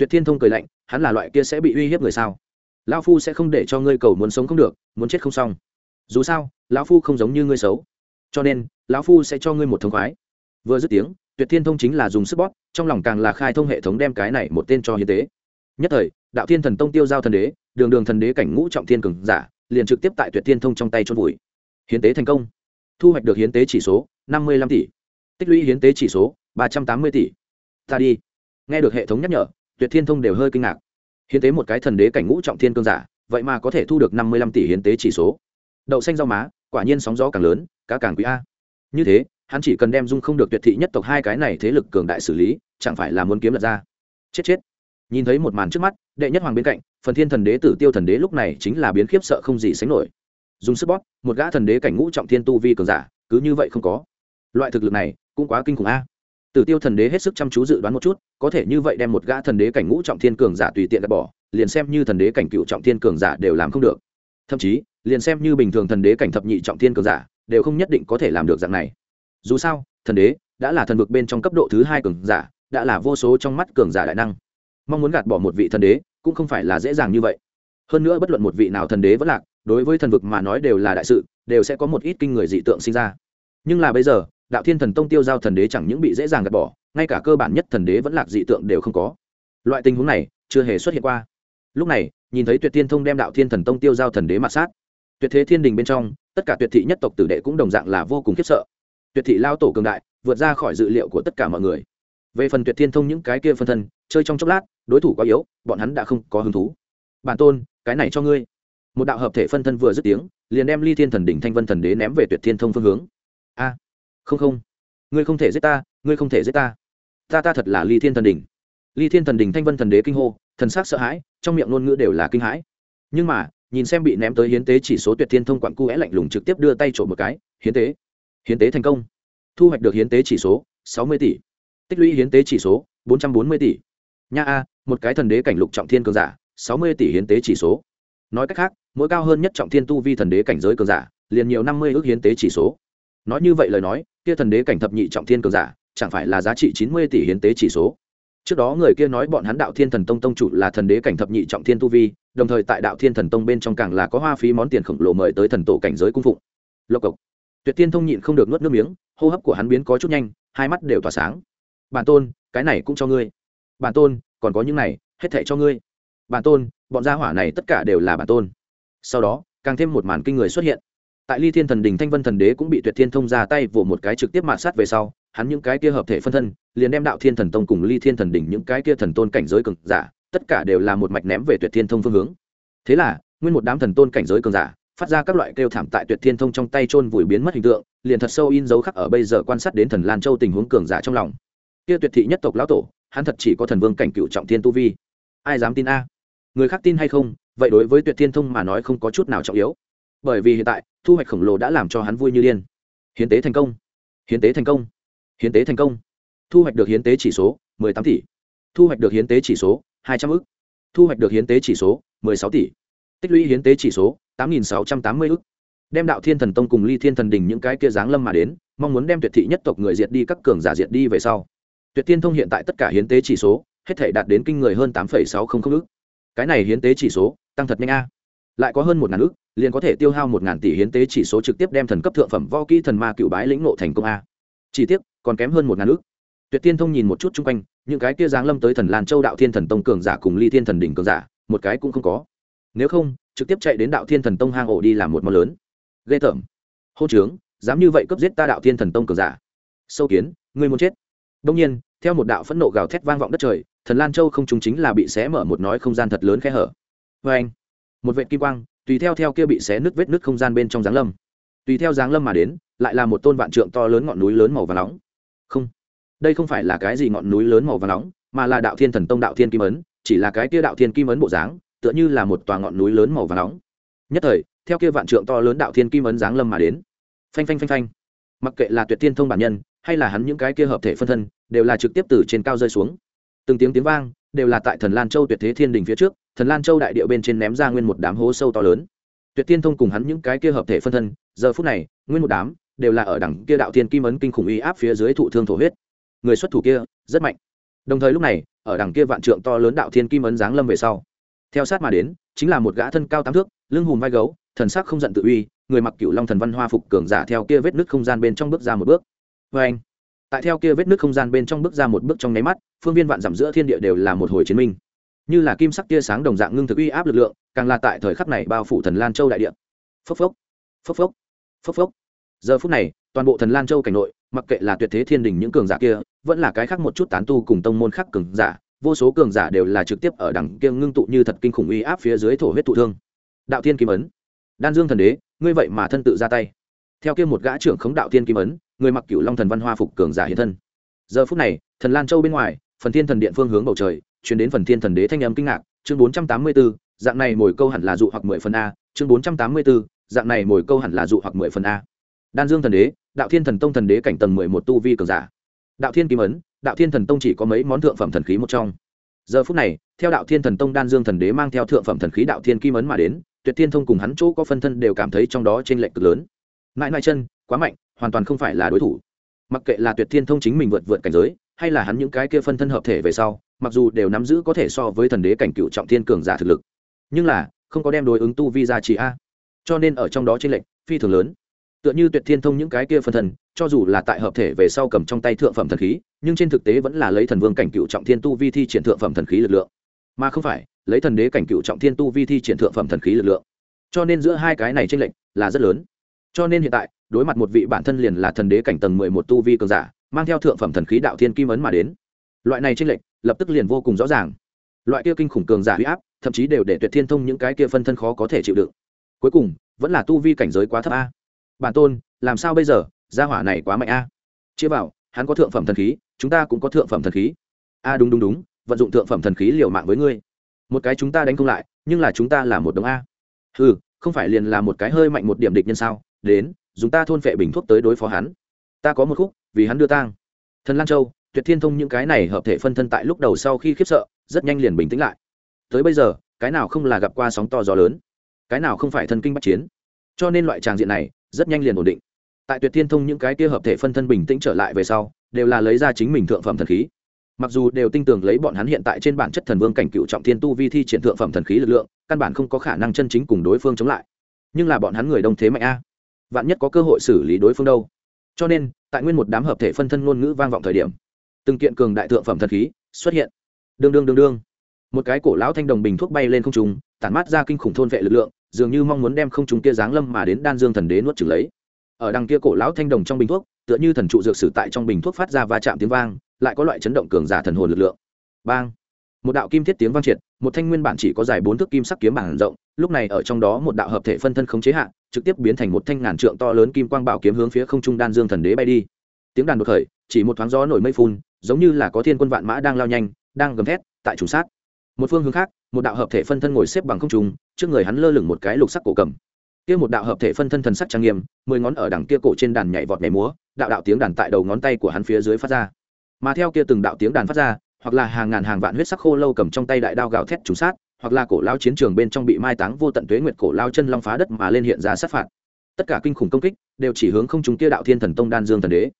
tuyệt thiên thông cười lạnh, hắn là loại kia sẽ bị uy hiếp người sao? Lão phu sẽ không để cho ngươi cầu muốn sống không được, muốn chết không xong. Dù sao, lão phu không giống như ngươi xấu. Cho nên, lão phu sẽ cho ngươi một thông khoái. Vừa dứt tiếng, tuyệt thiên thông chính là dùng sức bóp, trong lòng càng là khai thông hệ thống đem cái này một tên cho hiến tế. Nhất thời, đạo thiên thần tông tiêu giao thần đế, đường đường thần đế cảnh ngũ trọng thiên cường giả, liền trực tiếp tại tuyệt thiên thông trong tay chôn vùi. Hiến tế thành công. Thu hoạch được hiến tế chỉ số, năm mươi lăm tỷ. Tích lũy hiến tế chỉ số, ba trăm tám mươi tỷ. Ta đi. Nghe được hệ thống nhắc nhở tuyệt thiên thông đều hơi kinh ngạc. Hiến tế một cái thần đế cảnh ngũ trọng thiên cương giả, vậy mà có thể thu được năm mươi lăm tỷ hiến tế chỉ số. Đậu xanh rau má, quả nhiên sóng gió càng lớn, cá càng quý a. Như thế, hắn chỉ cần đem dung không được tuyệt thị nhất tộc hai cái này thế lực cường đại xử lý, chẳng phải là muốn kiếm lật ra. Chết chết. Nhìn thấy một màn trước mắt, đệ nhất hoàng bên cạnh, phần thiên thần đế tử tiêu thần đế lúc này chính là biến khiếp sợ không gì sánh nổi. Dùng sức bóp, một gã thần đế cảnh ngũ trọng thiên tu vi cường giả, cứ như vậy không có. Loại thực lực này, cũng quá kinh khủng a tử tiêu thần đế hết sức chăm chú dự đoán một chút, có thể như vậy đem một gã thần đế cảnh ngũ trọng thiên cường giả tùy tiện gạt bỏ, liền xem như thần đế cảnh cựu trọng thiên cường giả đều làm không được. Thậm chí, liền xem như bình thường thần đế cảnh thập nhị trọng thiên cường giả, đều không nhất định có thể làm được dạng này. Dù sao, thần đế đã là thần vực bên trong cấp độ thứ hai cường giả, đã là vô số trong mắt cường giả đại năng. Mong muốn gạt bỏ một vị thần đế, cũng không phải là dễ dàng như vậy. Hơn nữa bất luận một vị nào thần đế vẫn lạc, đối với thần vực mà nói đều là đại sự, đều sẽ có một ít kinh người dị tượng sinh ra. Nhưng là bây giờ đạo thiên thần tông tiêu giao thần đế chẳng những bị dễ dàng gạt bỏ, ngay cả cơ bản nhất thần đế vẫn lạc dị tượng đều không có. Loại tình huống này chưa hề xuất hiện qua. Lúc này, nhìn thấy tuyệt thiên thông đem đạo thiên thần tông tiêu giao thần đế mặt sát, tuyệt thế thiên đình bên trong, tất cả tuyệt thị nhất tộc tử đệ cũng đồng dạng là vô cùng khiếp sợ. Tuyệt thị lao tổ cường đại, vượt ra khỏi dự liệu của tất cả mọi người. Về phần tuyệt thiên thông những cái kia phân thân, chơi trong chốc lát, đối thủ quá yếu, bọn hắn đã không có hứng thú. Bản tôn, cái này cho ngươi. Một đạo hợp thể phân thân vừa dứt tiếng, liền đem ly thiên thần đỉnh thanh vân thần đế ném về tuyệt thiên thông phương hướng. A! Không không. Ngươi không thể giết ta, ngươi không thể giết ta. Ta ta thật là ly thiên thần đỉnh. Ly thiên thần đỉnh thanh vân thần đế kinh hô, thần sắc sợ hãi, trong miệng ngôn ngữ đều là kinh hãi. Nhưng mà, nhìn xem bị ném tới hiến tế chỉ số tuyệt thiên thông quặn cu é lạnh lùng trực tiếp đưa tay trộm một cái, hiến tế. Hiến tế thành công. Thu hoạch được hiến tế chỉ số, sáu mươi tỷ. Tích lũy hiến tế chỉ số, bốn trăm bốn mươi tỷ. Nha a, một cái thần đế cảnh lục trọng thiên cường giả, sáu mươi tỷ hiến tế chỉ số. Nói cách khác, mỗi cao hơn nhất trọng thiên tu vi thần đế cảnh giới cường giả, liền nhiều năm mươi ước hiến tế chỉ số. Nói như vậy lời nói kia thần đế cảnh thập nhị trọng thiên cường giả, chẳng phải là giá trị chín mươi tỷ hiến tế chỉ số. Trước đó người kia nói bọn hắn đạo thiên thần tông tông chủ là thần đế cảnh thập nhị trọng thiên tu vi, đồng thời tại đạo thiên thần tông bên trong càng là có hoa phí món tiền khổng lồ mời tới thần tổ cảnh giới cung phụng. Lộc cộc. Tuyệt tiên thông nhịn không được nuốt nước miếng, hô hấp của hắn biến có chút nhanh, hai mắt đều tỏa sáng. Bản tôn, cái này cũng cho ngươi. Bản tôn, còn có những này, hết thệ cho ngươi. Bản tôn, bọn gia hỏa này tất cả đều là bản tôn. Sau đó, càng thêm một màn kinh người xuất hiện tại ly thiên thần đình thanh vân thần đế cũng bị tuyệt thiên thông ra tay vỗ một cái trực tiếp mạ sát về sau, hắn những cái kia hợp thể phân thân, liền đem đạo thiên thần tông cùng ly thiên thần đỉnh những cái kia thần tôn cảnh giới cường giả, tất cả đều là một mạch ném về tuyệt thiên thông phương hướng. Thế là, nguyên một đám thần tôn cảnh giới cường giả phát ra các loại kêu thảm tại tuyệt thiên thông trong tay chôn vùi biến mất hình tượng, liền thật sâu in dấu khắc ở bây giờ quan sát đến thần lan châu tình huống cường giả trong lòng. Kia tuyệt thị nhất tộc lão tổ, hắn thật chỉ có thần vương cảnh cựu trọng thiên tu vi. Ai dám tin a? Người khác tin hay không? Vậy đối với tuyệt thiên thông mà nói không có chút nào trọng yếu bởi vì hiện tại thu hoạch khổng lồ đã làm cho hắn vui như điên. Hiến tế thành công. Hiến tế thành công. Hiến tế thành công. Thu hoạch được hiến tế chỉ số 18 tỷ. Thu hoạch được hiến tế chỉ số 200 ức. Thu hoạch được hiến tế chỉ số 16 tỷ. Tích lũy hiến tế chỉ số 8.680 ức. Đem đạo thiên thần tông cùng ly thiên thần đình những cái kia giáng lâm mà đến mong muốn đem tuyệt thị nhất tộc người diệt đi các cường giả diệt đi về sau. Tuyệt thiên thông hiện tại tất cả hiến tế chỉ số hết thể đạt đến kinh người hơn 8,600 ức. Cái này hiến tế chỉ số tăng thật nhanh a lại có hơn một ngàn ước, liền có thể tiêu hao một ngàn tỷ hiến tế chỉ số trực tiếp đem thần cấp thượng phẩm võ kỹ thần ma cựu bái lĩnh nộ thành công a. Chỉ tiếc, còn kém hơn một ngàn ước. Tuyệt tiên thông nhìn một chút chung quanh, những cái kia giáng lâm tới thần lan châu đạo thiên thần tông cường giả cùng ly thiên thần đỉnh cường giả, một cái cũng không có. Nếu không, trực tiếp chạy đến đạo thiên thần tông hang ổ đi làm một món lớn. Ghê tởm. Hô trướng, dám như vậy cướp giết ta đạo thiên thần tông cường giả. Sâu kiến, ngươi muốn chết. Đông nhiên, theo một đạo phẫn nộ gào thét vang vọng đất trời, thần lan châu không chúng chính là bị xé mở một nói không gian thật lớn khe hở. Vê anh một vệ kim quang, tùy theo theo kia bị xé nứt vết nứt không gian bên trong giáng lâm. Tùy theo giáng lâm mà đến, lại là một tôn vạn trượng to lớn ngọn núi lớn màu và nóng. Không, đây không phải là cái gì ngọn núi lớn màu và nóng, mà là đạo thiên thần tông đạo thiên kim ấn, chỉ là cái kia đạo thiên kim ấn bộ dáng, tựa như là một tòa ngọn núi lớn màu và nóng. Nhất thời, theo kia vạn trượng to lớn đạo thiên kim ấn giáng lâm mà đến. Phanh phanh phanh phanh. Mặc kệ là tuyệt thiên thông bản nhân, hay là hắn những cái kia hợp thể phân thân, đều là trực tiếp từ trên cao rơi xuống. Từng tiếng tiếng vang đều là tại thần lan châu tuyệt thế thiên đình phía trước, thần lan châu đại địa bên trên ném ra nguyên một đám hố sâu to lớn. Tuyệt tiên thông cùng hắn những cái kia hợp thể phân thân, giờ phút này, nguyên một đám đều là ở đẳng kia đạo thiên kim ấn kinh khủng uy áp phía dưới thụ thương thổ huyết. Người xuất thủ kia rất mạnh. Đồng thời lúc này, ở đằng kia vạn trượng to lớn đạo thiên kim ấn giáng lâm về sau, theo sát mà đến, chính là một gã thân cao tám thước, lưng hùm vai gấu, thần sắc không giận tự uy, người mặc cựu long thần văn hoa phục cường giả theo kia vết nứt không gian bên trong bước ra một bước. Vê anh tại theo kia vết nứt không gian bên trong bước ra một bước trong nháy mắt, phương viên vạn dặm giữa thiên địa đều là một hồi chiến minh. Như là kim sắc tia sáng đồng dạng ngưng thực uy áp lực lượng, càng là tại thời khắc này bao phủ thần lan châu đại địa. Phốc phốc phốc phốc phốc phốc. Giờ phút này, toàn bộ thần lan châu cảnh nội, mặc kệ là tuyệt thế thiên đình những cường giả kia, vẫn là cái khác một chút tán tu cùng tông môn khác cường giả, vô số cường giả đều là trực tiếp ở đẳng kia ngưng tụ như thật kinh khủng uy áp phía dưới thổ huyết thụ thương. Đạo thiên kim ấn. Đan dương thần đế, ngươi vậy mà thân tự ra tay. Theo kia một gã trưởng khống đạo thiên kim ấn người mặc cựu long thần văn hoa phục cường giả hiện thân. Giờ phút này thần lan châu bên ngoài phần thiên thần điện phương hướng bầu trời chuyển đến phần thiên thần đế thanh âm kinh ngạc chương bốn trăm tám mươi 484, dạng này mồi câu hẳn là dụ hoặc mười phần a chương bốn trăm tám mươi 484, dạng này mồi câu hẳn là dụ hoặc mười phần a. Đan dương thần đế đạo thiên thần tông thần đế cảnh tầng mười một tu vi cường giả. Đạo thiên kim ấn đạo thiên thần tông chỉ có mấy món thượng phẩm thần khí một trong. Giờ phút này theo đạo thiên thần tông đan dương thần đế mang theo thượng phẩm thần khí đạo thiên kim ấn mà đến tuyệt thiên thông cùng hắn chỗ có phân thân đều cảm thấy trong đó t r ê n lệch cực lớn. Mãi mãi chân quá mạnh hoàn toàn không phải là đối thủ. Mặc kệ là tuyệt thiên thông chính mình vượt vượt cảnh giới, hay là hắn những cái kia phân thân hợp thể về sau, mặc dù đều nắm giữ có thể so với thần đế cảnh cựu trọng thiên cường giả thực lực. Nhưng là, không có đem đối ứng tu vi ra chỉ a. Cho nên ở trong đó tranh lệch phi thường lớn. Tựa như tuyệt thiên thông những cái kia phân thần cho dù là tại hợp thể về sau cầm trong tay thượng phẩm thần khí, nhưng trên thực tế vẫn là lấy thần vương cảnh cựu trọng thiên tu vi thi triển thượng phẩm thần khí lực lượng. Mà không phải, lấy thần đế cảnh cựu trọng thiên tu vi thi triển thượng phẩm thần khí lực lượng. Cho nên giữa hai cái này tranh lệch là rất lớn. Cho nên hiện tại đối mặt một vị bản thân liền là thần đế cảnh tầng mười một tu vi cường giả, mang theo thượng phẩm thần khí đạo thiên kim ấn mà đến. Loại này tranh lệch, lập tức liền vô cùng rõ ràng. Loại kia kinh khủng cường giả huy áp, thậm chí đều để tuyệt thiên thông những cái kia phân thân khó có thể chịu đựng. Cuối cùng, vẫn là tu vi cảnh giới quá thấp a. Bản tôn, làm sao bây giờ? Gia hỏa này quá mạnh a. Chia vào, hắn có thượng phẩm thần khí, chúng ta cũng có thượng phẩm thần khí. A, đúng đúng đúng, vận dụng thượng phẩm thần khí liều mạng với ngươi. Một cái chúng ta đánh không lại, nhưng là chúng ta là một đồng a. Ừ không phải liền là một cái hơi mạnh một điểm địch nhân sao? Đến dùng ta thôn phệ bình thuốc tới đối phó hắn. Ta có một khúc, vì hắn đưa tang. Thần lan châu, tuyệt thiên thông những cái này hợp thể phân thân tại lúc đầu sau khi khiếp sợ, rất nhanh liền bình tĩnh lại. Tới bây giờ, cái nào không là gặp qua sóng to gió lớn? Cái nào không phải thân kinh bắt chiến? Cho nên loại tràng diện này, rất nhanh liền ổn định. Tại tuyệt thiên thông những cái kia hợp thể phân thân bình tĩnh trở lại về sau, đều là lấy ra chính mình thượng phẩm thần khí. Mặc dù đều tin tưởng lấy bọn hắn hiện tại trên bản chất thần vương cảnh cựu trọng thiên tu vi thi triển thượng phẩm thần khí lực lượng, căn bản không có khả năng chân chính cùng đối phương chống lại. Nhưng là bọn hắn người đông thế mạnh a vạn nhất có cơ hội xử lý đối phương đâu. Cho nên, tại nguyên một đám hợp thể phân thân ngôn ngữ vang vọng thời điểm, từng kiện cường đại thượng phẩm thần khí xuất hiện. Đương đương đương đương. Một cái cổ lão thanh đồng bình thuốc bay lên không trung, tản mát ra kinh khủng thôn vệ lực lượng, dường như mong muốn đem không trung kia giáng lâm mà đến đan dương thần đế nuốt trừng lấy. Ở đằng kia cổ lão thanh đồng trong bình thuốc, tựa như thần trụ dược sử tại trong bình thuốc phát ra va chạm tiếng vang, lại có loại chấn động cường giả thần hồn lực lượng. Bang! Một đạo kim thiết tiếng vang triệt, một thanh nguyên bản chỉ có dài bốn thước kim sắc kiếm bản rộng, lúc này ở trong đó một đạo hợp thể phân thân không chế hạn trực tiếp biến thành một thanh ngàn trượng to lớn kim quang bảo kiếm hướng phía không trung đan dương thần đế bay đi. Tiếng đàn đột khởi, chỉ một thoáng gió nổi mây phun, giống như là có thiên quân vạn mã đang lao nhanh, đang gầm thét, tại trùng sát. Một phương hướng khác, một đạo hợp thể phân thân ngồi xếp bằng không trung, trước người hắn lơ lửng một cái lục sắc cổ cầm. Kia một đạo hợp thể phân thân thần sắc trang nghiêm, mười ngón ở đằng kia cổ trên đàn nhảy vọt nhảy múa, đạo đạo tiếng đàn tại đầu ngón tay của hắn phía dưới phát ra. Mà theo kia từng đạo tiếng đàn phát ra, hoặc là hàng ngàn hàng vạn huyết sắc khô lâu cầm trong tay đại đao gào thét trùng sát hoặc là cổ lao chiến trường bên trong bị mai táng vô tận tuế nguyệt cổ lao chân long phá đất mà lên hiện ra sát phạt. Tất cả kinh khủng công kích đều chỉ hướng không trung kia đạo thiên thần tông đan dương thần đế.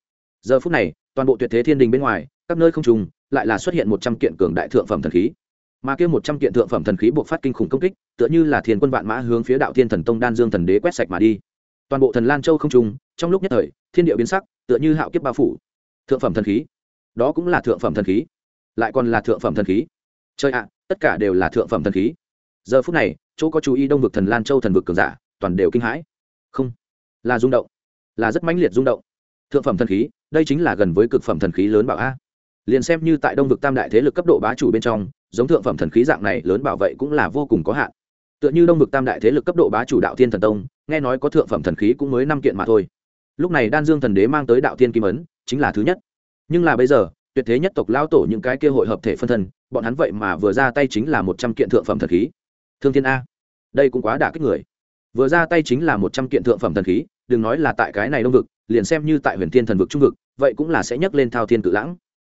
Giờ phút này, toàn bộ tuyệt thế thiên đình bên ngoài, các nơi không trùng lại là xuất hiện một trăm kiện cường đại thượng phẩm thần khí. Mà kia một trăm kiện thượng phẩm thần khí buộc phát kinh khủng công kích, tựa như là thiên quân vạn mã hướng phía đạo thiên thần tông đan dương thần đế quét sạch mà đi. Toàn bộ thần lan châu không trùng trong lúc nhất thời, thiên địa biến sắc, tựa như hạo kiếp bao phủ. Thượng phẩm thần khí, đó cũng là thượng phẩm thần khí, lại còn là thượng phẩm thần khí. Chơi ạ tất cả đều là thượng phẩm thần khí. Giờ phút này, chỗ có chú ý đông vực thần lan châu thần vực cường giả, toàn đều kinh hãi. Không, là rung động, là rất mãnh liệt rung động. Thượng phẩm thần khí, đây chính là gần với cực phẩm thần khí lớn bảo a. Liền xem như tại đông vực tam đại thế lực cấp độ bá chủ bên trong, giống thượng phẩm thần khí dạng này lớn bảo vệ cũng là vô cùng có hạn. Tựa như đông vực tam đại thế lực cấp độ bá chủ đạo thiên thần tông, nghe nói có thượng phẩm thần khí cũng mới năm kiện mà thôi. Lúc này đan dương thần đế mang tới đạo thiên kim ấn, chính là thứ nhất. Nhưng là bây giờ tuyệt thế nhất tộc lao tổ những cái kia hội hợp thể phân thân, bọn hắn vậy mà vừa ra tay chính là một trăm kiện thượng phẩm thần khí. Thương thiên a, đây cũng quá đả kích người. Vừa ra tay chính là một trăm kiện thượng phẩm thần khí, đừng nói là tại cái này đông vực, liền xem như tại huyền thiên thần vực trung vực, vậy cũng là sẽ nhấc lên thao thiên cự lãng.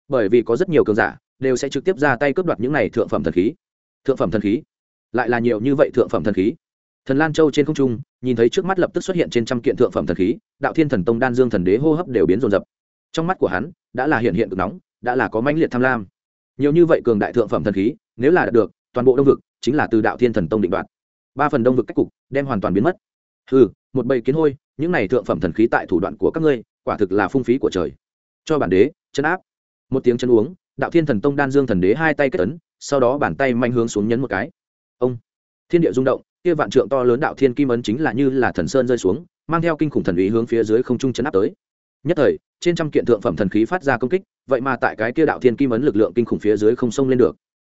Bởi vì có rất nhiều cường giả đều sẽ trực tiếp ra tay cướp đoạt những này thượng phẩm thần khí. Thượng phẩm thần khí? Lại là nhiều như vậy thượng phẩm thần khí? Thần lan châu trên không trung, nhìn thấy trước mắt lập tức xuất hiện trên trăm kiện thượng phẩm thần khí, đạo thiên thần tông đan dương thần đế hô hấp đều biến rồn rập trong mắt của hắn đã là hiện hiện cực nóng, đã là có mãnh liệt tham lam. Nhiều như vậy cường đại thượng phẩm thần khí, nếu là đạt được, toàn bộ đông vực chính là từ đạo thiên thần tông định đoạt. Ba phần đông vực cách cục đem hoàn toàn biến mất. Ừ một bầy kiến hôi, những này thượng phẩm thần khí tại thủ đoạn của các ngươi, quả thực là phung phí của trời. Cho bản đế, chân áp. Một tiếng chân uống, đạo thiên thần tông đan dương thần đế hai tay kết ấn, sau đó bàn tay manh hướng xuống nhấn một cái. Ông. Thiên địa rung động, kia vạn trượng to lớn đạo thiên kim ấn chính là như là thần sơn rơi xuống, mang theo kinh khủng thần ý hướng phía dưới không trung chấn áp tới nhất thời, trên trăm kiện thượng phẩm thần khí phát ra công kích, vậy mà tại cái kia đạo thiên kim ấn lực lượng kinh khủng phía dưới không xông lên được.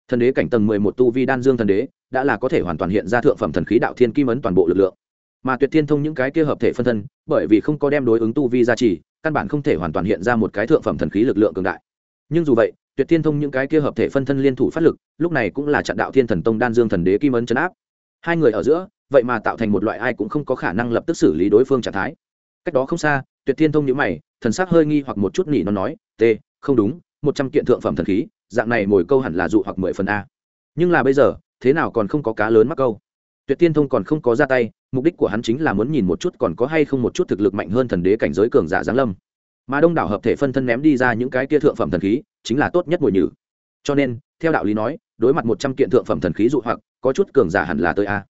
Thần đế cảnh tầng mười một tu vi đan dương thần đế, đã là có thể hoàn toàn hiện ra thượng phẩm thần khí đạo thiên kim ấn toàn bộ lực lượng. Mà tuyệt thiên thông những cái kia hợp thể phân thân, bởi vì không có đem đối ứng tu vi gia trì, căn bản không thể hoàn toàn hiện ra một cái thượng phẩm thần khí lực lượng cường đại. Nhưng dù vậy, tuyệt thiên thông những cái kia hợp thể phân thân liên thủ phát lực, lúc này cũng là trận đạo thiên thần tông đan dương thần đế kim ấn chấn áp. Hai người ở giữa, vậy mà tạo thành một loại ai cũng không có khả năng lập tức xử lý đối phương trạng thái cách đó không xa, tuyệt thiên thông nhữ mày, thần sắc hơi nghi hoặc một chút nhỉ, nó nói, t, không đúng, một trăm kiện thượng phẩm thần khí, dạng này mồi câu hẳn là dụ hoặc mười phần a. Nhưng là bây giờ, thế nào còn không có cá lớn mắc câu? Tuyệt tiên thông còn không có ra tay, mục đích của hắn chính là muốn nhìn một chút còn có hay không một chút thực lực mạnh hơn thần đế cảnh giới cường giả giáng lâm. Mà đông đảo hợp thể phân thân ném đi ra những cái kia thượng phẩm thần khí, chính là tốt nhất mùi nhử. Cho nên, theo đạo lý nói, đối mặt một trăm kiện thượng phẩm thần khí dụ hoặc, có chút cường giả hẳn là tới a.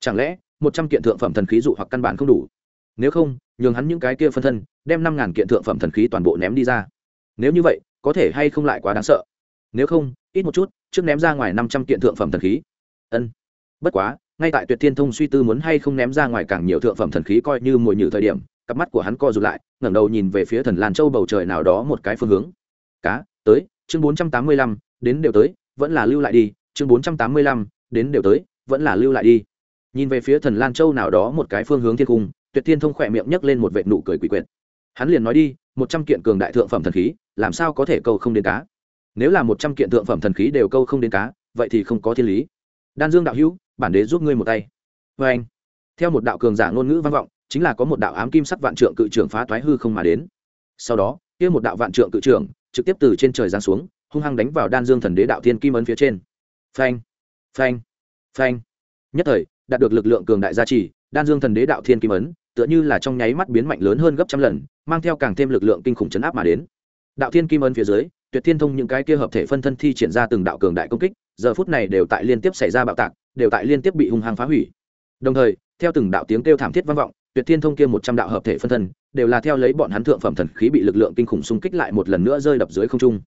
Chẳng lẽ, một trăm kiện thượng phẩm thần khí dụ hoặc căn bản không đủ? Nếu không, nhường hắn những cái kia phân thân, đem năm ngàn kiện thượng phẩm thần khí toàn bộ ném đi ra. Nếu như vậy, có thể hay không lại quá đáng sợ? Nếu không, ít một chút, trước ném ra ngoài năm trăm kiện thượng phẩm thần khí. Ân. Bất quá, ngay tại tuyệt thiên thông suy tư muốn hay không ném ra ngoài càng nhiều thượng phẩm thần khí coi như mồi nhử thời điểm, cặp mắt của hắn co rụt lại, ngẩng đầu nhìn về phía thần lan châu bầu trời nào đó một cái phương hướng. Cá, tới, chương bốn trăm tám mươi lăm, đến đều tới, vẫn là lưu lại đi, chương bốn trăm tám mươi lăm, đến đều tới, vẫn là lưu lại đi. Nhìn về phía thần lan châu nào đó một cái phương hướng thiên cung tuyệt thiên thông khỏe miệng nhấc lên một vệ nụ cười quỷ quyệt. Hắn liền nói đi, một trăm kiện cường đại thượng phẩm thần khí, làm sao có thể câu không đến cá? Nếu là một trăm kiện thượng phẩm thần khí đều câu không đến cá, vậy thì không có thiên lý. Đan dương đạo hữu, bản đế giúp ngươi một tay. Vê anh, theo một đạo cường giả ngôn ngữ vang vọng, chính là có một đạo ám kim sắc vạn trượng cự trưởng phá toái hư không mà đến. Sau đó, kia một đạo vạn trượng cự trưởng trực tiếp từ trên trời giáng xuống, hung hăng đánh vào đan dương thần đế đạo thiên kim ấn phía trên. Phanh phanh phanh. Nhất thời, đạt được lực lượng cường đại gia trì, đan dương thần đế đạo thiên kim ấn tựa như là trong nháy mắt biến mạnh lớn hơn gấp trăm lần, mang theo càng thêm lực lượng kinh khủng chấn áp mà đến. Đạo thiên kim ấn phía dưới, tuyệt thiên thông những cái kia hợp thể phân thân thi triển ra từng đạo cường đại công kích, giờ phút này đều tại liên tiếp xảy ra bạo tạc, đều tại liên tiếp bị hung hăng phá hủy. Đồng thời, theo từng đạo tiếng kêu thảm thiết vang vọng, tuyệt thiên thông kia một trăm đạo hợp thể phân thân, đều là theo lấy bọn hắn thượng phẩm thần khí bị lực lượng kinh khủng xung kích lại một lần nữa rơi đập dưới không trung.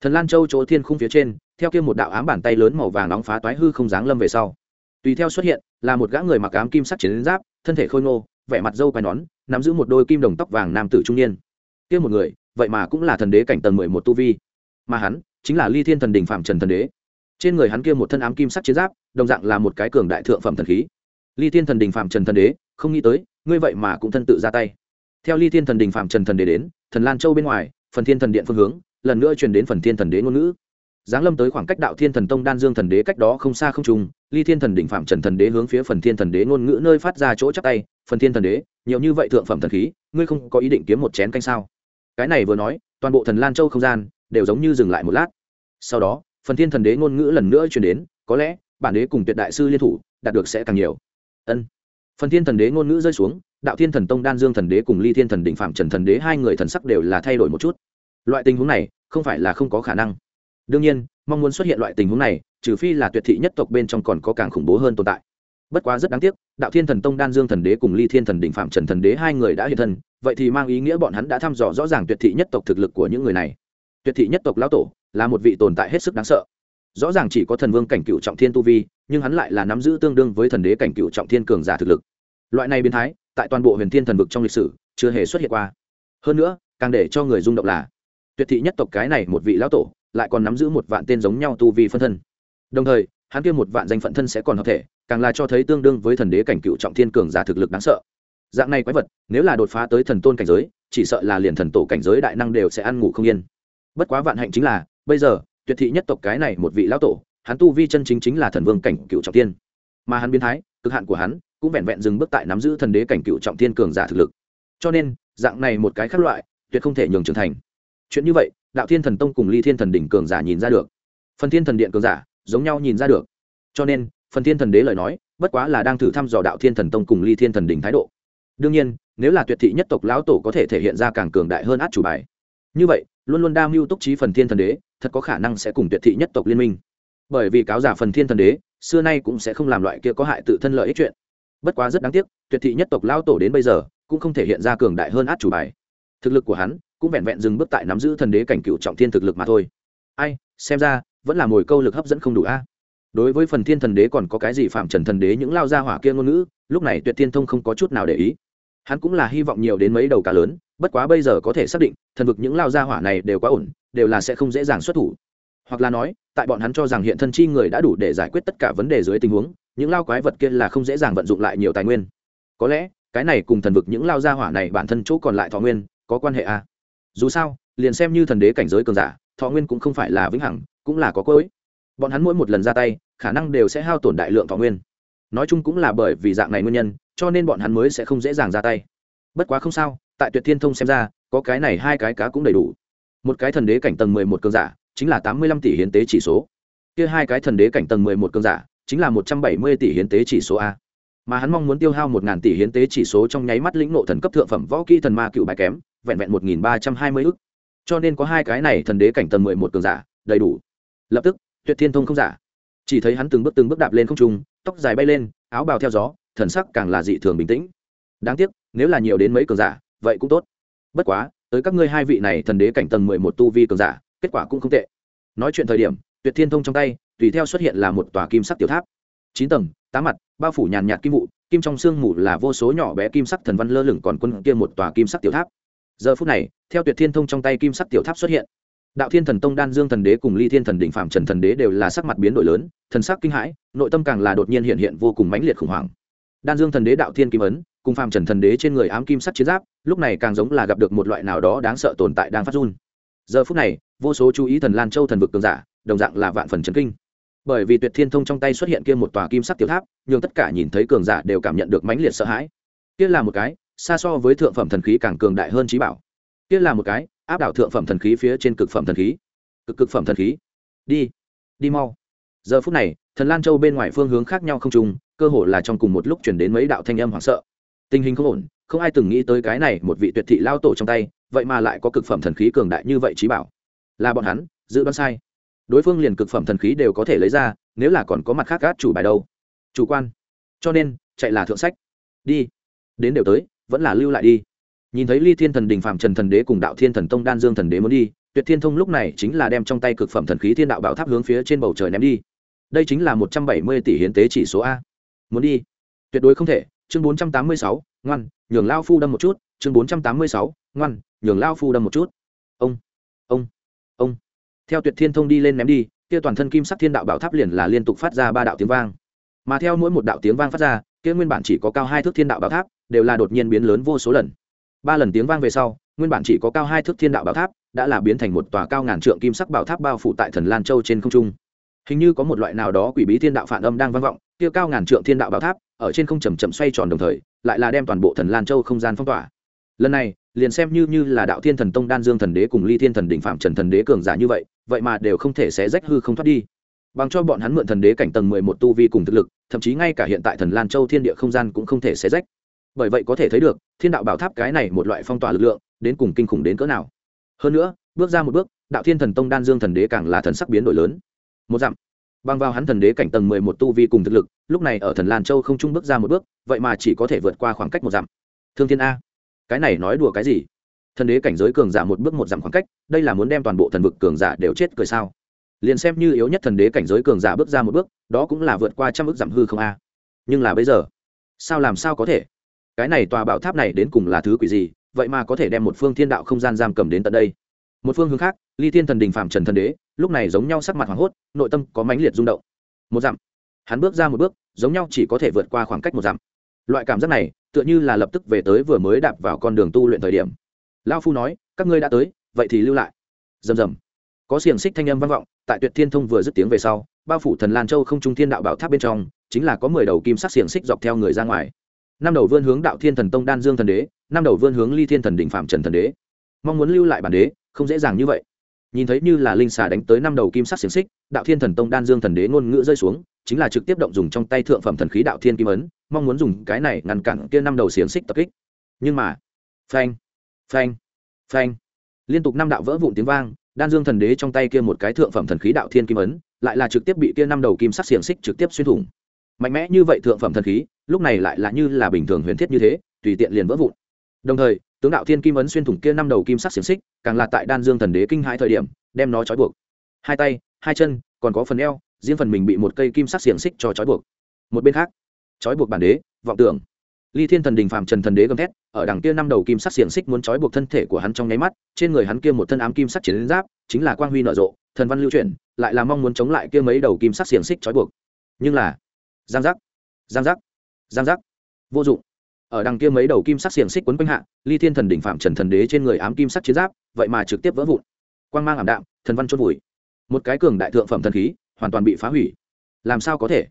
Thần lan châu chỗ thiên khung phía trên, theo kia một đạo ám bàn tay lớn màu vàng nóng phá toái hư không dáng lâm về sau. Tùy theo xuất hiện, là một gã người mặc ám kim sắc chiến giáp, thân thể khôi ngô vẻ mặt dâu quai nón, nắm giữ một đôi kim đồng tóc vàng nam tử trung niên. Kia một người, vậy mà cũng là thần đế cảnh tầng mười một tu vi. Mà hắn, chính là ly thiên thần đình phạm trần thần đế. Trên người hắn kia một thân ám kim sắc chiến giáp, đồng dạng là một cái cường đại thượng phẩm thần khí. Ly thiên thần đình phạm trần thần đế, không nghĩ tới, ngươi vậy mà cũng thân tự ra tay. Theo ly thiên thần đình phạm trần thần đế đến, thần lan châu bên ngoài, phần thiên thần điện phương hướng, lần nữa truyền đến phần thiên thần đế ngôn ngữ giáng lâm tới khoảng cách đạo thiên thần tông đan dương thần đế cách đó không xa không trùng ly thiên thần đỉnh phạm trần thần đế hướng phía phần thiên thần đế ngôn ngữ nơi phát ra chỗ chắc tay, phần thiên thần đế, nhiều như vậy thượng phẩm thần khí, ngươi không có ý định kiếm một chén canh sao? Cái này vừa nói, toàn bộ thần lan châu không gian đều giống như dừng lại một lát. Sau đó, phần thiên thần đế ngôn ngữ lần nữa truyền đến, có lẽ, bản đế cùng tuyệt đại sư liên thủ, đạt được sẽ càng nhiều. Ân. Phần thiên thần đế ngôn ngữ rơi xuống, đạo thiên thần tông đan dương thần đế cùng ly thiên thần đỉnh phạm trần thần đế hai người thần sắc đều là thay đổi một chút. Loại tình huống này, không phải là không có khả năng đương nhiên, mong muốn xuất hiện loại tình huống này, trừ phi là tuyệt thị nhất tộc bên trong còn có càng khủng bố hơn tồn tại. Bất quá rất đáng tiếc, đạo thiên thần tông, đan dương thần đế cùng ly thiên thần đỉnh phạm trần thần đế hai người đã hiện thân, vậy thì mang ý nghĩa bọn hắn đã thăm dò rõ ràng tuyệt thị nhất tộc thực lực của những người này. Tuyệt thị nhất tộc lão tổ là một vị tồn tại hết sức đáng sợ. Rõ ràng chỉ có thần vương cảnh cựu trọng thiên tu vi, nhưng hắn lại là nắm giữ tương đương với thần đế cảnh cựu trọng thiên cường giả thực lực. Loại này biến thái, tại toàn bộ huyền thiên thần vực trong lịch sử, chưa hề xuất hiện qua. Hơn nữa, càng để cho người rung động là, tuyệt thị nhất tộc cái này một vị lão tổ lại còn nắm giữ một vạn tên giống nhau tu vi phân thân. Đồng thời, hắn kia một vạn danh phận thân sẽ còn hợp thể, càng là cho thấy tương đương với thần đế cảnh cựu trọng thiên cường giả thực lực đáng sợ. Dạng này quái vật, nếu là đột phá tới thần tôn cảnh giới, chỉ sợ là liền thần tổ cảnh giới đại năng đều sẽ ăn ngủ không yên. Bất quá vạn hạnh chính là, bây giờ, tuyệt thị nhất tộc cái này một vị lão tổ, hắn tu vi chân chính chính là thần vương cảnh cựu trọng thiên. Mà hắn biến thái, cực hạn của hắn, cũng vẹn vẹn dừng bước tại nắm giữ thần đế cảnh cựu trọng thiên cường giả thực lực. Cho nên, dạng này một cái khác loại, tuyệt không thể nhường trưởng thành. Chuyện như vậy đạo thiên thần tông cùng ly thiên thần đỉnh cường giả nhìn ra được. Phần thiên thần điện cường giả giống nhau nhìn ra được. Cho nên, phần thiên thần đế lời nói, bất quá là đang thử thăm dò đạo thiên thần tông cùng ly thiên thần đỉnh thái độ. Đương nhiên, nếu là tuyệt thị nhất tộc lão tổ có thể thể hiện ra càng cường đại hơn át chủ bài. Như vậy, luôn luôn đa mưu túc trí phần thiên thần đế, thật có khả năng sẽ cùng tuyệt thị nhất tộc liên minh. Bởi vì cáo giả phần thiên thần đế, xưa nay cũng sẽ không làm loại kia có hại tự thân lợi ích chuyện. Bất quá rất đáng tiếc, tuyệt thị nhất tộc lão tổ đến bây giờ cũng không thể hiện ra cường đại hơn át chủ bài. Thực lực của hắn cũng vẹn vẹn dừng bước tại nắm giữ thần đế cảnh cựu trọng thiên thực lực mà thôi. Ai, xem ra, vẫn là mồi câu lực hấp dẫn không đủ a. Đối với phần thiên thần đế còn có cái gì phạm trần thần đế những lao gia hỏa kia ngôn ngữ, lúc này tuyệt thiên thông không có chút nào để ý. Hắn cũng là hy vọng nhiều đến mấy đầu cá lớn, bất quá bây giờ có thể xác định, thần vực những lao gia hỏa này đều quá ổn, đều là sẽ không dễ dàng xuất thủ. Hoặc là nói, tại bọn hắn cho rằng hiện thân chi người đã đủ để giải quyết tất cả vấn đề dưới tình huống, những lao quái vật kia là không dễ dàng vận dụng lại nhiều tài nguyên. Có lẽ, cái này cùng thần vực những lao gia hỏa này bản thân chỗ còn lại thọ nguyên, có quan hệ à dù sao, liền xem như thần đế cảnh giới cường giả, thọ nguyên cũng không phải là vĩnh hằng, cũng là có cối. Bọn hắn mỗi một lần ra tay, khả năng đều sẽ hao tổn đại lượng thọ nguyên. Nói chung cũng là bởi vì dạng này nguyên nhân, cho nên bọn hắn mới sẽ không dễ dàng ra tay. Bất quá không sao, tại tuyệt thiên thông xem ra, có cái này hai cái cá cũng đầy đủ. Một cái thần đế cảnh tầng mười một cường giả, chính là tám mươi lăm tỷ hiến tế chỉ số. Kia hai cái thần đế cảnh tầng mười một cường giả, chính là một trăm bảy mươi tỷ hiến tế chỉ số a mà hắn mong muốn tiêu hao một ngàn tỷ hiến tế chỉ số trong nháy mắt lĩnh nộ thần cấp thượng phẩm võ kỹ thần ma cựu bài kém, vẹn vẹn một nghìn ba trăm hai mươi ức. Cho nên có hai cái này thần đế cảnh tầng mười một cường giả, đầy đủ. Lập tức, tuyệt thiên thông không giả. Chỉ thấy hắn từng bước từng bước đạp lên không trung, tóc dài bay lên, áo bào theo gió, thần sắc càng là dị thường bình tĩnh. Đáng tiếc, nếu là nhiều đến mấy cường giả, vậy cũng tốt. Bất quá, tới các ngươi hai vị này thần đế cảnh tầng mười một tu vi cường giả, kết quả cũng không tệ. Nói chuyện thời điểm, tuyệt thiên thông trong tay, tùy theo xuất hiện là một tòa kim sắc tiểu tháp. Chín tầng tám mặt, bao phủ nhàn nhạt kim vụ, kim trong sương mù là vô số nhỏ bé kim sắc thần văn lơ lửng còn quân kia một tòa kim sắc tiểu tháp. Giờ phút này, theo tuyệt thiên thông trong tay kim sắc tiểu tháp xuất hiện, đạo thiên thần tông, đan dương thần đế cùng ly thiên thần đỉnh phạm trần thần đế đều là sắc mặt biến đổi lớn, thần sắc kinh hãi, nội tâm càng là đột nhiên hiện hiện vô cùng mãnh liệt khủng hoảng. Đan dương thần đế đạo thiên kim ấn, cùng phạm trần thần đế trên người ám kim sắc chiến giáp, lúc này càng giống là gặp được một loại nào đó đáng sợ tồn tại đang phát run. Giờ phút này, vô số chú ý thần lan châu thần vực cường giả, đồng dạng là vạn phần chấn kinh bởi vì tuyệt thiên thông trong tay xuất hiện kia một tòa kim sắc tiểu tháp, nhưng tất cả nhìn thấy cường giả đều cảm nhận được mãnh liệt sợ hãi. Kia là một cái, xa so với thượng phẩm thần khí càng cường đại hơn trí bảo. Kia là một cái, áp đảo thượng phẩm thần khí phía trên cực phẩm thần khí. Cực cực phẩm thần khí. Đi đi mau. Giờ phút này, thần lan châu bên ngoài phương hướng khác nhau không trùng, cơ hồ là trong cùng một lúc chuyển đến mấy đạo thanh âm hoảng sợ. Tình hình không ổn, không ai từng nghĩ tới cái này một vị tuyệt thị lao tổ trong tay, vậy mà lại có cực phẩm thần khí cường đại như vậy trí bảo. Là bọn hắn dự đoán sai đối phương liền cực phẩm thần khí đều có thể lấy ra, nếu là còn có mặt khác gác chủ bài đâu. Chủ quan. Cho nên, chạy là thượng sách. Đi. Đến đều tới, vẫn là lưu lại đi. Nhìn thấy ly thiên thần đình phạm trần thần đế cùng đạo thiên thần tông đan dương thần đế muốn đi, tuyệt thiên thông lúc này chính là đem trong tay cực phẩm thần khí thiên đạo bảo tháp hướng phía trên bầu trời ném đi. Đây chính là một trăm bảy mươi tỷ hiến tế chỉ số a. Muốn đi? Tuyệt đối không thể. Chương bốn trăm tám mươi sáu, ngoan, nhường lao phu đâm một chút. Chương bốn trăm tám mươi sáu, ngoan, nhường lao phu đâm một chút. Ông ông ông theo tuyệt thiên thông đi lên ném đi, kia toàn thân kim sắc thiên đạo bảo tháp liền là liên tục phát ra ba đạo tiếng vang. Mà theo mỗi một đạo tiếng vang phát ra, kia nguyên bản chỉ có cao hai thước thiên đạo bảo tháp, đều là đột nhiên biến lớn vô số lần. Ba lần tiếng vang về sau, nguyên bản chỉ có cao hai thước thiên đạo bảo tháp, đã là biến thành một tòa cao ngàn trượng kim sắc bảo tháp bao phủ tại thần lan châu trên không trung. Hình như có một loại nào đó quỷ bí thiên đạo phản âm đang vang vọng, kia cao ngàn trượng thiên đạo bảo tháp, ở trên không chầm chậm xoay tròn đồng thời, lại là đem toàn bộ thần lan châu không gian phong tỏa. Lần này, liền xem như như là đạo thiên thần tông đan dương thần đế cùng ly thiên thần đỉnh phạm trần thần đế cường giả như vậy vậy mà đều không thể xé rách hư không thoát đi. Bằng cho bọn hắn mượn thần đế cảnh tầng mười một tu vi cùng thực lực, thậm chí ngay cả hiện tại thần lan châu thiên địa không gian cũng không thể xé rách. Bởi vậy có thể thấy được, thiên đạo bảo tháp cái này một loại phong tỏa lực lượng, đến cùng kinh khủng đến cỡ nào. Hơn nữa, bước ra một bước, đạo thiên thần tông đan dương thần đế càng là thần sắc biến đổi lớn. Một dặm, bằng vào hắn thần đế cảnh tầng mười một tu vi cùng thực lực, lúc này ở thần lan châu không trung bước ra một bước, vậy mà chỉ có thể vượt qua khoảng cách một dặm. Thương thiên a, cái này nói đùa cái gì? Thần đế cảnh giới cường giả một bước một dặm khoảng cách, đây là muốn đem toàn bộ thần vực cường giả đều chết cười sao? Liền xem như yếu nhất thần đế cảnh giới cường giả bước ra một bước, đó cũng là vượt qua trăm ước giảm hư không a. Nhưng là bây giờ, sao làm sao có thể? Cái này tòa bảo tháp này đến cùng là thứ quỷ gì, vậy mà có thể đem một phương thiên đạo không gian giam cầm đến tận đây? Một phương hướng khác, ly thiên thần đình phạm trần thần đế, lúc này giống nhau sắc mặt hoảng hốt, nội tâm có mãnh liệt rung động. Một dặm. Hắn bước ra một bước, giống nhau chỉ có thể vượt qua khoảng cách một dặm. Loại cảm giác này, tựa như là lập tức về tới vừa mới đạp vào con đường tu luyện thời điểm lao phu nói, các ngươi đã tới, vậy thì lưu lại. Rầm rầm. Có xiềng xích thanh âm vang vọng, tại tuyệt thiên thông vừa dứt tiếng về sau, bao phủ thần lan châu không trung thiên đạo bảo tháp bên trong, chính là có mười đầu kim sắc xiềng xích dọc theo người ra ngoài. Năm đầu vươn hướng đạo thiên thần tông đan dương thần đế, năm đầu vươn hướng ly thiên thần đỉnh phạm trần thần đế. Mong muốn lưu lại bản đế, không dễ dàng như vậy. Nhìn thấy như là linh xà đánh tới năm đầu kim sắc xiềng xích, đạo thiên thần tông đan dương thần đế ngôn ngữ rơi xuống, chính là trực tiếp động dùng trong tay thượng phẩm thần khí đạo thiên kim ấn, mong muốn dùng cái này ngăn cản kia năm đầu xiềng xích tập kích. Nhưng mà, phanh phanh phanh. Liên tục năm đạo vỡ vụn tiếng vang, đan dương thần đế trong tay kia một cái thượng phẩm thần khí đạo thiên kim ấn, lại là trực tiếp bị kia năm đầu kim sắc xiềng xích trực tiếp xuyên thủng. Mạnh mẽ như vậy thượng phẩm thần khí, lúc này lại là như là bình thường huyền thiết như thế, tùy tiện liền vỡ vụn. Đồng thời, tướng đạo thiên kim ấn xuyên thủng kia năm đầu kim sắc xiềng xích, càng là tại đan dương thần đế kinh hãi thời điểm, đem nó trói buộc. Hai tay, hai chân, còn có phần eo, riêng phần mình bị một cây kim sắc xiềng xích cho trói buộc. Một bên khác, trói buộc bản đế, vọng tưởng ly thiên thần đình phạm trần thần đế gầm thét, ở đằng kia năm đầu kim sắc xiềng xích muốn trói buộc thân thể của hắn trong nháy mắt, trên người hắn kia một thân ám kim sắc chiến giáp, chính là quang huy nở rộ, thần văn lưu chuyển, lại là mong muốn chống lại kia mấy đầu kim sắc xiềng xích trói buộc. Nhưng là, giang giác giang giác giang giác, vô dụng. Ở đằng kia mấy đầu kim sắc xiềng xích quấn quanh hạ, ly thiên thần đỉnh phạm trần thần đế trên người ám kim sắc chiến giáp, vậy mà trực tiếp vỡ vụn. Quang mang ảm đạm, thần văn chôn vùi. Một cái cường đại thượng phẩm thần khí, hoàn toàn bị phá hủy. Làm sao có thể?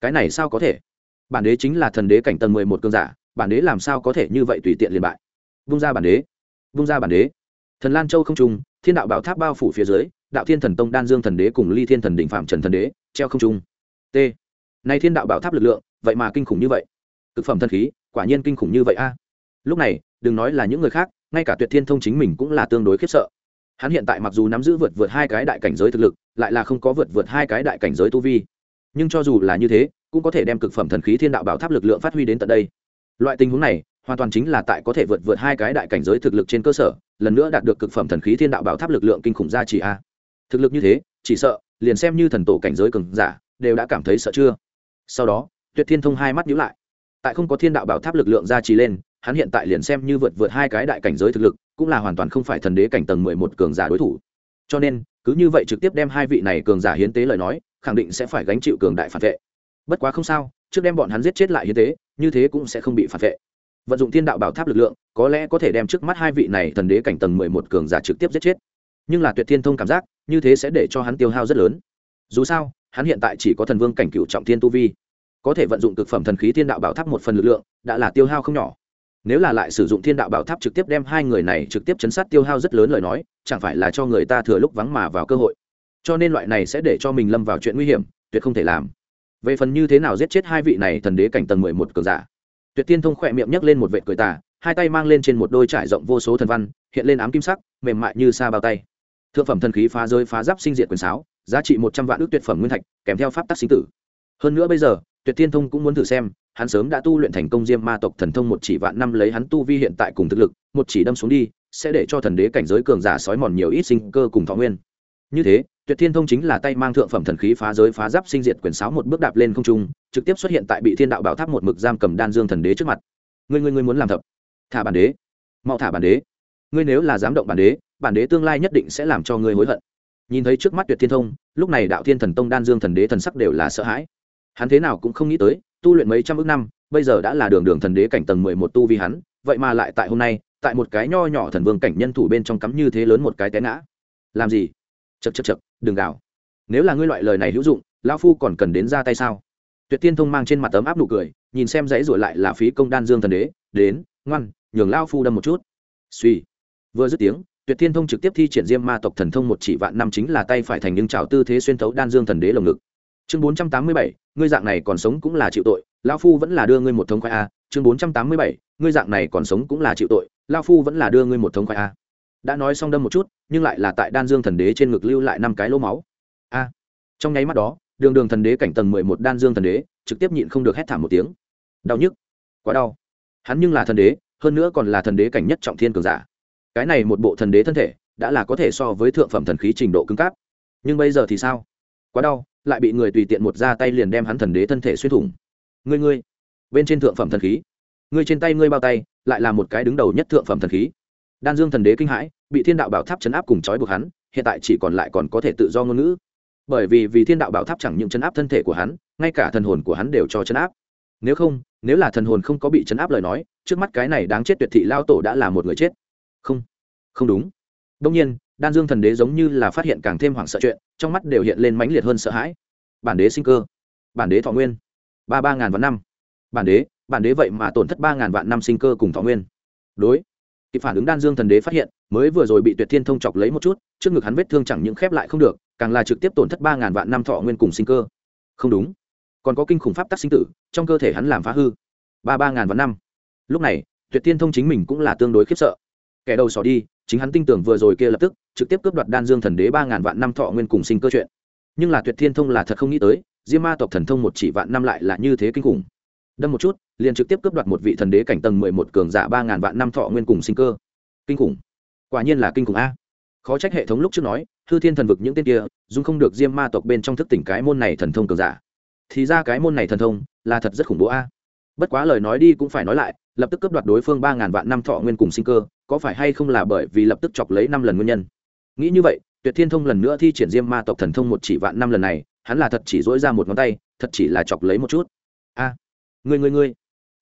Cái này sao có thể? Bản đế chính là thần đế cảnh tầng mười một cường giả, bản đế làm sao có thể như vậy tùy tiện liền bại? Vung ra bản đế, vung ra bản đế. Thần lan châu không trung, thiên đạo bảo tháp bao phủ phía dưới, đạo thiên thần tông, đan dương thần đế cùng ly thiên thần đỉnh phạm trần thần đế, treo không trung. T. Nay thiên đạo bảo tháp lực lượng, vậy mà kinh khủng như vậy. Cực phẩm thần khí, quả nhiên kinh khủng như vậy a. Lúc này, đừng nói là những người khác, ngay cả tuyệt thiên thông chính mình cũng là tương đối khiếp sợ. Hắn hiện tại mặc dù nắm giữ vượt vượt hai cái đại cảnh giới thực lực, lại là không có vượt vượt hai cái đại cảnh giới tu vi nhưng cho dù là như thế, cũng có thể đem cực phẩm thần khí thiên đạo bảo tháp lực lượng phát huy đến tận đây. Loại tình huống này, hoàn toàn chính là tại có thể vượt vượt hai cái đại cảnh giới thực lực trên cơ sở, lần nữa đạt được cực phẩm thần khí thiên đạo bảo tháp lực lượng kinh khủng gia trì a. Thực lực như thế, chỉ sợ, liền xem như thần tổ cảnh giới cường giả, đều đã cảm thấy sợ chưa? Sau đó, tuyệt thiên thông hai mắt nhíu lại. Tại không có thiên đạo bảo tháp lực lượng gia trì lên, hắn hiện tại liền xem như vượt vượt hai cái đại cảnh giới thực lực, cũng là hoàn toàn không phải thần đế cảnh tầng mười một cường giả đối thủ. Cho nên, cứ như vậy trực tiếp đem hai vị này cường giả hiến tế lời nói khẳng định sẽ phải gánh chịu cường đại phản vệ. Bất quá không sao trước đem bọn hắn giết chết lại như thế, như thế cũng sẽ không bị phản vệ. Vận dụng thiên đạo bảo tháp lực lượng có lẽ có thể đem trước mắt hai vị này thần đế cảnh tầng mười một cường giả trực tiếp giết chết. Nhưng là tuyệt thiên thông cảm giác như thế sẽ để cho hắn tiêu hao rất lớn. Dù sao hắn hiện tại chỉ có thần vương cảnh cựu trọng thiên tu vi. Có thể vận dụng cực phẩm thần khí thiên đạo bảo tháp một phần lực lượng đã là tiêu hao không nhỏ. Nếu là lại sử dụng thiên đạo bảo tháp trực tiếp đem hai người này trực tiếp chấn sát tiêu hao rất lớn lời nói chẳng phải là cho người ta thừa lúc vắng mà vào cơ hội cho nên loại này sẽ để cho mình lâm vào chuyện nguy hiểm, tuyệt không thể làm. Về phần như thế nào giết chết hai vị này thần đế cảnh tầng mười một cường giả. Tuyệt tiên thông khỏe miệng nhấc lên một vệ cười tà, hai tay mang lên trên một đôi trải rộng vô số thần văn, hiện lên ám kim sắc, mềm mại như sa bao tay. Thượng phẩm thần khí phá rơi phá giáp sinh diện quyền sáo, giá trị một trăm vạn ước tuyệt phẩm nguyên thạch, kèm theo pháp tắc sinh tử. Hơn nữa bây giờ, tuyệt tiên thông cũng muốn thử xem, hắn sớm đã tu luyện thành công diêm ma tộc thần thông một chỉ vạn năm lấy hắn tu vi hiện tại cùng thực lực, một chỉ đâm xuống đi, sẽ để cho thần đế cảnh giới cường giả sói mòn nhiều ít sinh cơ cùng thọ nguyên. Như thế tuyệt thiên thông chính là tay mang thượng phẩm thần khí phá giới phá giáp sinh diệt quyền sáo một bước đạp lên không trung, trực tiếp xuất hiện tại bị thiên đạo bảo tháp một mực giam cầm đan dương thần đế trước mặt. Ngươi ngươi ngươi muốn làm thập? Thả bản đế. Mau thả bản đế. Ngươi nếu là dám động bản đế bản đế tương lai nhất định sẽ làm cho ngươi hối hận. Nhìn thấy trước mắt tuyệt thiên thông, lúc này đạo thiên thần tông đan dương thần đế thần sắc đều là sợ hãi. Hắn thế nào cũng không nghĩ tới, tu luyện mấy trăm ước năm, bây giờ đã là đường đường thần đế cảnh tầng mười một tu vi hắn, vậy mà lại tại hôm nay, tại một cái nho nhỏ thần vương cảnh nhân thủ bên trong cắm như thế lớn một cái té ngã. Làm gì? Chật chật chật đừng gào. Nếu là ngươi loại lời này hữu dụng lao phu còn cần đến ra tay sao? Tuyệt tiên thông mang trên mặt tấm áp nụ cười, nhìn xem dãy rồi lại là phí công đan dương thần đế, đến, ngoan, nhường lao phu đâm một chút. Suy. Vừa dứt tiếng, tuyệt thiên thông trực tiếp thi triển diêm ma tộc thần thông một chỉ vạn năm chính là tay phải thành nhưng trào tư thế xuyên thấu đan dương thần đế lồng ngực. Chương bốn trăm tám mươi bảy, ngươi dạng này còn sống cũng là chịu tội lao phu vẫn là đưa ngươi một thống khoai a. Chương bốn trăm tám mươi bảy, ngươi dạng này còn sống cũng là chịu tội lao phu vẫn là đưa ngươi một thống khoai a đã nói xong đâm một chút, nhưng lại là tại đan dương thần đế trên ngực lưu lại năm cái lỗ máu. A! Trong nháy mắt đó, đường đường thần đế cảnh tầng mười một đan dương thần đế, trực tiếp nhịn không được hét thảm một tiếng. Đau nhức. Quá đau. Hắn nhưng là thần đế, hơn nữa còn là thần đế cảnh nhất trọng thiên cường giả. Cái này một bộ thần đế thân thể, đã là có thể so với thượng phẩm thần khí trình độ cứng cáp. Nhưng bây giờ thì sao? Quá đau, lại bị người tùy tiện một ra tay liền đem hắn thần đế thân thể xuyên thủng. Ngươi ngươi, bên trên thượng phẩm thần khí. Ngươi trên tay ngươi bao tay, lại là một cái đứng đầu nhất thượng phẩm thần khí đan dương thần đế kinh hãi, bị thiên đạo bảo tháp chấn áp cùng trói buộc hắn, hiện tại chỉ còn lại còn có thể tự do ngôn ngữ. Bởi vì vì thiên đạo bảo tháp chẳng những chấn áp thân thể của hắn, ngay cả thần hồn của hắn đều cho chấn áp. Nếu không, nếu là thần hồn không có bị chấn áp lời nói, trước mắt cái này đáng chết tuyệt thị lao tổ đã là một người chết. Không không đúng. Đông nhiên, đan dương thần đế giống như là phát hiện càng thêm hoảng sợ chuyện, trong mắt đều hiện lên mãnh liệt hơn sợ hãi. Bản đế sinh cơ. Bản đế thọ nguyên. Ba ba ngàn vạn năm. Bản đế bản đế vậy mà tổn thất ba ngàn vạn năm sinh cơ cùng thọ nguyên. Đối kịp phản ứng đan dương thần đế phát hiện, mới vừa rồi bị tuyệt thiên thông chọc lấy một chút, trước ngực hắn vết thương chẳng những khép lại không được, càng là trực tiếp tổn thất ba ngàn vạn năm thọ nguyên cùng sinh cơ. Không đúng. Còn có kinh khủng pháp tắc sinh tử, trong cơ thể hắn làm phá hư. Ba ba ngàn vạn năm. Lúc này, tuyệt thiên thông chính mình cũng là tương đối khiếp sợ. Kẻ đầu sỏ đi, chính hắn tin tưởng vừa rồi kia lập tức, trực tiếp cướp đoạt đan dương thần đế ba ngàn vạn năm thọ nguyên cùng sinh cơ chuyện. Nhưng là tuyệt thiên thông là thật không nghĩ tới, diêm ma tộc thần thông một chỉ vạn năm lại là như thế kinh khủng đâm một chút liền trực tiếp cướp đoạt một vị thần đế cảnh tầng mười một cường giả ba ngàn vạn năm thọ nguyên cùng sinh cơ. Kinh khủng. Quả nhiên là kinh khủng a. Khó trách hệ thống lúc trước nói hư thiên thần vực những tên kia dung không được diêm ma tộc bên trong thức tỉnh cái môn này thần thông cường giả. Thì ra cái môn này thần thông là thật rất khủng bố a. Bất quá lời nói đi cũng phải nói lại lập tức cướp đoạt đối phương ba ngàn vạn năm thọ nguyên cùng sinh cơ có phải hay không là bởi vì lập tức chọc lấy năm lần nguyên nhân? Nghĩ như vậy tuyệt thiên thông lần nữa thi triển diêm ma tộc thần thông một chỉ vạn năm lần này hắn là thật chỉ dỗi ra một ngón tay thật chỉ là chọc lấy một chút. A. à, người người người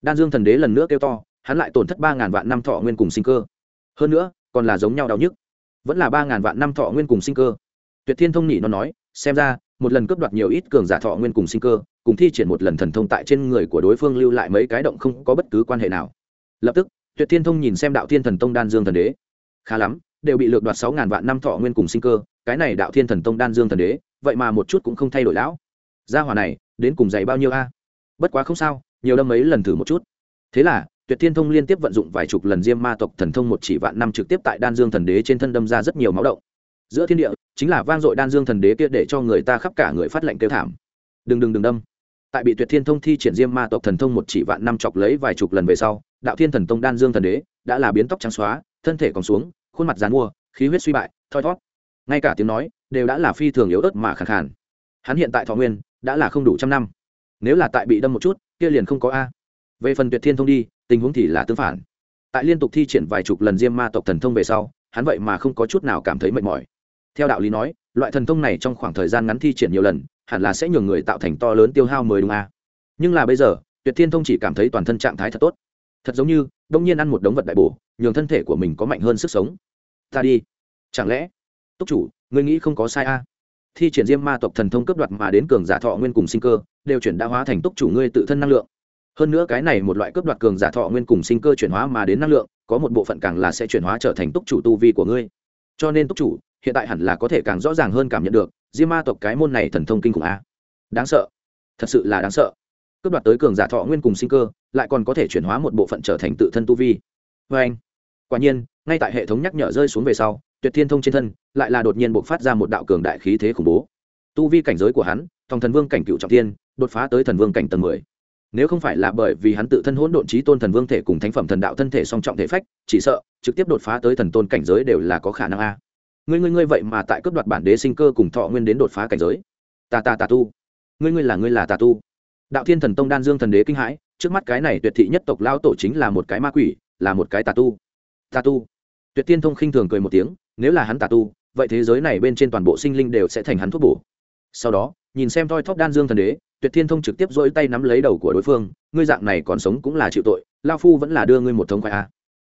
đan dương thần đế lần nữa kêu to, hắn lại tổn thất ba ngàn vạn năm thọ nguyên cùng sinh cơ. Hơn nữa, còn là giống nhau đau nhức. Vẫn là ba ngàn vạn năm thọ nguyên cùng sinh cơ. Tuyệt thiên thông nhị nó nói, xem ra, một lần cướp đoạt nhiều ít cường giả thọ nguyên cùng sinh cơ, cùng thi triển một lần thần thông tại trên người của đối phương lưu lại mấy cái động không có bất cứ quan hệ nào. Lập tức, tuyệt thiên thông nhìn xem đạo thiên thần tông đan dương thần đế. Khá lắm, đều bị lược đoạt sáu ngàn vạn năm thọ nguyên cùng sinh cơ, cái này đạo thiên thần tông đan dương thần đế, vậy mà một chút cũng không thay đổi lão. Gia hỏa này, đến cùng dạy bao nhiêu a? Bất quá không sao nhiều đâm mấy lần thử một chút. Thế là, tuyệt thiên thông liên tiếp vận dụng vài chục lần diêm ma tộc thần thông một chỉ vạn năm trực tiếp tại đan dương thần đế trên thân đâm ra rất nhiều máu động. Giữa thiên địa, chính là vang dội đan dương thần đế kia để cho người ta khắp cả người phát lệnh kêu thảm. Đừng đừng đừng đâm. Tại bị tuyệt thiên thông thi triển diêm ma tộc thần thông một chỉ vạn năm chọc lấy vài chục lần về sau, đạo thiên thần tông đan dương thần đế đã là biến tóc trắng xóa, thân thể còn xuống, khuôn mặt dán mua, khí huyết suy bại, thoi thót. Ngay cả tiếng nói đều đã là phi thường yếu ớt mà khẳng khàn. Hắn hiện tại thọ nguyên đã là không đủ trăm năm. Nếu là tại bị đâm một chút kia liền không có a. Về phần tuyệt thiên thông đi, tình huống thì là tương phản. Tại liên tục thi triển vài chục lần diêm ma tộc thần thông về sau, hắn vậy mà không có chút nào cảm thấy mệt mỏi. Theo đạo lý nói, loại thần thông này trong khoảng thời gian ngắn thi triển nhiều lần, hẳn là sẽ nhường người tạo thành to lớn tiêu hao mới đúng a. Nhưng là bây giờ, tuyệt thiên thông chỉ cảm thấy toàn thân trạng thái thật tốt. Thật giống như, đông nhiên ăn một đống vật đại bổ, nhường thân thể của mình có mạnh hơn sức sống. Ta đi. Chẳng lẽ, túc chủ, ngươi nghĩ không có sai a? Thi triển diêm ma tộc thần thông cấp đoạt mà đến cường giả thọ nguyên cùng sinh cơ, đều chuyển đã hóa thành túc chủ ngươi tự thân năng lượng. Hơn nữa cái này một loại cấp đoạt cường giả thọ nguyên cùng sinh cơ chuyển hóa mà đến năng lượng, có một bộ phận càng là sẽ chuyển hóa trở thành túc chủ tu vi của ngươi. Cho nên túc chủ, hiện tại hẳn là có thể càng rõ ràng hơn cảm nhận được, diêm ma tộc cái môn này thần thông kinh khủng a. Đáng sợ. Thật sự là đáng sợ. Cấp đoạt tới cường giả thọ nguyên cùng sinh cơ, lại còn có thể chuyển hóa một bộ phận trở thành tự thân tu vi. Vê anh quả nhiên, ngay tại hệ thống nhắc nhở rơi xuống về sau tuyệt thiên thông trên thân, lại là đột nhiên bộc phát ra một đạo cường đại khí thế khủng bố. Tu vi cảnh giới của hắn thòng thần vương cảnh cựu trọng tiên đột phá tới thần vương cảnh tầng mười. Nếu không phải là bởi vì hắn tự thân hỗn độn trí tôn thần vương thể cùng thánh phẩm thần đạo thân thể song trọng thể phách, chỉ sợ, trực tiếp đột phá tới thần tôn cảnh giới đều là có khả năng a. Ngươi ngươi ngươi vậy mà tại cấp đoạt bản đế sinh cơ cùng thọ nguyên đến đột phá cảnh giới. Tà ta ta tu. Ngươi ngươi là ngươi là tà tu. Đạo thiên thần tông đan dương thần đế kinh hãi, trước mắt cái này tuyệt thị nhất tộc lao tổ chính là một cái ma quỷ, là một cái tà tu. Tà tu. Tuyệt tiên thông khinh thường cười một tiếng nếu là hắn tà tu, vậy thế giới này bên trên toàn bộ sinh linh đều sẽ thành hắn thuốc bổ. Sau đó, nhìn xem thoi thóp đan dương thần đế, tuyệt thiên thông trực tiếp dỗi tay nắm lấy đầu của đối phương, ngươi dạng này còn sống cũng là chịu tội, lao phu vẫn là đưa ngươi một thống khoái a.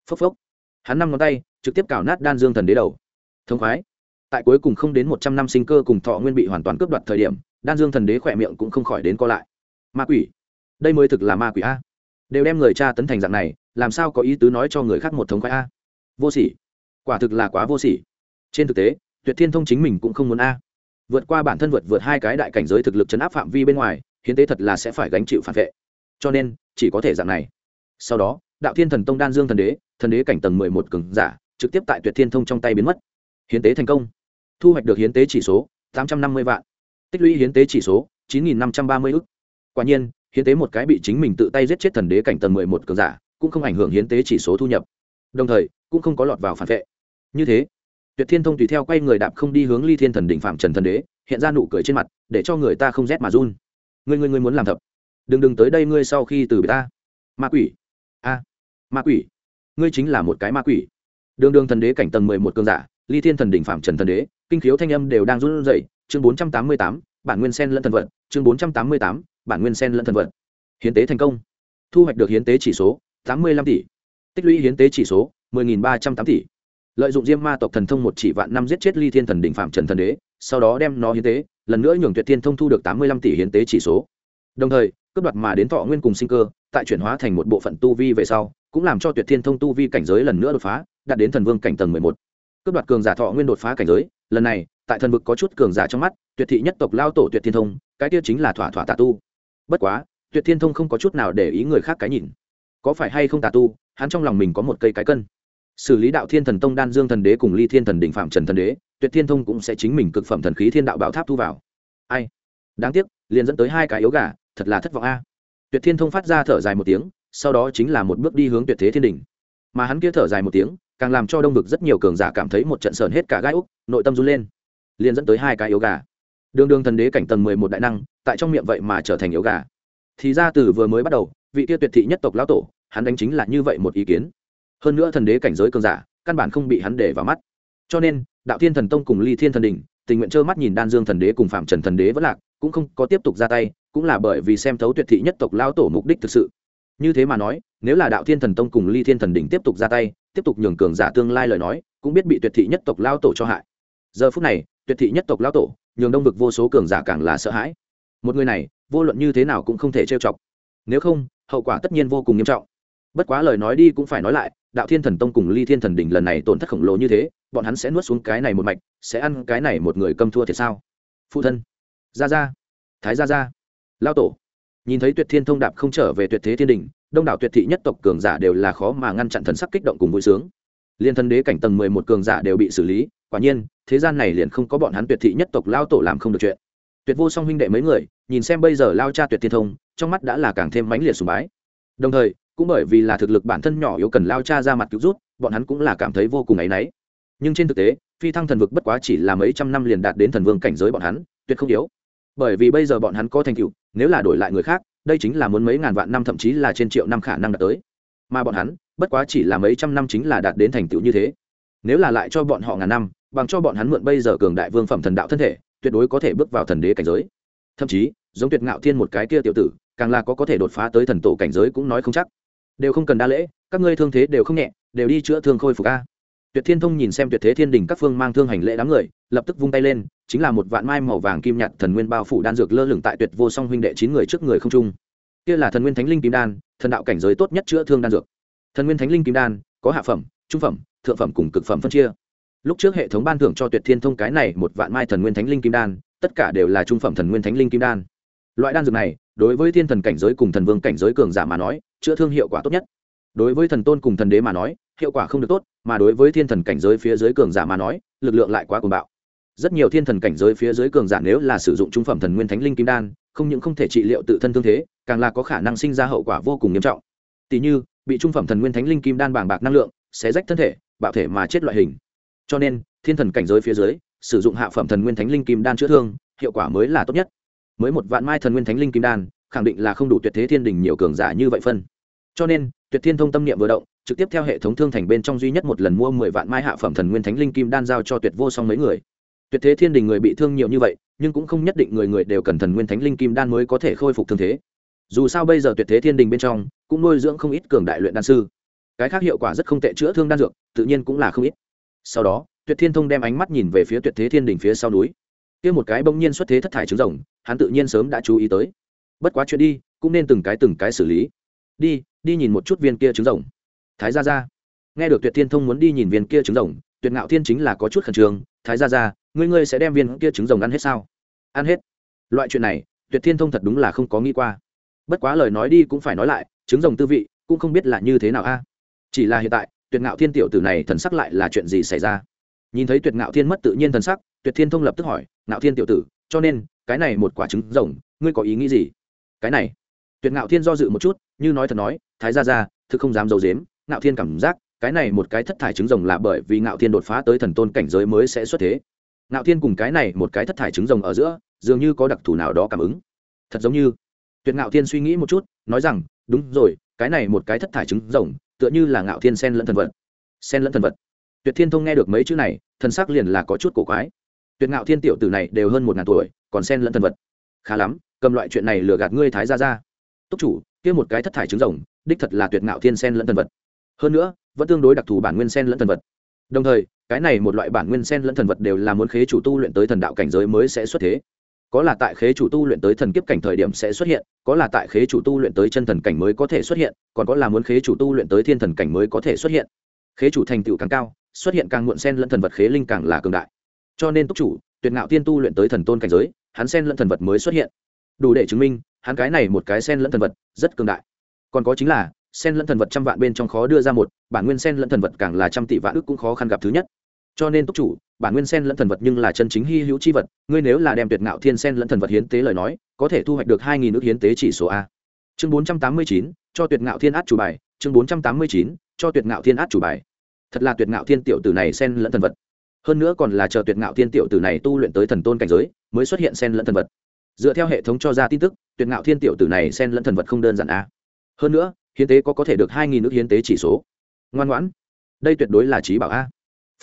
Phốc phốc. Hắn năm ngón tay, trực tiếp cào nát đan dương thần đế đầu. Thống khoái. Tại cuối cùng không đến một trăm năm sinh cơ cùng thọ nguyên bị hoàn toàn cướp đoạt thời điểm, đan dương thần đế khỏe miệng cũng không khỏi đến co lại. Ma quỷ. Đây mới thực là ma quỷ a. Đều đem người cha tấn thành dạng này, làm sao có ý tứ nói cho người khác một thống khoái a? Vô sỉ quả thực là quá vô sỉ. Trên thực tế, tuyệt thiên thông chính mình cũng không muốn a. Vượt qua bản thân vượt vượt hai cái đại cảnh giới thực lực chấn áp phạm vi bên ngoài, hiến tế thật là sẽ phải gánh chịu phản vệ. Cho nên, chỉ có thể dạng này. Sau đó, đạo thiên thần tông đan dương thần đế thần đế cảnh tầng mười một cường giả, trực tiếp tại tuyệt thiên thông trong tay biến mất. Hiến tế thành công. Thu hoạch được hiến tế chỉ số tám trăm năm mươi vạn. Tích lũy hiến tế chỉ số chín nghìn năm trăm ba mươi ức. Quả nhiên, hiến tế một cái bị chính mình tự tay giết chết thần đế cảnh tầng mười một cường giả, cũng không ảnh hưởng hiến tế chỉ số thu nhập. Đồng thời, cũng không có lọt vào phản vệ như thế, tuyệt thiên thông tùy theo quay người đạp không đi hướng ly thiên thần đỉnh phạm trần thần đế, hiện ra nụ cười trên mặt, để cho người ta không rét mà run. Ngươi ngươi ngươi muốn làm thập. Đừng đừng tới đây ngươi sau khi từ bị ta. Ma quỷ. A, ma quỷ. Ngươi chính là một cái ma quỷ. Đường đường thần đế cảnh tầng mười một cường giả, ly thiên thần đỉnh phạm trần thần đế, kinh khiếu thanh âm đều đang run rẩy. Chương bốn trăm tám mươi tám, bản nguyên sen lẫn thần vật. Chương bốn trăm tám mươi tám, bản nguyên sen lẫn thần vật. Hiến tế thành công. Thu hoạch được hiến tế chỉ số tám mươi lăm tỷ. Tích lũy hiến tế chỉ số mười nghìn ba trăm tám tỷ lợi dụng diêm ma tộc thần thông một chỉ vạn năm giết chết ly thiên thần đỉnh phạm trần thần đế, sau đó đem nó hiến tế, lần nữa nhường tuyệt thiên thông thu được tám mươi lăm tỷ hiến tế chỉ số. Đồng thời, cướp đoạt mà đến thọ nguyên cùng sinh cơ, tại chuyển hóa thành một bộ phận tu vi về sau, cũng làm cho tuyệt thiên thông tu vi cảnh giới lần nữa đột phá, đạt đến thần vương cảnh tầng mười một. Cướp đoạt cường giả thọ nguyên đột phá cảnh giới, lần này, tại thần vực có chút cường giả trong mắt, tuyệt thị nhất tộc lao tổ tuyệt thiên thông, cái kia chính là thỏa thỏa tà tu. Bất quá, tuyệt thiên thông không có chút nào để ý người khác cái nhìn. Có phải hay không tà tu, hắn trong lòng mình có một cây cái cân xử lý đạo thiên thần tông đan dương thần đế cùng ly thiên thần đỉnh phạm trần thần đế, tuyệt thiên thông cũng sẽ chính mình cực phẩm thần khí thiên đạo bảo tháp thu vào. Ai? Đáng tiếc, liền dẫn tới hai cái yếu gà, thật là thất vọng a. Tuyệt thiên thông phát ra thở dài một tiếng, sau đó chính là một bước đi hướng tuyệt thế thiên đỉnh. Mà hắn kia thở dài một tiếng, càng làm cho đông vực rất nhiều cường giả cảm thấy một trận sờn hết cả gai úc, nội tâm run lên. Liền dẫn tới hai cái yếu gà. Đường đường thần đế cảnh tầng mười một đại năng, tại trong miệng vậy mà trở thành yếu gà. Thì ra từ vừa mới bắt đầu, vị kia tuyệt thị nhất tộc lão tổ, hắn đánh chính là như vậy một ý kiến hơn nữa thần đế cảnh giới cường giả, căn bản không bị hắn để vào mắt. Cho nên, đạo thiên thần tông cùng ly thiên thần đình tình nguyện trơ mắt nhìn đan dương thần đế cùng phạm trần thần đế vẫn lạc, cũng không có tiếp tục ra tay, cũng là bởi vì xem thấu tuyệt thị nhất tộc lao tổ mục đích thực sự. Như thế mà nói, nếu là đạo thiên thần tông cùng ly thiên thần đỉnh tiếp tục ra tay, tiếp tục nhường cường giả tương lai lời nói, cũng biết bị tuyệt thị nhất tộc lao tổ cho hại. Giờ phút này, tuyệt thị nhất tộc lao tổ, nhường đông vực vô số cường giả càng là sợ hãi. Một người này, vô luận như thế nào cũng không thể trêu chọc. Nếu không, hậu quả tất nhiên vô cùng nghiêm trọng bất quá lời nói đi cũng phải nói lại, đạo thiên thần tông cùng ly thiên thần đỉnh lần này tổn thất khổng lồ như thế, bọn hắn sẽ nuốt xuống cái này một mạch, sẽ ăn cái này một người cầm thua thì sao? Phụ thân ra ra thái ra ra lao tổ. Nhìn thấy tuyệt thiên thông đạp không trở về tuyệt thế thiên đình đông đảo tuyệt thị nhất tộc cường giả đều là khó mà ngăn chặn thần sắc kích động cùng vui sướng. Liên thân đế cảnh tầng mười một cường giả đều bị xử lý, quả nhiên, thế gian này liền không có bọn hắn tuyệt thị nhất tộc lao tổ làm không được chuyện. Tuyệt vô song huynh đệ mấy người, nhìn xem bây giờ lao cha tuyệt thiên thông, trong mắt đã là càng thêm mãnh liệt sùng bái. Đồng thời cũng bởi vì là thực lực bản thân nhỏ yếu cần lao cha ra mặt cứu rút, bọn hắn cũng là cảm thấy vô cùng áy náy. Nhưng trên thực tế, phi thăng thần vực bất quá chỉ là mấy trăm năm liền đạt đến thần vương cảnh giới bọn hắn, tuyệt không yếu. Bởi vì bây giờ bọn hắn có thành tựu, nếu là đổi lại người khác, đây chính là muốn mấy ngàn vạn năm thậm chí là trên triệu năm khả năng đạt tới. Mà bọn hắn, bất quá chỉ là mấy trăm năm chính là đạt đến thành tựu như thế. Nếu là lại cho bọn họ ngàn năm, bằng cho bọn hắn mượn bây giờ cường đại vương phẩm thần đạo thân thể, tuyệt đối có thể bước vào thần đế cảnh giới. Thậm chí, giống tuyệt ngạo thiên một cái kia tiểu tử, càng là có có thể đột phá tới thần tổ cảnh giới cũng nói không chắc đều không cần đa lễ, các ngươi thương thế đều không nhẹ, đều đi chữa thương khôi phục a. Tuyệt thiên thông nhìn xem tuyệt thế thiên đình các phương mang thương hành lễ đám người, lập tức vung tay lên, chính là một vạn mai màu vàng kim nhạt thần nguyên bao phủ đan dược lơ lửng tại tuyệt vô song huynh đệ chín người trước người không trung. Kia là thần nguyên thánh linh kim đan, thần đạo cảnh giới tốt nhất chữa thương đan dược. Thần nguyên thánh linh kim đan, có hạ phẩm, trung phẩm, thượng phẩm cùng cực phẩm phân chia. Lúc trước hệ thống ban thưởng cho tuyệt thiên thông cái này một vạn mai thần nguyên thánh linh kim đan, tất cả đều là trung phẩm thần nguyên thánh linh kim đan. Loại đan dược này, đối với thiên thần cảnh giới cùng thần vương cảnh giới cường giả mà nói chữa thương hiệu quả tốt nhất. Đối với thần tôn cùng thần đế mà nói, hiệu quả không được tốt, mà đối với thiên thần cảnh giới phía dưới cường giả mà nói, lực lượng lại quá cuồng bạo. Rất nhiều thiên thần cảnh giới phía dưới cường giả nếu là sử dụng trung phẩm thần nguyên thánh linh kim đan, không những không thể trị liệu tự thân thương thế, càng là có khả năng sinh ra hậu quả vô cùng nghiêm trọng. Tỷ như, bị trung phẩm thần nguyên thánh linh kim đan bàng bạc năng lượng sẽ rách thân thể, bạo thể mà chết loại hình. Cho nên, thiên thần cảnh giới phía dưới, sử dụng hạ phẩm thần nguyên thánh linh kim đan chữa thương, hiệu quả mới là tốt nhất. Mới một vạn mai thần nguyên thánh linh kim đan khẳng định là không đủ tuyệt thế thiên đình nhiều cường giả như vậy phân. Cho nên, tuyệt thiên thông tâm niệm vừa động, trực tiếp theo hệ thống thương thành bên trong duy nhất một lần mua mười vạn mai hạ phẩm thần nguyên thánh linh kim đan giao cho tuyệt vô song mấy người. Tuyệt thế thiên đình người bị thương nhiều như vậy, nhưng cũng không nhất định người người đều cần thần nguyên thánh linh kim đan mới có thể khôi phục thương thế. Dù sao bây giờ tuyệt thế thiên đình bên trong, cũng nuôi dưỡng không ít cường đại luyện đan sư. Cái khác hiệu quả rất không tệ, chữa thương đan dược, tự nhiên cũng là không ít. Sau đó, tuyệt thiên thông đem ánh mắt nhìn về phía tuyệt thế thiên đình phía sau núi. Kia một cái bỗng nhiên xuất thế thất thải trứng rồng, hắn tự nhiên sớm đã chú ý tới bất quá chuyện đi, cũng nên từng cái từng cái xử lý. Đi đi nhìn một chút viên kia trứng rồng. Thái gia gia. Nghe được tuyệt thiên thông muốn đi nhìn viên kia trứng rồng, tuyệt ngạo thiên chính là có chút khẩn trương. Thái gia gia, ngươi ngươi sẽ đem viên kia trứng rồng ăn hết sao? Ăn hết. Loại chuyện này, tuyệt thiên thông thật đúng là không có nghĩ qua. Bất quá lời nói đi cũng phải nói lại, trứng rồng tư vị cũng không biết là như thế nào a. Chỉ là hiện tại, tuyệt ngạo thiên tiểu tử này thần sắc lại là chuyện gì xảy ra? Nhìn thấy tuyệt ngạo thiên mất tự nhiên thần sắc, tuyệt thiên thông lập tức hỏi, ngạo thiên tiểu tử, cho nên, cái này một quả trứng rồng, ngươi có ý nghĩ gì? Cái này. Tuyệt ngạo thiên do dự một chút, như nói thật nói, thái ra ra thực không dám d i ấ u dếm ngạo thiên cảm giác, cái này một cái thất thải trứng rồng là bởi vì ngạo thiên đột phá tới thần tôn cảnh giới mới sẽ xuất thế. Ngạo thiên cùng cái này một cái thất thải trứng rồng ở giữa, dường như có đặc thù nào đó cảm ứng. Thật giống như, tuyệt ngạo thiên suy nghĩ một chút, nói rằng, đúng rồi, cái này một cái thất thải trứng rồng, tựa như là ngạo thiên sen lẫn thần vật. Sen lẫn thần vật. Tuyệt thiên thông nghe được mấy chữ này, thần sắc liền là có chút cổ quái. Tuyệt ngạo thiên tiểu tử này đều hơn một ngàn tuổi, còn sen lẫn thần vật. Khá lắm cầm loại chuyện này lừa gạt ngươi thái ra ra túc chủ, kia một cái thất thải trứng rồng, đích thật là tuyệt ngạo thiên sen lẫn thần vật. Hơn nữa, vẫn tương đối đặc thù bản nguyên sen lẫn thần vật. Đồng thời, cái này một loại bản nguyên sen lẫn thần vật đều là muốn khế chủ tu luyện tới thần đạo cảnh giới mới sẽ xuất thế. Có là tại khế chủ tu luyện tới thần kiếp cảnh thời điểm sẽ xuất hiện, có là tại khế chủ tu luyện tới chân thần cảnh mới có thể xuất hiện, còn có là muốn khế chủ tu luyện tới thiên thần cảnh mới có thể xuất hiện. Khế chủ thành tựu càng cao, xuất hiện càng muộn sen lẫn thần vật khế linh càng là cường đại. Cho nên túc chủ, tuyệt ngạo tiên tu luyện tới thần tôn cảnh giới, hắn sen lẫn thần vật mới xuất hiện đủ để chứng minh, hắn cái này một cái sen lẫn thần vật, rất cường đại. Còn có chính là, sen lẫn thần vật trăm vạn bên trong khó đưa ra một, bản nguyên sen lẫn thần vật càng là trăm tỷ vạn ước cũng khó khăn gặp thứ nhất. Cho nên túc chủ, bản nguyên sen lẫn thần vật nhưng là chân chính hy hữu c h i vật, ngươi nếu là đem tuyệt ngạo thiên sen lẫn thần vật hiến tế lời nói, có thể thu hoạch được hai nghìn ước hiến tế chỉ số a. Chương bốn trăm tám mươi chín, cho tuyệt ngạo thiên át chủ bài, chương bốn trăm tám mươi chín, cho tuyệt ngạo thiên át chủ bài. Thật là tuyệt ngạo thiên tiểu tử này sen lẫn thần vật. Hơn nữa còn là chờ tuyệt ngạo thiên tiểu tử này tu luyện tới thần tôn cảnh giới, mới xuất hiện sen lẫn thần vật dựa theo hệ thống cho ra tin tức, tuyệt ngạo thiên tiểu tử này xen lẫn thần vật không đơn giản a hơn nữa, hiến tế có có thể được hai nghìn nước hiến tế chỉ số. Ngoan ngoãn. Đây tuyệt đối là trí bảo a.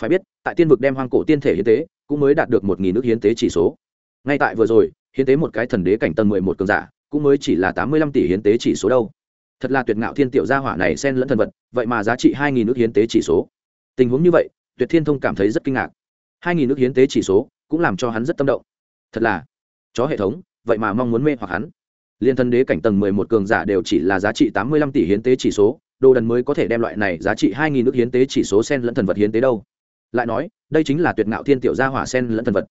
Phải biết, tại tiên vực đem hoang cổ tiên thể hiến tế, cũng mới đạt được một nghìn nước hiến tế chỉ số. Ngay tại vừa rồi, hiến tế một cái thần đế cảnh tầng mười một cường giả, cũng mới chỉ là tám mươi lăm tỷ hiến tế chỉ số đâu. Thật là tuyệt ngạo thiên tiểu gia hỏa này xen lẫn thần vật, vậy mà giá trị hai nghìn nước hiến tế chỉ số. Tình huống như vậy, tuyệt thiên thông cảm thấy rất kinh ngạc. Hai nghìn nước hiến tế chỉ số, cũng làm cho hắn rất tâm động. Thật là chó hệ thống, vậy mà mong muốn mê hoặc hắn. Liên thân đế cảnh tầng mười một cường giả đều chỉ là giá trị tám mươi lăm tỷ hiến tế chỉ số, đồ đần mới có thể đem loại này giá trị hai nghìn nước hiến tế chỉ số sen lẫn thần vật hiến tế đâu. Lại nói, đây chính là tuyệt ngạo thiên tiểu gia hỏa sen lẫn thần vật.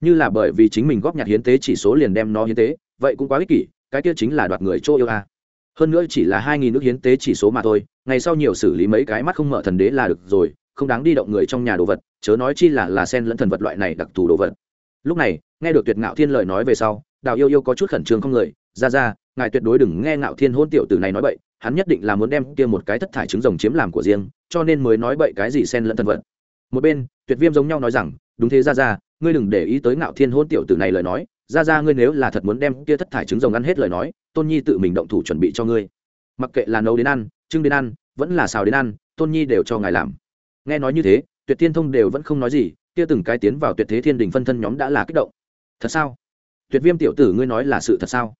Như là bởi vì chính mình góp nhặt hiến tế chỉ số liền đem nó hiến tế, vậy cũng quá ích kỷ, cái kia chính là đoạt người chỗ yêu a. Hơn nữa chỉ là hai nghìn nước hiến tế chỉ số mà thôi, ngày sau nhiều xử lý mấy cái mắt không mở thần đế là được rồi, không đáng đi động người trong nhà đồ vật, chớ nói chi là là sen lẫn thần vật loại này đặc thù đồ vật. Lúc này nghe được tuyệt ngạo thiên lời nói về sau, đào yêu yêu có chút khẩn trương không người. Ra ra, ngài tuyệt đối đừng nghe ngạo thiên hôn tiểu tử này nói bậy, hắn nhất định là muốn đem kia một cái thất thải trứng rồng chiếm làm của riêng, cho nên mới nói bậy cái gì sen lẫn thần vật một bên, tuyệt viêm giống nhau nói rằng, đúng thế, ra ra, ngươi đừng để ý tới ngạo thiên hôn tiểu tử này lời nói. Ra ra, ngươi nếu là thật muốn đem kia thất thải trứng rồng ăn hết lời nói, tôn nhi tự mình động thủ chuẩn bị cho ngươi. Mặc kệ là nấu đến ăn, trưng đến ăn, vẫn là xào đến ăn, tôn nhi đều cho ngài làm. Nghe nói như thế, tuyệt thiên thông đều vẫn không nói gì, kia từng cái tiến vào tuyệt thế thiên đình phân thân nhóm đã là kích động thật sao? Tuyệt viêm tiểu tử ngươi nói là sự thật sao?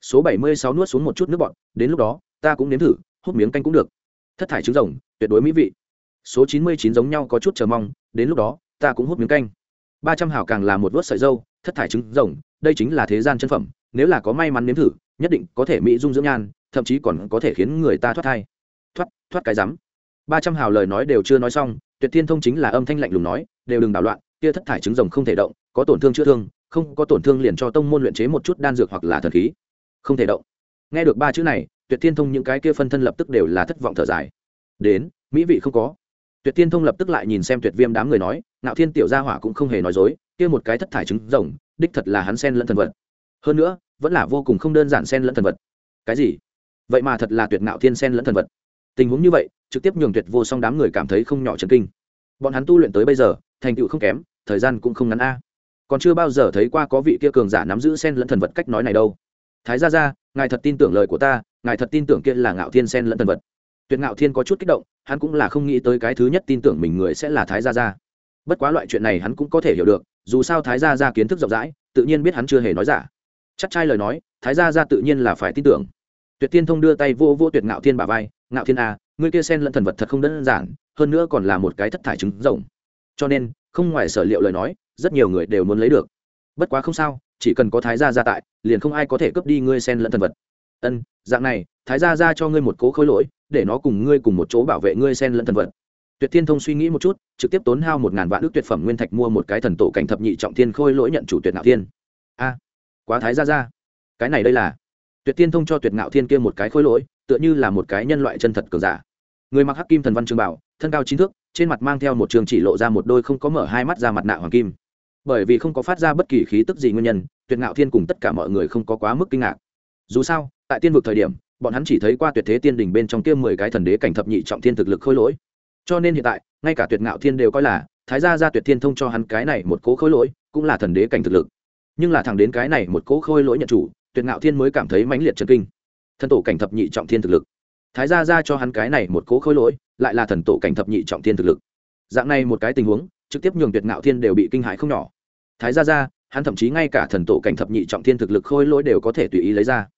Số bảy mươi sáu nuốt xuống một chút nước bọn đến lúc đó, ta cũng nếm thử, hút miếng canh cũng được. Thất thải trứng rồng, tuyệt đối mỹ vị. Số chín mươi chín giống nhau có chút chờ mong, đến lúc đó, ta cũng hút miếng canh. ba trăm hảo càng là một vớt sợi dâu, thất thải trứng rồng, đây chính là thế gian chân phẩm, nếu là có may mắn nếm thử, nhất định có thể mỹ dung dưỡng nhan, thậm chí còn có thể khiến người ta thoát thai. Thoát thoát cái rắm. ba trăm hào lời nói đều chưa nói xong, tuyệt thiên thông chính là âm thanh lạnh lùng nói, đều đừng đảo loạn, kia thất thải trứng rồng không thể động, có tổn thương chữa thương không có tổn thương liền cho tông môn luyện chế một chút đan dược hoặc là thần khí. Không thể động. Nghe được ba chữ này, tuyệt thiên thông những cái kia phân thân lập tức đều là thất vọng thở dài. Đến, mỹ vị không có. Tuyệt thiên thông lập tức lại nhìn xem tuyệt viêm đám người nói, ngạo thiên tiểu gia hỏa cũng không hề nói dối, kia một cái thất thải trứng rồng, đích thật là hắn sen lẫn thần vật. Hơn nữa, vẫn là vô cùng không đơn giản sen lẫn thần vật. Cái gì? Vậy mà thật là tuyệt ngạo thiên sen lẫn thần vật. Tình huống như vậy, trực tiếp nhường tuyệt vô song đám người cảm thấy không nhỏ chấn kinh. Bọn hắn tu luyện tới bây giờ, thành tựu không kém, thời gian cũng không ngắn a còn chưa bao giờ thấy qua có vị kia cường giả nắm giữ sen lẫn thần vật cách nói này đâu. Thái gia gia ngài thật tin tưởng lời của ta ngài thật tin tưởng kia là ngạo thiên sen lẫn thần vật. Tuyệt ngạo thiên có chút kích động hắn cũng là không nghĩ tới cái thứ nhất tin tưởng mình người sẽ là thái gia gia. Bất quá loại chuyện này hắn cũng có thể hiểu được dù sao thái gia gia kiến thức rộng rãi tự nhiên biết hắn chưa hề nói giả. Chắc trai lời nói thái gia gia tự nhiên là phải tin tưởng. Tuyệt tiên thông đưa tay vô vô tuyệt ngạo thiên bà vai ngạo thiên a à, ngươi kia sen lẫn thần vật thật không đơn giản hơn nữa còn là một cái thất thải trứng rồng. Cho nên không ngoài sở liệu lời nói rất nhiều người đều muốn lấy được. Bất quá không sao, chỉ cần có thái gia gia tại, liền không ai có thể cướp đi ngươi sen lẫn thần vật. Ân, dạng này, thái gia gia cho ngươi một cố khối lỗi, để nó cùng ngươi cùng một chỗ bảo vệ ngươi sen lẫn thần vật. Tuyệt thiên thông suy nghĩ một chút, trực tiếp tốn hao một ngàn vạn ước tuyệt phẩm nguyên thạch mua một cái thần tổ cảnh thập nhị trọng thiên khôi lỗi nhận chủ tuyệt ngạo thiên. A, quá thái gia gia. Cái này đây là, tuyệt thiên thông cho tuyệt ngạo thiên kia một cái khôi lỗi, tựa như là một cái nhân loại chân thật cường giả. Người mặc hắc kim thần văn trường bảo, thân cao chín thước, trên mặt mang theo một trường chỉ lộ ra một đôi không có mở hai mắt ra mặt nạ hoàng kim bởi vì không có phát ra bất kỳ khí tức gì nguyên nhân, tuyệt ngạo thiên cùng tất cả mọi người không có quá mức kinh ngạc. Dù sao, tại tiên vực thời điểm, bọn hắn chỉ thấy qua tuyệt thế tiên đỉnh bên trong kia mười cái thần đế cảnh thập nhị trọng thiên thực lực khôi lỗi. Cho nên hiện tại, ngay cả tuyệt ngạo thiên đều coi là, thái gia ra tuyệt thiên thông cho hắn cái này một cố khôi lỗi, cũng là thần đế cảnh thực lực. Nhưng là thẳng đến cái này một cố khôi lỗi nhận chủ, tuyệt ngạo thiên mới cảm thấy mãnh liệt trần kinh. Thần tổ cảnh thập nhị trọng thiên thực lực. Thái gia ra cho hắn cái này một cố khôi lỗi, lại là thần tổ cảnh thập nhị trọng thiên thực lực. Dạng này một cái tình huống, trực tiếp nhường tuyệt ngạo thiên đều bị kinh hãi không nhỏ thái gia ra hắn thậm chí ngay cả thần tổ cảnh thập nhị trọng thiên thực lực khôi lỗi đều có thể tùy ý lấy ra.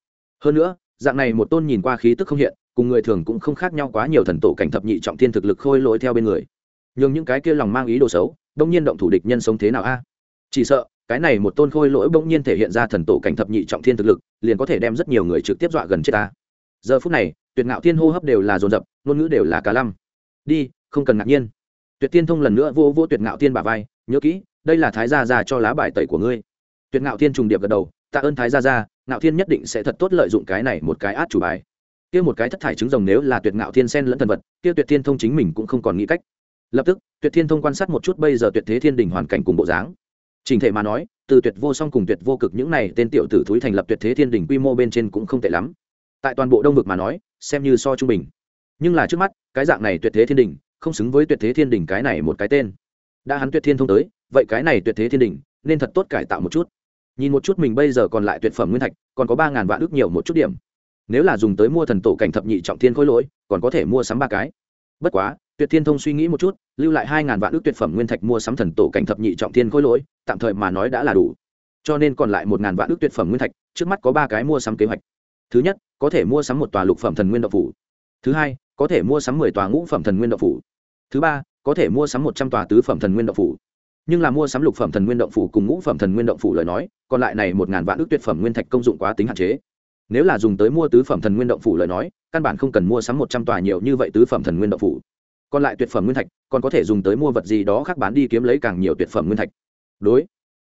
Hơn nữa, dạng này một tôn nhìn qua khí tức không hiện, cùng người thường cũng không khác nhau quá nhiều thần tổ cảnh thập nhị trọng thiên thực lực khôi lỗi theo bên người. Nhưng những cái kia lòng mang ý đồ xấu, đông nhiên động thủ địch nhân sống thế nào a? Chỉ sợ, cái này một tôn khôi lỗi bỗng nhiên thể hiện ra thần tổ cảnh thập nhị trọng thiên thực lực, liền có thể đem rất nhiều người trực tiếp dọa gần chết ta. Giờ phút này, tuyệt ngạo thiên hô hấp đều là dồn dập, ngôn ngữ đều là cá lăm đi, không cần ngạc nhiên. Tuyệt tiên thông lần nữa vô vô tuyệt ngạo thiên bà vai, nhớ kỹ đây là thái gia gia cho lá bài tẩy của ngươi. Tuyệt ngạo thiên trùng điệp gật đầu, tạ ơn thái gia gia, ngạo thiên nhất định sẽ thật tốt lợi dụng cái này một cái át chủ bài. Kia một cái thất thải trứng rồng nếu là tuyệt ngạo thiên sen lẫn thần vật, kia tuyệt thiên thông chính mình cũng không còn nghĩ cách. Lập tức, tuyệt thiên thông quan sát một chút bây giờ tuyệt thế thiên đình hoàn cảnh cùng bộ dáng. Trình thể mà nói, từ tuyệt vô song cùng tuyệt vô cực những này tên tiểu tử thúi thành lập tuyệt thế thiên đình quy mô bên trên cũng không tệ lắm. Tại toàn bộ đông vực mà nói, xem như so trung bình. Nhưng là trước mắt, cái dạng này tuyệt thế thiên đình, không xứng với tuyệt thế thiên đình cái này một cái tên đã hắn tuyệt thiên thông tới, vậy cái này tuyệt thế thiên đình nên thật tốt cải tạo một chút. Nhìn một chút mình bây giờ còn lại tuyệt phẩm nguyên thạch, còn có ba ngàn vạn ước nhiều một chút điểm. Nếu là dùng tới mua thần tổ cảnh thập nhị trọng thiên khối lỗi, còn có thể mua sắm ba cái. Bất quá, tuyệt thiên thông suy nghĩ một chút, lưu lại hai ngàn vạn ước tuyệt phẩm nguyên thạch mua sắm thần tổ cảnh thập nhị trọng thiên khối lỗi, tạm thời mà nói đã là đủ. Cho nên còn lại một ngàn vạn ước tuyệt phẩm nguyên thạch, trước mắt có ba cái mua sắm kế hoạch. Thứ nhất, có thể mua sắm một tòa lục phẩm thần nguyên độc phủ. Thứ hai, có thể mua sắm mười tòa ngũ phẩm thần nguyên độc phủ. Thứ ba có thể mua sắm một trăm tòa tứ phẩm thần nguyên động phủ. Nhưng là mua sắm lục phẩm thần nguyên động phủ cùng ngũ phẩm thần nguyên động phủ lời nói, còn lại này một ngàn vạn ước tuyệt phẩm nguyên thạch công dụng quá tính hạn chế. Nếu là dùng tới mua tứ phẩm thần nguyên động phủ lời nói, căn bản không cần mua sắm một trăm tòa nhiều như vậy tứ phẩm thần nguyên động phủ. Còn lại tuyệt phẩm nguyên thạch, còn có thể dùng tới mua vật gì đó khác bán đi kiếm lấy càng nhiều tuyệt phẩm nguyên thạch. Đối,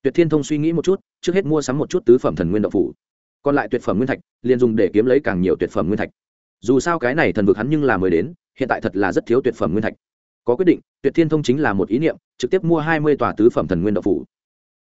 tuyệt thiên thông suy nghĩ một chút, trước hết mua sắm một chút tứ phẩm thần nguyên động phủ. Còn lại tuyệt phẩm nguyên thạch, liền dùng để kiếm lấy càng nhiều tuyệt phẩm nguyên thạch. Dù sao cái này thần vực hắn nhưng là mới đến, hiện tại thật là rất thiếu tuyệt phẩm nguyên thạch có quyết định, tuyệt thiên thông chính là một ý niệm, trực tiếp mua hai mươi tòa tứ phẩm thần nguyên đậu phủ.